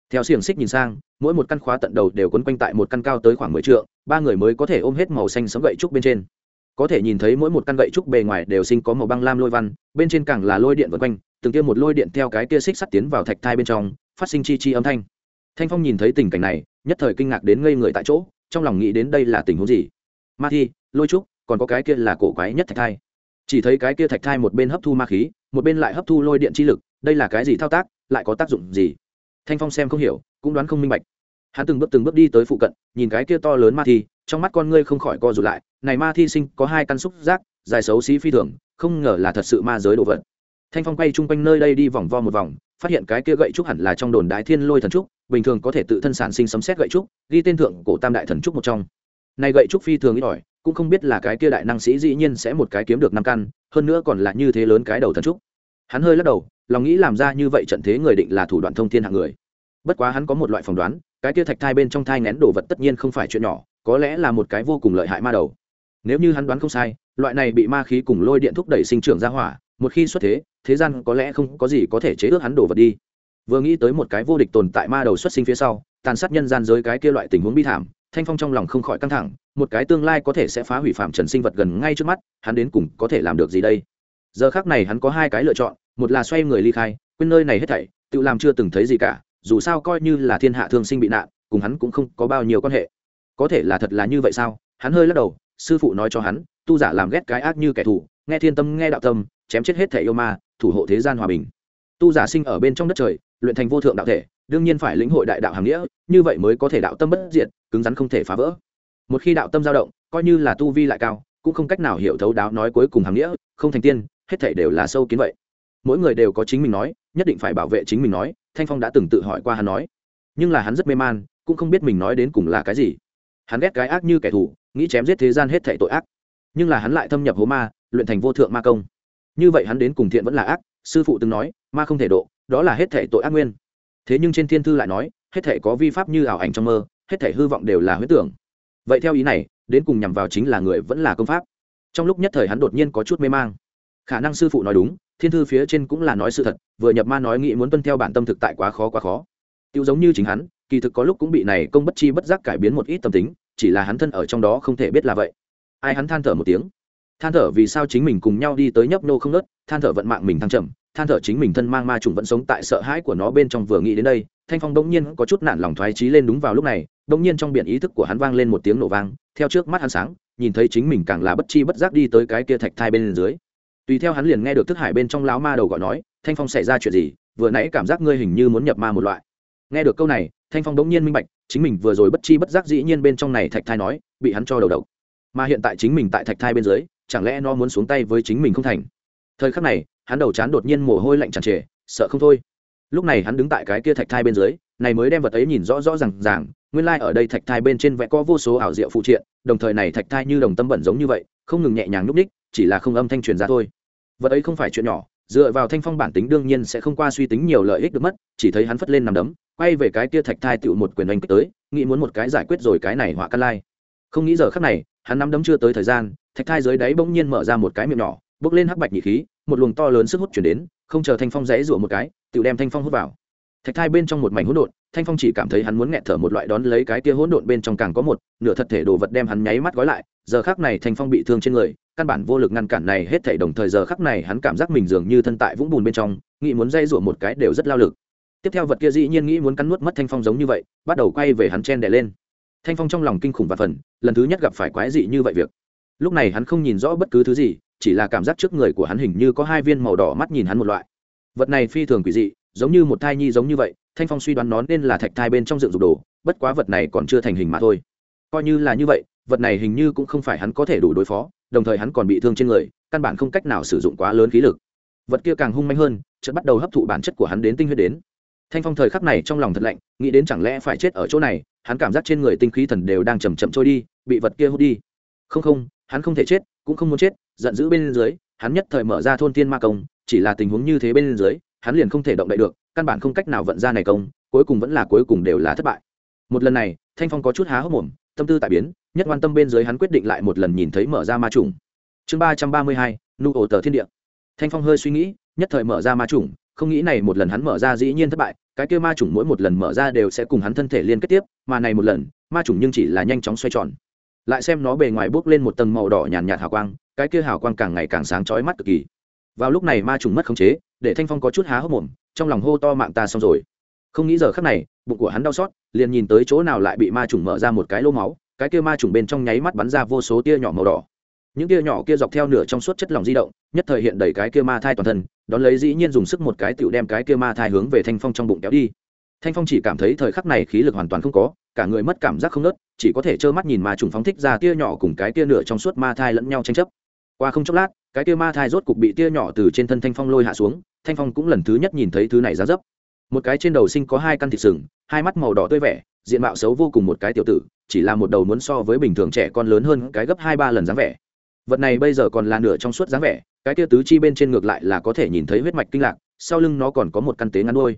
Theo xiềng xích nhìn sang, mỗi một căn khóa tận đầu đều quấn quanh tại một căn cao tới khoảng mười trượng, ba người mới có thể ôm hết màu xanh sấm gậy trúc bên trên. Có thể nhìn thấy mỗi một căn gậy trúc bề ngoài đều sinh có màu băng lam lôi văn, bên trên càng là lôi điện vân quanh, từng kia một lôi điện theo cái tia xích sắt tiến vào thạch thai bên trong, phát sinh chi chi âm thanh. Thanh phong nhìn thấy tình cảnh này, nhất thời kinh ngạc đến ngây người tại chỗ, trong lòng nghĩ đến đây là tình huống gì? Ma thi, lôi trúc, còn có cái kia là cổ quái nhất thạch thai. Chỉ thấy cái kia thạch thai một bên hấp thu ma khí một bên lại hấp thu lôi điện chi lực, đây là cái gì thao tác, lại có tác dụng gì? Thanh phong xem không hiểu, cũng đoán không minh bạch. Hắn từng bước từng bước đi tới phụ cận, nhìn cái kia to lớn ma thi, trong mắt con ngươi không khỏi co rụt lại, này ma thi sinh có hai căn xúc giác, dài xấu xí phi thường, không ngờ là thật sự ma giới đồ vật. Thanh phong quay chung quanh nơi đây đi vòng vo một vòng, phát hiện cái kia gậy trúc hẳn là trong đồn đái thiên lôi thần trúc, bình thường có thể tự thân sản sinh sấm xét gậy trúc, ghi tên thượng cổ tam đại thần trúc một trong. Này gậy trúc phi thường ít ỏi, cũng không biết là cái kia đại năng sĩ dĩ nhiên sẽ một cái kiếm được năm căn, hơn nữa còn là như thế lớn cái đầu thần trúc hắn hơi lắc đầu, lòng nghĩ làm ra như vậy trận thế người định là thủ đoạn thông thiên hạng người. Bất quá hắn có một loại phỏng đoán, cái kia thạch thai bên trong thai ngén đồ vật tất nhiên không phải chuyện nhỏ, có lẽ là một cái vô cùng lợi hại ma đầu. Nếu như hắn đoán không sai, loại này bị ma khí cùng lôi điện thúc đẩy sinh trưởng ra hỏa, một khi xuất thế thế gian có lẽ không có gì có thể chế ước hắn đổ vật đi. Vừa nghĩ tới một cái vô địch tồn tại ma đầu xuất sinh phía sau, tàn sát nhân gian giới cái kia loại tình huống bi thảm, thanh phong trong lòng không khỏi căng thẳng, một cái tương lai có thể sẽ phá hủy phạm trần sinh vật gần ngay trước mắt, hắn đến cùng có thể làm được gì đây? Giờ khác này hắn có hai cái lựa chọn, một là xoay người ly khai, quên nơi này hết thảy, tự làm chưa từng thấy gì cả, dù sao coi như là thiên hạ thương sinh bị nạn, cùng hắn cũng không có bao nhiêu quan hệ. Có thể là thật là như vậy sao? Hắn hơi lắc đầu, sư phụ nói cho hắn, tu giả làm ghét cái ác như kẻ thù, nghe thiên tâm, nghe đạo tâm, chém chết hết thể yêu ma, thủ hộ thế gian hòa bình. Tu giả sinh ở bên trong đất trời, luyện thành vô thượng đạo thể, đương nhiên phải lĩnh hội đại đạo hàm nghĩa, như vậy mới có thể đạo tâm bất diện cứng rắn không thể phá vỡ. Một khi đạo tâm dao động, coi như là tu vi lại cao, cũng không cách nào hiểu thấu đáo nói cuối cùng hàm nghĩa, không thành tiên hết thảy đều là sâu kiến vậy. Mỗi người đều có chính mình nói, nhất định phải bảo vệ chính mình nói, thanh phong đã từng tự hỏi qua hắn nói. Nhưng là hắn rất mê man, cũng không biết mình nói đến cùng là cái gì. Hắn ghét cái ác như kẻ thù, nghĩ chém giết thế gian hết thảy tội ác. Nhưng là hắn lại thâm nhập hố ma, luyện thành vô thượng ma công. Như vậy hắn đến cùng thiện vẫn là ác, sư phụ từng nói, ma không thể độ, đó là hết thể tội ác nguyên. Thế nhưng trên thiên thư lại nói, hết thể có vi pháp như ảo ảnh trong mơ, hết thể hư vọng đều là huyết tưởng. Vậy theo ý này, đến cùng nhằm vào chính là người vẫn là công pháp. Trong lúc nhất thời hắn đột nhiên có chút mê mang khả năng sư phụ nói đúng, thiên thư phía trên cũng là nói sự thật, vừa nhập ma nói nghĩ muốn tuân theo bản tâm thực tại quá khó quá khó. Tiêu giống như chính hắn, kỳ thực có lúc cũng bị này công bất chi bất giác cải biến một ít tâm tính, chỉ là hắn thân ở trong đó không thể biết là vậy. Ai hắn than thở một tiếng? Than thở vì sao chính mình cùng nhau đi tới nhấp nô không nớt, than thở vận mạng mình thăng trầm, than thở chính mình thân mang ma trùng vẫn sống tại sợ hãi của nó bên trong vừa nghĩ đến đây, thanh phong đông nhiên có chút nản lòng thoái trí lên đúng vào lúc này đông nhiên trong biển ý thức của hắn vang lên một tiếng nổ vang, theo trước mắt hắn sáng, nhìn thấy chính mình càng là bất chi bất giác đi tới cái kia thạch thai bên dưới tùy theo hắn liền nghe được thức hải bên trong lão ma đầu gọi nói, thanh phong xảy ra chuyện gì? Vừa nãy cảm giác ngươi hình như muốn nhập ma một loại. Nghe được câu này, thanh phong đống nhiên minh bạch, chính mình vừa rồi bất chi bất giác dĩ nhiên bên trong này thạch thai nói, bị hắn cho đầu độc. Mà hiện tại chính mình tại thạch thai bên dưới, chẳng lẽ nó muốn xuống tay với chính mình không thành? Thời khắc này, hắn đầu chán đột nhiên mồ hôi lạnh tràn trề, sợ không thôi. Lúc này hắn đứng tại cái kia thạch thai bên dưới, này mới đem vật ấy nhìn rõ rõ r à n g ràng, nguyên lai、like、ở đây thạch thai bên trên vẽ có vô số ảo diệu phụ triện, đồng thời này thạch thai như đồng tâm bẩn giống như vậy, không ngừng nhẹ nhàng núp ních chỉ là không âm thanh truyền ra thôi. Vật ấy không phải chuyện nhỏ, dựa vào thanh phong bản tính đương nhiên sẽ không qua suy tính nhiều lợi ích được mất, chỉ thấy hắn phất lên nằm đấm, quay về cái kia thạch thai tựu một quyền đánh kích tới, nghĩ muốn một cái giải quyết rồi cái này họa căn lai. Không nghĩ giờ khắc này, hắn nắm đấm chưa tới thời gian, thạch thai dưới đáy bỗng nhiên mở ra một cái miệng nhỏ bốc lên hắc bạch nhị khí, một luồng to lớn sức hút chuyển đến, không chờ thanh phong rẽ rủa một cái tựu đem thanh phong hút vào. Thạch thai bên trong một mảnh hỗn độn, thanh phong chỉ cảm thấy hắn muốn nghẹt thở một loại đón lấy cái kia hỗn độn bên trong càng có một, nửa thật thể đồ vật đem hắn nháy mắt gói lại giờ khắc này thanh phong bị thương trên người, căn bản vô lực ngăn cản này hết thảy đồng thời giờ khắc này hắn cảm giác mình dường như thân tại vũng bùn bên trong, nghĩ muốn dây rủa một cái đều rất lao lực. Tiếp theo vật kia dĩ nhiên nghĩ muốn cắn nuốt mất thanh phong giống như vậy, bắt đầu quay về hắn chen đè lên. Thanh phong trong lòng kinh khủng và phần, lần thứ nhất gặp phải quái dị như vậy việc. Lúc này hắn không nhìn rõ bất cứ thứ gì, chỉ là cảm giác trước người của hắn hình như có hai viên màu đỏ mắt nhìn hắn một loại. Vật này phi thường quỷ dị, giống như một thai nhi giống như vậy, thanh phong suy đoán nó nên là thạch thai bên trong dựng dục đồ, bất quá vật này còn chưa thành hình mà thôi. Coi như là như vậy vật này hình như cũng không phải hắn có thể đủ đối phó, đồng thời hắn còn bị thương trên người, căn bản không cách nào sử dụng quá lớn khí lực. Vật kia càng hung manh hơn, chợt bắt đầu hấp thụ bản chất của hắn đến tinh huyết đến. Thanh phong thời khắc này trong lòng thật lạnh, nghĩ đến chẳng lẽ phải chết ở chỗ này, hắn cảm giác trên người tinh khí thần đều đang chầm chậm trôi đi, bị vật kia hút đi. Không không, hắn không thể chết, cũng không muốn chết, giận dữ bên dưới, hắn nhất thời mở ra thôn thiên ma công, chỉ là tình huống như thế bên dưới, hắn liền không thể động đậy được, căn bản không cách nào vận ra này công, cuối cùng vẫn là cuối cùng đều là thất bại. Một lần này, thanh phong có chút há hốc mồm, tâm tư tại biến nhất quan tâm bên dưới hắn quyết định lại một lần nhìn thấy mở ra ma trùng chương ba trăm ba mươi hai nụ ổ tờ thiên địa. Thanh phong hơi suy nghĩ nhất thời mở ra ma trùng không nghĩ này một lần hắn mở ra dĩ nhiên thất bại cái kia ma trùng mỗi một lần mở ra đều sẽ cùng hắn thân thể liên kết tiếp mà này một lần ma trùng nhưng chỉ là nhanh chóng xoay tròn. Lại xem nó bề ngoài bốc lên một tầng màu đỏ nhàn nhạt, nhạt hào quang cái kia hào quang càng ngày càng sáng chói mắt cực kỳ. Vào lúc này ma trùng mất khống chế để thanh phong có chút há hốc mồm trong lòng hô to mạng ta xong rồi. Không nghĩ giờ khắc này bụng của hắn đau xót liền nhìn tới chỗ nào lại bị ma trùng mở ra một cái lỗ máu cái kia ma trùng bên trong nháy mắt bắn ra vô số tia nhỏ màu đỏ. Những tia nhỏ kia dọc theo nửa trong suốt chất lỏng di động, nhất thời hiện đầy cái kia ma thai toàn thân, đón lấy dĩ nhiên dùng sức một cái tựu đem cái kia ma thai hướng về thanh phong trong bụng kéo đi. Thanh phong chỉ cảm thấy thời khắc này khí lực hoàn toàn không có, cả người mất cảm giác không nớt, chỉ có thể trơ mắt nhìn ma trùng phóng thích ra tia nhỏ cùng cái tia nửa trong suốt ma thai lẫn nhau tranh chấp. Qua không chốc lát, cái kia ma thai rốt cục bị tia nhỏ từ trên thân thanh phong lôi hạ xuống, thanh phong cũng lần thứ nhất nhìn thấy thứ này ra dấp. Một cái trên đầu sinh có hai căn thịt sừng, hai mắt màu đỏ tươi vẻ diện mạo xấu vô cùng một cái tiểu tử, chỉ là một đầu muốn so với bình thường trẻ con lớn hơn cái gấp hai ba lần dáng vẻ. Vật này bây giờ còn là nửa trong suốt dáng vẻ, cái tia tứ chi bên trên ngược lại là có thể nhìn thấy huyết mạch kinh lạc, sau lưng nó còn có một căn tế ngắn đôi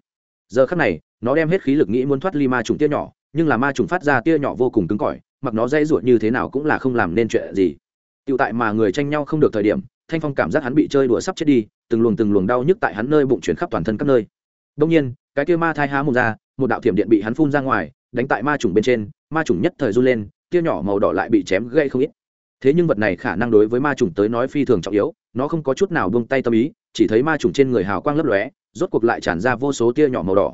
giờ khắc này, nó đem hết khí lực nghĩ muốn thoát ly ma trùng tia nhỏ, nhưng là ma trùng phát ra tia nhỏ vô cùng cứng cỏi, mặc nó dây ruột như thế nào cũng là không làm nên chuyện gì. Tựu tại mà người tranh nhau không được thời điểm, thanh phong cảm giác hắn bị chơi đùa sắp chết đi, từng luồng từng luồng đau nhức tại hắn nơi bụng chuyển khắp toàn thân các nơi. Đông nhiên, cái kia ma thai há mồm ra, một đạo thiểm điện bị hắn phun ra ngoài đánh tại ma trùng bên trên, ma trùng nhất thời run lên, tia nhỏ màu đỏ lại bị chém gây không ít. Thế nhưng vật này khả năng đối với ma trùng tới nói phi thường trọng yếu, nó không có chút nào buông tay tâm ý, chỉ thấy ma trùng trên người hào quang lấp lóe, rốt cuộc lại tràn ra vô số tia nhỏ màu đỏ.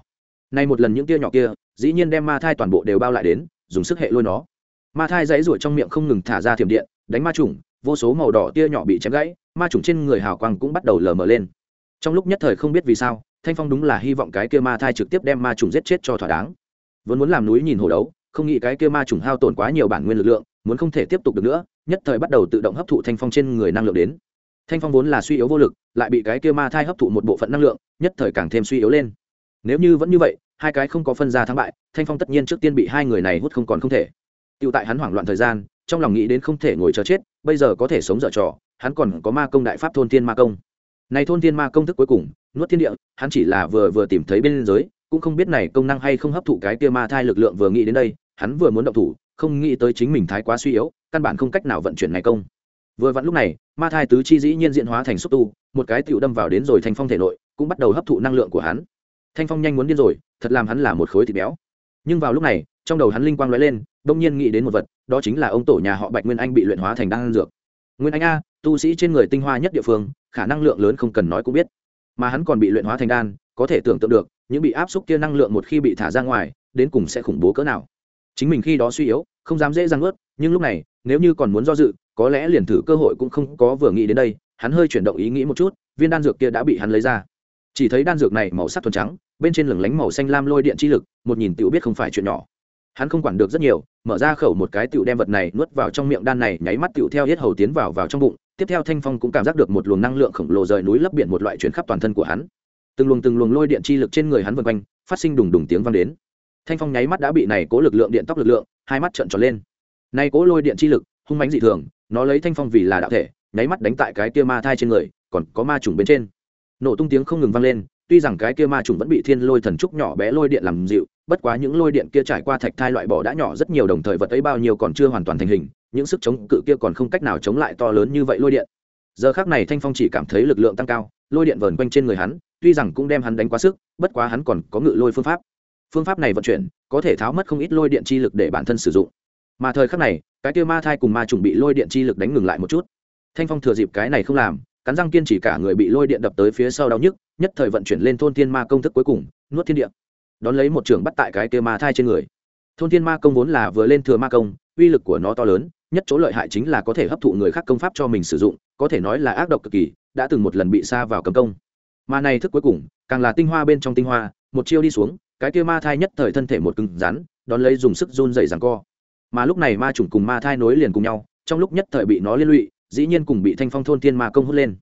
Nay một lần những tia nhỏ kia, dĩ nhiên đem ma thai toàn bộ đều bao lại đến, dùng sức hệ lôi nó. Ma thai dãy ruổi trong miệng không ngừng thả ra thiểm điện, đánh ma trùng vô số màu đỏ tia nhỏ bị chém gãy, ma trùng trên người hào quang cũng bắt đầu lờ mờ lên. Trong lúc nhất thời không biết vì sao, thanh phong đúng là hy vọng cái kia ma thai trực tiếp đem ma trùng giết chết cho thỏa đáng vẫn muốn làm núi nhìn hồ đấu, không nghĩ cái kia ma trùng hao tổn quá nhiều bản nguyên lực lượng, muốn không thể tiếp tục được nữa, nhất thời bắt đầu tự động hấp thụ thanh phong trên người năng lượng đến. Thanh phong vốn là suy yếu vô lực, lại bị cái kia ma thai hấp thụ một bộ phận năng lượng, nhất thời càng thêm suy yếu lên. Nếu như vẫn như vậy, hai cái không có phân ra thắng bại, thanh phong tất nhiên trước tiên bị hai người này hút không còn không thể. Tựu tại hắn hoảng loạn thời gian, trong lòng nghĩ đến không thể ngồi chờ chết, bây giờ có thể sống dở trò, hắn còn có ma công đại pháp thôn thiên ma công. Này thôn thiên ma công thức cuối cùng, nuốt thiên địa, hắn chỉ là vừa vừa tìm thấy bên giới cũng không biết này công năng hay không hấp thụ cái kia ma thai lực lượng vừa nghĩ đến đây, hắn vừa muốn động thủ, không nghĩ tới chính mình thái quá suy yếu, căn bản không cách nào vận chuyển này công. Vừa vặn lúc này, ma thai tứ chi dĩ nhiên diễn hóa thành xúc tu, một cái tựu đâm vào đến rồi thanh phong thể nội, cũng bắt đầu hấp thụ năng lượng của hắn. Thanh phong nhanh muốn điên rồi, thật làm hắn là một khối thịt béo. Nhưng vào lúc này, trong đầu hắn linh quang lóe lên, đông nhiên nghĩ đến một vật, đó chính là ông tổ nhà họ bạch nguyên anh bị luyện hóa thành đan dược. Nguyên anh a, tu sĩ trên người tinh hoa nhất địa phương, khả năng lượng lớn không cần nói cũng biết. Mà hắn còn bị luyện hóa thành đan, có thể tưởng tượng được những bị áp xúc kia năng lượng một khi bị thả ra ngoài, đến cùng sẽ khủng bố cỡ nào. Chính mình khi đó suy yếu, không dám dễ dàng ướt nhưng lúc này, nếu như còn muốn do dự, có lẽ liền thử cơ hội cũng không có vừa nghĩ đến đây, hắn hơi chuyển động ý nghĩ một chút, viên đan dược kia đã bị hắn lấy ra. Chỉ thấy đan dược này màu sắc thuần trắng, bên trên lửng lánh màu xanh lam lôi điện chi lực, một nhìn tựu biết không phải chuyện nhỏ. Hắn không quản được rất nhiều, mở ra khẩu một cái tựu đem vật này nuốt vào trong miệng đan này, nháy mắt tựu theo hết hầu tiến vào vào trong bụng, tiếp theo thanh phong cũng cảm giác được một luồng năng lượng khổng lồ rời núi lấp biển một loại chuyển khắp toàn thân của hắn từng luồng từng luồng lôi điện chi lực trên người hắn vần quanh, phát sinh đùng đùng tiếng vang đến. Thanh phong nháy mắt đã bị này cố lực lượng điện tóc lực lượng, hai mắt trợn tròn lên. Nay cố lôi điện chi lực, hung mãnh dị thường, nó lấy thanh phong vì là đạo thể, nháy mắt đánh tại cái kia ma thai trên người, còn có ma trùng bên trên. Nổ tung tiếng không ngừng vang lên, tuy rằng cái kia ma trùng vẫn bị thiên lôi thần trúc nhỏ bé lôi điện làm dịu, bất quá những lôi điện kia trải qua thạch thai loại bỏ đã nhỏ rất nhiều đồng thời vật ấy bao nhiêu còn chưa hoàn toàn thành hình, những sức chống cự kia còn không cách nào chống lại to lớn như vậy lôi điện. Giờ khác này thanh phong chỉ cảm thấy lực lượng tăng cao, lôi điện vờn quanh trên người hắn tuy rằng cũng đem hắn đánh quá sức, bất quá hắn còn có ngự lôi phương pháp. Phương pháp này vận chuyển, có thể tháo mất không ít lôi điện chi lực để bản thân sử dụng. Mà thời khắc này, cái kia ma thai cùng ma trùng bị lôi điện chi lực đánh ngừng lại một chút. Thanh phong thừa dịp cái này không làm, cắn răng kiên chỉ cả người bị lôi điện đập tới phía sau đau nhức, nhất thời vận chuyển lên thôn thiên ma công thức cuối cùng, nuốt thiên địa. Đón lấy một trường bắt tại cái kia ma thai trên người. Thôn thiên ma công vốn là vừa lên thừa ma công, uy lực của nó to lớn, nhất chỗ lợi hại chính là có thể hấp thụ người khác công pháp cho mình sử dụng, có thể nói là ác độc cực kỳ, đã từng một lần bị xa vào cấm công mà này thức cuối cùng, càng là tinh hoa bên trong tinh hoa, một chiêu đi xuống, cái kia ma thai nhất thời thân thể một cứng rắn, đón lấy dùng sức run dày rằng co. Mà lúc này ma trùng cùng ma thai nối liền cùng nhau, trong lúc nhất thời bị nó liên lụy, dĩ nhiên cùng bị thanh phong thôn thiên ma công hút lên.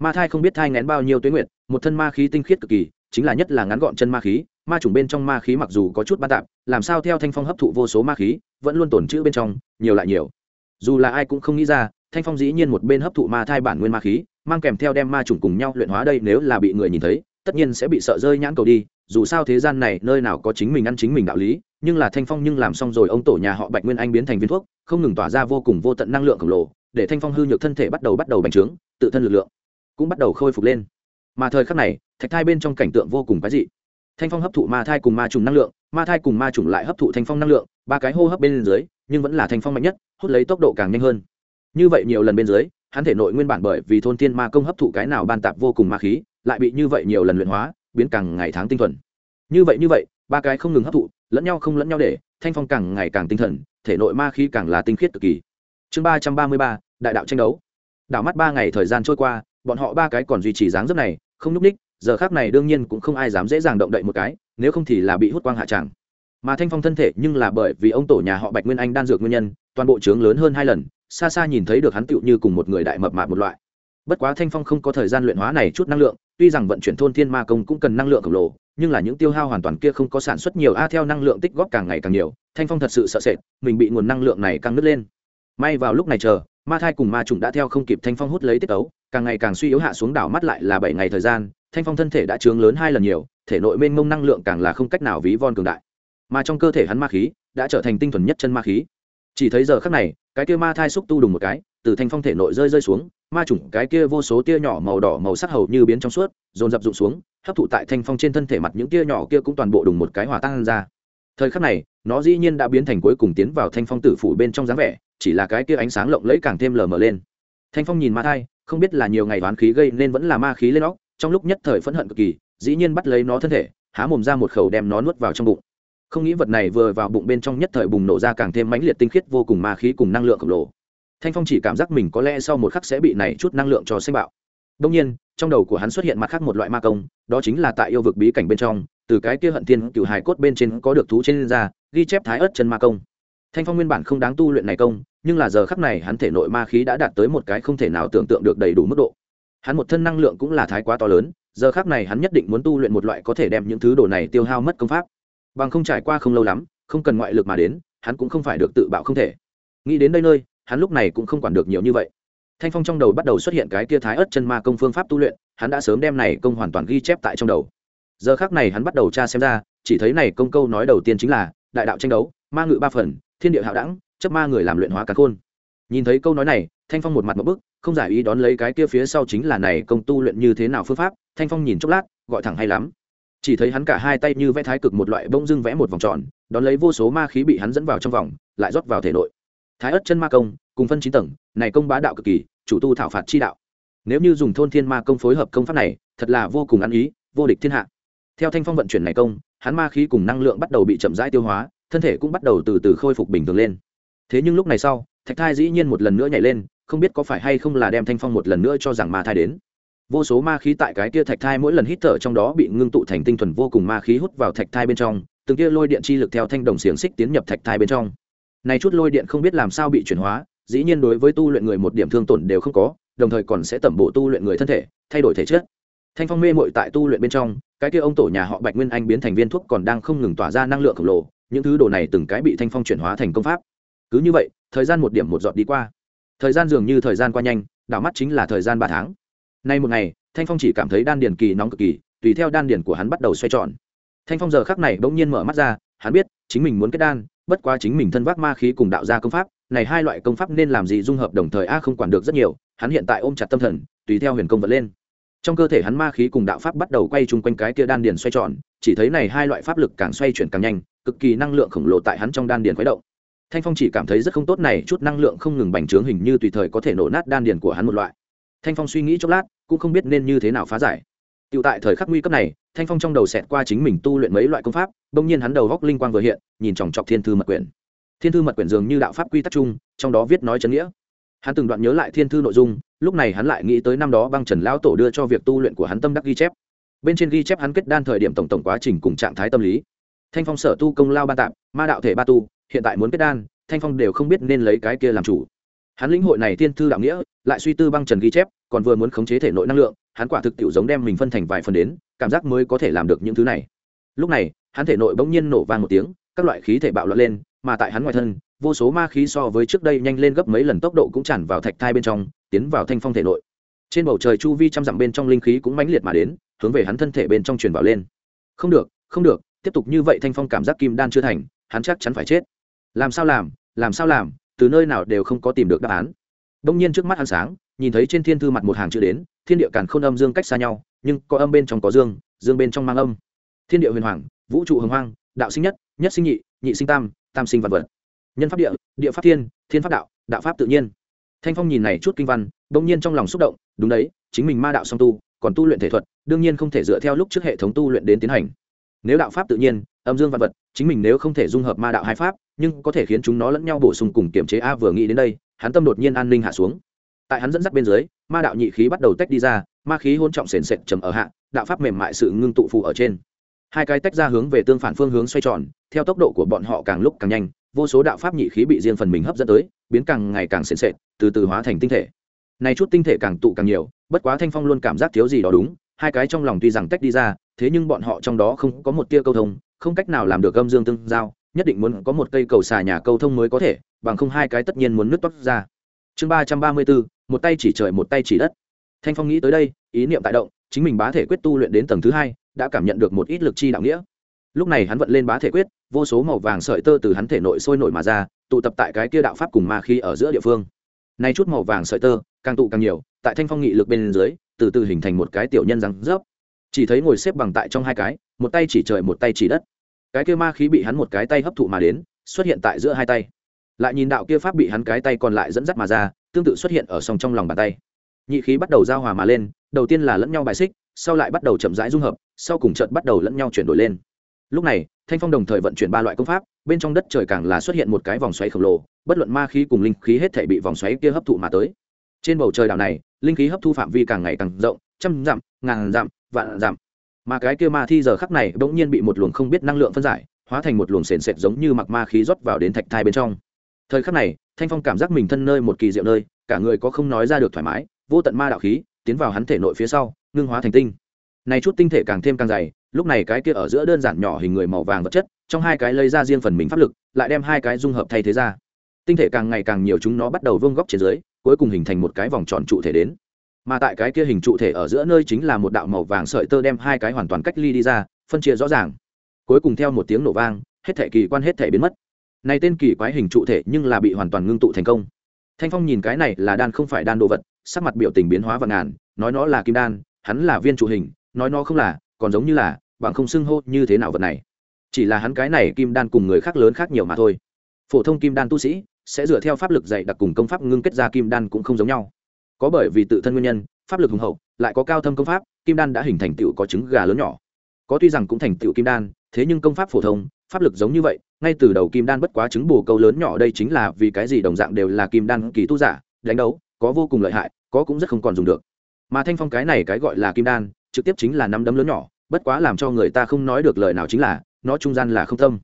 Ma thai không biết thai ngén bao nhiêu tuyến nguyện một thân ma khí tinh khiết cực kỳ, chính là nhất là ngắn gọn chân ma khí, ma trùng bên trong ma khí mặc dù có chút ban tạp, làm sao theo thanh phong hấp thụ vô số ma khí, vẫn luôn tổn chữ bên trong, nhiều lại nhiều. Dù là ai cũng không nghĩ ra, thanh phong dĩ nhiên một bên hấp thụ ma thai bản nguyên ma khí mang kèm theo đem ma trùng cùng nhau luyện hóa đây nếu là bị người nhìn thấy, tất nhiên sẽ bị sợ rơi nhãn cầu đi, dù sao thế gian này nơi nào có chính mình ăn chính mình đạo lý, nhưng là thanh phong nhưng làm xong rồi, ông tổ nhà họ bạch nguyên anh biến thành viên thuốc, không ngừng tỏa ra vô cùng vô tận năng lượng khổng lồ, để thanh phong hư nhược thân thể bắt đầu bắt đầu bành trướng, tự thân lực lượng cũng bắt đầu khôi phục lên. Mà thời khắc này, thạch thai bên trong cảnh tượng vô cùng quái dị. Thanh phong hấp thụ ma thai cùng ma trùng năng lượng, ma thai cùng ma trùng lại hấp thụ thanh phong năng lượng, ba cái hô hấp bên dưới, nhưng vẫn là thanh phong mạnh nhất, hút lấy tốc độ càng nhanh hơn. Như vậy nhiều lần bên dưới hắn thể nội nguyên bản bởi vì thôn thiên ma công hấp thụ cái nào ban tạp vô cùng ma khí, lại bị như vậy nhiều lần luyện hóa, biến càng ngày tháng tinh thuần. Như vậy như vậy, ba cái không ngừng hấp thụ, lẫn nhau không lẫn nhau để, thanh phong càng ngày càng tinh thần, thể nội ma khí càng là tinh khiết cực kỳ. Chương ba trăm ba mươi ba, đại đạo tranh đấu. Đảo mắt ba ngày thời gian trôi qua, bọn họ ba cái còn duy trì dáng dấp này, không n ú c ních giờ khác này đương nhiên cũng không ai dám dễ dàng động đậy một cái, nếu không thì là bị hút quang hạ tràng mà thanh phong thân thể nhưng là bởi vì ông tổ nhà họ bạch nguyên anh đan dược nguyên nhân, toàn bộ trướng lớn hơn hai lần, xa xa nhìn thấy được hắn tựu như cùng một người đại mập mạp một loại. Bất quá thanh phong không có thời gian luyện hóa này chút năng lượng, tuy rằng vận chuyển thôn thiên ma công cũng cần năng lượng khổng lồ, nhưng là những tiêu hao hoàn toàn kia không có sản xuất nhiều, a, theo năng lượng tích góp càng ngày càng nhiều, thanh phong thật sự sợ sệt, mình bị nguồn năng lượng này càng nứt lên. May vào lúc này chờ, ma thai cùng ma trùng đã theo không kịp thanh phong hút lấy tiết tấu, càng ngày càng suy yếu hạ xuống đảo mắt lại là bảy ngày thời gian, thanh phong thân thể đã trướng lớn hai lần nhiều, thể nội mênh mông năng lượng càng là không cách nào ví von cường đại mà trong cơ thể hắn ma khí đã trở thành tinh thuần nhất chân ma khí. Chỉ thấy giờ khắc này, cái kia ma thai xúc tu đùng một cái, từ thanh phong thể nội rơi rơi xuống, ma chủng cái kia vô số tia nhỏ màu đỏ màu sắc hầu như biến trong suốt, dồn dập rụng xuống, hấp thụ tại thanh phong trên thân thể mặt những tia nhỏ kia cũng toàn bộ đùng một cái hòa tan ra. Thời khắc này, nó dĩ nhiên đã biến thành cuối cùng tiến vào thanh phong tử phủ bên trong dáng vẻ, chỉ là cái kia ánh sáng lộng lẫy càng thêm lờ mờ lên. Thanh phong nhìn ma thai, không biết là nhiều ngày đoán khí gây nên vẫn là ma khí lên óc, trong lúc nhất thời phẫn hận cực kỳ, dĩ nhiên bắt lấy nó thân thể, há mồm ra một khẩu đem nó nuốt vào trong bụng không nghĩ vật này vừa vào bụng bên trong nhất thời bùng nổ ra càng thêm mãnh liệt tinh khiết vô cùng ma khí cùng năng lượng khổng lồ. Thanh phong chỉ cảm giác mình có lẽ sau một khắc sẽ bị này chút năng lượng cho xanh bạo. Đông nhiên, trong đầu của hắn xuất hiện mặt khác một loại ma công, đó chính là tại yêu vực bí cảnh bên trong, từ cái kia hận thiên cựu hài cốt bên trên có được thú trên ra ghi chép thái ớt chân ma công. Thanh phong nguyên bản không đáng tu luyện này công, nhưng là giờ khắc này hắn thể nội ma khí đã đạt tới một cái không thể nào tưởng tượng được đầy đủ mức độ. Hắn một thân năng lượng cũng là thái quá to lớn, giờ khắc này hắn nhất định muốn tu luyện một loại có thể đem những thứ đồ này tiêu hao mất công pháp bằng không trải qua không lâu lắm, không cần ngoại lực mà đến, hắn cũng không phải được tự bạo không thể. Nghĩ đến đây nơi, hắn lúc này cũng không quản được nhiều như vậy. Thanh phong trong đầu bắt đầu xuất hiện cái kia thái ớt chân ma công phương pháp tu luyện, hắn đã sớm đem này công hoàn toàn ghi chép tại trong đầu. Giờ khác này hắn bắt đầu tra xem ra, chỉ thấy này công câu nói đầu tiên chính là, đại đạo tranh đấu, ma ngự ba phần, thiên địa hạo đẳng, chấp ma người làm luyện hóa cắn khôn. Nhìn thấy câu nói này, thanh phong một mặt một bức, không giải ý đón lấy cái kia phía sau chính là này công tu luyện như thế nào phương pháp, thanh phong nhìn chốc lát, gọi thẳng hay lắm chỉ thấy hắn cả hai tay như vẽ thái cực một loại bông dưng vẽ một vòng tròn, đón lấy vô số ma khí bị hắn dẫn vào trong vòng, lại rót vào thể nội. Thái ất chân ma công, cùng phân chín tầng, này công bá đạo cực kỳ, chủ tu thảo phạt chi đạo. Nếu như dùng thôn thiên ma công phối hợp công pháp này, thật là vô cùng ăn ý, vô địch thiên hạ. Theo thanh phong vận chuyển này công, hắn ma khí cùng năng lượng bắt đầu bị chậm rãi tiêu hóa, thân thể cũng bắt đầu từ từ khôi phục bình thường lên. Thế nhưng lúc này sau, thạch thai dĩ nhiên một lần nữa nhảy lên, không biết có phải hay không là đem thanh phong một lần nữa cho rằng ma thai đến vô số ma khí tại cái kia thạch thai mỗi lần hít thở trong đó bị ngưng tụ thành tinh thuần vô cùng ma khí hút vào thạch thai bên trong, từng kia lôi điện chi lực theo thanh đồng xiềng xích tiến nhập thạch thai bên trong. Này chút lôi điện không biết làm sao bị chuyển hóa, dĩ nhiên đối với tu luyện người một điểm thương tổn đều không có, đồng thời còn sẽ tẩm bộ tu luyện người thân thể, thay đổi thể chất. Thanh phong mê mội tại tu luyện bên trong, cái kia ông tổ nhà họ bạch nguyên anh biến thành viên thuốc còn đang không ngừng tỏa ra năng lượng khổng lồ, những thứ đồ này từng cái bị thanh phong chuyển hóa thành công pháp. Cứ như vậy, thời gian một điểm một giọt đi qua. Thời gian dường như thời gian qua nhanh, đảo mắt chính là thời gian ba tháng nay một ngày, thanh phong chỉ cảm thấy đan điền kỳ nóng cực kỳ, tùy theo đan điền của hắn bắt đầu xoay tròn. Thanh phong giờ khắc này bỗng nhiên mở mắt ra, hắn biết, chính mình muốn kết đan, bất quá chính mình thân vác ma khí cùng đạo gia công pháp, này hai loại công pháp nên làm gì dung hợp đồng thời a không quản được rất nhiều, hắn hiện tại ôm chặt tâm thần, tùy theo huyền công vật lên. Trong cơ thể hắn ma khí cùng đạo pháp bắt đầu quay chung quanh cái kia đan điền xoay tròn, chỉ thấy này hai loại pháp lực càng xoay chuyển càng nhanh, cực kỳ năng lượng khổng lồ tại hắn trong đan điền khuấy động. Thanh phong chỉ cảm thấy rất không tốt này, chút năng lượng không ngừng bành trướng hình như tùy thời có thể nổ nát đan điền của hắn một loại. Thanh phong suy nghĩ chốc lát cũng không biết nên như thế nào phá giải Tiểu tại thời khắc nguy cấp này, Thanh Phong trong đầu xẹt qua chính mình tu luyện mấy loại công pháp, bỗng nhiên hắn đầu góc linh quang vừa hiện, nhìn chòng chọc Thiên Thư Mật Quyển. Thiên Thư Mật Quyển dường như đạo pháp quy tắc chung, trong đó viết nói chân nghĩa. Hắn từng đoạn nhớ lại thiên thư nội dung, lúc này hắn lại nghĩ tới năm đó băng Trần lão tổ đưa cho việc tu luyện của hắn tâm đắc ghi chép. Bên trên ghi chép hắn kết đan thời điểm tổng tổng quá trình cùng trạng thái tâm lý. Thanh Phong sở tu công lao ba tạm, ma đạo thể ba tu, hiện tại muốn kết đan, Thanh Phong đều không biết nên lấy cái kia làm chủ. Hắn lĩnh hội này thiên thư đạo nghĩa, lại suy tư băng trần ghi chép, còn vừa muốn khống chế thể nội năng lượng, hắn quả thực tiểu giống đem mình phân thành vài phần đến, cảm giác mới có thể làm được những thứ này. Lúc này, hắn thể nội bỗng nhiên nổ vang một tiếng, các loại khí thể bạo loạn lên, mà tại hắn ngoài thân, vô số ma khí so với trước đây nhanh lên gấp mấy lần tốc độ cũng tràn vào thạch thai bên trong, tiến vào thanh phong thể nội. Trên bầu trời chu vi trăm dặm bên trong linh khí cũng mãnh liệt mà đến, hướng về hắn thân thể bên trong truyền vào lên. Không được, không được, tiếp tục như vậy thanh phong cảm giác kim đan chưa thành, hắn chắc chắn phải chết. Làm sao làm, làm sao làm, từ nơi nào đều không có tìm được đáp án. Đông nhiên trước mắt ánh sáng, nhìn thấy trên thiên thư mặt một hàng chữ đến, thiên địa càn khôn âm dương cách xa nhau nhưng có âm bên trong có dương dương bên trong mang âm. Thiên địa huyền hoàng vũ trụ hồng hoang đạo sinh nhất nhất sinh nhị nhị sinh tam tam sinh vật vật. Nhân pháp địa địa pháp thiên thiên pháp đạo đạo pháp tự nhiên. Thanh phong nhìn này chút kinh văn đông nhiên trong lòng xúc động đúng đấy chính mình ma đạo song tu còn tu luyện thể thuật đương nhiên không thể dựa theo lúc trước hệ thống tu luyện đến tiến hành nếu đạo pháp tự nhiên, âm dương văn vật, chính mình nếu không thể dung hợp ma đạo hai pháp, nhưng có thể khiến chúng nó lẫn nhau bổ sung cùng kiểm chế a vừa nghĩ đến đây, hắn tâm đột nhiên an ninh hạ xuống. Tại hắn dẫn dắt bên dưới, ma đạo nhị khí bắt đầu tách đi ra, ma khí hôn trọng sền sệt trầm ở hạ, đạo pháp mềm mại sự ngưng tụ phù ở trên. Hai cái tách ra hướng về tương phản phương hướng xoay tròn, theo tốc độ của bọn họ càng lúc càng nhanh, vô số đạo pháp nhị khí bị riêng phần mình hấp dẫn tới, biến càng ngày càng sền sệt, từ từ hóa thành tinh thể. Này chút tinh thể càng tụ càng nhiều, bất quá thanh phong luôn cảm giác thiếu gì đó đúng hai cái trong lòng tuy rằng tách đi ra, thế nhưng bọn họ trong đó không có một tia câu thông, không cách nào làm được âm dương tương giao, nhất định muốn có một cây cầu xà nhà câu thông mới có thể, bằng không hai cái tất nhiên muốn nứt toát ra. Chương ba trăm ba mươi bốn, một tay chỉ trời một tay chỉ đất. Thanh phong nghĩ tới đây, ý niệm tại động, chính mình bá thể quyết tu luyện đến tầng thứ hai, đã cảm nhận được một ít lực chi đạo nghĩa. Lúc này hắn vận lên bá thể quyết, vô số màu vàng sợi tơ từ hắn thể nội sôi nổi mà ra, tụ tập tại cái kia đạo pháp cùng ma khí ở giữa địa phương nay chút màu vàng sợi tơ, càng tụ càng nhiều, tại thanh phong nghị lực bên dưới, từ từ hình thành một cái tiểu nhân răng rớp. Chỉ thấy ngồi xếp bằng tại trong hai cái, một tay chỉ trời một tay chỉ đất. Cái kia ma khí bị hắn một cái tay hấp thụ mà đến, xuất hiện tại giữa hai tay. Lại nhìn đạo kia pháp bị hắn cái tay còn lại dẫn dắt mà ra, tương tự xuất hiện ở song trong lòng bàn tay. Nhị khí bắt đầu giao hòa mà lên, đầu tiên là lẫn nhau bài xích, sau lại bắt đầu chậm rãi dung hợp, sau cùng chợt bắt đầu lẫn nhau chuyển đổi lên. Lúc này thanh phong đồng thời vận chuyển ba loại công pháp, bên trong đất trời càng là xuất hiện một cái vòng xoáy khổng lồ, bất luận ma khí cùng linh khí hết thể bị vòng xoáy kia hấp thụ mà tới. Trên bầu trời đảo này, linh khí hấp thu phạm vi càng ngày càng rộng, trăm dặm, ngàn dặm, vạn dặm. Mà cái kia ma thi giờ khắc này bỗng nhiên bị một luồng không biết năng lượng phân giải, hóa thành một luồng sền sệt giống như mặc ma khí rót vào đến thạch thai bên trong. Thời khắc này, thanh phong cảm giác mình thân nơi một kỳ diệu nơi, cả người có không nói ra được thoải mái, vô tận ma đạo khí, tiến vào hắn thể nội phía sau, ngưng hóa thành tinh này chút tinh thể càng thêm càng dày, lúc này cái kia ở giữa đơn giản nhỏ hình người màu vàng vật chất, trong hai cái lấy ra riêng phần mình pháp lực, lại đem hai cái dung hợp thay thế ra. Tinh thể càng ngày càng nhiều chúng nó bắt đầu vương góc trên dưới, cuối cùng hình thành một cái vòng tròn trụ thể đến. Mà tại cái kia hình trụ thể ở giữa nơi chính là một đạo màu vàng sợi tơ đem hai cái hoàn toàn cách ly đi ra, phân chia rõ ràng. Cuối cùng theo một tiếng nổ vang, hết thể kỳ quan hết thể biến mất. Này tên kỳ quái hình trụ thể nhưng là bị hoàn toàn ngưng tụ thành công. Thanh phong nhìn cái này là đan không phải đan đồ vật, sắc mặt biểu tình biến hóa và ngàn, nói nó là kim đan, hắn là viên trụ hình nói nó không là, còn giống như là bạn không xưng hô như thế nào vật này. Chỉ là hắn cái này kim đan cùng người khác lớn khác nhiều mà thôi. Phổ thông kim đan tu sĩ sẽ dựa theo pháp lực dạy đặc cùng công pháp ngưng kết ra kim đan cũng không giống nhau. Có bởi vì tự thân nguyên nhân, pháp lực hùng hậu, lại có cao thâm công pháp, kim đan đã hình thành tựu có trứng gà lớn nhỏ. Có tuy rằng cũng thành tựu kim đan, thế nhưng công pháp phổ thông, pháp lực giống như vậy, ngay từ đầu kim đan bất quá trứng bù câu lớn nhỏ đây chính là vì cái gì đồng dạng đều là kim đan kỳ tu giả, đánh đấu, có vô cùng lợi hại, có cũng rất không còn dùng được. Mà thanh phong cái này cái gọi là kim đan trực tiếp chính là năm đấm lớn nhỏ, bất quá làm cho người ta không nói được lời nào chính là, nó trung gian là không tâm.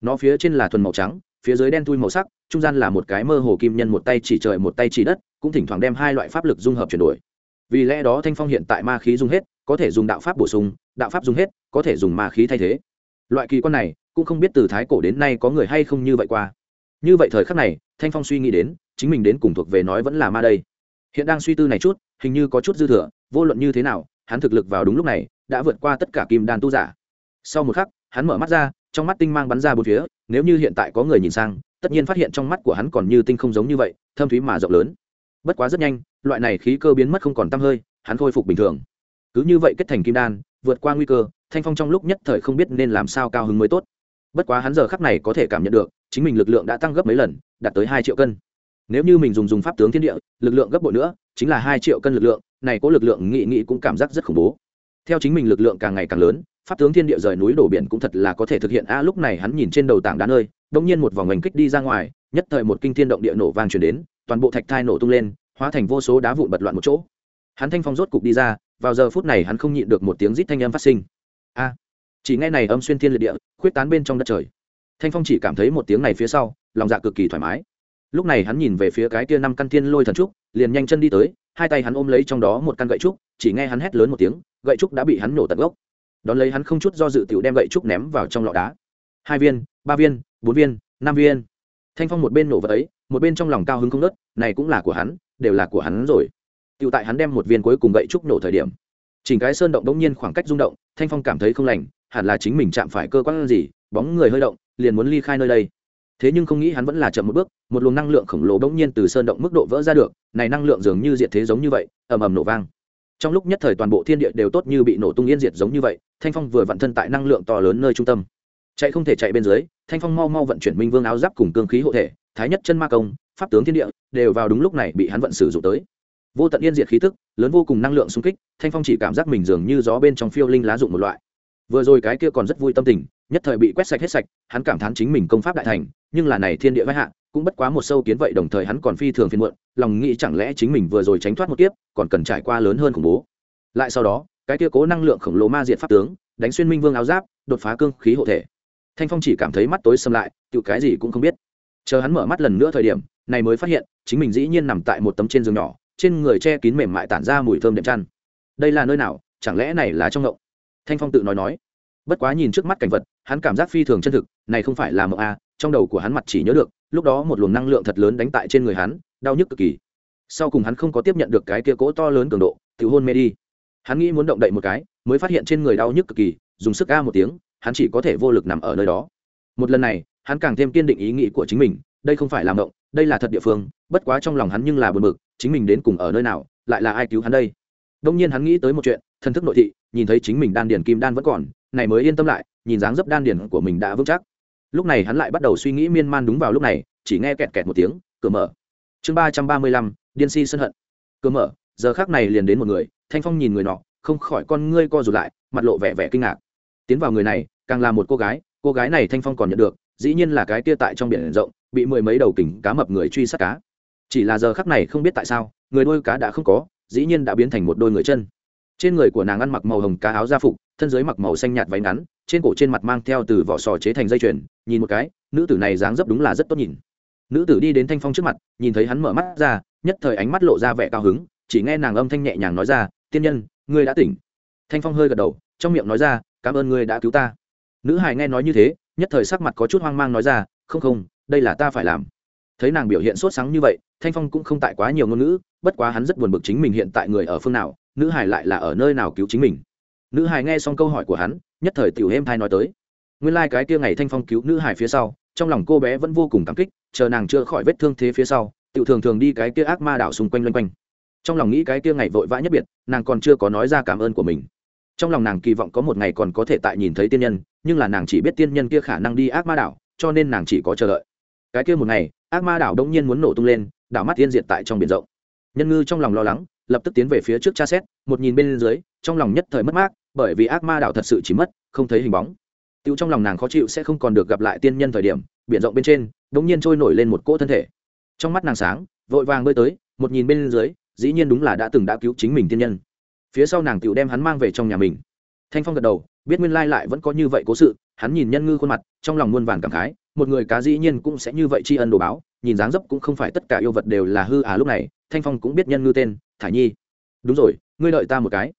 Nó phía trên là thuần màu trắng, phía dưới đen thui màu sắc, trung gian là một cái mơ hồ kim nhân một tay chỉ trời một tay chỉ đất, cũng thỉnh thoảng đem hai loại pháp lực dung hợp chuyển đổi. Vì lẽ đó thanh phong hiện tại ma khí dùng hết, có thể dùng đạo pháp bổ sung, đạo pháp dùng hết, có thể dùng ma khí thay thế. Loại kỳ quan này, cũng không biết từ thái cổ đến nay có người hay không như vậy qua. Như vậy thời khắc này, thanh phong suy nghĩ đến, chính mình đến cùng thuộc về nói vẫn là ma đây. Hiện đang suy tư này chút, hình như có chút dư thừa, vô luận như thế nào hắn thực lực vào đúng lúc này, đã vượt qua tất cả kim đan tu giả. Sau một khắc, hắn mở mắt ra, trong mắt tinh mang bắn ra bốn phía, nếu như hiện tại có người nhìn sang, tất nhiên phát hiện trong mắt của hắn còn như tinh không giống như vậy, thâm thúy mà rộng lớn. Bất quá rất nhanh, loại này khí cơ biến mất không còn t hơi, hắn khôi phục bình thường. Cứ như vậy kết thành kim đan, vượt qua nguy cơ, thanh phong trong lúc nhất thời không biết nên làm sao cao hứng mới tốt. Bất quá hắn giờ khắc này có thể cảm nhận được, chính mình lực lượng đã tăng gấp mấy lần, đạt tới hai triệu cân. Nếu như mình dùng dùng pháp tướng thiên địa, lực lượng gấp bội nữa, chính là hai triệu cân lực lượng này có lực lượng nghị nghị cũng cảm giác rất khủng bố. Theo chính mình lực lượng càng ngày càng lớn, pháp tướng thiên địa rời núi đổ biển cũng thật là có thể thực hiện. A, lúc này hắn nhìn trên đầu tảng đá nơi bỗng nhiên một vòng ngành kích đi ra ngoài, nhất thời một kinh thiên động địa nổ vang truyền đến, toàn bộ thạch thai nổ tung lên, hóa thành vô số đá vụn bật loạn một chỗ. Hắn thanh phong rốt cục đi ra, vào giờ phút này hắn không nhịn được một tiếng rít thanh âm phát sinh. A, chỉ nghe này âm xuyên thiên liệt địa, khuyết tán bên trong đất trời. Thanh phong chỉ cảm thấy một tiếng này phía sau, lòng dạ cực kỳ thoải mái. Lúc này hắn nhìn về phía cái kia năm căn thiên lôi thần trúc, liền nhanh chân đi tới hai tay hắn ôm lấy trong đó một căn gậy trúc, chỉ nghe hắn hét lớn một tiếng, gậy trúc đã bị hắn nổ tận gốc. Đón lấy hắn không chút do dự t đem gậy trúc ném vào trong lọ đá. Hai viên, ba viên, bốn viên, năm viên. Thanh phong một bên nổ vật ấy, một bên trong lòng cao hứng không nớt này cũng là của hắn, đều là của hắn rồi. Tựu tại hắn đem một viên cuối cùng gậy trúc nổ thời điểm chỉnh cái sơn động đống nhiên khoảng cách rung động, thanh phong cảm thấy không lành, hẳn là chính mình chạm phải cơ quan gì, bóng người hơi động, liền muốn ly khai nơi đây thế nhưng không nghĩ hắn vẫn là chậm một bước, một luồng năng lượng khổng lồ bỗng nhiên từ sơn động mức độ vỡ ra được, này năng lượng dường như diệt thế giống như vậy, ầm ầm nổ vang. Trong lúc nhất thời toàn bộ thiên địa đều tốt như bị nổ tung yên diệt giống như vậy, thanh phong vừa vặn thân tại năng lượng to lớn nơi trung tâm. Chạy không thể chạy bên dưới, thanh phong mau mau vận chuyển minh vương áo giáp cùng cương khí hộ thể, thái nhất chân ma công, pháp tướng thiên địa, đều vào đúng lúc này bị hắn vận sử dụng tới. Vô tận yên diệt khí tức, lớn vô cùng năng lượng xung kích, thanh phong chỉ cảm giác mình dường như gió bên trong phiêu linh lá dụng một loại. Vừa rồi cái kia còn rất vui tâm tình nhất thời bị quét sạch hết sạch, hắn cảm thán chính mình công pháp đại thành, nhưng là này thiên địa vai hạ, cũng bất quá một sâu kiến vậy đồng thời hắn còn phi thường phiền muộn, lòng nghĩ chẳng lẽ chính mình vừa rồi tránh thoát một kiếp, còn cần trải qua lớn hơn khủng bố. Lại sau đó, cái kia cố năng lượng khổng lồ ma diệt pháp tướng, đánh xuyên minh vương áo giáp, đột phá cương khí hộ thể. Thanh phong chỉ cảm thấy mắt tối xâm lại, tự cái gì cũng không biết. Chờ hắn mở mắt lần nữa thời điểm, này mới phát hiện, chính mình dĩ nhiên nằm tại một tấm trên giường nhỏ, trên người che kín mềm mại tản ra mùi thơm đệm chăn đây là nơi nào? Chẳng lẽ này là trong ngộng? Thanh phong tự nói nói bất quá nhìn trước mắt cảnh vật, hắn cảm giác phi thường chân thực, này không phải là mộng a, trong đầu của hắn mặt chỉ nhớ được, lúc đó một luồng năng lượng thật lớn đánh tại trên người hắn, đau nhức cực kỳ. Sau cùng hắn không có tiếp nhận được cái kia cỗ to lớn cường độ, tự hôn mê đi. Hắn nghĩ muốn động đậy một cái, mới phát hiện trên người đau nhức cực kỳ, dùng sức a một tiếng, hắn chỉ có thể vô lực nằm ở nơi đó. Một lần này, hắn càng thêm kiên định ý nghĩ của chính mình, đây không phải là mộng, đây là thật địa phương, bất quá trong lòng hắn nhưng là buồn bực, chính mình đến cùng ở nơi nào, lại là ai cứu hắn đây? Đông nhiên hắn nghĩ tới một chuyện thân thức nội thị, nhìn thấy chính mình đan điền kim đan vẫn còn này mới yên tâm lại, nhìn dáng dấp đan điền của mình đã vững chắc. Lúc này hắn lại bắt đầu suy nghĩ miên man đúng vào lúc này, chỉ nghe kẹt kẹt một tiếng, cửa mở. Chương ba trăm ba mươi lăm, điên si sân hận. Cửa mở, giờ khác này liền đến một người, thanh phong nhìn người nọ, không khỏi con ngươi co rụt lại, mặt lộ vẻ vẻ kinh ngạc. Tiến vào người này, càng là một cô gái cô gái này thanh phong còn nhận được, dĩ nhiên là cái kia tại trong biển rộng, bị mười mấy đầu kình cá mập người truy sát cá. Chỉ là giờ khắc này không biết tại sao, người đôi cá đã không có, dĩ nhiên đã biến thành một đôi người chân. Trên người của nàng ăn mặc màu hồng cá áo gia phục thân dưới mặc màu xanh nhạt váy ngắn, trên cổ trên mặt mang theo từ vỏ sò chế thành dây chuyền, nhìn một cái, nữ tử này dáng dấp đúng là rất tốt nhìn. Nữ tử đi đến thanh phong trước mặt, nhìn thấy hắn mở mắt ra, nhất thời ánh mắt lộ ra vẻ cao hứng, chỉ nghe nàng âm thanh nhẹ nhàng nói ra, tiên nhân, ngươi đã tỉnh. Thanh phong hơi gật đầu, trong miệng nói ra, cảm ơn ngươi đã cứu ta. Nữ hài nghe nói như thế, nhất thời sắc mặt có chút hoang mang nói ra, không không, đây là ta phải làm. Thấy nàng biểu hiện sốt sắng như vậy, thanh phong cũng không tại quá nhiều ngôn ngữ, bất quá hắn rất buồn bực chính mình hiện tại người ở phương nào, nữ hải lại là ở nơi nào cứu chính mình nữ Hải nghe xong câu hỏi của hắn, nhất thời tiểu êm thai nói tới. Nguyên lai、like、cái kia ngày thanh phong cứu nữ Hải phía sau, trong lòng cô bé vẫn vô cùng cảm kích, chờ nàng chữa khỏi vết thương thế phía sau, tiểu thường thường đi cái kia ác ma đảo xung quanh loanh quanh. Trong lòng nghĩ cái kia ngày vội vã nhất biệt, nàng còn chưa có nói ra cảm ơn của mình. Trong lòng nàng kỳ vọng có một ngày còn có thể tại nhìn thấy tiên nhân, nhưng là nàng chỉ biết tiên nhân kia khả năng đi ác ma đảo, cho nên nàng chỉ có chờ đợi. Cái kia một ngày, ác ma đảo đông nhiên muốn nổ tung lên, đảo mắt tiên diệt tại trong biển rộng. Nhân ngư trong lòng lo lắng, lập tức tiến về phía trước tra xét, một nhìn bên dưới, trong lòng nhất thời mất mát bởi vì ác ma đảo thật sự chỉ mất, không thấy hình bóng. Tiêu trong lòng nàng khó chịu sẽ không còn được gặp lại tiên nhân thời điểm, biển rộng bên trên, đống nhiên trôi nổi lên một cỗ thân thể. Trong mắt nàng sáng, vội vàng bơi tới, một nhìn bên dưới, dĩ nhiên đúng là đã từng đã cứu chính mình tiên nhân. Phía sau nàng tiểu đem hắn mang về trong nhà mình. Thanh phong gật đầu, biết nguyên lai lại vẫn có như vậy cố sự, hắn nhìn nhân ngư khuôn mặt, trong lòng muôn vàn cảm khái, một người cá dĩ nhiên cũng sẽ như vậy tri ân đồ báo, nhìn dáng dấp cũng không phải tất cả yêu vật đều là hư à lúc này, thanh phong cũng biết nhân ngư tên Thả nhi. Đúng rồi, ngươi đợi ta một cái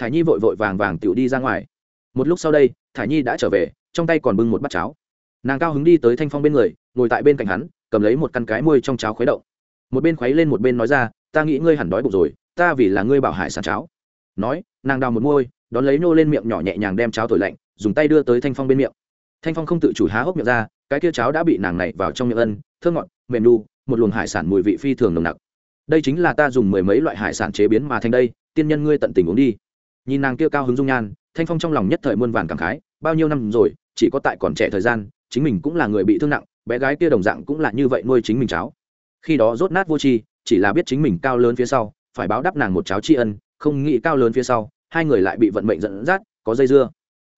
thải nhi vội vội vàng vàng tựu đi ra ngoài. Một lúc sau đây, thải nhi đã trở về, trong tay còn bưng một bát cháo. Nàng cao hứng đi tới thanh phong bên người, ngồi tại bên cạnh hắn, cầm lấy một căn cái môi trong cháo khuấy động. Một bên khuấy lên một bên nói ra, ta nghĩ ngươi hẳn đói bụng rồi, ta vì là ngươi bảo hải sản cháo. Nói, nàng đào một môi đón lấy nô lên miệng nhỏ nhẹ nhàng đem cháo thổi lạnh, dùng tay đưa tới thanh phong bên miệng. Thanh phong không tự chủ há hốc miệng ra, cái kia cháo đã bị nàng này vào trong miệng ân thơ ngọt, mềm đu một luồng hải sản mùi vị phi thường nồng nặc. Đây chính là ta dùng mười mấy loại hải sản chế biến mà thành đây, tiên nhân ngươi tận tình uống đi nhìn nàng kia cao hứng dung nhan, thanh phong trong lòng nhất thời muôn vàn cảm khái, bao nhiêu năm rồi, chỉ có tại còn trẻ thời gian, chính mình cũng là người bị thương nặng, bé gái kia đồng dạng cũng là như vậy nuôi chính mình cháo khi đó rốt nát vô tri, chỉ là biết chính mình cao lớn phía sau, phải báo đáp nàng một cháo tri ân, không nghĩ cao lớn phía sau, hai người lại bị vận mệnh dẫn dắt, có dây dưa.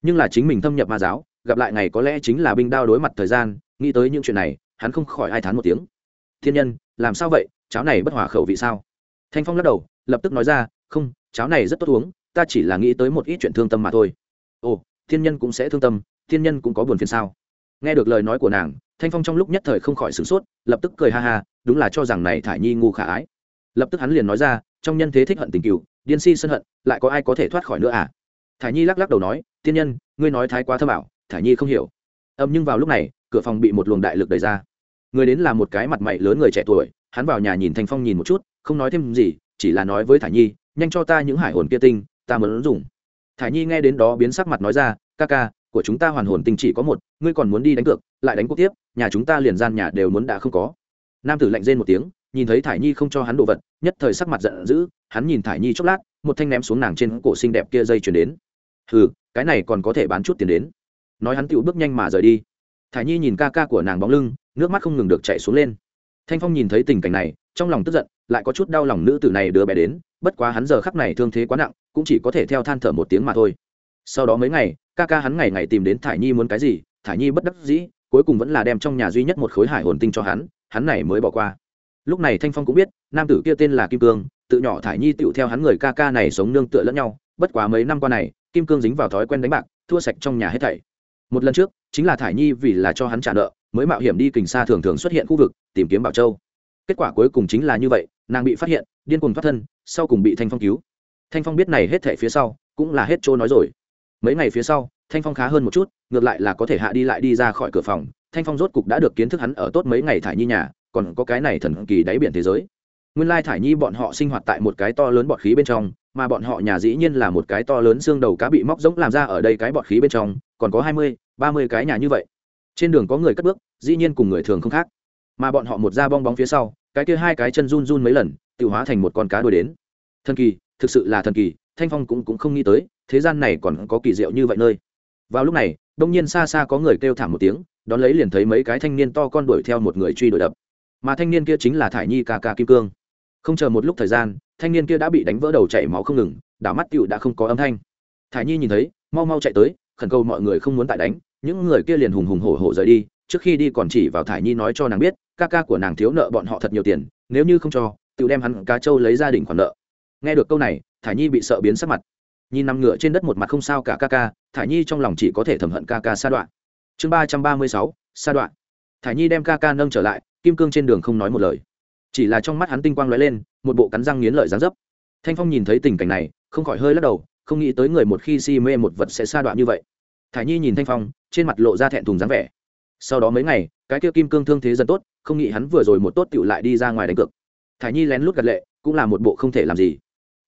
Nhưng là chính mình thâm nhập ma giáo, gặp lại ngày có lẽ chính là binh đao đối mặt thời gian, nghĩ tới những chuyện này, hắn không khỏi ai thán một tiếng. Thiên nhân, làm sao vậy? Cháo này bất hòa khẩu vị sao? Thanh phong lắc đầu, lập tức nói ra, không cháo này rất tốt uống ta chỉ là nghĩ tới một ít chuyện thương tâm mà thôi. Ồ, thiên nhân cũng sẽ thương tâm, thiên nhân cũng có buồn phiền sao? Nghe được lời nói của nàng, thanh phong trong lúc nhất thời không khỏi sửng sốt, lập tức cười ha ha, đúng là cho rằng này thải nhi ngu khả ái. Lập tức hắn liền nói ra, trong nhân thế thích hận tình cựu, điên si sân hận, lại có ai có thể thoát khỏi nữa à? Thải nhi lắc lắc đầu nói tiên nhân, ngươi nói thái quá thơ bảo thải nhi không hiểu. Âm nhưng vào lúc này, cửa phòng bị một luồng đại lực đẩy ra. Người đến là một cái mặt mày lớn người trẻ tuổi, hắn vào nhà nhìn thanh phong nhìn một chút, không nói thêm gì, chỉ là nói với thải nhi, nhanh cho ta những hải hồn kia tinh ta muốn dùng thải nhi nghe đến đó biến sắc mặt nói ra, ca ca, của chúng ta hoàn hồn tinh chỉ có một, ngươi còn muốn đi đánh cược, lại đánh cuộc tiếp, nhà chúng ta liền gian nhà đều muốn đã không có. Nam tử lạnh rên một tiếng, nhìn thấy thải nhi không cho hắn đồ vật, nhất thời sắc mặt giận dữ, hắn nhìn thải nhi chốc lát, một thanh ném xuống nàng trên cổ xinh đẹp kia dây chuyển đến. Hừ, cái này còn có thể bán chút tiền đến. Nói hắn tựu bước nhanh mà rời đi. Thải nhi nhìn ca ca của nàng bóng lưng, nước mắt không ngừng được chạy xuống lên. Thanh phong nhìn thấy tình cảnh này, trong lòng tức giận, lại có chút đau lòng nữ tử này đưa bé đến, bất quá hắn giờ khắc này thương thế quá nặng cũng chỉ có thể theo than thở một tiếng mà thôi. Sau đó mấy ngày, ca ca hắn ngày ngày tìm đến thải nhi muốn cái gì, thải nhi bất đắc dĩ, cuối cùng vẫn là đem trong nhà duy nhất một khối hải hồn tinh cho hắn hắn này mới bỏ qua. Lúc này thanh phong cũng biết, nam tử kia tên là kim cương, tự nhỏ thải nhi tựu theo hắn người ca ca này sống nương tựa lẫn nhau, bất quá mấy năm qua này, kim cương dính vào thói quen đánh bạc, thua sạch trong nhà hết thảy. Một lần trước, chính là thải nhi vì là cho hắn trả nợ, mới mạo hiểm đi kình xa thường thường xuất hiện khu vực, tìm kiếm bảo châu. Kết quả cuối cùng chính là như vậy, nàng bị phát hiện, điên cuồng thoát thân, sau cùng bị thanh phong cứu thanh phong biết này hết thể phía sau, cũng là hết chỗ nói rồi. Mấy ngày phía sau, thanh phong khá hơn một chút, ngược lại là có thể hạ đi lại đi ra khỏi cửa phòng. Thanh phong rốt cục đã được kiến thức hắn ở tốt mấy ngày thải nhi nhà, còn có cái này thần kỳ đáy biển thế giới. Nguyên lai thải nhi bọn họ sinh hoạt tại một cái to lớn bọt khí bên trong, mà bọn họ nhà dĩ nhiên là một cái to lớn xương đầu cá bị móc rỗng làm ra ở đây cái bọt khí bên trong, còn có hai mươi, ba mươi cái nhà như vậy. Trên đường có người cất bước, dĩ nhiên cùng người thường không khác. Mà bọn họ một ra bong bóng phía sau, cái kia hai cái chân run run mấy lần tự hóa thành một con cá đuổi đến. Thần kỳ thực sự là thần kỳ, thanh phong cũng cũng không nghĩ tới, thế gian này còn có kỳ diệu như vậy nơi. Vào lúc này, đông nhiên xa xa có người kêu thảm một tiếng, đón lấy liền thấy mấy cái thanh niên to con đuổi theo một người truy đuổi đập. Mà thanh niên kia chính là thải nhi ca ca kim cương. Không chờ một lúc thời gian, thanh niên kia đã bị đánh vỡ đầu chảy máu không ngừng, đảo mắt tựu đã không có âm thanh. Thải nhi nhìn thấy, mau mau chạy tới, khẩn cầu mọi người không muốn tại đánh, những người kia liền hùng hùng hổ hổ rời đi, trước khi đi còn chỉ vào thải nhi nói cho nàng biết, ca ca của nàng thiếu nợ bọn họ thật nhiều tiền, nếu như không cho tự đem hắn cá trâu lấy gia đình khoản nợ nghe được câu này, thải nhi bị sợ biến sắc mặt. Nhìn nằm ngựa trên đất một mặt không sao cả ca ca, thải nhi trong lòng chỉ có thể thầm hận ca ca sa đoạn. Chương ba trăm ba mươi sáu, sa đoạn. Thải nhi đem ca ca nâng trở lại, kim cương trên đường không nói một lời. Chỉ là trong mắt hắn tinh quang lóe lên, một bộ cắn răng nghiến lợi dán dấp. Thanh phong nhìn thấy tình cảnh này, không khỏi hơi lắc đầu, không nghĩ tới người một khi si mê một vật sẽ sa đoạn như vậy. Thải nhi nhìn thanh phong, trên mặt lộ ra thẹn thùng dáng vẻ. Sau đó mấy ngày, cái kia kim cương thương thế dần tốt, không nghĩ hắn vừa rồi một tốt tựu lại đi ra ngoài đánh cược. Thải nhi lén lút gật lệ, cũng là một bộ không thể làm gì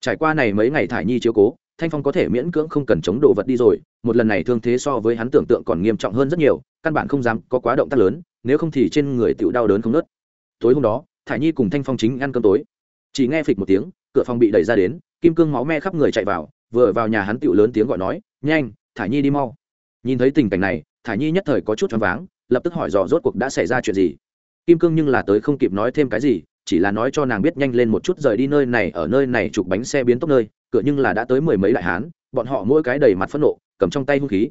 trải qua này mấy ngày thải nhi chiếu cố, thanh phong có thể miễn cưỡng không cần chống đồ vật đi rồi, một lần này thương thế so với hắn tưởng tượng còn nghiêm trọng hơn rất nhiều, căn bản không dám có quá động tác lớn, nếu không thì trên người tựu đau đớn không nớt tối hôm đó, thải nhi cùng thanh phong chính ăn cơm tối. Chỉ nghe phịch một tiếng, cửa phòng bị đẩy ra đến, kim cương máu me khắp người chạy vào, vừa vào nhà hắn tựu lớn tiếng gọi nói, nhanh, thải nhi đi mau. Nhìn thấy tình cảnh này, thải nhi nhất thời có chút choáng váng, lập tức hỏi dò rốt cuộc đã xảy ra chuyện gì. Kim cương nhưng là tới không kịp nói thêm cái gì chỉ là nói cho nàng biết nhanh lên một chút rời đi nơi này, ở nơi này chụp bánh xe biến tốc nơi, cửa nhưng là đã tới mười mấy đại hán, bọn họ mỗi cái đầy mặt phẫn nộ, cầm trong tay hung khí.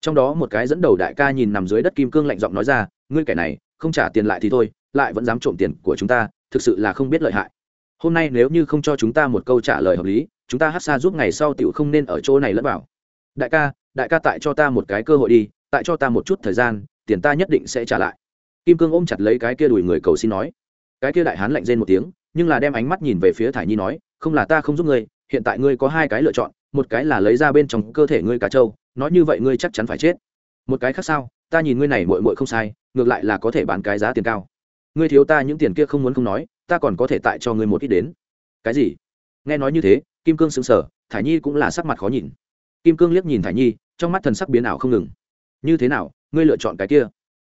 Trong đó một cái dẫn đầu đại ca nhìn nằm dưới đất kim cương lạnh giọng nói ra, ngươi kẻ này, không trả tiền lại thì thôi, lại vẫn dám trộm tiền của chúng ta, thực sự là không biết lợi hại. Hôm nay nếu như không cho chúng ta một câu trả lời hợp lý, chúng ta hát xa giúp ngày sau tiểu không nên ở chỗ này lẫn vào. Đại ca đại ca tại cho ta một cái cơ hội đi, tại cho ta một chút thời gian, tiền ta nhất định sẽ trả lại. Kim cương ôm chặt lấy cái kia đùi người cầu xin nói cái kia đại hán lạnh rên một tiếng, nhưng là đem ánh mắt nhìn về phía thải nhi nói, không là ta không giúp ngươi, hiện tại ngươi có hai cái lựa chọn, một cái là lấy ra bên trong cơ thể ngươi cá trâu, nói như vậy ngươi chắc chắn phải chết. Một cái khác sao, ta nhìn ngươi này mội mội không sai, ngược lại là có thể bán cái giá tiền cao. Ngươi thiếu ta những tiền kia không muốn không nói, ta còn có thể tại cho ngươi một ít đến. Cái gì? Nghe nói như thế, kim cương sững sờ, thải nhi cũng là sắc mặt khó nhìn. Kim cương liếc nhìn thải nhi, trong mắt thần sắc biến ảo không ngừng. Như thế nào, ngươi lựa chọn cái kia?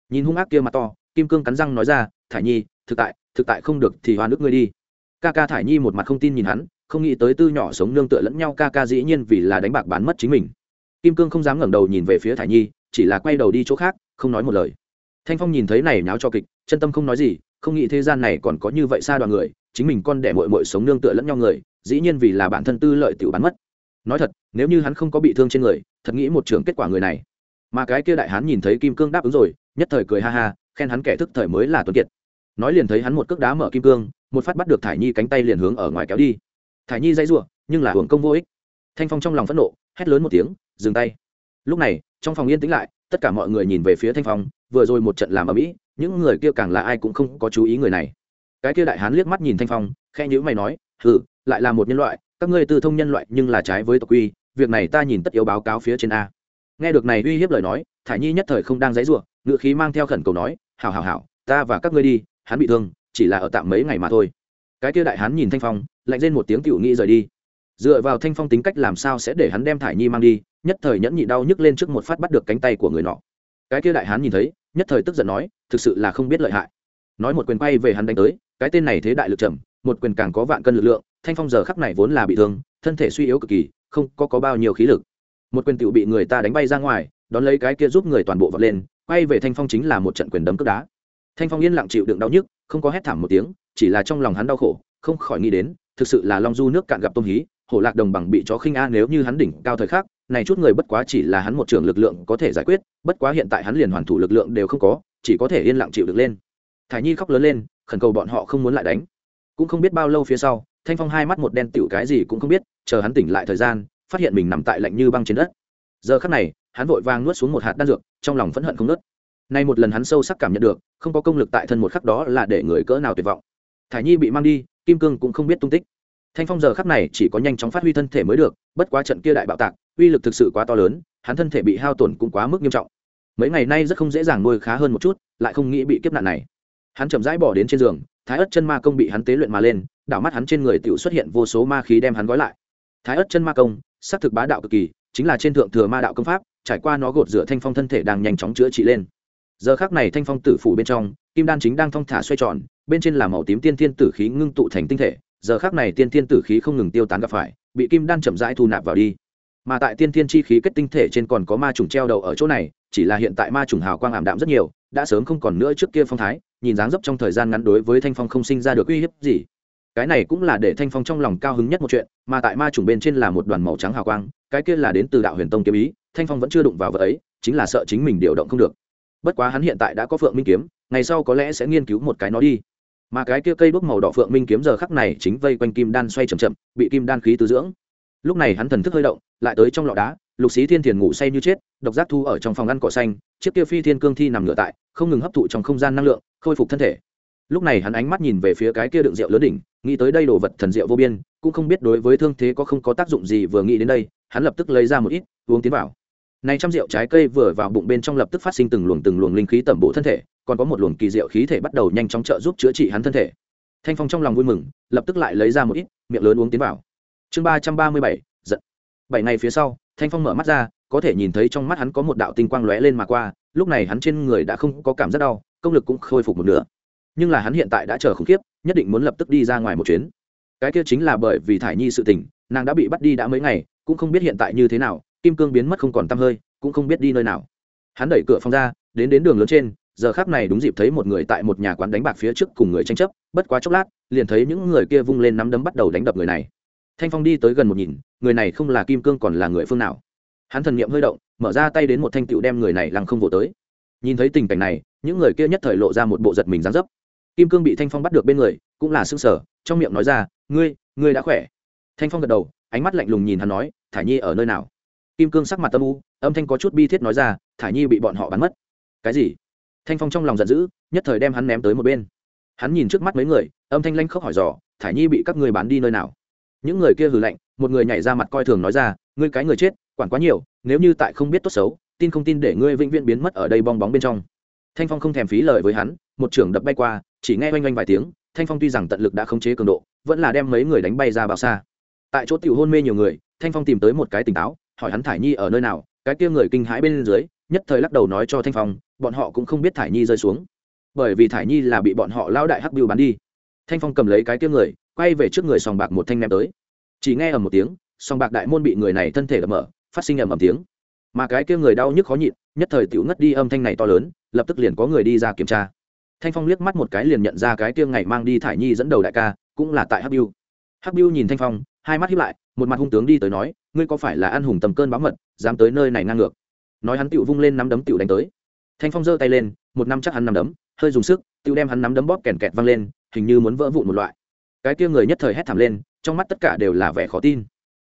Nhìn hung ác kia mặt to, kim cương cắn răng nói ra, thải nhi, thực tại thực tại không được thì hoa nước ngươi đi. Ca ca thải nhi một mặt không tin nhìn hắn, không nghĩ tới tư nhỏ sống nương tựa lẫn nhau ca ca dĩ nhiên vì là đánh bạc bán mất chính mình. Kim cương không dám ngẩng đầu nhìn về phía thải nhi, chỉ là quay đầu đi chỗ khác, không nói một lời. Thanh phong nhìn thấy này nháo cho kịch, chân tâm không nói gì, không nghĩ thế gian này còn có như vậy xa đoàn người, chính mình con đẻ mội mội sống nương tựa lẫn nhau người, dĩ nhiên vì là bản thân tư lợi tiểu bán mất. Nói thật, nếu như hắn không có bị thương trên người, thật nghĩ một trường kết quả người này. Mà cái kia đại hắn nhìn thấy kim cương đáp ứng rồi, nhất thời cười ha ha, khen hắn kẻ thức thời mới là tuấn kiệt nói liền thấy hắn một cước đá mở kim cương, một phát bắt được thải nhi cánh tay liền hướng ở ngoài kéo đi. Thải nhi dãy r nhưng là hưởng công vô ích. Thanh phong trong lòng phẫn nộ, hét lớn một tiếng, dừng tay. Lúc này, trong phòng yên tĩnh lại, tất cả mọi người nhìn về phía thanh phong, vừa rồi một trận làm ở mỹ những người kia càng là ai cũng không có chú ý người này. Cái kia đại hán liếc mắt nhìn thanh phong khe nhữ mày nói ừ lại là một nhân loại, các ngươi tư thông nhân loại nhưng là trái với tộc quy, việc này ta nhìn tất yếu báo cáo phía trên a. Nghe được này uy hiếp lời nói thả nhi nhất thời không đang dãy ruộng ngự khí mang theo khẩn cầu nói, hảo hảo hảo, ta và các ngươi đi hắn bị thương chỉ là ở tạm mấy ngày mà thôi. Cái kia đại hán nhìn thanh phong lạnh lên một tiếng tiểu nghĩ rời đi. Dựa vào thanh phong tính cách làm sao sẽ để hắn đem thải nhi mang đi nhất thời nhẫn nhị đau nhức lên trước một phát bắt được cánh tay của người nọ. Cái kia đại hán nhìn thấy nhất thời tức giận nói thực sự là không biết lợi hại. Nói một quyền bay về hắn đánh tới cái tên này thế đại lực trầm một quyền càng có vạn cân lực lượng thanh phong giờ khắc này vốn là bị thương thân thể suy yếu cực kỳ không có, có bao nhiêu khí lực. Một quyền tựu bị người ta đánh bay ra ngoài đón lấy cái kia giúp người toàn bộ vật lên quay về thanh phong chính là một trận quyền đấm cướp đá thanh phong yên lặng chịu đựng đau nhức, không có hét thảm một tiếng, chỉ là trong lòng hắn đau khổ, không khỏi nghĩ đến, thực sự là long du nước cạn gặp tôm hí, hổ lạc đồng bằng bị chó khinh a nếu như hắn đỉnh cao thời khắc, này chút người bất quá chỉ là hắn một trường lực lượng có thể giải quyết, bất quá hiện tại hắn liền hoàn thủ lực lượng đều không có, chỉ có thể yên lặng chịu được lên. Thải nhi khóc lớn lên, khẩn cầu bọn họ không muốn lại đánh. Cũng không biết bao lâu phía sau, thanh phong hai mắt một đen tựu cái gì cũng không biết, chờ hắn tỉnh lại thời gian, phát hiện mình nằm tại lạnh như băng trên đất. Giờ khắc này, hắn vội vàng nuốt xuống một hạt đan dược, trong lòng phẫn hận không nớt nay một lần hắn sâu sắc cảm nhận được, không có công lực tại thân một khắc đó là để người cỡ nào tuyệt vọng. Thả nhi bị mang đi, kim cương cũng không biết tung tích. Thanh phong giờ khắc này chỉ có nhanh chóng phát huy thân thể mới được, bất quá trận kia đại bạo tạc, uy lực thực sự quá to lớn, hắn thân thể bị hao tổn cũng quá mức nghiêm trọng. Mấy ngày nay rất không dễ dàng nuôi khá hơn một chút, lại không nghĩ bị kiếp nạn này. Hắn chậm rãi bỏ đến trên giường, thái ớt chân ma công bị hắn tế luyện mà lên, đảo mắt hắn trên người tự xuất hiện vô số ma khí đem hắn gói lại. Thái ớt chân ma công, xác thực bá đạo cực kỳ, chính là trên thượng thừa ma đạo công pháp, trải qua nó gột rửa thanh phong thân thể đang nhanh chóng chữa trị lên giờ khác này thanh phong tử phủ bên trong, kim đan chính đang thong thả xoay tròn, bên trên là màu tím tiên thiên tử khí ngưng tụ thành tinh thể. Giờ khác này tiên thiên tử khí không ngừng tiêu tán gặp phải, bị kim đan chậm rãi thu nạp vào đi. Mà tại tiên thiên chi khí kết tinh thể trên còn có ma trùng treo đầu ở chỗ này, chỉ là hiện tại ma trùng hào quang ảm đạm rất nhiều, đã sớm không còn nữa trước kia phong thái, nhìn dáng dấp trong thời gian ngắn đối với thanh phong không sinh ra được uy hiếp gì. Cái này cũng là để thanh phong trong lòng cao hứng nhất một chuyện, mà tại ma trùng bên trên là một đoàn màu trắng hào quang, cái kia là đến từ đạo huyền tông kiếm ý, thanh phong vẫn chưa đụng vào vợ ấy, chính là sợ chính mình điều động không được bất quá hắn hiện tại đã có phượng minh kiếm, ngày sau có lẽ sẽ nghiên cứu một cái nó đi. Mà cái kia cây đuốc màu đỏ phượng minh kiếm giờ khắc này chính vây quanh kim đan xoay chậm chậm, bị kim đan khí tứ dưỡng. Lúc này hắn thần thức hơi động, lại tới trong lọ đá, lục xí thiên thiền ngủ say như chết, độc giác thu ở trong phòng ăn cỏ xanh, chiếc kia phi thiên cương thi nằm ngựa tại, không ngừng hấp thụ trong không gian năng lượng, khôi phục thân thể. Lúc này hắn ánh mắt nhìn về phía cái kia đựng rượu lớn đỉnh, nghĩ tới đây đồ vật thần rượu vô biên, cũng không biết đối với thương thế có không có tác dụng gì vừa nghĩ đến đây, hắn lập tức lấy ra một ít, uống tiến vào này trăm rượu trái cây vừa vào bụng bên trong lập tức phát sinh từng luồng từng luồng linh khí tẩm bổ thân thể, còn có một luồng kỳ diệu khí thể bắt đầu nhanh chóng trợ giúp chữa trị hắn thân thể. Thanh phong trong lòng vui mừng, lập tức lại lấy ra một ít, miệng lớn uống tiến vào. Chương ba trăm ba mươi bảy, giận. Bảy ngày phía sau, thanh phong mở mắt ra, có thể nhìn thấy trong mắt hắn có một đạo tinh quang lóe lên mà qua, lúc này hắn trên người đã không có cảm giác đau, công lực cũng khôi phục một nửa. Nhưng là hắn hiện tại đã chờ khủng khiếp, nhất định muốn lập tức đi ra ngoài một chuyến. Cái kia chính là bởi vì thải nhi sự tình, nàng đã bị bắt đi đã mấy ngày, cũng không biết hiện tại như thế nào kim cương biến mất không còn tăm hơi, cũng không biết đi nơi nào. Hắn đẩy cửa phòng ra, đến đến đường lớn trên, giờ khác này đúng dịp thấy một người tại một nhà quán đánh bạc phía trước cùng người tranh chấp, bất quá chốc lát, liền thấy những người kia vung lên nắm đấm bắt đầu đánh đập người này. Thanh phong đi tới gần một nhìn, người này không là kim cương còn là người phương nào. Hắn thần nghiệm hơi động, mở ra tay đến một thanh tựu đem người này lăng không vỗ tới. Nhìn thấy tình cảnh này, những người kia nhất thời lộ ra một bộ giật mình dán dấp. Kim cương bị thanh phong bắt được bên người, cũng là xương sở trong miệng nói ra, ngươi ngươi đã khỏe. Thanh phong gật đầu, ánh mắt lạnh lùng nhìn hắn nói thả nhi ở nơi nào? Kim cương sắc mặt tâm u, âm thanh có chút bi thiết nói ra thả nhi bị bọn họ bắn mất. Cái gì? Thanh phong trong lòng giận dữ, nhất thời đem hắn ném tới một bên. Hắn nhìn trước mắt mấy người, âm thanh lanh khóc hỏi dò thả nhi bị các người bán đi nơi nào? Những người kia hừ lạnh, một người nhảy ra mặt coi thường nói ra, ngươi cái người chết, quản quá nhiều, nếu như tại không biết tốt xấu, tin không tin để ngươi vĩnh viễn biến mất ở đây bong bóng bên trong. Thanh phong không thèm phí lời với hắn, một trưởng đập bay qua, chỉ nghe oanh oanh vài tiếng, thanh phong tuy rằng tận lực đã khống chế cường độ, vẫn là đem mấy người đánh bay ra bao xa. Tại chỗ tiểu hôn mê nhiều người, thanh phong tìm tới một cái tỉnh táo hỏi hắn thải nhi ở nơi nào, cái kia người kinh hãi bên dưới, nhất thời lắc đầu nói cho thanh phong, bọn họ cũng không biết thải nhi rơi xuống. Bởi vì thải nhi là bị bọn họ lao đại hắc biêu bắn đi. Thanh phong cầm lấy cái kia người, quay về trước người sòng bạc một thanh ném tới. Chỉ nghe ầm một tiếng, sòng bạc đại môn bị người này thân thể đập mở, phát sinh ầm ầm tiếng. Mà cái kia người đau nhức khó nhịn, nhất thời tiểu ngất đi âm thanh này to lớn, lập tức liền có người đi ra kiểm tra. Thanh phong liếc mắt một cái liền nhận ra cái kia ngày mang đi thải nhi dẫn đầu đại ca, cũng là tại hắc biêu hắc biêu nhìn thanh phong, hai mắt hiếp lại một mặt hung tướng đi tới nói, ngươi có phải là ăn hùng tầm cơn báo mật, dám tới nơi này ngang ngược? Nói hắn tựu vung lên nắm đấm tựu đánh tới. Thanh phong giơ tay lên, một năm chắc hắn nắm đấm, hơi dùng sức tựu đem hắn nắm đấm bóp kèn kẹt văng lên, hình như muốn vỡ vụn một loại. Cái kia người nhất thời hét thảm lên, trong mắt tất cả đều là vẻ khó tin.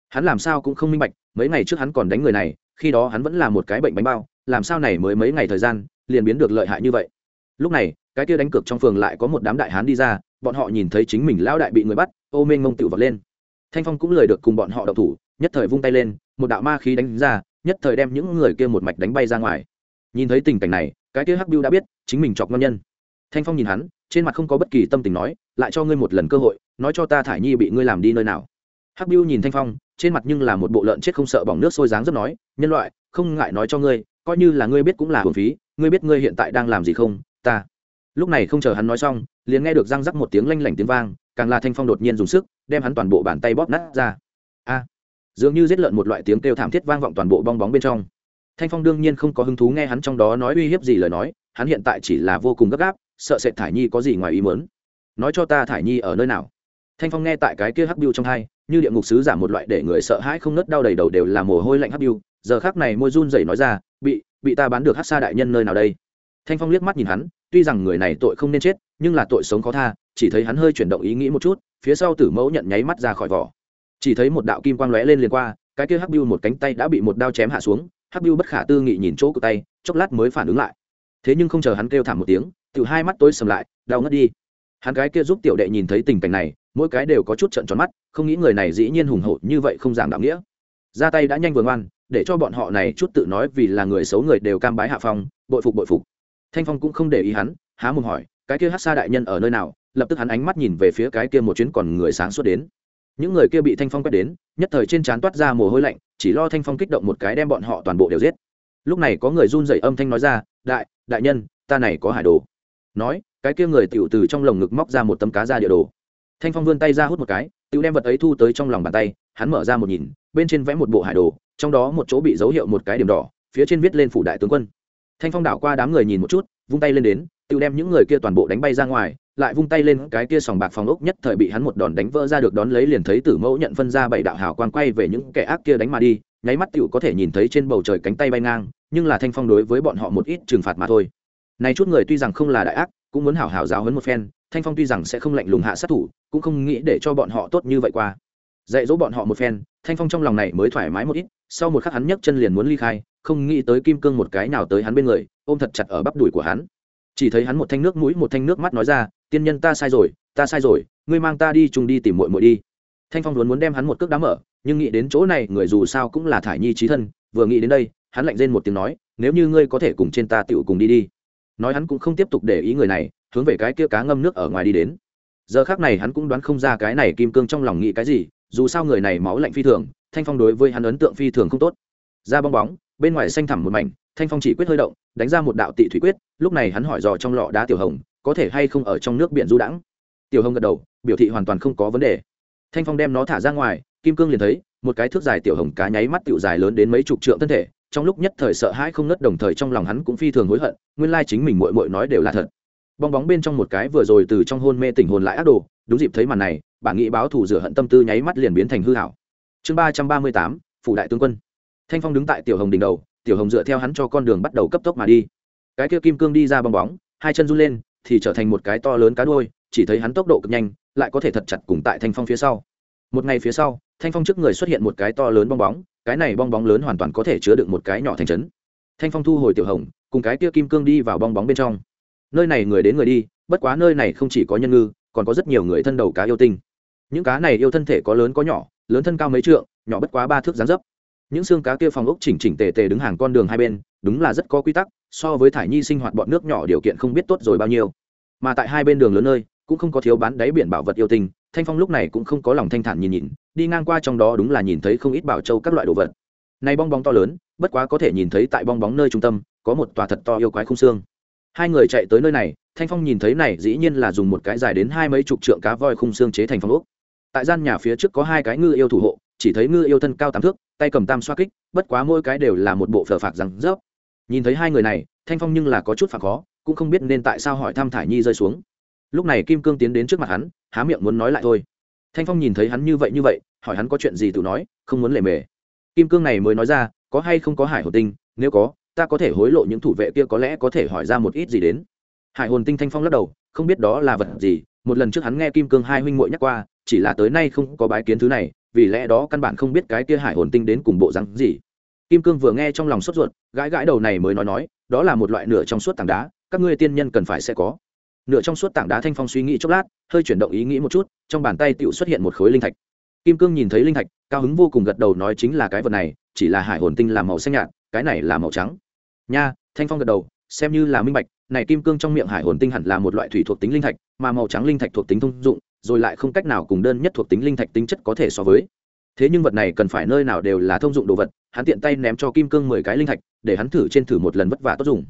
Hắn làm sao cũng không minh bạch, mấy ngày trước hắn còn đánh người này, khi đó hắn vẫn là một cái bệnh bánh bao, làm sao này mới mấy ngày thời gian, liền biến được lợi hại như vậy? Lúc này, cái kia đánh cược trong phường lại có một đám đại hán đi ra, bọn họ nhìn thấy chính mình lão đại bị người bắt, ô mênh mông tựu vật lên thanh phong cũng lời được cùng bọn họ đậu thủ, nhất thời vung tay lên, một đạo ma khí đánh ra, nhất thời đem những người kia một mạch đánh bay ra ngoài. Nhìn thấy tình cảnh này, cái kia hắc biêu đã biết chính mình chọc ngon nhân. Thanh phong nhìn hắn, trên mặt không có bất kỳ tâm tình nói, lại cho ngươi một lần cơ hội, nói cho ta thải nhi bị ngươi làm đi nơi nào. Hắc biêu nhìn thanh phong, trên mặt nhưng là một bộ lợn chết không sợ bỏng nước sôi dáng rất nói, nhân loại, không ngại nói cho ngươi, coi như là ngươi biết cũng là hồn phí, ngươi biết ngươi hiện tại đang làm gì không, ta lúc này không chờ hắn nói xong, liền nghe được răng rắc một tiếng lanh lảnh tiếng vang, càng là thanh phong đột nhiên dùng sức, đem hắn toàn bộ bàn tay bóp nát ra. A! Dường như giết lợn một loại tiếng kêu thảm thiết vang vọng toàn bộ bong bóng bên trong. Thanh phong đương nhiên không có hứng thú nghe hắn trong đó nói uy hiếp gì lời nói, hắn hiện tại chỉ là vô cùng gấp gáp, sợ sệt thải nhi có gì ngoài ý mớn nói cho ta thải nhi ở nơi nào? Thanh phong nghe tại cái kia hắc biêu trong hai, như địa ngục sứ giả một loại để người sợ hãi không nớt đau đầy đầu đều là mồ hôi lạnh hắc biêu, giờ khác này môi run rẩy nói ra, bị bị ta bán được hát xa đại nhân nơi nào đây? Thanh phong liếc mắt nhìn hắn tuy rằng người này tội không nên chết, nhưng là tội sống khó tha, chỉ thấy hắn hơi chuyển động ý nghĩ một chút, phía sau tử mẫu nhận nháy mắt ra khỏi vỏ. Chỉ thấy một đạo kim quang lóe lên liền qua, cái kia hắc biêu một cánh tay đã bị một đao chém hạ xuống, hắc biêu bất khả tư nghị nhìn chỗ của tay, chốc lát mới phản ứng lại. Thế nhưng không chờ hắn kêu thảm một tiếng tự hai mắt tối sầm lại, đau ngất đi. Hắn cái kia giúp tiểu đệ nhìn thấy tình cảnh này, mỗi cái đều có chút trận tròn mắt, không nghĩ người này dĩ nhiên hùng hổ như vậy không giảng đạo nghĩa. Ra tay đã nhanh vừa ngoan, để cho bọn họ này chút tự nói vì là người xấu người đều cam bái hạ phong, bội phục bội phục thanh phong cũng không để ý hắn, há mồm hỏi, cái kia hát xa đại nhân ở nơi nào? Lập tức hắn ánh mắt nhìn về phía cái kia một chuyến còn người sáng suốt đến. Những người kia bị thanh phong quét đến, nhất thời trên trán toát ra mồ hôi lạnh, chỉ lo thanh phong kích động một cái đem bọn họ toàn bộ đều giết. Lúc này có người run dậy âm thanh nói ra, đại đại nhân, ta này có hải đồ. Nói, cái kia người tiểu từ trong lồng ngực móc ra một tấm cá ra địa đồ. Thanh phong vươn tay ra hút một cái, tiểu đem vật ấy thu tới trong lòng bàn tay, hắn mở ra một nhìn, bên trên vẽ một bộ hải đồ, trong đó một chỗ bị dấu hiệu một cái điểm đỏ, phía trên viết lên phủ đại tướng quân thanh phong đảo qua đám người nhìn một chút, vung tay lên đến, tự đem những người kia toàn bộ đánh bay ra ngoài, lại vung tay lên cái kia sòng bạc phòng ốc nhất thời bị hắn một đòn đánh vỡ ra được đón lấy liền thấy tử mẫu nhận phân ra bảy đạo hào quang quay về những kẻ ác kia đánh mà đi, nháy mắt tựu có thể nhìn thấy trên bầu trời cánh tay bay ngang, nhưng là thanh phong đối với bọn họ một ít trừng phạt mà thôi. Này chút người tuy rằng không là đại ác, cũng muốn hảo hảo giáo huấn một phen, thanh phong tuy rằng sẽ không lạnh lùng hạ sát thủ, cũng không nghĩ để cho bọn họ tốt như vậy qua dạy dỗ bọn họ một phen, thanh phong trong lòng này mới thoải mái một ít, sau một khắc hắn nhấc chân liền muốn ly khai, không nghĩ tới kim cương một cái nào tới hắn bên người, ôm thật chặt ở bắp đùi của hắn. Chỉ thấy hắn một thanh nước mũi, một thanh nước mắt nói ra, tiên nhân ta sai rồi, ta sai rồi, ngươi mang ta đi chung đi tìm muội muội đi. Thanh phong vốn muốn đem hắn một cước đá mở, nhưng nghĩ đến chỗ này người dù sao cũng là thải nhi trí thân, vừa nghĩ đến đây, hắn lạnh rên một tiếng nói, nếu như ngươi có thể cùng trên ta tựu cùng đi đi. Nói hắn cũng không tiếp tục để ý người này, hướng về cái kia cá ngâm nước ở ngoài đi đến. Giờ khác này hắn cũng đoán không ra cái này kim cương trong lòng nghĩ cái gì dù sao người này máu lạnh phi thường, thanh phong đối với hắn ấn tượng phi thường không tốt. Ra bong bóng, bên ngoài xanh thẳm một mảnh, thanh phong chỉ quyết hơi động, đánh ra một đạo tị thủy quyết, lúc này hắn hỏi dò trong lọ đá tiểu hồng, có thể hay không ở trong nước biển du đãng? Tiểu hồng gật đầu, biểu thị hoàn toàn không có vấn đề. Thanh phong đem nó thả ra ngoài, kim cương liền thấy, một cái thước dài tiểu hồng cá nháy mắt tiểu dài lớn đến mấy chục trượng thân thể, trong lúc nhất thời sợ hãi không nứt đồng thời trong lòng hắn cũng phi thường hối hận, nguyên lai chính mình muội muội nói đều là thật. Bong bóng bên trong một cái vừa rồi từ trong hôn mê tỉnh hồn lại ác đồ, đúng dịp thấy màn này bản nghĩ báo thù rửa hận tâm tư nháy mắt liền biến thành hư hảo. Chương ba trăm ba mươi tám, phủ đại tướng quân. Thanh phong đứng tại tiểu hồng đỉnh đầu, tiểu hồng dựa theo hắn cho con đường bắt đầu cấp tốc mà đi. Cái kia kim cương đi ra bong bóng, hai chân run lên, thì trở thành một cái to lớn cá đuôi, chỉ thấy hắn tốc độ cực nhanh, lại có thể thật chặt cùng tại thanh phong phía sau. Một ngày phía sau, thanh phong trước người xuất hiện một cái to lớn bong bóng, cái này bong bóng lớn hoàn toàn có thể chứa được một cái nhỏ thành trấn. Thanh phong thu hồi tiểu hồng, cùng cái kia kim cương đi vào bong bóng bên trong. Nơi này người đến người đi, bất quá nơi này không chỉ có nhân ngư, còn có rất nhiều người thân đầu cá yêu tinh những cá này yêu thân thể có lớn có nhỏ, lớn thân cao mấy trượng, nhỏ bất quá ba thước dáng dấp. Những xương cá kia phòng ốc chỉnh chỉnh tề tề đứng hàng con đường hai bên, đúng là rất có quy tắc, so với thải nhi sinh hoạt bọn nước nhỏ điều kiện không biết tốt rồi bao nhiêu. Mà tại hai bên đường lớn nơi, cũng không có thiếu bán đáy biển bảo vật yêu tinh, thanh phong lúc này cũng không có lòng thanh thản nhìn nhìn, đi ngang qua trong đó đúng là nhìn thấy không ít bảo châu các loại đồ vật. Này bong bóng to lớn, bất quá có thể nhìn thấy tại bong bóng nơi trung tâm, có một tòa thật to yêu quái không xương. Hai người chạy tới nơi này, thanh phong nhìn thấy này dĩ nhiên là dùng một cái dài đến hai mấy chục trượng cá voi khung xương chế thành phong ốc tại gian nhà phía trước có hai cái ngư yêu thủ hộ, chỉ thấy ngư yêu thân cao tám thước, tay cầm tam xoa kích, bất quá mỗi cái đều là một bộ phở phạc rằng rớp. Nhìn thấy hai người này, thanh phong nhưng là có chút phạt khó, cũng không biết nên tại sao hỏi thăm thải nhi rơi xuống. Lúc này kim cương tiến đến trước mặt hắn, há miệng muốn nói lại thôi. Thanh phong nhìn thấy hắn như vậy như vậy, hỏi hắn có chuyện gì tự nói, không muốn lề mề. Kim cương này mới nói ra, có hay không có hải hồn tinh, nếu có, ta có thể hối lộ những thủ vệ kia có lẽ có thể hỏi ra một ít gì đến. Hải hồn tinh thanh phong lắc đầu, không biết đó là vật gì, một lần trước hắn nghe kim cương hai huynh muội nhắc qua chỉ là tới nay không có bái kiến thứ này, vì lẽ đó căn bản không biết cái kia hải hồn tinh đến cùng bộ rắn gì. Kim cương vừa nghe trong lòng sốt ruột, gãi gãi đầu này mới nói nói, đó là một loại nửa trong suốt tảng đá, các ngươi tiên nhân cần phải sẽ có. Nửa trong suốt tảng đá thanh phong suy nghĩ chốc lát, hơi chuyển động ý nghĩ một chút, trong bàn tay tựu xuất hiện một khối linh thạch. Kim cương nhìn thấy linh thạch, cao hứng vô cùng gật đầu nói chính là cái vật này, chỉ là hải hồn tinh làm màu xanh nhạt, cái này là màu trắng. Nha, thanh phong gật đầu, xem như là minh bạch, này kim cương trong miệng hải hồn tinh hẳn là một loại thủy thuộc tính linh thạch, mà màu trắng linh thạch thuộc tính thông dụng rồi lại không cách nào cùng đơn nhất thuộc tính linh thạch tính chất có thể so với. Thế nhưng vật này cần phải nơi nào đều là thông dụng đồ vật, hắn tiện tay ném cho kim cương mười cái linh thạch, để hắn thử trên thử một lần vất vả tốt dùng.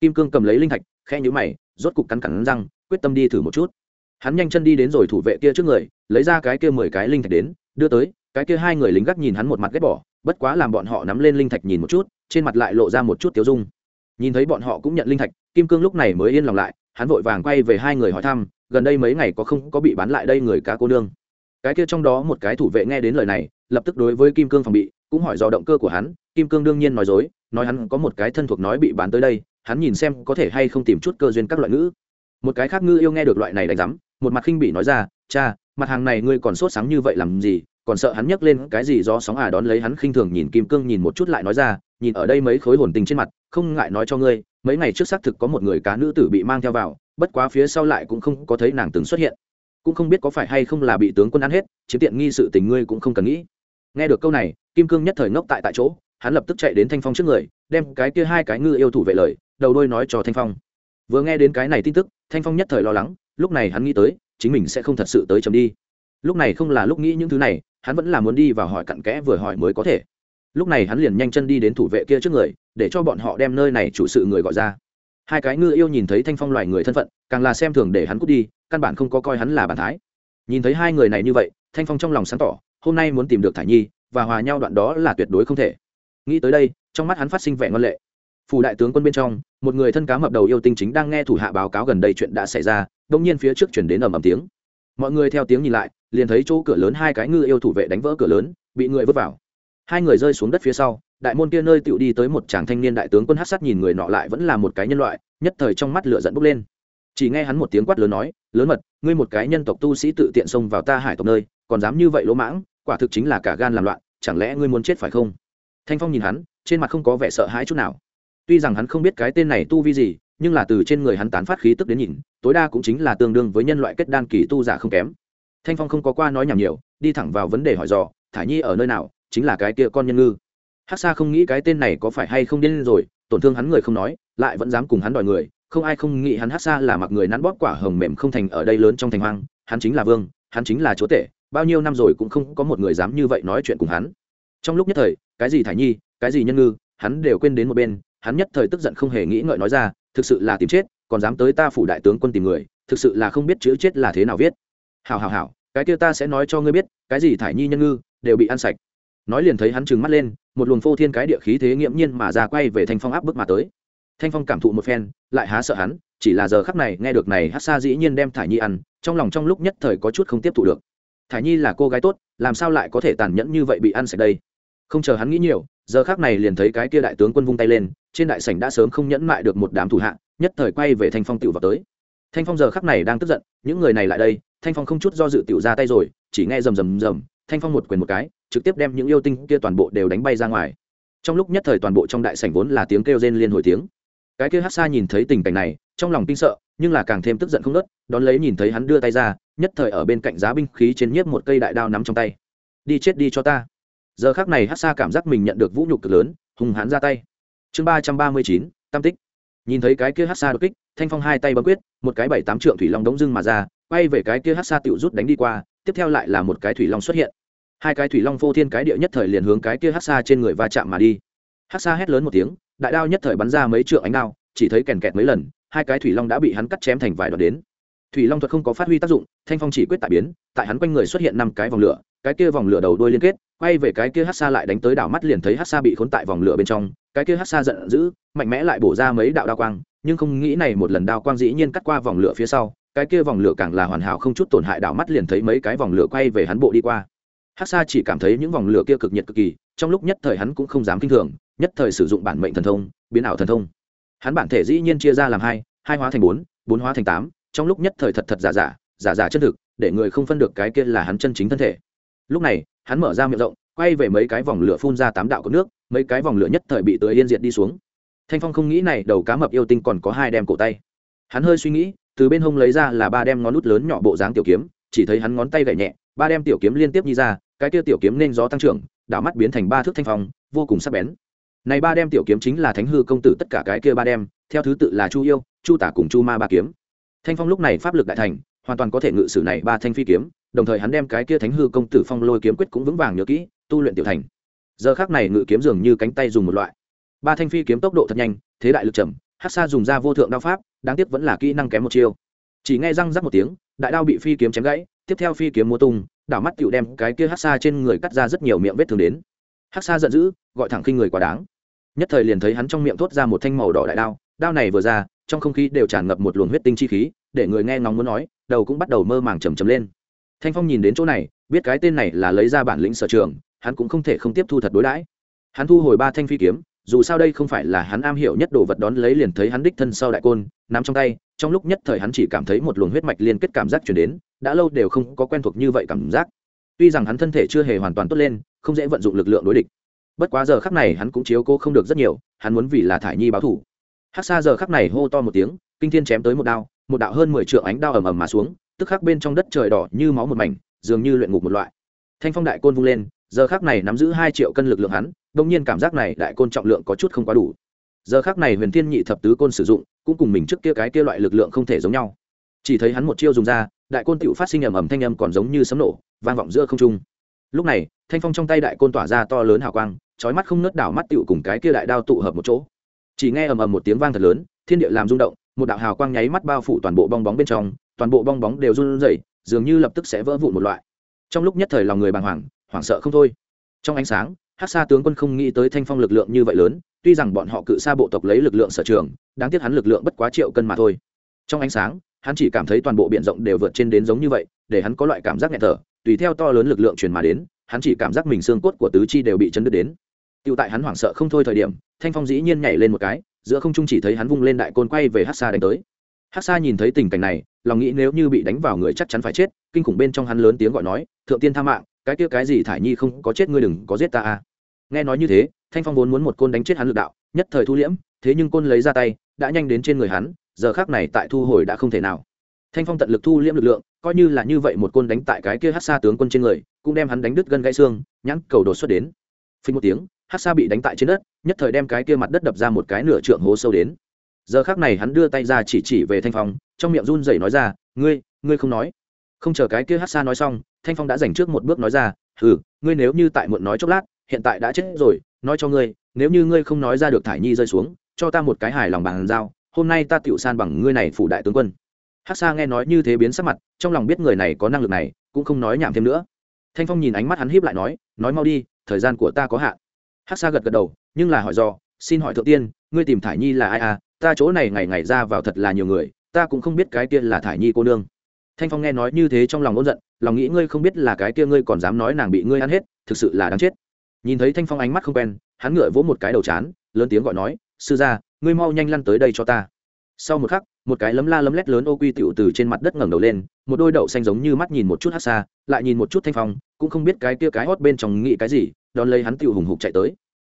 Kim cương cầm lấy linh thạch khe nhíu mày, rốt cục cắn cắn răng, quyết tâm đi thử một chút. Hắn nhanh chân đi đến rồi thủ vệ kia trước người, lấy ra cái kia mười cái linh thạch đến, đưa tới, cái kia hai người lính gác nhìn hắn một mặt ghét bỏ, bất quá làm bọn họ nắm lên linh thạch nhìn một chút, trên mặt lại lộ ra một chút tiêu dung. Nhìn thấy bọn họ cũng nhận linh thạch, kim cương lúc này mới yên lòng lại, hắn vội vàng quay về hai người hỏi thăm gần đây mấy ngày có không có bị bán lại đây người cá cô nương. Cái kia trong đó một cái thủ vệ nghe đến lời này, lập tức đối với kim cương phòng bị, cũng hỏi do động cơ của hắn, kim cương đương nhiên nói dối, nói hắn có một cái thân thuộc nói bị bán tới đây, hắn nhìn xem có thể hay không tìm chút cơ duyên các loại ngữ. Một cái khác ngư yêu nghe được loại này đánh rắm một mặt khinh bị nói ra, cha, mặt hàng này ngươi còn sốt sáng như vậy làm gì, còn sợ hắn nhấc lên cái gì do sóng à? Đón lấy hắn khinh thường nhìn kim cương nhìn một chút lại nói ra, nhìn ở đây mấy khối hồn tình trên mặt, không ngại nói cho ngươi, mấy ngày trước xác thực có một người cá nữ tử bị mang theo vào bất quá phía sau lại cũng không có thấy nàng từng xuất hiện. Cũng không biết có phải hay không là bị tướng quân ăn hết chiếm tiện nghi sự tình ngươi cũng không cần nghĩ. Nghe được câu này, kim cương nhất thời ngốc tại tại chỗ, hắn lập tức chạy đến thanh phong trước người, đem cái kia hai cái ngư yêu thủ vệ lời, đầu đôi nói cho thanh phong. Vừa nghe đến cái này tin tức, thanh phong nhất thời lo lắng, lúc này hắn nghĩ tới, chính mình sẽ không thật sự tới chấm đi. Lúc này không là lúc nghĩ những thứ này, hắn vẫn là muốn đi và hỏi cặn kẽ vừa hỏi mới có thể. Lúc này hắn liền nhanh chân đi đến thủ vệ kia trước người, để cho bọn họ đem nơi này chủ sự người gọi ra hai cái ngư yêu nhìn thấy thanh phong loài người thân phận, càng là xem thường để hắn cút đi, căn bản không có coi hắn là bản thái. Nhìn thấy hai người này như vậy, thanh phong trong lòng sáng tỏ, hôm nay muốn tìm được thải nhi và hòa nhau đoạn đó là tuyệt đối không thể. Nghĩ tới đây, trong mắt hắn phát sinh vẻ ngân lệ. Phủ đại tướng quân bên trong, một người thân cá mập đầu yêu tinh chính đang nghe thủ hạ báo cáo gần đây chuyện đã xảy ra đông nhiên phía trước chuyển đến ầm ầm tiếng. Mọi người theo tiếng nhìn lại, liền thấy chỗ cửa lớn hai cái ngư yêu thủ vệ đánh vỡ cửa lớn, bị người vứt vào. Hai người rơi xuống đất phía sau đại môn kia nơi tựu đi tới một chàng thanh niên đại tướng quân hát sát nhìn người nọ lại vẫn là một cái nhân loại, nhất thời trong mắt lửa dẫn bốc lên. Chỉ nghe hắn một tiếng quát lớn nói, lớn mật, ngươi một cái nhân tộc tu sĩ tự tiện xông vào ta hải tộc nơi, còn dám như vậy lỗ mãng, quả thực chính là cả gan làm loạn, chẳng lẽ ngươi muốn chết phải không? Thanh phong nhìn hắn, trên mặt không có vẻ sợ hãi chút nào. Tuy rằng hắn không biết cái tên này tu vi gì, nhưng là từ trên người hắn tán phát khí tức đến nhìn, tối đa cũng chính là tương đương với nhân loại kết đan kỳ tu giả không kém. Thanh phong không có qua nói nhảm nhiều, đi thẳng vào vấn đề hỏi dò thả nhi ở nơi nào? Chính là cái kia con nhân ngư. Hát xa không nghĩ cái tên này có phải hay không điên rồi, tổn thương hắn người không nói, lại vẫn dám cùng hắn đòi người, không ai không nghĩ hắn Hát xa là mặc người nắn bóp quả hồng mềm không thành ở đây lớn trong thành hoang, hắn chính là vương, hắn chính là chúa tể, bao nhiêu năm rồi cũng không có một người dám như vậy nói chuyện cùng hắn. Trong lúc nhất thời, cái gì thải nhi, cái gì nhân ngư, hắn đều quên đến một bên, hắn nhất thời tức giận không hề nghĩ ngợi nói ra, thực sự là tìm chết, còn dám tới ta phủ đại tướng quân tìm người, thực sự là không biết chữ chết là thế nào viết. Hào hào hào cái kia ta sẽ nói cho ngươi biết, cái gì thải nhi nhân ngư, đều bị ăn sạch. Nói liền thấy hắn trừng mắt lên một luồng phô thiên cái địa khí thế nghiễm nhiên mà ra quay về thanh phong áp bức mà tới. Thanh phong cảm thụ một phen, lại há sợ hắn, chỉ là giờ khắc này nghe được này hát xa dĩ nhiên đem thải nhi ăn, trong lòng trong lúc nhất thời có chút không tiếp thụ được. Thải nhi là cô gái tốt, làm sao lại có thể tàn nhẫn như vậy bị ăn sạch đây? Không chờ hắn nghĩ nhiều, giờ khác này liền thấy cái kia đại tướng quân vung tay lên, trên đại sảnh đã sớm không nhẫn mại được một đám thủ hạ, nhất thời quay về thanh phong tựu vào tới. Thanh phong giờ khắc này đang tức giận, những người này lại đây, thanh phong không chút do dự tựu ra tay rồi, chỉ nghe rầm rầm rầm thanh phong một quyền một cái, trực tiếp đem những yêu tinh kia toàn bộ đều đánh bay ra ngoài. Trong lúc nhất thời toàn bộ trong đại sảnh vốn là tiếng kêu rên liên hồi tiếng. Cái kia hát xa nhìn thấy tình cảnh này, trong lòng kinh sợ, nhưng là càng thêm tức giận không nớt đón lấy nhìn thấy hắn đưa tay ra, nhất thời ở bên cạnh giá binh khí trên nhiếp một cây đại đao nắm trong tay. Đi chết đi cho ta. Giờ khác này hát xa cảm giác mình nhận được vũ nhục cực lớn hùng hãn ra tay. Chương ba trăm ba mươi chín, tam tích. Nhìn thấy cái kia hát xa đột kích, thanh phong hai tay bấm quyết, một cái bảy tám trượng thủy long đống dưng mà ra, quay về cái kia hát xa tựu rút đánh đi qua tiếp theo lại là một cái thủy long xuất hiện. Hai cái thủy long vô thiên cái địa nhất thời liền hướng cái kia hát xa trên người va chạm mà đi. Hát xa hét lớn một tiếng, đại đao nhất thời bắn ra mấy trượng ánh đao, chỉ thấy kèn kẹt mấy lần, hai cái thủy long đã bị hắn cắt chém thành vài đoạn đến. Thủy long thuật không có phát huy tác dụng, thanh phong chỉ quyết tại biến, tại hắn quanh người xuất hiện năm cái vòng lửa, cái kia vòng lửa đầu đuôi liên kết, quay về cái kia hát xa lại đánh tới đảo mắt liền thấy hát xa bị khốn tại vòng lửa bên trong, cái kia hát xa giận dữ, mạnh mẽ lại bổ ra mấy đạo đao quang, nhưng không nghĩ này một lần đao quang dĩ nhiên cắt qua vòng lửa phía sau cái kia vòng lửa càng là hoàn hảo không chút tổn hại đảo mắt liền thấy mấy cái vòng lửa quay về hắn bộ đi qua. Hát xa chỉ cảm thấy những vòng lửa kia cực nhiệt cực kỳ, trong lúc nhất thời hắn cũng không dám kinh thường, nhất thời sử dụng bản mệnh thần thông, biến ảo thần thông. Hắn bản thể dĩ nhiên chia ra làm hai hai hóa thành bốn bốn hóa thành tám, trong lúc nhất thời thật thật giả giả giả giả chân thực, để người không phân được cái kia là hắn chân chính thân thể. Lúc này, hắn mở ra miệng rộng, quay về mấy cái vòng lửa phun ra tám đạo có nước, mấy cái vòng lửa nhất thời bị tưới yên diệt đi xuống. Thanh phong không nghĩ này, đầu cá mập yêu tinh còn có hai đem cổ tay. Hắn hơi suy nghĩ từ bên hông lấy ra là ba đem ngón nút lớn nhỏ bộ dáng tiểu kiếm, chỉ thấy hắn ngón tay gậy nhẹ, ba đem tiểu kiếm liên tiếp đi ra, cái kia tiểu kiếm nên gió tăng trưởng, đảo mắt biến thành ba thước thanh phong, vô cùng sắc bén. Này ba đem tiểu kiếm chính là thánh hư công tử tất cả cái kia ba đem, theo thứ tự là chu yêu, chu tả cùng chu ma ba kiếm. Thanh phong lúc này pháp lực đại thành, hoàn toàn có thể ngự sử này ba thanh phi kiếm, đồng thời hắn đem cái kia thánh hư công tử phong lôi kiếm quyết cũng vững vàng nhớ kỹ, tu luyện tiểu thành. Giờ khác này ngự kiếm dường như cánh tay dùng một loại. Ba thanh phi kiếm tốc độ thật nhanh, thế đại lực trầm hát xa dùng ra vô thượng đao pháp, đáng tiếc vẫn là kỹ năng kém một chiêu. Chỉ nghe răng rắc một tiếng, đại đao bị phi kiếm chém gãy, tiếp theo phi kiếm mua tung, đảo mắt tựu đem cái kia hát xa trên người cắt ra rất nhiều miệng vết thương đến. Hát xa giận dữ, gọi thẳng khinh người quá đáng. Nhất thời liền thấy hắn trong miệng thốt ra một thanh màu đỏ đại đao đao này vừa ra, trong không khí đều tràn ngập một luồng huyết tinh chi khí, để người nghe ngóng muốn nói, đầu cũng bắt đầu mơ màng chầm chầm lên. Thanh phong nhìn đến chỗ này, biết cái tên này là lấy ra bản lĩnh sở trường, hắn cũng không thể không tiếp thu thật đối đãi. Hắn thu hồi ba thanh phi kiếm dù sao đây không phải là hắn am hiểu nhất đồ vật đón lấy liền thấy hắn đích thân sau đại côn, nắm trong tay, trong lúc nhất thời hắn chỉ cảm thấy một luồng huyết mạch liên kết cảm giác chuyển đến, đã lâu đều không có quen thuộc như vậy cảm giác. Tuy rằng hắn thân thể chưa hề hoàn toàn tốt lên, không dễ vận dụng lực lượng đối địch. Bất quá giờ khắc này hắn cũng chiếu cố không được rất nhiều, hắn muốn vì là thải nhi báo thủ hát xa giờ khắc này hô to một tiếng, kinh thiên chém tới một đao, một đạo hơn mười trượng ánh đao ầm ầm mà xuống, tức khắc bên trong đất trời đỏ như máu một mảnh, dường như luyện ngục một loại. Thanh phong đại côn vung lên, giờ khắc này nắm giữ hai triệu cân lực lượng hắn đông nhiên cảm giác này đại côn trọng lượng có chút không quá đủ. Giờ khắc này huyền thiên nhị thập tứ côn sử dụng, cũng cùng mình trước kia cái kia loại lực lượng không thể giống nhau. Chỉ thấy hắn một chiêu dùng ra, đại côn tựu phát sinh ầm ầm thanh âm còn giống như sấm nổ, vang vọng giữa không trung. Lúc này, thanh phong trong tay đại côn tỏa ra to lớn hào quang, chói mắt không nớt đảo mắt tựu cùng cái kia đại đao tụ hợp một chỗ. Chỉ nghe ầm ầm một tiếng vang thật lớn, thiên địa làm rung động, một đạo hào quang nháy mắt bao phủ toàn bộ bong bóng bên trong, toàn bộ bong bóng đều run rẩy, dường như lập tức sẽ vỡ vụn một loại. Trong lúc nhất thời lòng người bàng hoàng, hoảng sợ không thôi. Trong ánh sáng hát xa tướng quân không nghĩ tới thanh phong lực lượng như vậy lớn, tuy rằng bọn họ cự xa bộ tộc lấy lực lượng sở trường, đáng tiếc hắn lực lượng bất quá triệu cân mà thôi. Trong ánh sáng, hắn chỉ cảm thấy toàn bộ b i ể n rộng đều vượt trên đến giống như vậy, để hắn có loại cảm giác nghẹt thở, tùy theo to lớn lực lượng truyền mà đến, hắn chỉ cảm giác mình xương cốt của tứ chi đều bị chấn đứt đến. Tựu tại hắn hoảng sợ không thôi thời điểm, thanh phong dĩ nhiên nhảy lên một cái, giữa không trung chỉ thấy hắn vung lên đại côn quay về hát xa đánh tới. Hát xa nhìn thấy tình cảnh này, lòng nghĩ nếu như bị đánh vào người chắc chắn phải chết, kinh khủng bên trong hắn lớn tiếng gọi nói, thượng tiên tha mạng, cái kia cái gì thải nhi không có chết ngươi đừng có giết ta à nghe nói như thế, thanh phong vốn muốn một côn đánh chết hắn lực đạo, nhất thời thu liễm, thế nhưng côn lấy ra tay, đã nhanh đến trên người hắn, giờ khác này tại thu hồi đã không thể nào. Thanh phong tận lực thu liễm lực lượng, coi như là như vậy một côn đánh tại cái kia hát xa tướng quân trên người, cũng đem hắn đánh đứt gân gãy xương, nhãn cầu đột xuất đến. Phình một tiếng hát xa bị đánh tại trên đất, nhất thời đem cái kia mặt đất đập ra một cái nửa trượng hố sâu đến. Giờ khác này hắn đưa tay ra chỉ chỉ về thanh phong, trong miệng run rẩy nói ra, ngươi ngươi không nói. Không chờ cái kia hát xa nói xong, thanh phong đã dành trước một bước nói ra ừ ngươi nếu như tại muộn nói chốc lát hiện tại đã chết rồi, nói cho ngươi, nếu như ngươi không nói ra được thải nhi rơi xuống, cho ta một cái hài lòng bàn giao, hôm nay ta tựu san bằng ngươi này phủ đại tướng quân. Hát xa nghe nói như thế biến sắc mặt, trong lòng biết người này có năng lực này, cũng không nói nhảm thêm nữa. Thanh phong nhìn ánh mắt hắn hiếp lại nói nói mau đi, thời gian của ta có hạn. Hát xa gật gật đầu, nhưng là hỏi do, xin hỏi thượng tiên, ngươi tìm thải nhi là ai à? Ta chỗ này ngày ngày ra vào thật là nhiều người, ta cũng không biết cái kia là thải nhi cô nương. Thanh phong nghe nói như thế trong lòng ôn giận, lòng nghĩ ngươi không biết là cái kia ngươi còn dám nói nàng bị ngươi ăn hết, thực sự là đáng chết nhìn thấy thanh phong ánh mắt không quen, hắn ngựa vỗ một cái đầu chán, lớn tiếng gọi nói, sư gia, ngươi mau nhanh lăn tới đây cho ta. Sau một khắc, một cái lấm la lấm lét lớn ô quy tựu từ trên mặt đất ngẩng đầu lên, một đôi đậu xanh giống như mắt nhìn một chút hát xa, lại nhìn một chút thanh phong, cũng không biết cái kia cái hót bên trong nghĩ cái gì, đón lấy hắn tựu hùng hục chạy tới.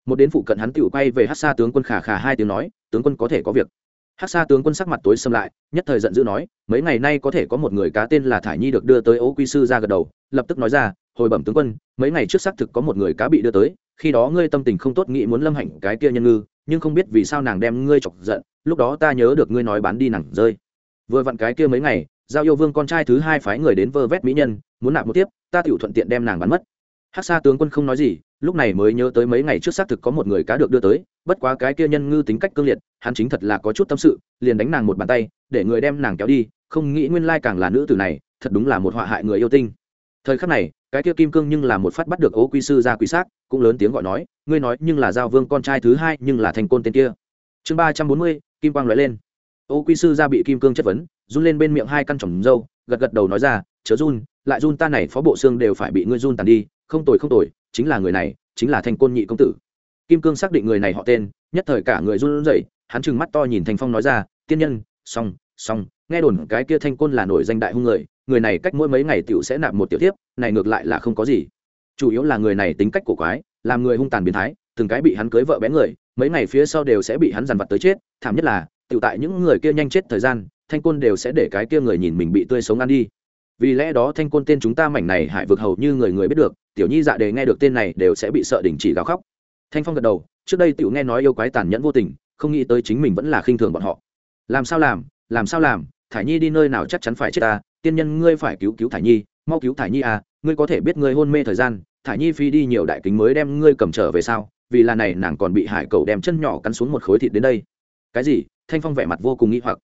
Một đến phụ cận hắn tựu quay về hát xa tướng quân khả khả hai tiếng nói, tướng quân có thể có việc. Hát xa tướng quân sắc mặt tối xâm lại, nhất thời giận dữ nói, mấy ngày nay có thể có một người cá tên là thải nhi được đưa tới ô quy sư ra gật đầu, lập tức nói ra hồi bẩm tướng quân, mấy ngày trước xác thực có một người cá bị đưa tới, khi đó ngươi tâm tình không tốt nghĩ muốn lâm hạnh cái kia nhân ngư, nhưng không biết vì sao nàng đem ngươi chọc giận, lúc đó ta nhớ được ngươi nói bán đi nàng rơi. Vừa vặn cái kia mấy ngày, giao yêu vương con trai thứ hai phái người đến vơ vét mỹ nhân, muốn nạp một tiếp, ta tiểu thuận tiện đem nàng bán mất. Hát xa tướng quân không nói gì, lúc này mới nhớ tới mấy ngày trước xác thực có một người cá được đưa tới, bất quá cái kia nhân ngư tính cách cương liệt, hắn chính thật là có chút tâm sự, liền đánh nàng một bàn tay, để người đem nàng kéo đi, không nghĩ nguyên lai càng là nữ tử này, thật đúng là một họa hại người yêu tinh thời khắc này, cái kia kim cương nhưng là một phát bắt được ố quy sư ra quý xác, cũng lớn tiếng gọi nói, ngươi nói nhưng là giao vương con trai thứ hai, nhưng là thành côn tên kia. Chương ba trăm bốn mươi, kim quang nói lên. Ô quy sư ra bị kim cương chất vấn, run lên bên miệng hai căn trồng dâu gật gật đầu nói ra, chớ run, lại run ta này phó bộ xương đều phải bị ngươi run tàn đi, không tồi không tồi, chính là người này, chính là thành côn nhị công tử. Kim cương xác định người này họ tên, nhất thời cả người run rẩy, hắn trừng mắt to nhìn thành phong nói ra, tiên nhân song song nghe đồn cái kia thanh côn là nổi danh đại hung người người này cách mỗi mấy ngày tiểu sẽ nạp một tiểu tiếp, này ngược lại là không có gì. Chủ yếu là người này tính cách cổ quái, làm người hung tàn biến thái, từng cái bị hắn cưới vợ bé người, mấy ngày phía sau đều sẽ bị hắn dằn vặt tới chết, thảm nhất là, tiểu tại những người kia nhanh chết thời gian, thanh côn đều sẽ để cái kia người nhìn mình bị tươi sống ăn đi. Vì lẽ đó thanh côn tên chúng ta mảnh này hại vực hầu như người người biết được, tiểu nhi dạ đề nghe được tên này đều sẽ bị sợ đình chỉ gào khóc. Thanh phong gật đầu, trước đây tiểu nghe nói yêu quái tàn nhẫn vô tình, không nghĩ tới chính mình vẫn là khinh thường bọn họ. Làm sao làm làm sao làm, thải nhi đi nơi nào chắc chắn phải chết ta tiên nhân ngươi phải cứu cứu thải nhi, mau cứu thải nhi à ngươi có thể biết ngươi hôn mê thời gian, thải nhi phi đi nhiều đại kính mới đem ngươi cầm trở về sao? Vì là này nàng còn bị hải cầu đem chân nhỏ cắn xuống một khối thịt đến đây. Cái gì? Thanh phong vẻ mặt vô cùng nghi hoặc.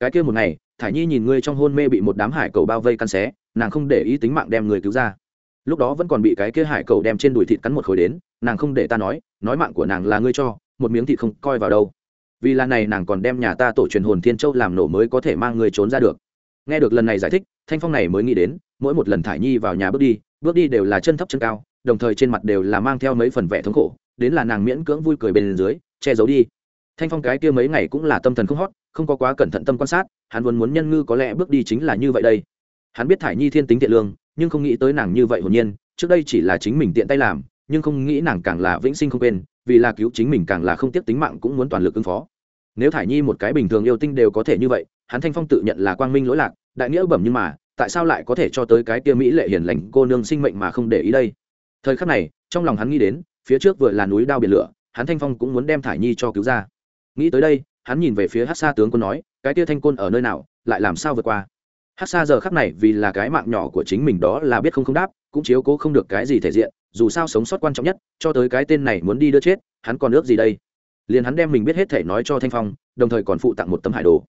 Cái kia một ngày, thải nhi nhìn ngươi trong hôn mê bị một đám hải cầu bao vây cắn xé, nàng không để ý tính mạng đem người cứu ra. Lúc đó vẫn còn bị cái kia hải cầu đem trên đùi thịt cắn một khối đến, nàng không để ta nói nói mạng của nàng là ngươi cho, một miếng thịt không coi vào đâu. Vì là này nàng còn đem nhà ta tổ truyền hồn thiên châu làm nổ mới có thể mang người trốn ra được nghe được lần này giải thích, thanh phong này mới nghĩ đến, mỗi một lần thải nhi vào nhà bước đi bước đi đều là chân thấp chân cao, đồng thời trên mặt đều là mang theo mấy phần vẻ thống khổ, đến là nàng miễn cưỡng vui cười bên dưới, che giấu đi. Thanh phong cái kia mấy ngày cũng là tâm thần không hót không có quá cẩn thận tâm quan sát, hắn vốn muốn nhân ngư có lẽ bước đi chính là như vậy đây. Hắn biết thải nhi thiên tính thiện lương, nhưng không nghĩ tới nàng như vậy hồn nhiên, trước đây chỉ là chính mình tiện tay làm, nhưng không nghĩ nàng càng là vĩnh sinh không quên, vì là cứu chính mình càng là không tiếc tính mạng cũng muốn toàn lực ứng phó. Nếu thải nhi một cái bình thường yêu tinh đều có thể như vậy hắn thanh phong tự nhận là quang minh lỗi lạc, đại nghĩa bẩm nhưng mà, tại sao lại có thể cho tới cái kia mỹ lệ hiền lành cô nương sinh mệnh mà không để ý đây? Thời khắc này, trong lòng hắn nghĩ đến, phía trước vừa là núi đao biển lửa, hắn thanh phong cũng muốn đem thải nhi cho cứu ra. Nghĩ tới đây, hắn nhìn về phía hát xa tướng quân nói, cái kia thanh côn ở nơi nào, lại làm sao vượt qua? Hát xa giờ khắc này vì là cái mạng nhỏ của chính mình đó là biết không không đáp, cũng chiếu cố không được cái gì thể diện, dù sao sống sót quan trọng nhất, cho tới cái tên này muốn đi đưa chết, hắn còn ước gì đây? Liền hắn đem mình biết hết thể nói cho thanh phong, đồng thời còn phụ tặng một tấm hải đồ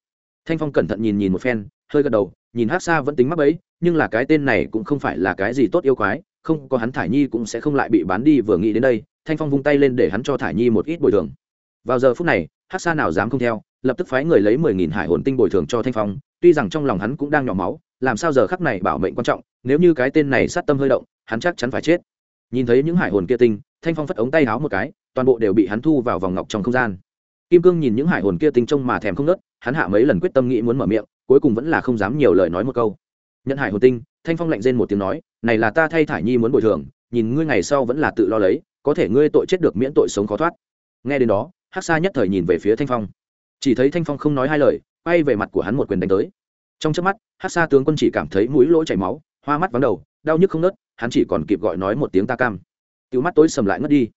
thanh phong cẩn thận nhìn nhìn một phen, hơi gật đầu, nhìn hát xa vẫn tính mắc ấy nhưng là cái tên này cũng không phải là cái gì tốt yêu quái, không có hắn thải nhi cũng sẽ không lại bị bán đi vừa nghĩ đến đây, thanh phong vung tay lên để hắn cho thải nhi một ít bồi thường. Vào giờ phút này hát xa nào dám không theo, lập tức phái người lấy mười nghìn hải hồn tinh bồi thường cho thanh phong, tuy rằng trong lòng hắn cũng đang nhỏ máu, làm sao giờ khắc này bảo mệnh quan trọng, nếu như cái tên này sát tâm hơi động, hắn chắc chắn phải chết. Nhìn thấy những hải hồn kia tinh, thanh phong phất ống tay háo một cái, toàn bộ đều bị hắn thu vào vòng ngọc trong không gian kim cương nhìn những hải hồn kia tinh trông mà thèm không nớt, hắn hạ mấy lần quyết tâm nghĩ muốn mở miệng, cuối cùng vẫn là không dám nhiều lời nói một câu. Nhận hải hồn tinh, thanh phong lạnh rên một tiếng nói, này là ta thay thải nhi muốn bồi thường, nhìn ngươi ngày sau vẫn là tự lo lấy, có thể ngươi tội chết được miễn tội sống khó thoát. Nghe đến đó, hắc sa nhất thời nhìn về phía thanh phong. Chỉ thấy thanh phong không nói hai lời, quay về mặt của hắn một quyền đánh tới. Trong trước mắt, hắc sa tướng quân chỉ cảm thấy mũi lỗ chảy máu, hoa mắt vắng đầu, đau nhức không nớt, hắn chỉ còn kịp gọi nói một tiếng ta cam. Tiểu mắt tối sầm lại ngất đi.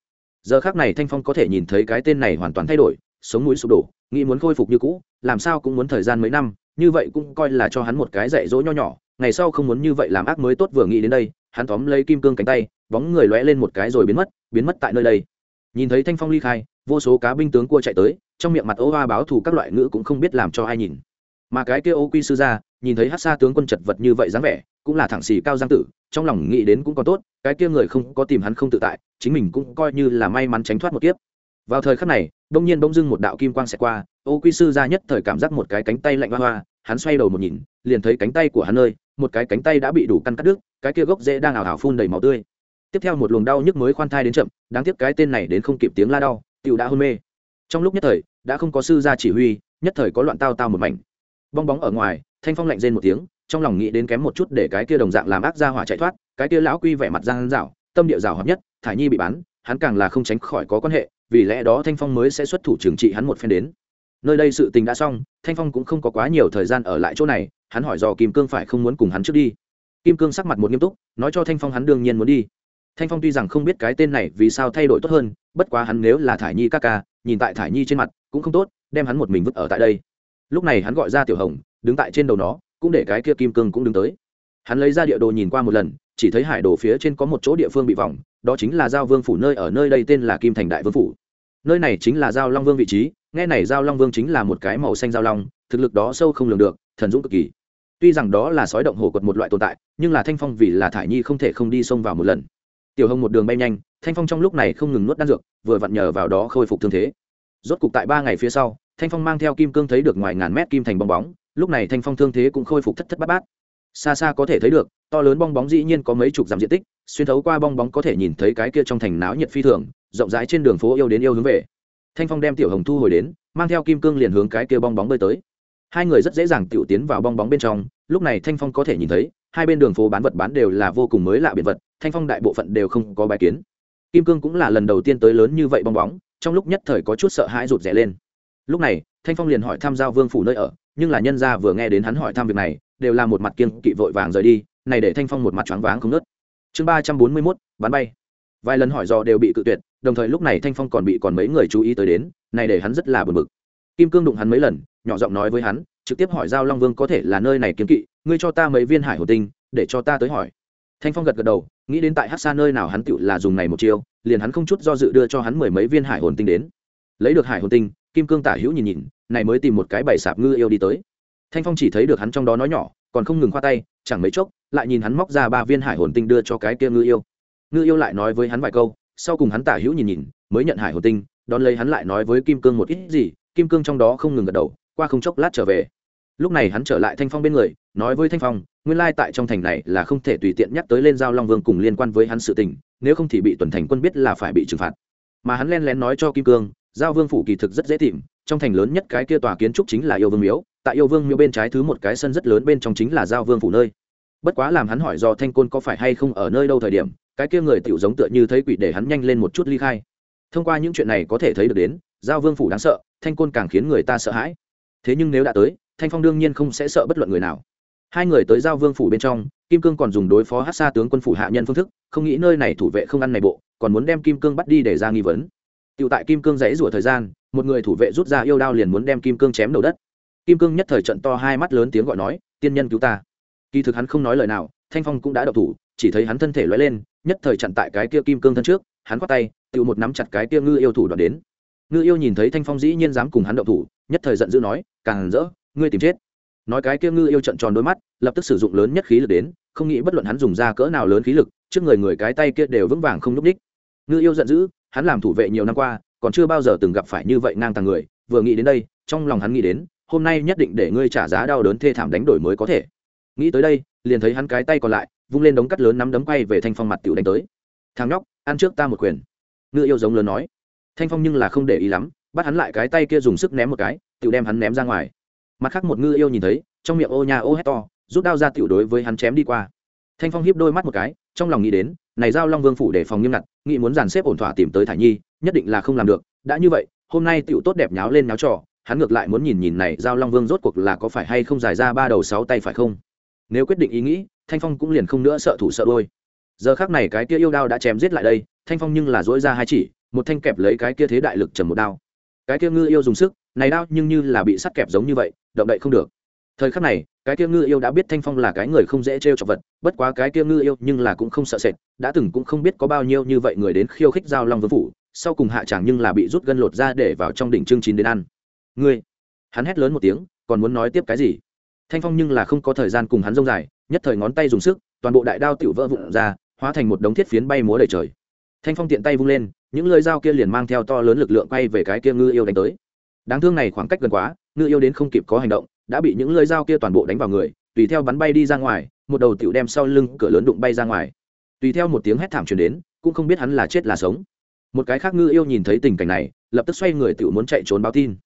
Giờ khác này thanh phong có thể nhìn thấy cái tên này hoàn toàn thay đổi sống mũi sụp đổ, nghĩ muốn khôi phục như cũ, làm sao cũng muốn thời gian mấy năm, như vậy cũng coi là cho hắn một cái dạy dỗ nho nhỏ, ngày sau không muốn như vậy làm ác mới tốt vừa nghĩ đến đây, hắn tóm lấy kim cương cánh tay, bóng người lóe lên một cái rồi biến mất biến mất tại nơi đây. Nhìn thấy thanh phong ly khai, vô số cá binh tướng cua chạy tới, trong miệng mặt ô hoa báo thù các loại ngữ cũng không biết làm cho ai nhìn. Mà cái kia ô quy sư ra, nhìn thấy hát xa tướng quân chật vật như vậy dáng vẻ, cũng là thẳng xì cao giang tử, trong lòng nghĩ đến cũng còn tốt, cái kia người không có tìm hắn không tự tại, chính mình cũng coi như là may mắn tránh thoát một kiếp vào thời khắc này đông nhiên bỗng dưng một đạo kim quang xẹt qua ô quy sư ra nhất thời cảm giác một cái cánh tay lạnh hoa hoa hắn xoay đầu một nhìn liền thấy cánh tay của hắn ơi, một cái cánh tay đã bị đủ căn cắt đứt cái kia gốc rễ đang ảo ảo phun đầy máu tươi. Tiếp theo một luồng đau nhức mới khoan thai đến chậm đáng tiếc cái tên này đến không kịp tiếng la đau tựu đã hôn mê. Trong lúc nhất thời đã không có sư gia chỉ huy nhất thời có loạn tao tao một mảnh. Bong bóng ở ngoài thanh phong lạnh rên một tiếng trong lòng nghĩ đến kém một chút để cái kia đồng dạng làm ác ra hỏa chạy thoát cái kia lão quy vẻ mặt giang rảo tâm địa rào hợp nhất thải nhi bị bán, hắn càng là không tránh khỏi có quan hệ vì lẽ đó thanh phong mới sẽ xuất thủ trừng trị hắn một phen đến. Nơi đây sự tình đã xong, thanh phong cũng không có quá nhiều thời gian ở lại chỗ này, hắn hỏi do kim cương phải không muốn cùng hắn trước đi. Kim cương sắc mặt một nghiêm túc, nói cho thanh phong hắn đương nhiên muốn đi. Thanh phong tuy rằng không biết cái tên này vì sao thay đổi tốt hơn, bất quá hắn nếu là thải nhi ca ca, nhìn tại thải nhi trên mặt, cũng không tốt, đem hắn một mình vứt ở tại đây. Lúc này hắn gọi ra tiểu hồng, đứng tại trên đầu nó, cũng để cái kia kim cương cũng đứng tới. Hắn lấy ra địa đồ nhìn qua một lần, chỉ thấy hải đồ phía trên có một chỗ địa phương bị vòng đó chính là giao vương phủ nơi ở nơi đây tên là kim thành đại vương phủ. Nơi này chính là giao long vương vị trí, nghe này giao long vương chính là một cái màu xanh giao long, thực lực đó sâu không lường được, thần dũng cực kỳ. Tuy rằng đó là sói động hổ quật một loại tồn tại, nhưng là thanh phong vì là thải nhi không thể không đi xông vào một lần. Tiểu hồng một đường bay nhanh, thanh phong trong lúc này không ngừng nuốt đan dược, vừa vặn nhờ vào đó khôi phục thương thế. Rốt cục tại ba ngày phía sau, thanh phong mang theo kim cương thấy được ngoài ngàn mét kim thành bong bóng, lúc này thanh phong thương thế cũng khôi phục thất thất bát bát. Xa xa có thể thấy được, to lớn bong bóng dĩ nhiên có mấy chục dặm diện tích xuyên thấu qua bong bóng có thể nhìn thấy cái kia trong thành náo nhiệt phi thường, rộng rãi trên đường phố yêu đến yêu hướng về. Thanh phong đem tiểu hồng thu hồi đến, mang theo kim cương liền hướng cái kia bong bóng bơi tới. Hai người rất dễ dàng tiểu tiến vào bong bóng bên trong, lúc này thanh phong có thể nhìn thấy, hai bên đường phố bán vật bán đều là vô cùng mới lạ biệt vật, thanh phong đại bộ phận đều không có bài kiến. Kim cương cũng là lần đầu tiên tới lớn như vậy bong bóng, trong lúc nhất thời có chút sợ hãi rụt rè lên. Lúc này, thanh phong liền hỏi tham giao vương phủ nơi ở, nhưng là nhân gia vừa nghe đến hắn hỏi thăm việc này, đều là một mặt kiên kỵ vội vàng rời đi, này để thanh phong một mặt choáng váng không nớt chương ba trăm bốn mươi mốt, bán bay. Vài lần hỏi dò đều bị cự tuyệt, đồng thời lúc này thanh phong còn bị còn mấy người chú ý tới đến, này để hắn rất là bực bực. Kim cương đụng hắn mấy lần, nhỏ giọng nói với hắn, trực tiếp hỏi giao long vương có thể là nơi này kiếm kỵ, ngươi cho ta mấy viên hải hồ tinh, để cho ta tới hỏi. Thanh phong gật gật đầu, nghĩ đến tại hát xa nơi nào hắn tựu là dùng này một chiêu, liền hắn không chút do dự đưa cho hắn mười mấy viên hải hồn tinh đến. Lấy được hải hồn tinh, kim cương tả hữu nhìn nhìn, này mới tìm một cái bày sạp ngư yêu đi tới. Thanh phong chỉ thấy được hắn trong đó nói nhỏ, còn không ngừng khoa tay, chẳng mấy chốc lại nhìn hắn móc ra ba viên hải hồn tinh đưa cho cái kia ngư yêu. Ngư yêu lại nói với hắn vài câu, sau cùng hắn tả hữu nhìn nhìn, mới nhận hải hồn tinh, đón lấy hắn lại nói với kim cương một ít gì, kim cương trong đó không ngừng gật đầu, qua không chốc lát trở về. Lúc này hắn trở lại thanh phong bên người, nói với thanh phong, nguyên lai tại trong thành này là không thể tùy tiện nhắc tới lên giao long vương cùng liên quan với hắn sự tình, nếu không thì bị tuần thành quân biết là phải bị trừng phạt. Mà hắn len lén nói cho kim cương, giao vương phủ kỳ thực rất dễ tìm, trong thành lớn nhất cái kia tòa kiến trúc chính là yêu vương miếu, tại yêu vương miếu bên trái thứ một cái sân rất lớn bên trong chính là giao vương phủ nơi bất quá làm hắn hỏi do thanh côn có phải hay không ở nơi đâu thời điểm, cái kia người tiểu giống tựa như thấy quỷ để hắn nhanh lên một chút ly khai. Thông qua những chuyện này có thể thấy được đến, giao vương phủ đáng sợ, thanh côn càng khiến người ta sợ hãi. Thế nhưng nếu đã tới, thanh phong đương nhiên không sẽ sợ bất luận người nào. Hai người tới giao vương phủ bên trong, kim cương còn dùng đối phó hát xa tướng quân phủ hạ nhân phương thức, không nghĩ nơi này thủ vệ không ăn này bộ, còn muốn đem kim cương bắt đi để ra nghi vấn. Tựu tại kim cương dãy rủa thời gian, một người thủ vệ rút ra yêu đao liền muốn đem kim cương chém đầu đất. Kim cương nhất thời trận to hai mắt lớn tiếng gọi nói, tiên nhân cứu ta kỳ thực hắn không nói lời nào, thanh phong cũng đã đậu thủ, chỉ thấy hắn thân thể loay lên, nhất thời chặn tại cái kia kim cương thân trước, hắn khoát tay tự một nắm chặt cái kia ngư yêu thủ đoạn đến. Ngư yêu nhìn thấy thanh phong dĩ nhiên dám cùng hắn đậu thủ, nhất thời giận dữ nói, càng rỡ, ngươi tìm chết. Nói cái kia ngư yêu trận tròn đôi mắt, lập tức sử dụng lớn nhất khí lực đến, không nghĩ bất luận hắn dùng ra cỡ nào lớn khí lực, trước người người cái tay kia đều vững vàng không nhúc ních ngư yêu giận dữ, hắn làm thủ vệ nhiều năm qua, còn chưa bao giờ từng gặp phải như vậy ngang tàng người, vừa nghĩ đến đây, trong lòng hắn nghĩ đến, hôm nay nhất định để ngươi trả giá đau đớn thê thảm đánh đổi mới có thể nghĩ tới đây, liền thấy hắn cái tay còn lại, vung lên đống cắt lớn nắm đấm quay về thanh phong mặt tiểu đánh tới. Thằng nhóc, ăn trước ta một quyền. Ngựa yêu giống lớn nói. Thanh phong nhưng là không để ý lắm, bắt hắn lại cái tay kia dùng sức ném một cái, tiểu đem hắn ném ra ngoài. Mặt khác một ngư yêu nhìn thấy, trong miệng ô nhà ô hét to, rút đao ra tiểu đối với hắn chém đi qua. Thanh phong hiếp đôi mắt một cái, trong lòng nghĩ đến, này giao long vương phủ để phòng nghiêm ngặt, nghĩ muốn dàn xếp ổn thỏa tìm tới thải nhi, nhất định là không làm được, đã như vậy, hôm nay tiểu tốt đẹp nháo lên nháo trò, hắn ngược lại muốn nhìn nhìn này giao long vương rốt cuộc là có phải hay không dài ra ba đầu sáu tay phải không? Nếu quyết định ý nghĩ, thanh phong cũng liền không nữa sợ thủ sợ đôi giờ khác này cái kia yêu đao đã chém giết lại đây, thanh phong nhưng là dỗi ra hai chỉ, một thanh kẹp lấy cái kia thế đại lực trầm một đao. Cái kia ngư yêu dùng sức, này đao nhưng như là bị sắt kẹp giống như vậy, động đậy không được. Thời khắc này, cái kia ngư yêu đã biết thanh phong là cái người không dễ trêu chọc vật, bất quá cái kia ngư yêu nhưng là cũng không sợ sệt, đã từng cũng không biết có bao nhiêu như vậy người đến khiêu khích giao long vương phủ, sau cùng hạ tràng nhưng là bị rút gân lột ra để vào trong đỉnh chương chín đến ăn. Ngươi! Hắn hét lớn một tiếng, còn muốn nói tiếp cái gì? Thanh phong nhưng là không có thời gian cùng hắn rông dài, nhất thời ngón tay dùng sức, toàn bộ đại đao tiểu vỡ vụn ra, hóa thành một đống thiết phiến bay múa đầy trời. Thanh phong tiện tay vung lên, những lưỡi dao kia liền mang theo to lớn lực lượng quay về cái kia ngư yêu đánh tới. Đáng thương này khoảng cách gần quá, ngư yêu đến không kịp có hành động, đã bị những lưỡi dao kia toàn bộ đánh vào người, tùy theo bắn bay đi ra ngoài, một đầu tiểu đem sau lưng cửa lớn đụng bay ra ngoài. Tùy theo một tiếng hét thảm truyền đến, cũng không biết hắn là chết là sống. Một cái khác ngư yêu nhìn thấy tình cảnh này, lập tức xoay người tiểu muốn chạy trốn báo tin.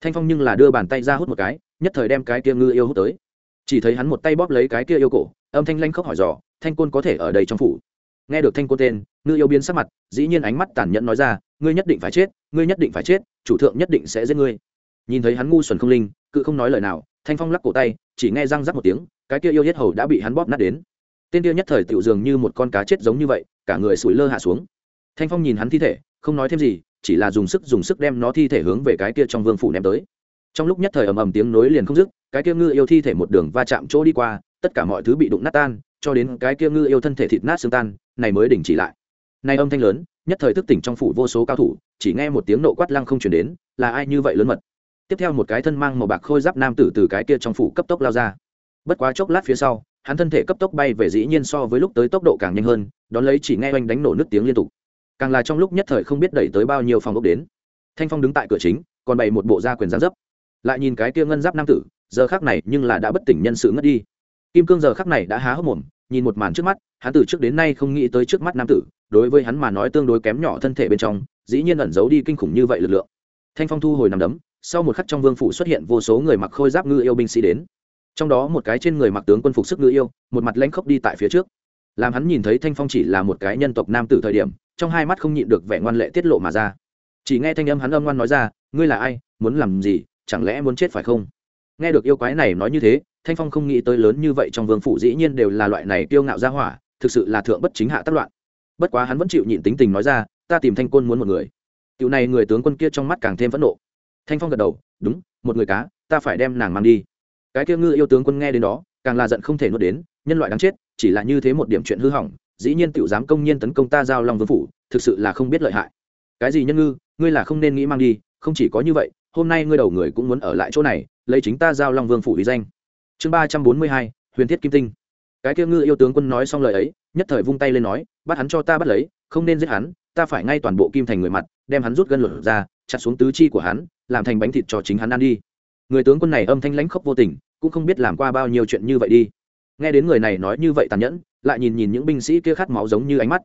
Thanh phong nhưng là đưa bàn tay ra hút một cái nhất thời đem cái kia ngư yêu hút tới. Chỉ thấy hắn một tay bóp lấy cái kia yêu cổ, âm thanh lanh khóc hỏi dò, thanh côn có thể ở đây trong phủ? Nghe được thanh côn tên, ngư yêu biến sắc mặt, dĩ nhiên ánh mắt tàn nhẫn nói ra, ngươi nhất định phải chết, ngươi nhất định phải chết, chủ thượng nhất định sẽ giết ngươi. Nhìn thấy hắn ngu xuẩn không linh, cự không nói lời nào, thanh phong lắc cổ tay, chỉ nghe răng rắc một tiếng, cái kia yêu hết hầu đã bị hắn bóp nát đến. Tên kia nhất thời tựu dường như một con cá chết giống như vậy, cả người sủi lơ hạ xuống. Thanh phong nhìn hắn thi thể, không nói thêm gì, chỉ là dùng sức dùng sức đem nó thi thể hướng về cái kia trong vương phủ ném tới trong lúc nhất thời ầm ầm tiếng nối liền không dứt, cái kia ngư yêu thi thể một đường va chạm chỗ đi qua, tất cả mọi thứ bị đụng nát tan, cho đến cái kia ngư yêu thân thể thịt nát xương tan, này mới đình chỉ lại. Này âm thanh lớn, nhất thời thức tỉnh trong phủ vô số cao thủ, chỉ nghe một tiếng nộ quát lăng không chuyển đến, là ai như vậy lớn mật? Tiếp theo một cái thân mang màu bạc khôi giáp nam tử từ cái kia trong phủ cấp tốc lao ra. Bất quá chốc lát phía sau, hắn thân thể cấp tốc bay về dĩ nhiên so với lúc tới tốc độ càng nhanh hơn, đón lấy chỉ nghe oanh đánh nổ nước tiếng liên tục. Càng là trong lúc nhất thời không biết đẩy tới bao nhiêu phòng ốc đến. Thanh phong đứng tại cửa chính, còn bày một bộ gia quyền gián dấp lại nhìn cái kia ngân giáp nam tử, giờ khác này nhưng là đã bất tỉnh nhân sự ngất đi. Kim cương giờ khắc này đã há hốc mồm, nhìn một màn trước mắt, hắn từ trước đến nay không nghĩ tới trước mắt nam tử, đối với hắn mà nói tương đối kém nhỏ thân thể bên trong, dĩ nhiên ẩn giấu đi kinh khủng như vậy lực lượng. Thanh phong thu hồi nằm đấm, sau một khắc trong vương phủ xuất hiện vô số người mặc khôi giáp ngư yêu binh sĩ đến. Trong đó một cái trên người mặc tướng quân phục sức ngư yêu, một mặt lãnh khốc đi tại phía trước. Làm hắn nhìn thấy thanh phong chỉ là một cái nhân tộc nam tử thời điểm, trong hai mắt không nhịn được vẻ ngoan lệ tiết lộ mà ra. Chỉ nghe thanh âm hắn âm ngoan nói ra, ngươi là ai, muốn làm gì? Chẳng lẽ muốn chết phải không? Nghe được yêu quái này nói như thế, thanh phong không nghĩ tới lớn như vậy trong vương phủ dĩ nhiên đều là loại này kiêu ngạo ra hỏa, thực sự là thượng bất chính hạ tác loạn. Bất quá hắn vẫn chịu nhịn tính tình nói ra, ta tìm thanh côn muốn một người. Tiểu này người tướng quân kia trong mắt càng thêm phẫn nộ. Thanh phong gật đầu, đúng, một người cá, ta phải đem nàng mang đi. Cái kia ngư yêu tướng quân nghe đến đó, càng là giận không thể nuốt đến, nhân loại đáng chết, chỉ là như thế một điểm chuyện hư hỏng, dĩ nhiên tiểu dám công nhiên tấn công ta giao long vương phủ, thực sự là không biết lợi hại. Cái gì nhân ngư, ngươi là không nên nghĩ mang đi, không chỉ có như vậy hôm nay ngươi đầu người cũng muốn ở lại chỗ này, lấy chính ta giao long vương phủ ý danh. Chương ba trăm bốn mươi hai, huyền thiết kim tinh. Cái kia ngư yêu tướng quân nói xong lời ấy, nhất thời vung tay lên nói, bắt hắn cho ta bắt lấy, không nên giết hắn, ta phải ngay toàn bộ kim thành người mặt, đem hắn rút gân luật ra, chặt xuống tứ chi của hắn, làm thành bánh thịt cho chính hắn ăn đi. Người tướng quân này âm thanh lãnh khốc vô tình, cũng không biết làm qua bao nhiêu chuyện như vậy đi. Nghe đến người này nói như vậy tàn nhẫn, lại nhìn nhìn những binh sĩ kia khát máu giống như ánh mắt.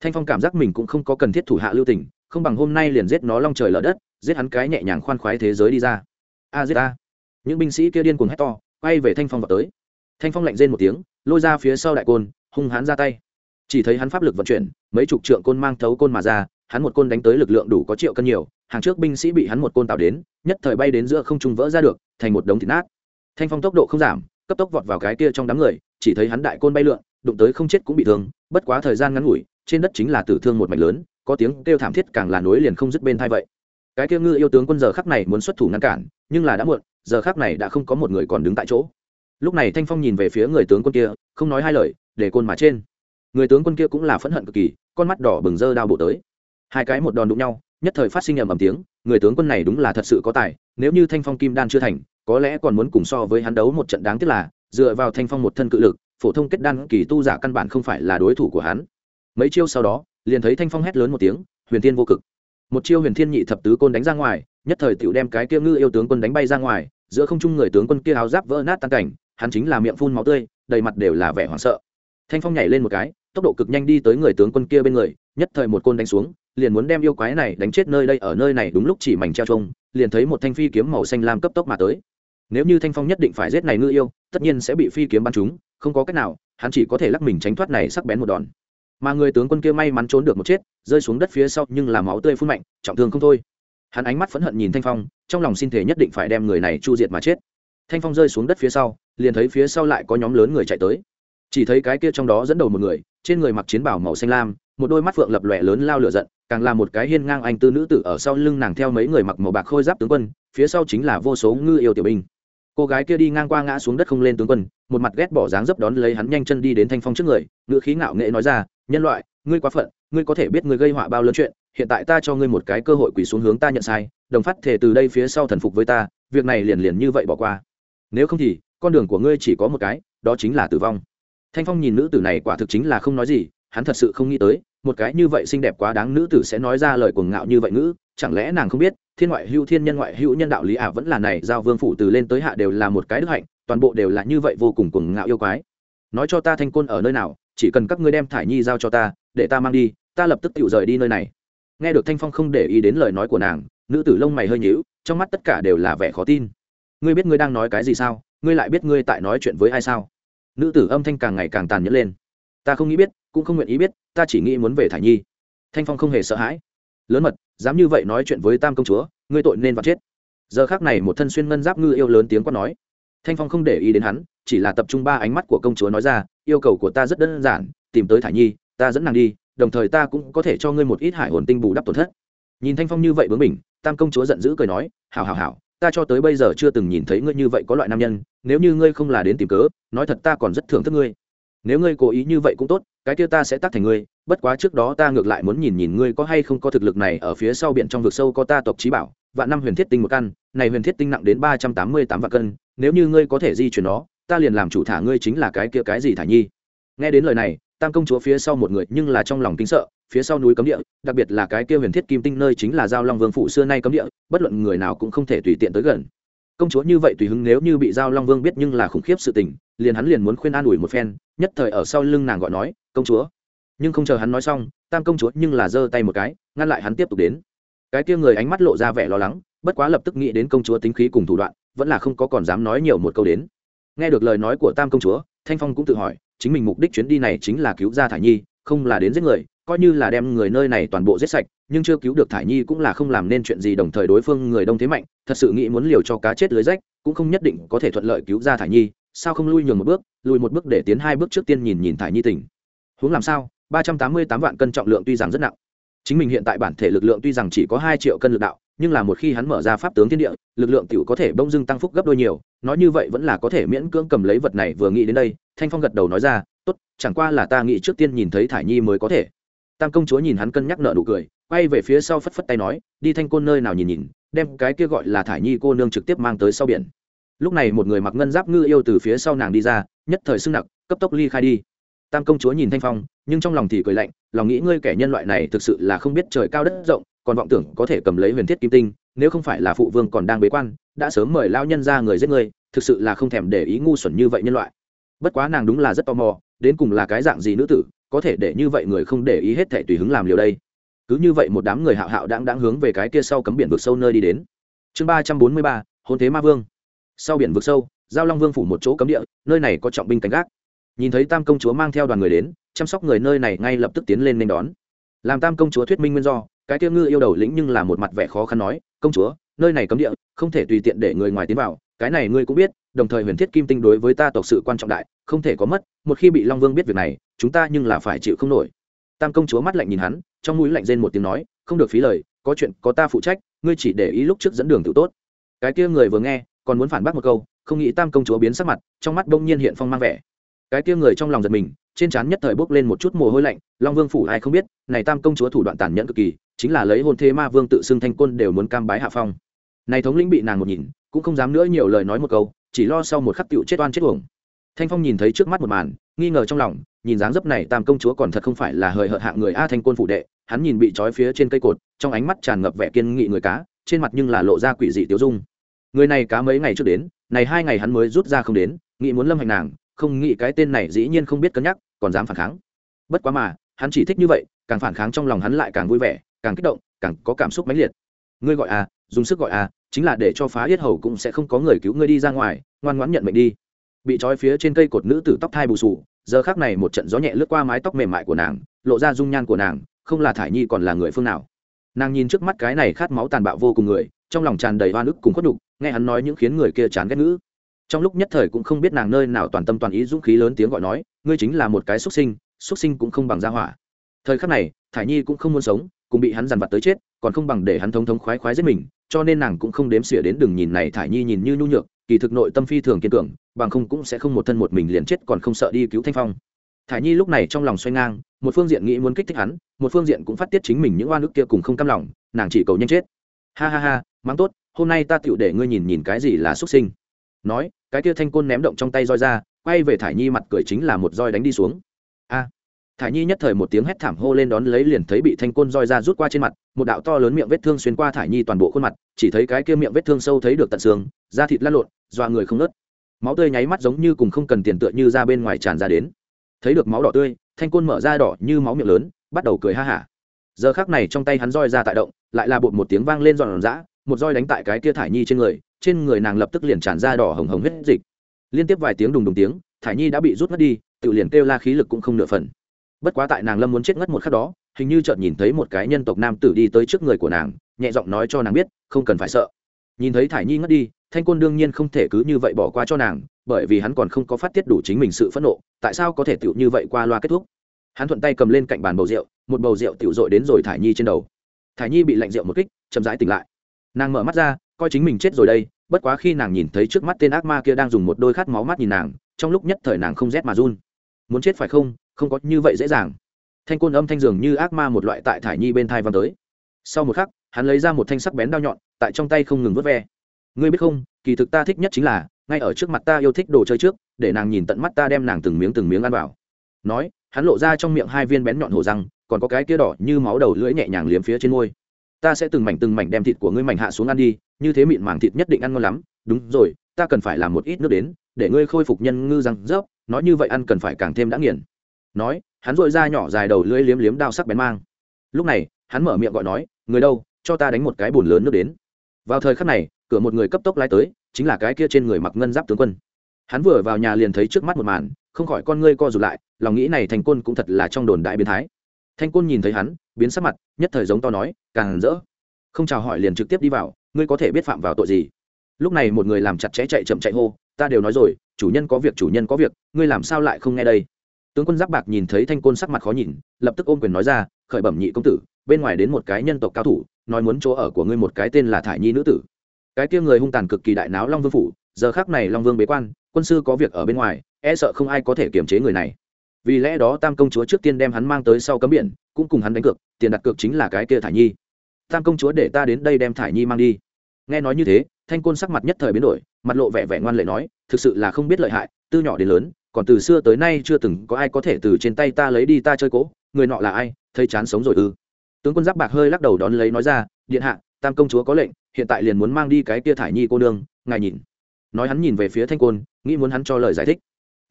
Thanh phong cảm giác mình cũng không có cần thiết thủ hạ lưu tình, không bằng hôm nay liền giết nó long trời lở đất giết hắn cái nhẹ nhàng khoan khoái thế giới đi ra. A, giết a. Những binh sĩ kia điên cuồng hét to, quay về thanh phong vào tới. Thanh phong lạnh rên một tiếng, lôi ra phía sau đại côn, hung hãn ra tay. Chỉ thấy hắn pháp lực vận chuyển, mấy chục trượng côn mang thấu côn mà ra, hắn một côn đánh tới lực lượng đủ có triệu cân nhiều, hàng trước binh sĩ bị hắn một côn tạo đến, nhất thời bay đến giữa không trung vỡ ra được, thành một đống thịt nát. Thanh phong tốc độ không giảm, cấp tốc vọt vào cái kia trong đám người, chỉ thấy hắn đại côn bay lượn, đụng tới không chết cũng bị thương, bất quá thời gian ngắn ngủi, trên đất chính là tử thương một mạch lớn, có tiếng kêu thảm thiết càng là nối liền không dứt bên thai vậy cái kia ngư yêu tướng quân giờ khắc này muốn xuất thủ ngăn cản, nhưng là đã muộn, giờ khắc này đã không có một người còn đứng tại chỗ. Lúc này thanh phong nhìn về phía người tướng quân kia, không nói hai lời, để côn mà trên. Người tướng quân kia cũng là phẫn hận cực kỳ, con mắt đỏ bừng dơ đao bộ tới. Hai cái một đòn đụng nhau, nhất thời phát sinh ầm ầm tiếng, người tướng quân này đúng là thật sự có tài, nếu như thanh phong kim đan chưa thành, có lẽ còn muốn cùng so với hắn đấu một trận đáng tiếc là, dựa vào thanh phong một thân cự lực, phổ thông kết đan kỳ tu giả căn bản không phải là đối thủ của hắn. Mấy chiêu sau đó, liền thấy thanh phong hét lớn một tiếng, huyền tiên vô cực một chiêu huyền thiên nhị thập tứ côn đánh ra ngoài, nhất thời tiểu đem cái kia ngư yêu tướng quân đánh bay ra ngoài, giữa không trung người tướng quân kia áo giáp vỡ nát tan cảnh, hắn chính là miệng phun máu tươi, đầy mặt đều là vẻ hoảng sợ. Thanh phong nhảy lên một cái, tốc độ cực nhanh đi tới người tướng quân kia bên người, nhất thời một côn đánh xuống, liền muốn đem yêu quái này đánh chết nơi đây, ở nơi này đúng lúc chỉ mảnh treo trông, liền thấy một thanh phi kiếm màu xanh lam cấp tốc mà tới. Nếu như thanh phong nhất định phải giết này ngư yêu, tất nhiên sẽ bị phi kiếm bắn trúng, không có cách nào, hắn chỉ có thể lắc mình tránh thoát này sắc bén một đòn mà người tướng quân kia may mắn trốn được một chết, rơi xuống đất phía sau nhưng là máu tươi phun mạnh, trọng thương không thôi. Hắn ánh mắt phẫn hận nhìn thanh phong, trong lòng xin thể nhất định phải đem người này chu diệt mà chết. Thanh phong rơi xuống đất phía sau, liền thấy phía sau lại có nhóm lớn người chạy tới. Chỉ thấy cái kia trong đó dẫn đầu một người, trên người mặc chiến bảo màu xanh lam, một đôi mắt phượng lập lòe lớn lao lửa giận, càng là một cái hiên ngang anh tư nữ tử ở sau lưng nàng theo mấy người mặc màu bạc khôi giáp tướng quân, phía sau chính là vô số ngư yêu tiểu binh. Cô gái kia đi ngang qua ngã xuống đất không lên tướng quân, một mặt ghét bỏ dáng dấp đón lấy hắn nhanh chân đi đến thanh phong trước người, ngữ khí ngạo nghệ nói ra nhân loại, ngươi quá phận, ngươi có thể biết ngươi gây họa bao lớn chuyện, hiện tại ta cho ngươi một cái cơ hội quỳ xuống hướng ta nhận sai, đồng phát thể từ đây phía sau thần phục với ta, việc này liền liền như vậy bỏ qua. Nếu không thì, con đường của ngươi chỉ có một cái, đó chính là tử vong. Thanh phong nhìn nữ tử này quả thực chính là không nói gì, hắn thật sự không nghĩ tới, một cái như vậy xinh đẹp quá đáng nữ tử sẽ nói ra lời cuồng ngạo như vậy ngữ, chẳng lẽ nàng không biết, thiên ngoại hữu thiên nhân ngoại hữu nhân đạo lý ả à vẫn là này, giao vương phủ từ lên tới hạ đều là một cái đức hạnh, toàn bộ đều là như vậy vô cùng cuồng ngạo yêu quái. Nói cho ta thanh côn ở nơi nào chỉ cần các ngươi đem thải nhi giao cho ta, để ta mang đi, ta lập tức tự rời đi nơi này. Nghe được thanh phong không để ý đến lời nói của nàng, nữ tử lông mày hơi nhíu, trong mắt tất cả đều là vẻ khó tin. Ngươi biết ngươi đang nói cái gì sao? Ngươi lại biết ngươi tại nói chuyện với ai sao? Nữ tử âm thanh càng ngày càng tàn nhẫn lên. Ta không nghĩ biết, cũng không nguyện ý biết, ta chỉ nghĩ muốn về thải nhi. Thanh phong không hề sợ hãi. Lớn mật, dám như vậy nói chuyện với tam công chúa, ngươi tội nên và chết. Giờ khác này một thân xuyên ngân giáp ngư yêu lớn tiếng quát nói. Thanh phong không để ý đến hắn, chỉ là tập trung ba ánh mắt của công chúa nói ra yêu cầu của ta rất đơn giản, tìm tới thải nhi, ta dẫn nàng đi, đồng thời ta cũng có thể cho ngươi một ít hải hồn tinh bù đắp tổn thất. Nhìn thanh phong như vậy bướng mình tam công chúa giận dữ cười nói, hảo hảo hảo, ta cho tới bây giờ chưa từng nhìn thấy ngươi như vậy có loại nam nhân, nếu như ngươi không là đến tìm cớ, nói thật ta còn rất thưởng thức ngươi. Nếu ngươi cố ý như vậy cũng tốt, cái kia ta sẽ tác thành ngươi, bất quá trước đó ta ngược lại muốn nhìn nhìn ngươi có hay không có thực lực này ở phía sau biển trong vực sâu có ta tộc trí bảo, vạn năm huyền thiết tinh một căn, này huyền thiết tinh nặng đến ba trăm tám mươi tám vạn cân, nếu như ngươi có thể di chuyển nó ta liền làm chủ thả ngươi chính là cái kia cái gì thả nhi? Nghe đến lời này, tam công chúa phía sau một người nhưng là trong lòng kính sợ, phía sau núi cấm địa, đặc biệt là cái kia huyền thiết kim tinh nơi chính là giao long vương phụ xưa nay cấm địa, bất luận người nào cũng không thể tùy tiện tới gần. Công chúa như vậy tùy hứng nếu như bị giao long vương biết nhưng là khủng khiếp sự tình, liền hắn liền muốn khuyên an ủi một phen, nhất thời ở sau lưng nàng gọi nói, công chúa. Nhưng không chờ hắn nói xong, tam công chúa nhưng là giơ tay một cái, ngăn lại hắn tiếp tục đến. Cái kia người ánh mắt lộ ra vẻ lo lắng, bất quá lập tức nghĩ đến công chúa tính khí cùng thủ đoạn, vẫn là không có còn dám nói nhiều một câu đến nghe được lời nói của tam công chúa, thanh phong cũng tự hỏi, chính mình mục đích chuyến đi này chính là cứu ra thải nhi, không là đến giết người, coi như là đem người nơi này toàn bộ giết sạch, nhưng chưa cứu được thải nhi cũng là không làm nên chuyện gì đồng thời đối phương người đông thế mạnh, thật sự nghĩ muốn liều cho cá chết lưới rách, cũng không nhất định có thể thuận lợi cứu ra thải nhi, sao không lui nhường một bước, lùi một bước để tiến hai bước trước tiên nhìn nhìn thải nhi tỉnh huống làm sao, ba trăm tám mươi tám vạn cân trọng lượng tuy rằng rất nặng, chính mình hiện tại bản thể lực lượng tuy rằng chỉ có hai triệu cân lực đạo nhưng là một khi hắn mở ra pháp tướng thiên địa, lực lượng t i ể u có thể bông dưng tăng phúc gấp đôi nhiều, nói như vậy vẫn là có thể miễn cưỡng cầm lấy vật này vừa nghĩ đến đây, thanh phong gật đầu nói ra, tốt, chẳng qua là ta nghĩ trước tiên nhìn thấy thải nhi mới có thể. Tam công chúa nhìn hắn cân nhắc nợ nụ cười, quay về phía sau phất phất tay nói, đi thanh côn nơi nào nhìn nhìn, đem cái kia gọi là thải nhi cô nương trực tiếp mang tới sau biển. Lúc này một người mặc ngân giáp ngư yêu từ phía sau nàng đi ra, nhất thời sưng nặc, cấp tốc ly khai đi. Tam công chúa nhìn thanh phong, nhưng trong lòng thì cười lạnh, lòng nghĩ ngươi kẻ nhân loại này thực sự là không biết trời cao đất rộng còn vọng tưởng có thể cầm lấy huyền thiết kim tinh, nếu không phải là phụ vương còn đang bế quan, đã sớm mời lao nhân ra người giết người, thực sự là không thèm để ý ngu xuẩn như vậy nhân loại. Bất quá nàng đúng là rất tò mò, đến cùng là cái dạng gì nữ tử, có thể để như vậy người không để ý hết thể tùy hứng làm liều đây. Cứ như vậy một đám người hạo hạo đang đang hướng về cái kia sau cấm biển vực sâu nơi đi đến. Chương ba trăm bốn mươi ba, hôn thế ma vương. Sau biển vực sâu, giao long vương phủ một chỗ cấm địa, nơi này có trọng binh canh gác. Nhìn thấy tam công chúa mang theo đoàn người đến, chăm sóc người nơi này ngay lập tức tiến lên nên đón. Làm tam công chúa thuyết minh nguyên do cái tiêu ngư yêu đầu lĩnh nhưng là một mặt vẻ khó khăn nói, công chúa, nơi này cấm địa, không thể tùy tiện để người ngoài tiến vào, cái này ngươi cũng biết, đồng thời huyền thiết kim tinh đối với ta tộc sự quan trọng đại, không thể có mất, một khi bị long vương biết việc này, chúng ta nhưng là phải chịu không nổi. Tam công chúa mắt lạnh nhìn hắn, trong mũi lạnh rên một tiếng nói, không được phí lời, có chuyện có ta phụ trách, ngươi chỉ để ý lúc trước dẫn đường tự tốt. Cái kia người vừa nghe, còn muốn phản bác một câu, không nghĩ tam công chúa biến sắc mặt, trong mắt bỗng nhiên hiện phong mang vẻ. Cái kia người trong lòng giật mình, trên trán nhất thời bốc lên một chút mồ hôi lạnh, long vương phủ ai không biết, này tam công chúa thủ đoạn tàn nhẫn cực kỳ chính là lấy hôn thế ma vương tự xưng thanh quân đều muốn cam bái hạ phong. Này thống lĩnh bị nàng một nhìn, cũng không dám nữa nhiều lời nói một câu, chỉ lo sau một khắc tựu chết oan chết uổng. Thanh phong nhìn thấy trước mắt một màn, nghi ngờ trong lòng, nhìn dáng dấp này tam công chúa còn thật không phải là hời hợt hạng người a thanh côn phụ đệ, hắn nhìn bị trói phía trên cây cột, trong ánh mắt tràn ngập vẻ kiên nghị người cá, trên mặt nhưng là lộ ra quỷ dị tiêu dung. Người này cá mấy ngày trước đến, này hai ngày hắn mới rút ra không đến, nghĩ muốn lâm hành nàng, không nghĩ cái tên này dĩ nhiên không biết cân nhắc, còn dám phản kháng. Bất quá mà, hắn chỉ thích như vậy càng phản kháng trong lòng hắn lại càng vui vẻ, càng kích động, càng có cảm xúc mãnh liệt. Ngươi gọi à dùng sức gọi à chính là để cho phá yết hầu cũng sẽ không có người cứu ngươi đi ra ngoài, ngoan ngoãn nhận mệnh đi. Bị trói phía trên cây cột nữ tử tóc thai bù sù, giờ khác này một trận gió nhẹ lướt qua mái tóc mềm mại của nàng, lộ ra dung nhan của nàng, không là thải nhi còn là người phương nào. Nàng nhìn trước mắt cái này khát máu tàn bạo vô cùng người, trong lòng tràn đầy oan ức cùng khuất đục nghe hắn nói những khiến người kia chán ghét ngữ. Trong lúc nhất thời cũng không biết nàng nơi nào toàn tâm toàn ý dũng khí lớn tiếng gọi nói, ngươi chính là một cái xuất sinh xuất sinh cũng không bằng gia hỏa thời khắc này, thải nhi cũng không muốn sống cũng bị hắn dằn vặt tới chết, còn không bằng để hắn thống thống khoái khoái giết mình, cho nên nàng cũng không đếm xỉa đến đường nhìn này thải nhi nhìn như nhu nhược, kỳ thực nội tâm phi thường kiên cường, bằng không cũng sẽ không một thân một mình liền chết còn không sợ đi cứu thanh phong. Thải nhi lúc này trong lòng xoay ngang, một phương diện nghĩ muốn kích thích hắn, một phương diện cũng phát tiết chính mình những oan ức kia cùng không cam lòng, nàng chỉ cầu nhanh chết. Ha ha ha, mắng tốt, hôm nay ta tựu để ngươi nhìn nhìn cái gì là xuất sinh. Nói, cái kia thanh côn ném động trong tay roi ra, quay về thải nhi mặt cười chính là một roi đánh đi xuống thải nhi nhất thời một tiếng hét thảm hô lên đón lấy liền thấy bị thanh côn roi ra rút qua trên mặt, một đạo to lớn miệng vết thương xuyên qua thải nhi toàn bộ khuôn mặt, chỉ thấy cái kia miệng vết thương sâu thấy được tận xương, da thịt lăn lộn, dọa người không ngớt. Máu tươi nháy mắt giống như cùng không cần tiền tựa như ra bên ngoài tràn ra đến. Thấy được máu đỏ tươi, thanh côn mở ra đỏ như máu miệng lớn, bắt đầu cười ha hả. Giờ khác này trong tay hắn roi ra tại động, lại là bột một tiếng vang lên giòn giã, một roi đánh tại cái kia thải nhi trên người trên người nàng lập tức liền tràn ra đỏ hồng hồng huyết dịch. Liên tiếp vài tiếng đùng đùng tiếng, thải nhi đã bị rút mất đi, tự liền kêu la khí lực cũng không nửa phần bất quá tại nàng lâm muốn chết ngất một khắc đó, hình như chợt nhìn thấy một cái nhân tộc nam tử đi tới trước người của nàng, nhẹ giọng nói cho nàng biết, không cần phải sợ. Nhìn thấy thải nhi ngất đi, thanh côn đương nhiên không thể cứ như vậy bỏ qua cho nàng, bởi vì hắn còn không có phát tiết đủ chính mình sự phẫn nộ, tại sao có thể tựu như vậy qua loa kết thúc? Hắn thuận tay cầm lên cạnh bàn bầu rượu, một bầu rượu tựu dội đến rồi thải nhi trên đầu. Thải nhi bị lạnh rượu một kích, chậm rãi tỉnh lại. Nàng mở mắt ra, coi chính mình chết rồi đây, bất quá khi nàng nhìn thấy trước mắt tên ác ma kia đang dùng một đôi khát máu mắt nhìn nàng, trong lúc nhất thời nàng không rét mà run muốn chết phải không? Không có như vậy dễ dàng. Thanh côn âm thanh dường như ác ma một loại tại thải nhi bên thai văng tới. Sau một khắc, hắn lấy ra một thanh sắc bén đao nhọn, tại trong tay không ngừng vớt ve. Ngươi biết không, kỳ thực ta thích nhất chính là, ngay ở trước mặt ta yêu thích đồ chơi trước, để nàng nhìn tận mắt ta đem nàng từng miếng từng miếng ăn vào. Nói, hắn lộ ra trong miệng hai viên bén nhọn hổ răng, còn có cái kia đỏ như máu đầu lưỡi nhẹ nhàng liếm phía trên môi. Ta sẽ từng mảnh từng mảnh đem thịt của ngươi mảnh hạ xuống ăn đi, như thế mịn màng thịt nhất định ăn ngon lắm. Đúng rồi, ta cần phải làm một ít nước đến, để ngươi khôi phục nhân ngư răng rớp nói như vậy ăn cần phải càng thêm đã nghiền. Nói, hắn dội ra nhỏ dài đầu lưỡi liếm liếm đao sắc bén mang. Lúc này, hắn mở miệng gọi nói, người đâu, cho ta đánh một cái bùn lớn nước đến. Vào thời khắc này, cửa một người cấp tốc lái tới, chính là cái kia trên người mặc ngân giáp tướng quân. Hắn vừa vào nhà liền thấy trước mắt một màn, không khỏi con ngươi co rụt lại, lòng nghĩ này thành côn cũng thật là trong đồn đại biến thái. Thanh côn nhìn thấy hắn, biến sắc mặt, nhất thời giống to nói, càng rỡ. Không chào hỏi liền trực tiếp đi vào, ngươi có thể biết phạm vào tội gì? Lúc này một người làm chặt chẽ chạy chậm chạy hô ta đều nói rồi, chủ nhân có việc, chủ nhân có việc, ngươi làm sao lại không nghe đây? Tướng quân giáp bạc nhìn thấy thanh côn sắc mặt khó nhìn, lập tức ôm quyền nói ra, khởi bẩm nhị công tử, bên ngoài đến một cái nhân tộc cao thủ, nói muốn chỗ ở của ngươi một cái tên là thải nhi nữ tử. Cái kia người hung tàn cực kỳ đại náo long vương phủ, giờ khác này long vương bế quan, quân sư có việc ở bên ngoài e sợ không ai có thể kiềm chế người này. Vì lẽ đó tam công chúa trước tiên đem hắn mang tới sau cấm biển, cũng cùng hắn đánh cược, tiền đặt cược chính là cái kia thải nhi. Tam công chúa để ta đến đây đem thải nhi mang đi. Nghe nói như thế, thanh côn sắc mặt nhất thời biến đổi mặt lộ vẻ vẻ ngoan lệ nói, thực sự là không biết lợi hại, từ nhỏ đến lớn, còn từ xưa tới nay chưa từng có ai có thể từ trên tay ta lấy đi ta chơi cỗ người nọ là ai, thấy chán sống rồi ư? Tướng quân giáp bạc hơi lắc đầu đón lấy nói ra, điện hạ, tam công chúa có lệnh, hiện tại liền muốn mang đi cái kia thải nhi cô nương, ngài nhìn. Nói hắn nhìn về phía thanh côn, nghĩ muốn hắn cho lời giải thích.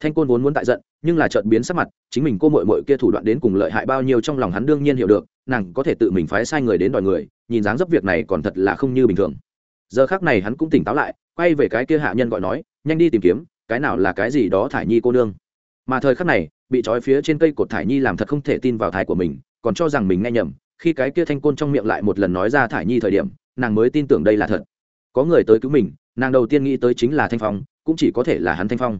Thanh côn vốn muốn tại giận, nhưng là chợt biến sắc mặt, chính mình cô mội mội kia thủ đoạn đến cùng lợi hại bao nhiêu trong lòng hắn đương nhiên hiểu được, nàng có thể tự mình phái sai người đến đòi người, nhìn dáng dấp việc này còn thật là không như bình thường. Giờ khác này hắn cũng tỉnh táo lại quay về cái kia hạ nhân gọi nói, nhanh đi tìm kiếm, cái nào là cái gì đó thải nhi cô nương. Mà thời khắc này, bị trói phía trên cây cột thải nhi làm thật không thể tin vào thái của mình, còn cho rằng mình nghe nhầm, khi cái kia thanh côn trong miệng lại một lần nói ra thải nhi thời điểm, nàng mới tin tưởng đây là thật. Có người tới cứu mình, nàng đầu tiên nghĩ tới chính là thanh phong, cũng chỉ có thể là hắn thanh phong.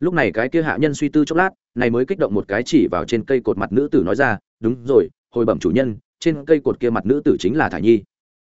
Lúc này cái kia hạ nhân suy tư chốc lát, này mới kích động một cái chỉ vào trên cây cột mặt nữ tử nói ra, đúng rồi, hồi bẩm chủ nhân, trên cây cột kia mặt nữ tử chính là thải nhi.